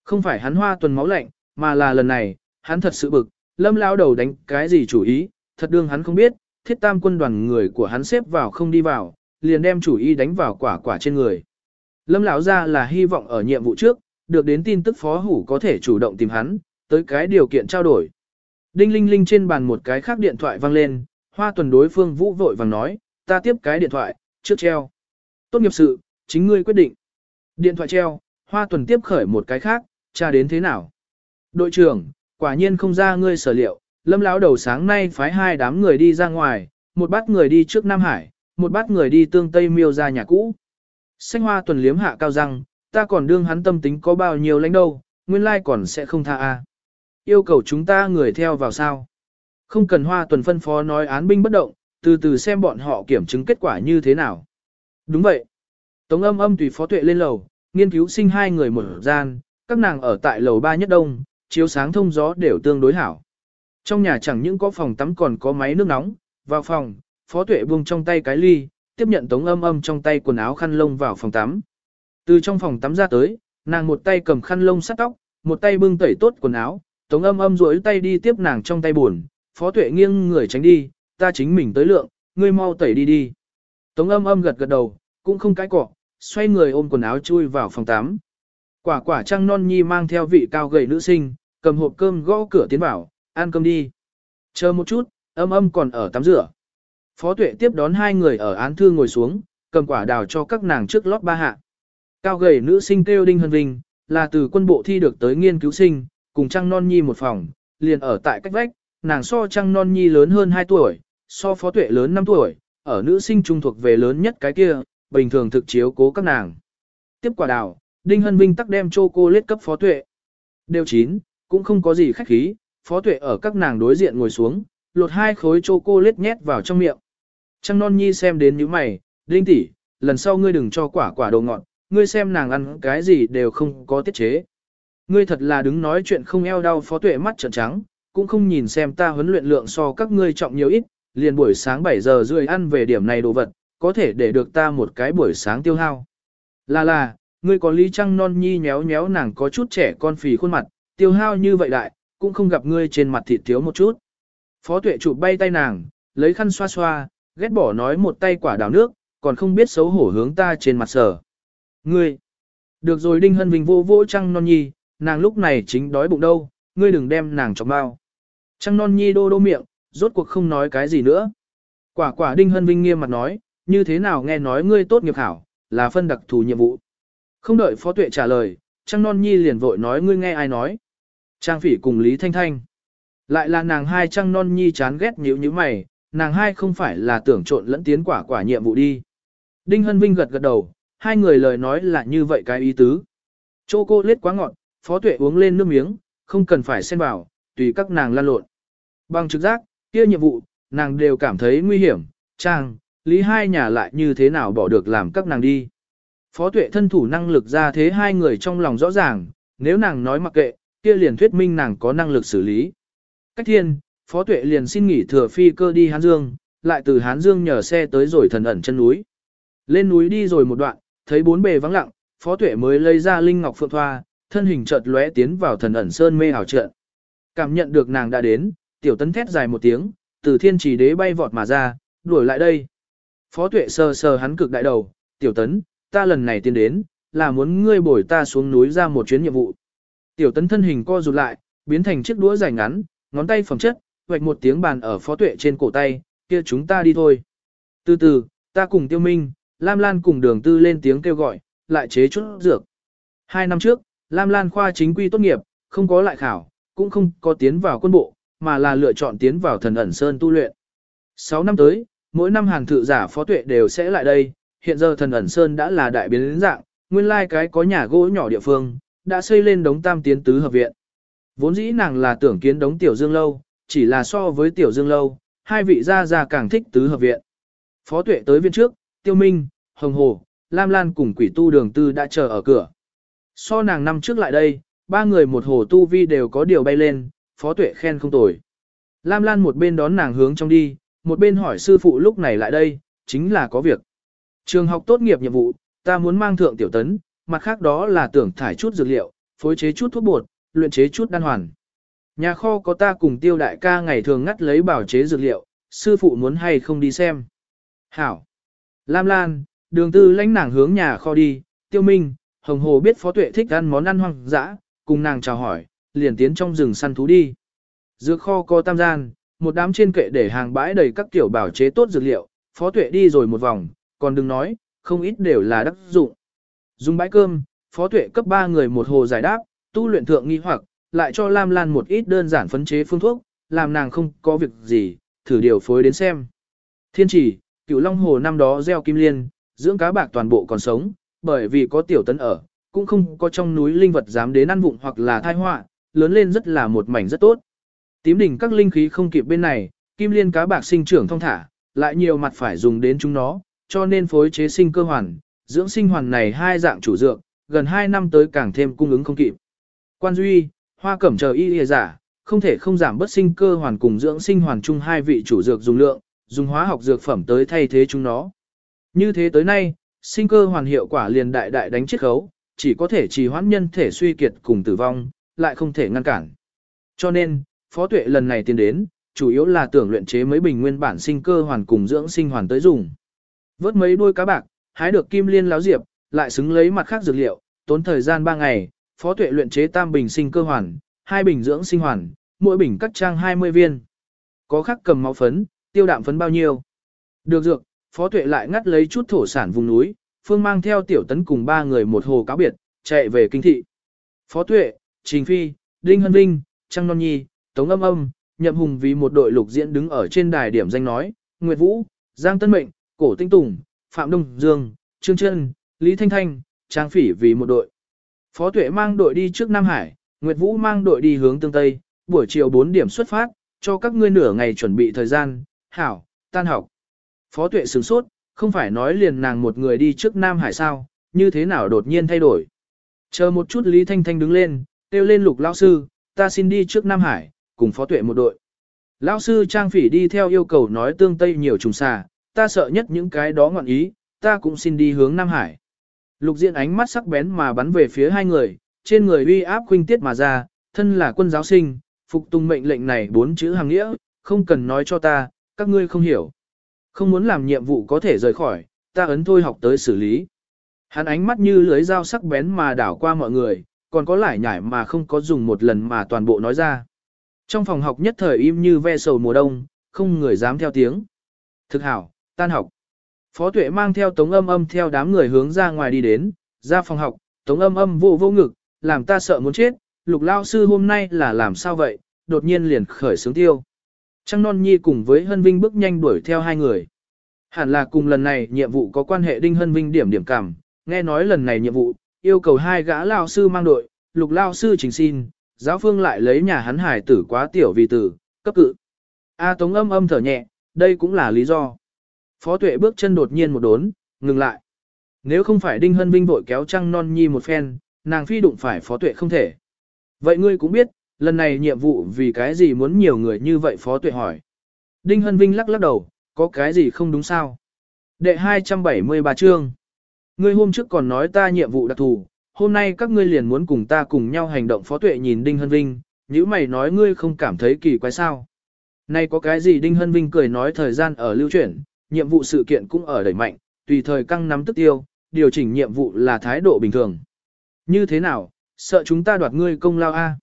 Không phải hắn Hoa tuần máu lạnh, mà là lần này, hắn thật sự bực, lâm lao đầu đánh cái gì chủ ý, thật đương hắn không biết, thiết tam quân đoàn người của hắn xếp vào không đi vào, liền đem chủ ý đánh vào quả quả trên người. Lâm lão ra là hy vọng ở nhiệm vụ trước, được đến tin tức phó hủ có thể chủ động tìm hắn, tới cái điều kiện trao đổi. Đinh linh linh trên bàn một cái khác điện thoại vang lên, hoa tuần đối phương vũ vội vàng nói, ta tiếp cái điện thoại, trước treo. Tốt nghiệp sự, chính ngươi quyết định. Điện thoại treo, hoa tuần tiếp khởi một cái khác, tra đến thế nào. Đội trưởng, quả nhiên không ra ngươi sở liệu, lâm lão đầu sáng nay phái hai đám người đi ra ngoài, một bát người đi trước Nam Hải, một bát người đi tương Tây miêu ra nhà cũ. Xanh hoa tuần liếm hạ cao răng, ta còn đương hắn tâm tính có bao nhiêu lãnh đâu, nguyên lai còn sẽ không tha a. Yêu cầu chúng ta người theo vào sao. Không cần hoa tuần phân phó nói án binh bất động, từ từ xem bọn họ kiểm chứng kết quả như thế nào. Đúng vậy. Tống âm âm tùy phó tuệ lên lầu, nghiên cứu sinh hai người một gian, các nàng ở tại lầu ba nhất đông, chiếu sáng thông gió đều tương đối hảo. Trong nhà chẳng những có phòng tắm còn có máy nước nóng, vào phòng, phó tuệ buông trong tay cái ly, tiếp nhận tống âm âm trong tay quần áo khăn lông vào phòng tắm. Từ trong phòng tắm ra tới, nàng một tay cầm khăn lông sắt tóc, một tay bưng tẩy tốt quần áo, tống âm âm duỗi tay đi tiếp nàng trong tay buồn, phó tuệ nghiêng người tránh đi, ta chính mình tới lượng, ngươi mau tẩy đi đi. Tống âm âm gật gật đầu, cũng không cái cọ, xoay người ôm quần áo chui vào phòng tắm. Quả quả trăng non nhi mang theo vị cao gầy nữ sinh, cầm hộp cơm gõ cửa tiến vào, ăn cơm đi. Chờ một chút, âm âm còn ở tắm rửa. Phó tuệ tiếp đón hai người ở án thư ngồi xuống, cầm quả đào cho các nàng trước lót ba hạ. Cao gầy nữ sinh kêu Đinh Hân Vinh, là từ quân bộ thi được tới nghiên cứu sinh, cùng Trăng Non Nhi một phòng, liền ở tại cách vách, nàng so Trăng Non Nhi lớn hơn 2 tuổi, so phó tuệ lớn 5 tuổi, ở nữ sinh trung thuộc về lớn nhất cái kia, bình thường thực chiếu cố các nàng. Tiếp quả đào, Đinh Hân Vinh tắc đem chô cô lết cấp phó tuệ. Đều chín, cũng không có gì khách khí, phó tuệ ở các nàng đối diện ngồi xuống, lột hai khối chô cô lết nhét vào trong miệng. Trăng non nhi xem đến những mày, Đinh tỷ, lần sau ngươi đừng cho quả quả đồ ngọt, ngươi xem nàng ăn cái gì đều không có tiết chế. Ngươi thật là đứng nói chuyện không eo đau phó tuệ mắt trợn trắng, cũng không nhìn xem ta huấn luyện lượng so các ngươi trọng nhiều ít, liền buổi sáng 7 giờ rưỡi ăn về điểm này đồ vật, có thể để được ta một cái buổi sáng tiêu hao. Là là, ngươi có lý trăng non nhi nhéo nhéo nàng có chút trẻ con phì khuôn mặt, tiêu hao như vậy đại, cũng không gặp ngươi trên mặt thịt thiếu một chút. Phó tuệ chụp bay tay nàng, lấy khăn xoa xoa, ghét bỏ nói một tay quả đào nước, còn không biết xấu hổ hướng ta trên mặt sở. Ngươi, được rồi Đinh Hân Vinh vô vô trăng non nhi, nàng lúc này chính đói bụng đâu, ngươi đừng đem nàng chọc bao. Trăng non nhi đô đô miệng, rốt cuộc không nói cái gì nữa. Quả quả Đinh Hân Vinh nghiêm mặt nói, như thế nào nghe nói ngươi tốt nghiệp hảo, là phân đặc thù nhiệm vụ. Không đợi Phó Tuệ trả lời, Trang non nhi liền vội nói ngươi nghe ai nói. Trang phỉ cùng Lý Thanh Thanh. Lại là nàng hai Trang non nhi chán ghét nhíu như mày, nàng hai không phải là tưởng trộn lẫn tiến quả quả nhiệm vụ đi. Đinh Hân Vinh gật gật đầu, hai người lời nói là như vậy cái ý tứ. Chô cô lết quá ngọt, phó tuệ uống lên nước miếng, không cần phải xen vào, tùy các nàng lan lộn. Bằng trực giác, kia nhiệm vụ, nàng đều cảm thấy nguy hiểm, trang, lý hai nhà lại như thế nào bỏ được làm các nàng đi. Phó tuệ thân thủ năng lực ra thế hai người trong lòng rõ ràng, nếu nàng nói mặc kệ, kia liền thuyết minh nàng có năng lực xử lý. Cách thiên, Phó Tuệ liền xin nghỉ thừa phi cơ đi Hán Dương, lại từ Hán Dương nhờ xe tới rồi thần ẩn chân núi. Lên núi đi rồi một đoạn, thấy bốn bề vắng lặng, Phó Tuệ mới lấy ra linh ngọc phượng thoa, thân hình chợt lóe tiến vào thần ẩn sơn mê ảo trận. Cảm nhận được nàng đã đến, tiểu tấn thét dài một tiếng, từ thiên chỉ đế bay vọt mà ra, đuổi lại đây. Phó Tuệ sờ sờ hắn cực đại đầu, tiểu tấn, ta lần này tiến đến, là muốn ngươi bồi ta xuống núi ra một chuyến nhiệm vụ. Tiểu tấn thân hình co rụt lại, biến thành chiếc đũa dài ngắn, ngón tay phẩm chất, vạch một tiếng bàn ở phó tuệ trên cổ tay, kia chúng ta đi thôi. Từ từ, ta cùng tiêu minh, Lam Lan cùng đường tư lên tiếng kêu gọi, lại chế chút dược. Hai năm trước, Lam Lan khoa chính quy tốt nghiệp, không có lại khảo, cũng không có tiến vào quân bộ, mà là lựa chọn tiến vào thần ẩn sơn tu luyện. Sáu năm tới, mỗi năm hàng thự giả phó tuệ đều sẽ lại đây, hiện giờ thần ẩn sơn đã là đại biến dạng, nguyên lai like cái có nhà gỗ nhỏ địa phương, đã xây lên đống tam tiến tứ hợp viện. Vốn dĩ nàng là tưởng kiến đống tiểu dương lâu, chỉ là so với tiểu dương lâu, hai vị gia gia càng thích tứ hợp viện. Phó tuệ tới viên trước, tiêu minh, hồng hồ, lam lan cùng quỷ tu đường tư đã chờ ở cửa. So nàng năm trước lại đây, ba người một hồ tu vi đều có điều bay lên, phó tuệ khen không tồi. Lam lan một bên đón nàng hướng trong đi, một bên hỏi sư phụ lúc này lại đây, chính là có việc. Trường học tốt nghiệp nhiệm vụ, ta muốn mang thượng tiểu tấn, mặt khác đó là tưởng thải chút dược liệu, phối chế chút thuốc bột, luyện chế chút đan hoàn. Nhà kho có ta cùng tiêu đại ca ngày thường ngắt lấy bảo chế dược liệu, sư phụ muốn hay không đi xem. Hảo. Lam Lan, đường tư lãnh nàng hướng nhà kho đi, tiêu minh, hồng hồ biết phó tuệ thích ăn món ăn hoang dã, cùng nàng chào hỏi, liền tiến trong rừng săn thú đi. Dược kho có tam gian, một đám trên kệ để hàng bãi đầy các kiểu bảo chế tốt dược liệu, phó tuệ đi rồi một vòng, còn đừng nói, không ít đều là đắc dụng. Dùng bãi cơm, phó tuệ cấp ba người một hồ giải đáp, tu luyện thượng nghi hoặc, lại cho Lam Lan một ít đơn giản phấn chế phương thuốc, làm nàng không có việc gì, thử điều phối đến xem. Thiên chỉ, cửu long hồ năm đó gieo kim liên, dưỡng cá bạc toàn bộ còn sống, bởi vì có tiểu tấn ở, cũng không có trong núi linh vật dám đến ăn vụng hoặc là thai họa, lớn lên rất là một mảnh rất tốt. Tím đỉnh các linh khí không kịp bên này, kim liên cá bạc sinh trưởng thông thả, lại nhiều mặt phải dùng đến chúng nó, cho nên phối chế sinh cơ hoàn, dưỡng sinh hoàn này hai dạng chủ dược, gần 2 năm tới càng thêm cung ứng không kịp. Quan duy, hoa cẩm chờ y y giả, không thể không giảm bất sinh cơ hoàn cùng dưỡng sinh hoàn chung hai vị chủ dược dùng lượng, dùng hóa học dược phẩm tới thay thế chúng nó. Như thế tới nay, sinh cơ hoàn hiệu quả liền đại đại đánh chiết khấu, chỉ có thể trì hoãn nhân thể suy kiệt cùng tử vong, lại không thể ngăn cản. Cho nên, Phó Tuệ lần này tiến đến, chủ yếu là tưởng luyện chế mấy bình nguyên bản sinh cơ hoàn cùng dưỡng sinh hoàn tới dùng. Vớt mấy đuôi cá bạc, hái được kim liên láo diệp, lại xứng lấy mặt khác dược liệu, tốn thời gian 3 ngày, Phó Tuệ luyện chế tam bình sinh cơ hoàn, hai bình dưỡng sinh hoàn, mỗi bình cắt trang 20 viên. Có khắc cầm máu phấn, tiêu đạm phấn bao nhiêu. Được dược, Phó Tuệ lại ngắt lấy chút thổ sản vùng núi, Phương mang theo tiểu tấn cùng ba người một hồ cáo biệt, chạy về kinh thị. Phó Tuệ, Trình Phi, Đinh Hân Vinh, Trang Non Nhi, Tống Âm Âm, Nhậm Hùng vì một đội lục diễn đứng ở trên đài điểm danh nói, Nguyệt Vũ, Giang Tân Mệnh, Cổ Tinh Tùng, Phạm Đông Dương, Trương Trân, Lý Thanh Thanh, Trang Phỉ vì một đội. Phó Tuệ mang đội đi trước Nam Hải, Nguyệt Vũ mang đội đi hướng tương Tây, buổi chiều 4 điểm xuất phát, cho các ngươi nửa ngày chuẩn bị thời gian, hảo, tan học. Phó Tuệ sửng sốt, không phải nói liền nàng một người đi trước Nam Hải sao, như thế nào đột nhiên thay đổi. Chờ một chút Lý Thanh Thanh đứng lên, kêu lên lục lao sư, ta xin đi trước Nam Hải, cùng Phó Tuệ một đội. Lão sư Trang Phỉ đi theo yêu cầu nói tương Tây nhiều trùng xà, ta sợ nhất những cái đó ngọn ý, ta cũng xin đi hướng Nam Hải. Lục Diện ánh mắt sắc bén mà bắn về phía hai người, trên người uy áp khuynh tiết mà ra, thân là quân giáo sinh, phục tùng mệnh lệnh này bốn chữ hàng nghĩa, không cần nói cho ta, các ngươi không hiểu. Không muốn làm nhiệm vụ có thể rời khỏi, ta ấn thôi học tới xử lý. Hắn ánh mắt như lưới dao sắc bén mà đảo qua mọi người, còn có lải nhải mà không có dùng một lần mà toàn bộ nói ra. Trong phòng học nhất thời im như ve sầu mùa đông, không người dám theo tiếng. Thực hảo, tan học. Phó tuệ mang theo tống âm âm theo đám người hướng ra ngoài đi đến, ra phòng học, tống âm âm vô vô ngực, làm ta sợ muốn chết, lục lao sư hôm nay là làm sao vậy, đột nhiên liền khởi sướng tiêu. Trăng non nhi cùng với hân vinh bước nhanh đuổi theo hai người. Hẳn là cùng lần này nhiệm vụ có quan hệ đinh hân vinh điểm điểm cảm, nghe nói lần này nhiệm vụ, yêu cầu hai gã lao sư mang đội, lục lao sư trình xin, giáo phương lại lấy nhà hắn hải tử quá tiểu vì tử, cấp cự. A tống âm âm thở nhẹ, đây cũng là lý do. Phó tuệ bước chân đột nhiên một đốn, ngừng lại. Nếu không phải đinh hân vinh vội kéo trăng non nhi một phen, nàng phi đụng phải phó tuệ không thể. Vậy ngươi cũng biết, lần này nhiệm vụ vì cái gì muốn nhiều người như vậy phó tuệ hỏi. Đinh hân vinh lắc lắc đầu, có cái gì không đúng sao? Đệ 273 chương. Ngươi hôm trước còn nói ta nhiệm vụ đặc thù, hôm nay các ngươi liền muốn cùng ta cùng nhau hành động phó tuệ nhìn Đinh Hân Vinh, nếu mày nói ngươi không cảm thấy kỳ quái sao. Nay có cái gì Đinh Hân Vinh cười nói thời gian ở lưu chuyển, nhiệm vụ sự kiện cũng ở đẩy mạnh, tùy thời căng nắm tức tiêu, điều chỉnh nhiệm vụ là thái độ bình thường. Như thế nào, sợ chúng ta đoạt ngươi công lao a?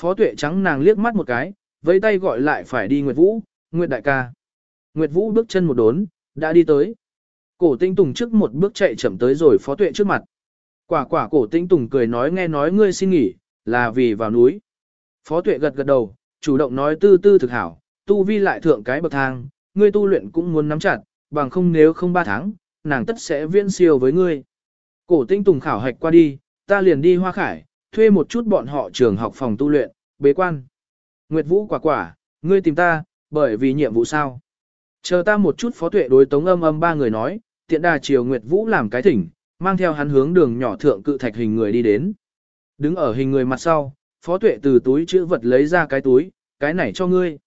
Phó tuệ trắng nàng liếc mắt một cái, vẫy tay gọi lại phải đi Nguyệt Vũ, Nguyệt đại ca. Nguyệt Vũ bước chân một đốn, đã đi tới. Cổ tinh tùng trước một bước chạy chậm tới rồi phó tuệ trước mặt. Quả quả cổ tinh tùng cười nói nghe nói ngươi xin nghỉ, là vì vào núi. Phó tuệ gật gật đầu, chủ động nói tư tư thực hảo, tu vi lại thượng cái bậc thang, ngươi tu luyện cũng muốn nắm chặt, bằng không nếu không ba tháng, nàng tất sẽ viễn siêu với ngươi. Cổ tinh tùng khảo hạch qua đi, ta liền đi hoa khải, thuê một chút bọn họ trường học phòng tu luyện, bế quan. Nguyệt Vũ quả quả, ngươi tìm ta, bởi vì nhiệm vụ sao? Chờ ta một chút phó tuệ đối tống âm âm ba người nói, tiện đà chiều Nguyệt Vũ làm cái thỉnh, mang theo hắn hướng đường nhỏ thượng cự thạch hình người đi đến. Đứng ở hình người mặt sau, phó tuệ từ túi chữ vật lấy ra cái túi, cái này cho ngươi.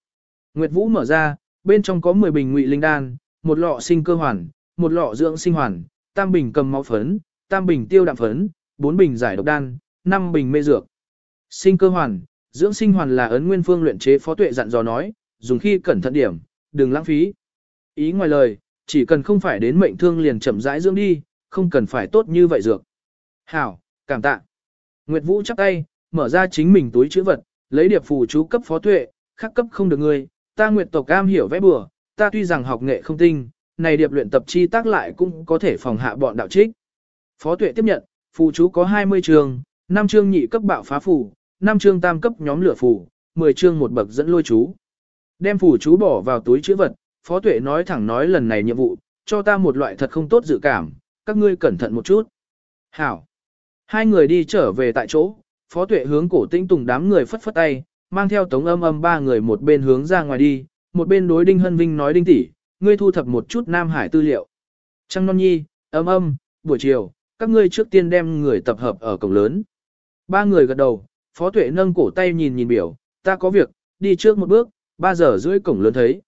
Nguyệt Vũ mở ra, bên trong có 10 bình ngụy linh đan, một lọ sinh cơ hoàn, một lọ dưỡng sinh hoàn, tam bình cầm máu phấn, tam bình tiêu đạm phấn, bốn bình giải độc đan, năm bình mê dược. Sinh cơ hoàn, dưỡng sinh hoàn là ấn nguyên phương luyện chế phó tuệ dặn dò nói, dùng khi cẩn thận điểm, đừng lãng phí. Ý ngoài lời, chỉ cần không phải đến mệnh thương liền chậm rãi dưỡng đi, không cần phải tốt như vậy dược. Hảo, cảm tạ. Nguyệt Vũ chắp tay, mở ra chính mình túi chữ vật, lấy điệp phù chú cấp phó tuệ, khắc cấp không được người, ta nguyệt tộc cam hiểu vẽ bừa, ta tuy rằng học nghệ không tinh, này điệp luyện tập chi tác lại cũng có thể phòng hạ bọn đạo trích. Phó tuệ tiếp nhận, phù chú có 20 trường, 5 chương nhị cấp bạo phá phù, 5 chương tam cấp nhóm lửa phù, 10 chương một bậc dẫn lôi chú. Đem phù chú bỏ vào túi chữ vật, phó tuệ nói thẳng nói lần này nhiệm vụ, cho ta một loại thật không tốt dự cảm, các ngươi cẩn thận một chút. Hảo. Hai người đi trở về tại chỗ, phó tuệ hướng cổ tinh tùng đám người phất phất tay, mang theo tống âm âm ba người một bên hướng ra ngoài đi, một bên đối đinh hân vinh nói đinh tỷ, ngươi thu thập một chút Nam Hải tư liệu. Trăng non nhi, âm âm, buổi chiều, các ngươi trước tiên đem người tập hợp ở cổng lớn. Ba người gật đầu, phó tuệ nâng cổ tay nhìn nhìn biểu, ta có việc, đi trước một bước, ba giờ rưỡi cổng lớn thấy.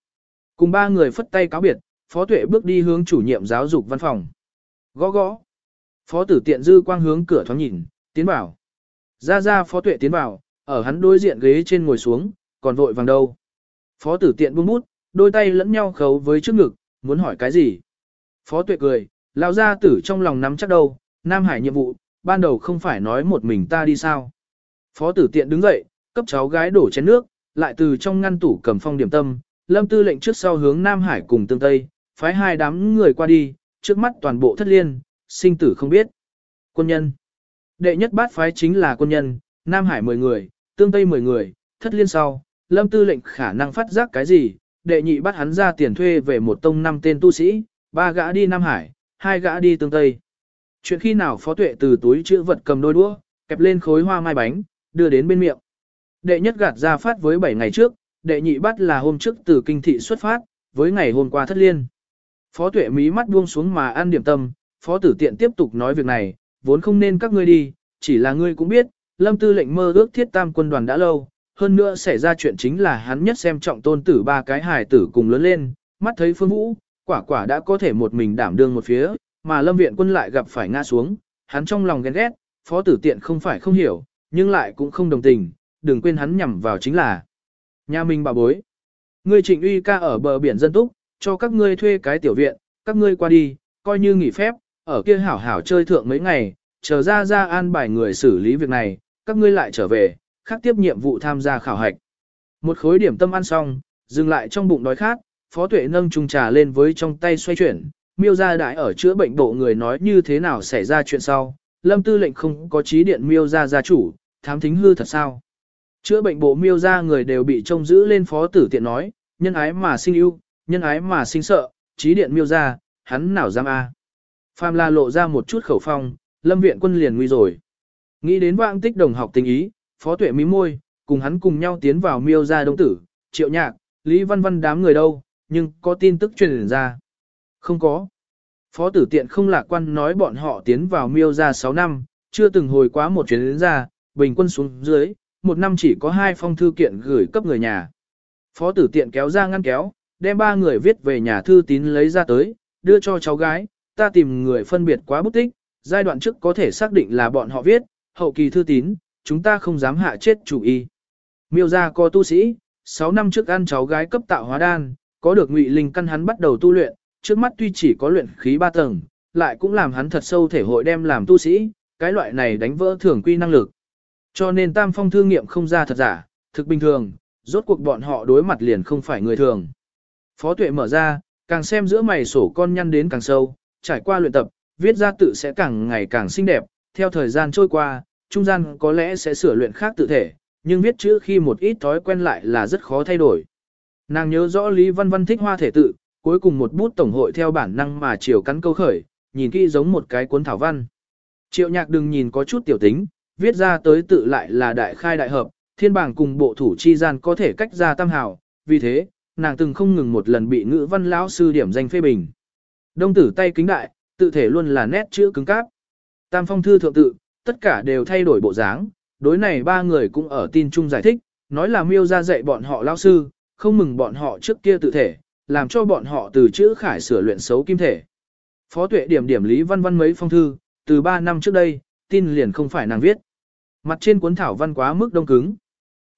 Cùng ba người phất tay cáo biệt, phó tuệ bước đi hướng chủ nhiệm giáo dục văn phòng. Gõ gõ. Phó tử tiện dư quang hướng cửa thoáng nhìn, tiến vào. Ra ra phó tuệ tiến vào, ở hắn đối diện ghế trên ngồi xuống, còn vội vàng đâu. Phó tử tiện buông bút, đôi tay lẫn nhau khấu với trước ngực, muốn hỏi cái gì. Phó tuệ cười, lao ra tử trong lòng nắm chắc đâu, Nam Hải nhiệm vụ, ban đầu không phải nói một mình ta đi sao. Phó tử tiện đứng dậy, cấp cháu gái đổ chén nước, lại từ trong ngăn tủ cầm phong điểm tâm, lâm tư lệnh trước sau hướng Nam Hải cùng tương Tây, phái hai đám người qua đi, trước mắt toàn bộ thất liên, sinh tử không biết. Quân nhân. Đệ nhất bát phái chính là quân nhân, Nam Hải 10 người, tương Tây 10 người, thất liên sau, lâm tư lệnh khả năng phát giác cái gì, đệ nhị bắt hắn ra tiền thuê về một tông năm tên tu sĩ, ba gã đi Nam Hải, hai gã đi tương Tây. Chuyện khi nào phó tuệ từ túi chữ vật cầm đôi đũa, kẹp lên khối hoa mai bánh, đưa đến bên miệng. Đệ nhất gạt ra phát với 7 ngày trước, đệ nhị bắt là hôm trước từ kinh thị xuất phát, với ngày hôm qua thất liên. Phó tuệ mí mắt buông xuống mà ăn điểm tâm, phó tử tiện tiếp tục nói việc này, vốn không nên các ngươi đi, chỉ là ngươi cũng biết, lâm tư lệnh mơ ước thiết tam quân đoàn đã lâu, hơn nữa xảy ra chuyện chính là hắn nhất xem trọng tôn tử ba cái hài tử cùng lớn lên, mắt thấy phương vũ, quả quả đã có thể một mình đảm đương một phía, mà lâm viện quân lại gặp phải ngã xuống, hắn trong lòng ghen ghét, phó tử tiện không phải không hiểu, nhưng lại cũng không đồng tình, đừng quên hắn nhằm vào chính là nhà mình bà bối. Ngươi trịnh uy ca ở bờ biển dân túc, cho các ngươi thuê cái tiểu viện, các ngươi qua đi, coi như nghỉ phép, ở kia hảo hảo chơi thượng mấy ngày, chờ ra ra an bài người xử lý việc này, các ngươi lại trở về, khác tiếp nhiệm vụ tham gia khảo hạch. Một khối điểm tâm ăn xong, dừng lại trong bụng đói khát, phó tuệ nâng chung trà lên với trong tay xoay chuyển, miêu ra đại ở chữa bệnh bộ người nói như thế nào xảy ra chuyện sau, lâm tư lệnh không có trí điện miêu ra gia chủ, thám thính hư thật sao. Chữa bệnh bộ miêu ra người đều bị trông giữ lên phó tử tiện nói, nhân ái mà sinh ưu, nhân ái mà sinh sợ, trí điện miêu ra, hắn nào dám a? Phàm la lộ ra một chút khẩu phong, lâm viện quân liền nguy rồi. Nghĩ đến vãng tích đồng học tình ý, phó tuệ mí môi, cùng hắn cùng nhau tiến vào miêu ra đông tử, triệu nhạc, Lý Văn Văn đám người đâu, nhưng có tin tức truyền ra. Không có. Phó tử tiện không lạc quan nói bọn họ tiến vào miêu ra 6 năm, chưa từng hồi quá một chuyến đến ra, bình quân xuống dưới, một năm chỉ có hai phong thư kiện gửi cấp người nhà. Phó tử tiện kéo ra ngăn kéo, đem ba người viết về nhà thư tín lấy ra tới, đưa cho cháu gái, ta tìm người phân biệt quá bút tích, giai đoạn trước có thể xác định là bọn họ viết, hậu kỳ thư tín, chúng ta không dám hạ chết chủ y. Miêu gia có tu sĩ, 6 năm trước ăn cháu gái cấp tạo hóa đan, có được ngụy linh căn hắn bắt đầu tu luyện, trước mắt tuy chỉ có luyện khí 3 tầng, lại cũng làm hắn thật sâu thể hội đem làm tu sĩ, cái loại này đánh vỡ thường quy năng lực. Cho nên tam phong thương nghiệm không ra thật giả, thực bình thường, rốt cuộc bọn họ đối mặt liền không phải người thường. Phó tuệ mở ra, càng xem giữa mày sổ con nhăn đến càng sâu, trải qua luyện tập, viết ra tự sẽ càng ngày càng xinh đẹp, theo thời gian trôi qua, trung gian có lẽ sẽ sửa luyện khác tự thể, nhưng viết chữ khi một ít thói quen lại là rất khó thay đổi. Nàng nhớ rõ Lý Văn Văn thích hoa thể tự, cuối cùng một bút tổng hội theo bản năng mà chiều cắn câu khởi, nhìn kỹ giống một cái cuốn thảo văn. Triệu nhạc đừng nhìn có chút tiểu tính, viết ra tới tự lại là đại khai đại hợp, thiên bảng cùng bộ thủ chi gian có thể cách ra tam hào, vì thế, nàng từng không ngừng một lần bị ngữ văn lão sư điểm danh phê bình. Đông tử tay kính đại, tự thể luôn là nét chữ cứng cáp. Tam phong thư thượng tự, tất cả đều thay đổi bộ dáng, đối này ba người cũng ở tin chung giải thích, nói là miêu ra dạy bọn họ lão sư, không mừng bọn họ trước kia tự thể, làm cho bọn họ từ chữ khải sửa luyện xấu kim thể. Phó tuệ điểm điểm Lý Văn Văn mấy phong thư, từ 3 năm trước đây, tin liền không phải nàng viết. Mặt trên cuốn thảo văn quá mức đông cứng.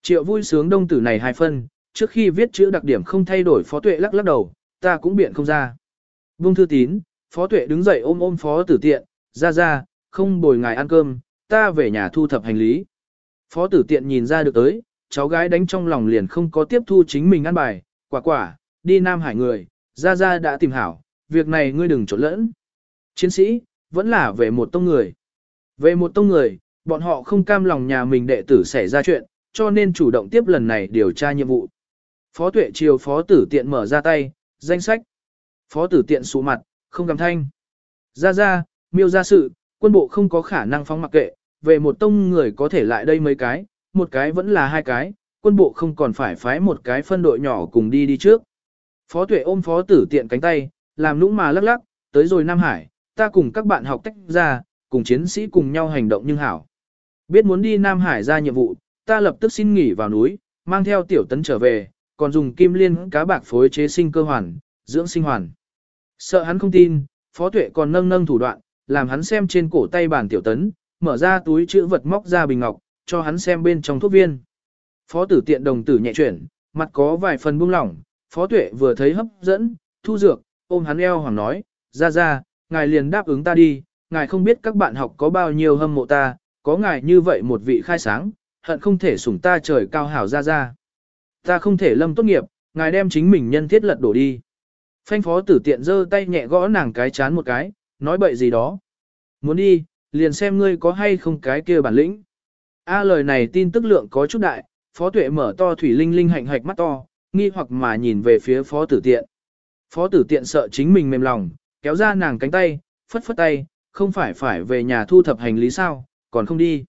Triệu vui sướng đông tử này hai phân, trước khi viết chữ đặc điểm không thay đổi phó tuệ lắc lắc đầu, ta cũng biện không ra. Vương thư tín, phó tuệ đứng dậy ôm ôm phó tử tiện, ra ra, không bồi ngài ăn cơm, ta về nhà thu thập hành lý. Phó tử tiện nhìn ra được tới, cháu gái đánh trong lòng liền không có tiếp thu chính mình ăn bài, quả quả, đi Nam Hải người, ra ra đã tìm hảo, việc này ngươi đừng trộn lẫn. Chiến sĩ, vẫn là về một tông người. Về một tông người, bọn họ không cam lòng nhà mình đệ tử xảy ra chuyện, cho nên chủ động tiếp lần này điều tra nhiệm vụ. Phó tuệ chiều phó tử tiện mở ra tay, danh sách. Phó tử tiện sụ mặt, không cầm thanh. Ra ra, miêu ra sự, quân bộ không có khả năng phóng mặc kệ, về một tông người có thể lại đây mấy cái, một cái vẫn là hai cái, quân bộ không còn phải phái một cái phân đội nhỏ cùng đi đi trước. Phó tuệ ôm phó tử tiện cánh tay, làm nũng mà lắc lắc, tới rồi Nam Hải, ta cùng các bạn học tách ra, cùng chiến sĩ cùng nhau hành động nhưng hảo. Biết muốn đi Nam Hải ra nhiệm vụ, ta lập tức xin nghỉ vào núi, mang theo tiểu tấn trở về, còn dùng kim liên cá bạc phối chế sinh cơ hoàn, dưỡng sinh hoàn. Sợ hắn không tin, phó tuệ còn nâng nâng thủ đoạn, làm hắn xem trên cổ tay bản tiểu tấn, mở ra túi chữ vật móc ra bình ngọc, cho hắn xem bên trong thuốc viên. Phó tử tiện đồng tử nhẹ chuyển, mặt có vài phần buông lỏng, phó tuệ vừa thấy hấp dẫn, thu dược, ôm hắn eo hoàng nói, ra ra, ngài liền đáp ứng ta đi, ngài không biết các bạn học có bao nhiêu hâm mộ ta, có ngài như vậy một vị khai sáng, hận không thể sủng ta trời cao hảo ra ra. Ta không thể lâm tốt nghiệp, ngài đem chính mình nhân thiết lật đổ đi. Phanh phó tử tiện giơ tay nhẹ gõ nàng cái chán một cái, nói bậy gì đó. Muốn đi, liền xem ngươi có hay không cái kia bản lĩnh. A lời này tin tức lượng có chút đại, phó tuệ mở to thủy linh linh hạnh hạch mắt to, nghi hoặc mà nhìn về phía phó tử tiện. Phó tử tiện sợ chính mình mềm lòng, kéo ra nàng cánh tay, phất phất tay, không phải phải về nhà thu thập hành lý sao, còn không đi.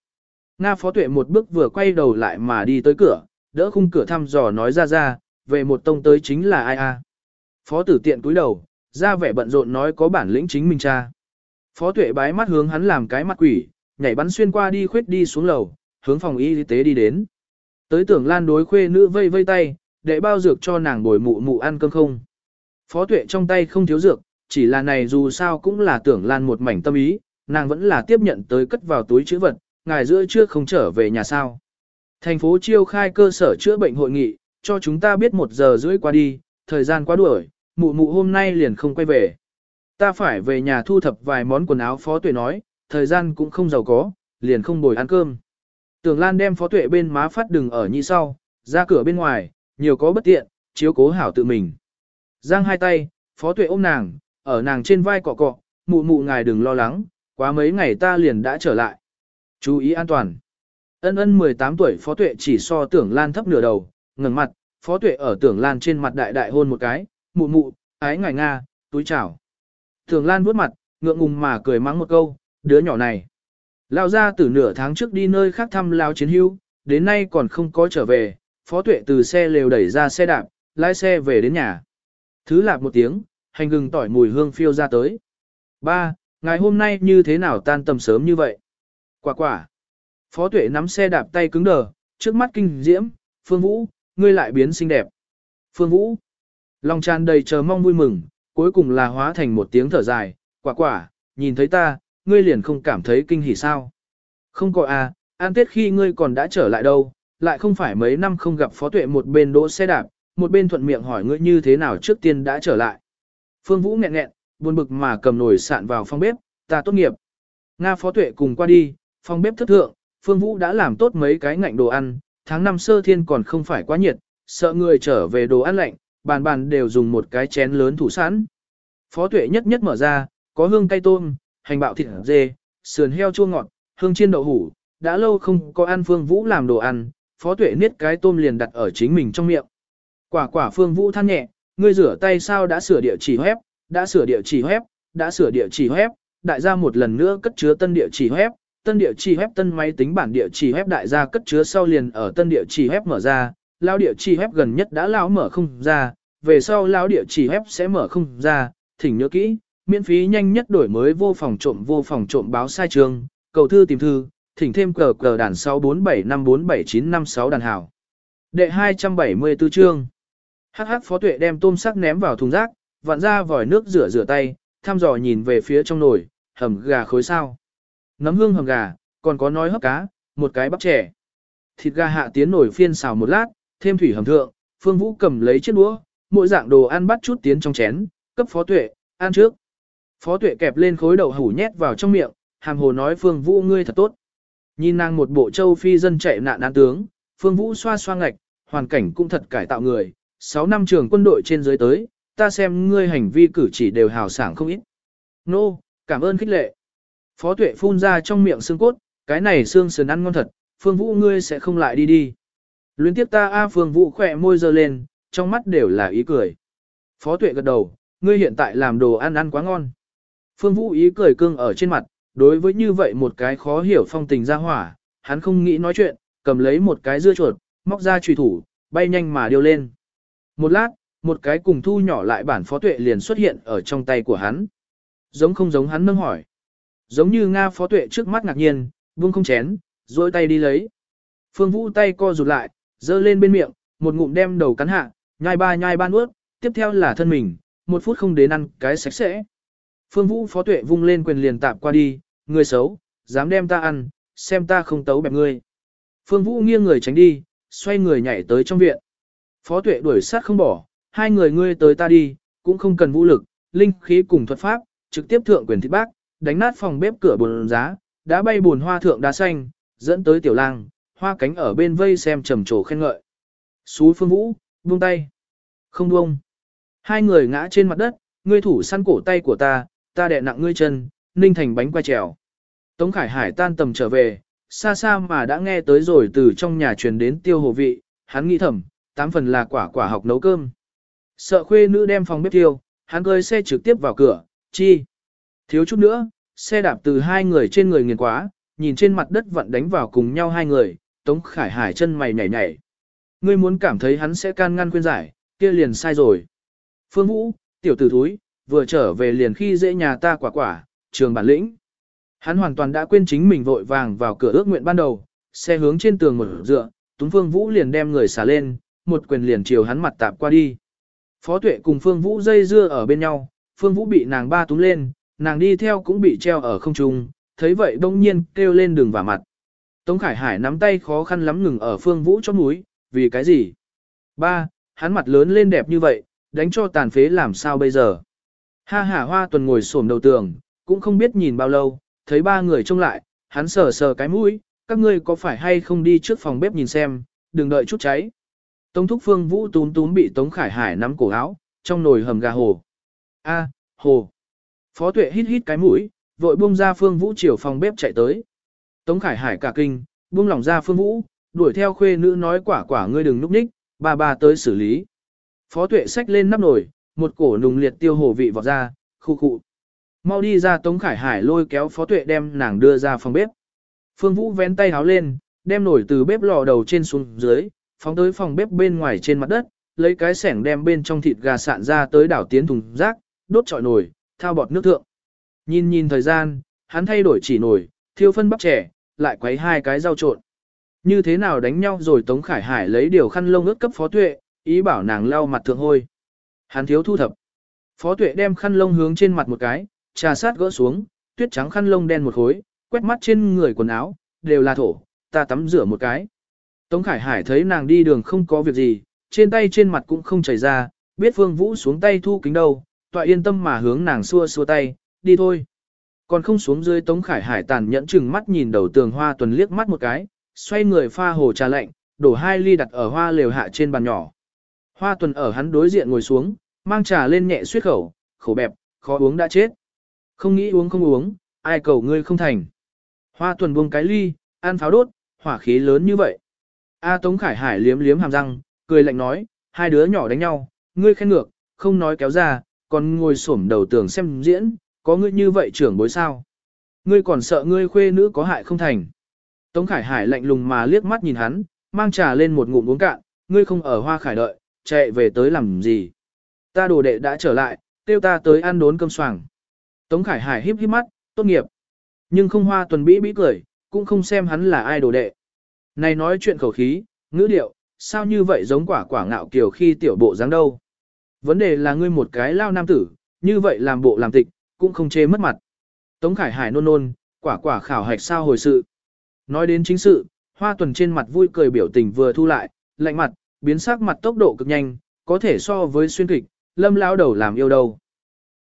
Nga phó tuệ một bước vừa quay đầu lại mà đi tới cửa, đỡ khung cửa thăm dò nói ra ra, về một tông tới chính là ai a? Phó tử tiện cúi đầu, ra vẻ bận rộn nói có bản lĩnh chính mình cha. Phó tuệ bái mắt hướng hắn làm cái mặt quỷ, nhảy bắn xuyên qua đi khuyết đi xuống lầu, hướng phòng y tế đi đến. Tới tưởng lan đối khuê nữ vây vây tay, để bao dược cho nàng bồi mụ mụ ăn cơm không. Phó tuệ trong tay không thiếu dược, chỉ là này dù sao cũng là tưởng lan một mảnh tâm ý, nàng vẫn là tiếp nhận tới cất vào túi chữ vật, ngài giữa chưa không trở về nhà sao. Thành phố chiêu khai cơ sở chữa bệnh hội nghị, cho chúng ta biết một giờ rưỡi qua đi, thời gian quá đuổi, mụ mụ hôm nay liền không quay về. Ta phải về nhà thu thập vài món quần áo phó tuệ nói, thời gian cũng không giàu có, liền không bồi ăn cơm. Tưởng Lan đem phó tuệ bên má phát đừng ở nhị sau, ra cửa bên ngoài, nhiều có bất tiện, chiếu cố hảo tự mình. Giang hai tay, phó tuệ ôm nàng, ở nàng trên vai cọ cọ, mụ mụ ngài đừng lo lắng, quá mấy ngày ta liền đã trở lại. Chú ý an toàn. Ân ân 18 tuổi phó tuệ chỉ so tưởng Lan thấp nửa đầu, ngẩng mặt, phó tuệ ở tưởng Lan trên mặt đại đại hôn một cái, mụ mụ, ái ngài Nga, túi chào. Tưởng Lan vuốt mặt, ngượng ngùng mà cười mắng một câu, đứa nhỏ này. Lao ra từ nửa tháng trước đi nơi khác thăm Lao chiến hưu, đến nay còn không có trở về, phó tuệ từ xe lều đẩy ra xe đạp, lái xe về đến nhà. Thứ lạp một tiếng, hành gừng tỏi mùi hương phiêu ra tới. Ba, ngày hôm nay như thế nào tan tầm sớm như vậy? Quả quả. Phó tuệ nắm xe đạp tay cứng đờ, trước mắt kinh diễm, Phương Vũ, ngươi lại biến xinh đẹp. Phương Vũ. Lòng tràn đầy chờ mong vui mừng, cuối cùng là hóa thành một tiếng thở dài, quả quả, nhìn thấy ta, ngươi liền không cảm thấy kinh hỉ sao. Không có à, an tết khi ngươi còn đã trở lại đâu, lại không phải mấy năm không gặp phó tuệ một bên đỗ xe đạp, một bên thuận miệng hỏi ngươi như thế nào trước tiên đã trở lại. Phương Vũ nghẹn nghẹn, buồn bực mà cầm nồi sạn vào phòng bếp, ta tốt nghiệp. Nga phó tuệ cùng qua đi, phòng bếp thất thượng, Phương Vũ đã làm tốt mấy cái ngạnh đồ ăn, tháng năm sơ thiên còn không phải quá nhiệt, sợ người trở về đồ ăn lạnh, bàn bàn đều dùng một cái chén lớn thủ sẵn. Phó tuệ nhất nhất mở ra, có hương cay tôm, hành bạo thịt dê, sườn heo chua ngọt, hương chiên đậu hủ, đã lâu không có ăn Phương Vũ làm đồ ăn, Phó tuệ niết cái tôm liền đặt ở chính mình trong miệng. Quả quả Phương Vũ than nhẹ, ngươi rửa tay sao đã sửa địa chỉ web, đã sửa địa chỉ web, đã sửa địa chỉ web, đại gia một lần nữa cất chứa tân địa chỉ web, tân địa chỉ web tân máy tính bản địa chỉ web đại gia cất chứa sau liền ở tân địa chỉ web mở ra, lao địa chỉ web gần nhất đã lão mở không ra, về sau Lao địa chỉ web sẽ mở không ra, thỉnh nhớ kỹ, miễn phí nhanh nhất đổi mới vô phòng trộm vô phòng trộm báo sai trường, cầu thư tìm thư, thỉnh thêm cờ cờ đàn 647547956 đàn hảo. Đệ 274 chương. Hắc hắc phó tuệ đem tôm sắc ném vào thùng rác, vặn ra vòi nước rửa rửa tay, thăm dò nhìn về phía trong nồi, hầm gà khối sao. Nấm hương hầm gà, còn có nói hấp cá, một cái bắp trẻ. Thịt gà hạ tiến nổi phiên xào một lát, thêm thủy hầm thượng, Phương Vũ cầm lấy chiếc đũa, mỗi dạng đồ ăn bắt chút tiến trong chén, cấp phó tuệ, ăn trước. Phó tuệ kẹp lên khối đậu hủ nhét vào trong miệng, hàm hồ nói Phương Vũ ngươi thật tốt. Nhìn nàng một bộ châu phi dân chạy nạn án tướng, Phương Vũ xoa xoa ngạch, hoàn cảnh cũng thật cải tạo người, 6 năm trường quân đội trên dưới tới, ta xem ngươi hành vi cử chỉ đều hào sảng không ít. Nô, no, cảm ơn khích lệ. Phó tuệ phun ra trong miệng xương cốt, cái này xương sườn ăn ngon thật, Phương Vũ ngươi sẽ không lại đi đi. Luyến tiếp ta A Phương Vũ khỏe môi dơ lên, trong mắt đều là ý cười. Phó tuệ gật đầu, ngươi hiện tại làm đồ ăn ăn quá ngon. Phương Vũ ý cười cưng ở trên mặt, đối với như vậy một cái khó hiểu phong tình ra hỏa, hắn không nghĩ nói chuyện, cầm lấy một cái dưa chuột, móc ra trùy thủ, bay nhanh mà điêu lên. Một lát, một cái cùng thu nhỏ lại bản phó tuệ liền xuất hiện ở trong tay của hắn. Giống không giống hắn nâng hỏi. Giống như Nga phó tuệ trước mắt ngạc nhiên, buông không chén, dôi tay đi lấy. Phương Vũ tay co rụt lại, dơ lên bên miệng, một ngụm đem đầu cắn hạ, nhai ba nhai ba nuốt, tiếp theo là thân mình, một phút không đến ăn cái sạch sẽ. Phương Vũ phó tuệ vung lên quyền liền tạp qua đi, người xấu, dám đem ta ăn, xem ta không tấu bẹp ngươi. Phương Vũ nghiêng người tránh đi, xoay người nhảy tới trong viện. Phó tuệ đuổi sát không bỏ, hai người ngươi tới ta đi, cũng không cần vũ lực, linh khí cùng thuật pháp, trực tiếp thượng quyền thịt bác, đánh nát phòng bếp cửa bồn giá, đã bay buồn hoa thượng đá xanh, dẫn tới tiểu lang, hoa cánh ở bên vây xem trầm trồ khen ngợi. Xú phương vũ, buông tay. Không buông. Hai người ngã trên mặt đất, ngươi thủ săn cổ tay của ta, ta đè nặng ngươi chân, ninh thành bánh quay trèo. Tống Khải Hải tan tầm trở về, xa xa mà đã nghe tới rồi từ trong nhà truyền đến tiêu hồ vị, hắn nghĩ thầm, tám phần là quả quả học nấu cơm. Sợ khuê nữ đem phòng bếp tiêu, hắn cơi xe trực tiếp vào cửa, chi. Thiếu chút nữa, xe đạp từ hai người trên người nghiền quá, nhìn trên mặt đất vận đánh vào cùng nhau hai người, Tống Khải Hải chân mày nhảy nhảy. Ngươi muốn cảm thấy hắn sẽ can ngăn khuyên giải, kia liền sai rồi. Phương Vũ, tiểu tử thúi, vừa trở về liền khi dễ nhà ta quả quả, trường bản lĩnh. Hắn hoàn toàn đã quên chính mình vội vàng vào cửa ước nguyện ban đầu, xe hướng trên tường một dựa, Túng Phương Vũ liền đem người xả lên, một quyền liền chiều hắn mặt tạp qua đi. Phó Tuệ cùng Phương Vũ dây dưa ở bên nhau, Phương Vũ bị nàng ba túm lên, nàng đi theo cũng bị treo ở không trung, thấy vậy đông nhiên kêu lên đường vả mặt. Tống Khải Hải nắm tay khó khăn lắm ngừng ở Phương Vũ trong núi, vì cái gì? Ba, hắn mặt lớn lên đẹp như vậy, đánh cho tàn phế làm sao bây giờ? Ha hả hoa tuần ngồi xổm đầu tường, cũng không biết nhìn bao lâu, thấy ba người trông lại, hắn sờ sờ cái mũi, các ngươi có phải hay không đi trước phòng bếp nhìn xem, đừng đợi chút cháy. Tống thúc phương vũ túm túm bị Tống Khải Hải nắm cổ áo, trong nồi hầm gà hồ. A, hồ. Phó tuệ hít hít cái mũi, vội buông ra phương vũ chiều phòng bếp chạy tới. Tống Khải Hải cả kinh, buông lòng ra phương vũ, đuổi theo khuê nữ nói quả quả ngươi đừng núp ních, bà bà tới xử lý. Phó tuệ xách lên nắp nồi, một cổ nùng liệt tiêu hồ vị vọt ra, khu khu. Mau đi ra Tống Khải Hải lôi kéo phó tuệ đem nàng đưa ra phòng bếp. Phương Vũ vén tay háo lên, đem nổi từ bếp lò đầu trên xuống dưới, phóng tới phòng bếp bên ngoài trên mặt đất, lấy cái sẻng đem bên trong thịt gà sạn ra tới đảo tiến thùng rác, đốt trọi nồi, thao bọt nước thượng. Nhìn nhìn thời gian, hắn thay đổi chỉ nổi thiêu phân bắp trẻ, lại quấy hai cái rau trộn. Như thế nào đánh nhau rồi Tống Khải Hải lấy điều khăn lông ướt cấp phó tuệ, ý bảo nàng lau mặt thượng hôi. Hắn thiếu thu thập. Phó tuệ đem khăn lông hướng trên mặt một cái, trà sát gỡ xuống, tuyết trắng khăn lông đen một khối, quét mắt trên người quần áo, đều là thổ, ta tắm rửa một cái. Tống Khải Hải thấy nàng đi đường không có việc gì, trên tay trên mặt cũng không chảy ra, biết Phương Vũ xuống tay thu kính đâu, tọa yên tâm mà hướng nàng xua xua tay, đi thôi. Còn không xuống dưới Tống Khải Hải tàn nhẫn chừng mắt nhìn đầu tường hoa tuần liếc mắt một cái, xoay người pha hồ trà lạnh, đổ hai ly đặt ở hoa lều hạ trên bàn nhỏ. Hoa tuần ở hắn đối diện ngồi xuống, mang trà lên nhẹ suyết khẩu, khổ bẹp, khó uống đã chết. Không nghĩ uống không uống, ai cầu ngươi không thành. Hoa tuần buông cái ly, ăn pháo đốt, hỏa khí lớn như vậy. A Tống Khải Hải liếm liếm hàm răng, cười lạnh nói, hai đứa nhỏ đánh nhau, ngươi khen ngược, không nói kéo ra, còn ngồi xổm đầu tường xem diễn, có ngươi như vậy trưởng bối sao. ngươi còn sợ ngươi khuê nữ có hại không thành. Tống Khải Hải lạnh lùng mà liếc mắt nhìn hắn, mang trà lên một ngụm uống cạn, ngươi không ở hoa khải đợi, chạy về tới làm gì. Ta đồ đệ đã trở lại, tiêu ta tới ăn đốn cơm soảng. Tống Khải Hải híp híp mắt, tốt nghiệp. Nhưng không hoa tuần bĩ bĩ cười, cũng không xem hắn là ai đồ đệ. Này nói chuyện khẩu khí, ngữ điệu, sao như vậy giống quả quả ngạo kiều khi tiểu bộ dáng đâu. Vấn đề là ngươi một cái lao nam tử, như vậy làm bộ làm tịch, cũng không chê mất mặt. Tống Khải Hải nôn nôn, quả quả khảo hạch sao hồi sự. Nói đến chính sự, hoa tuần trên mặt vui cười biểu tình vừa thu lại, lạnh mặt, biến sắc mặt tốc độ cực nhanh, có thể so với xuyên kịch, lâm lao đầu làm yêu đâu.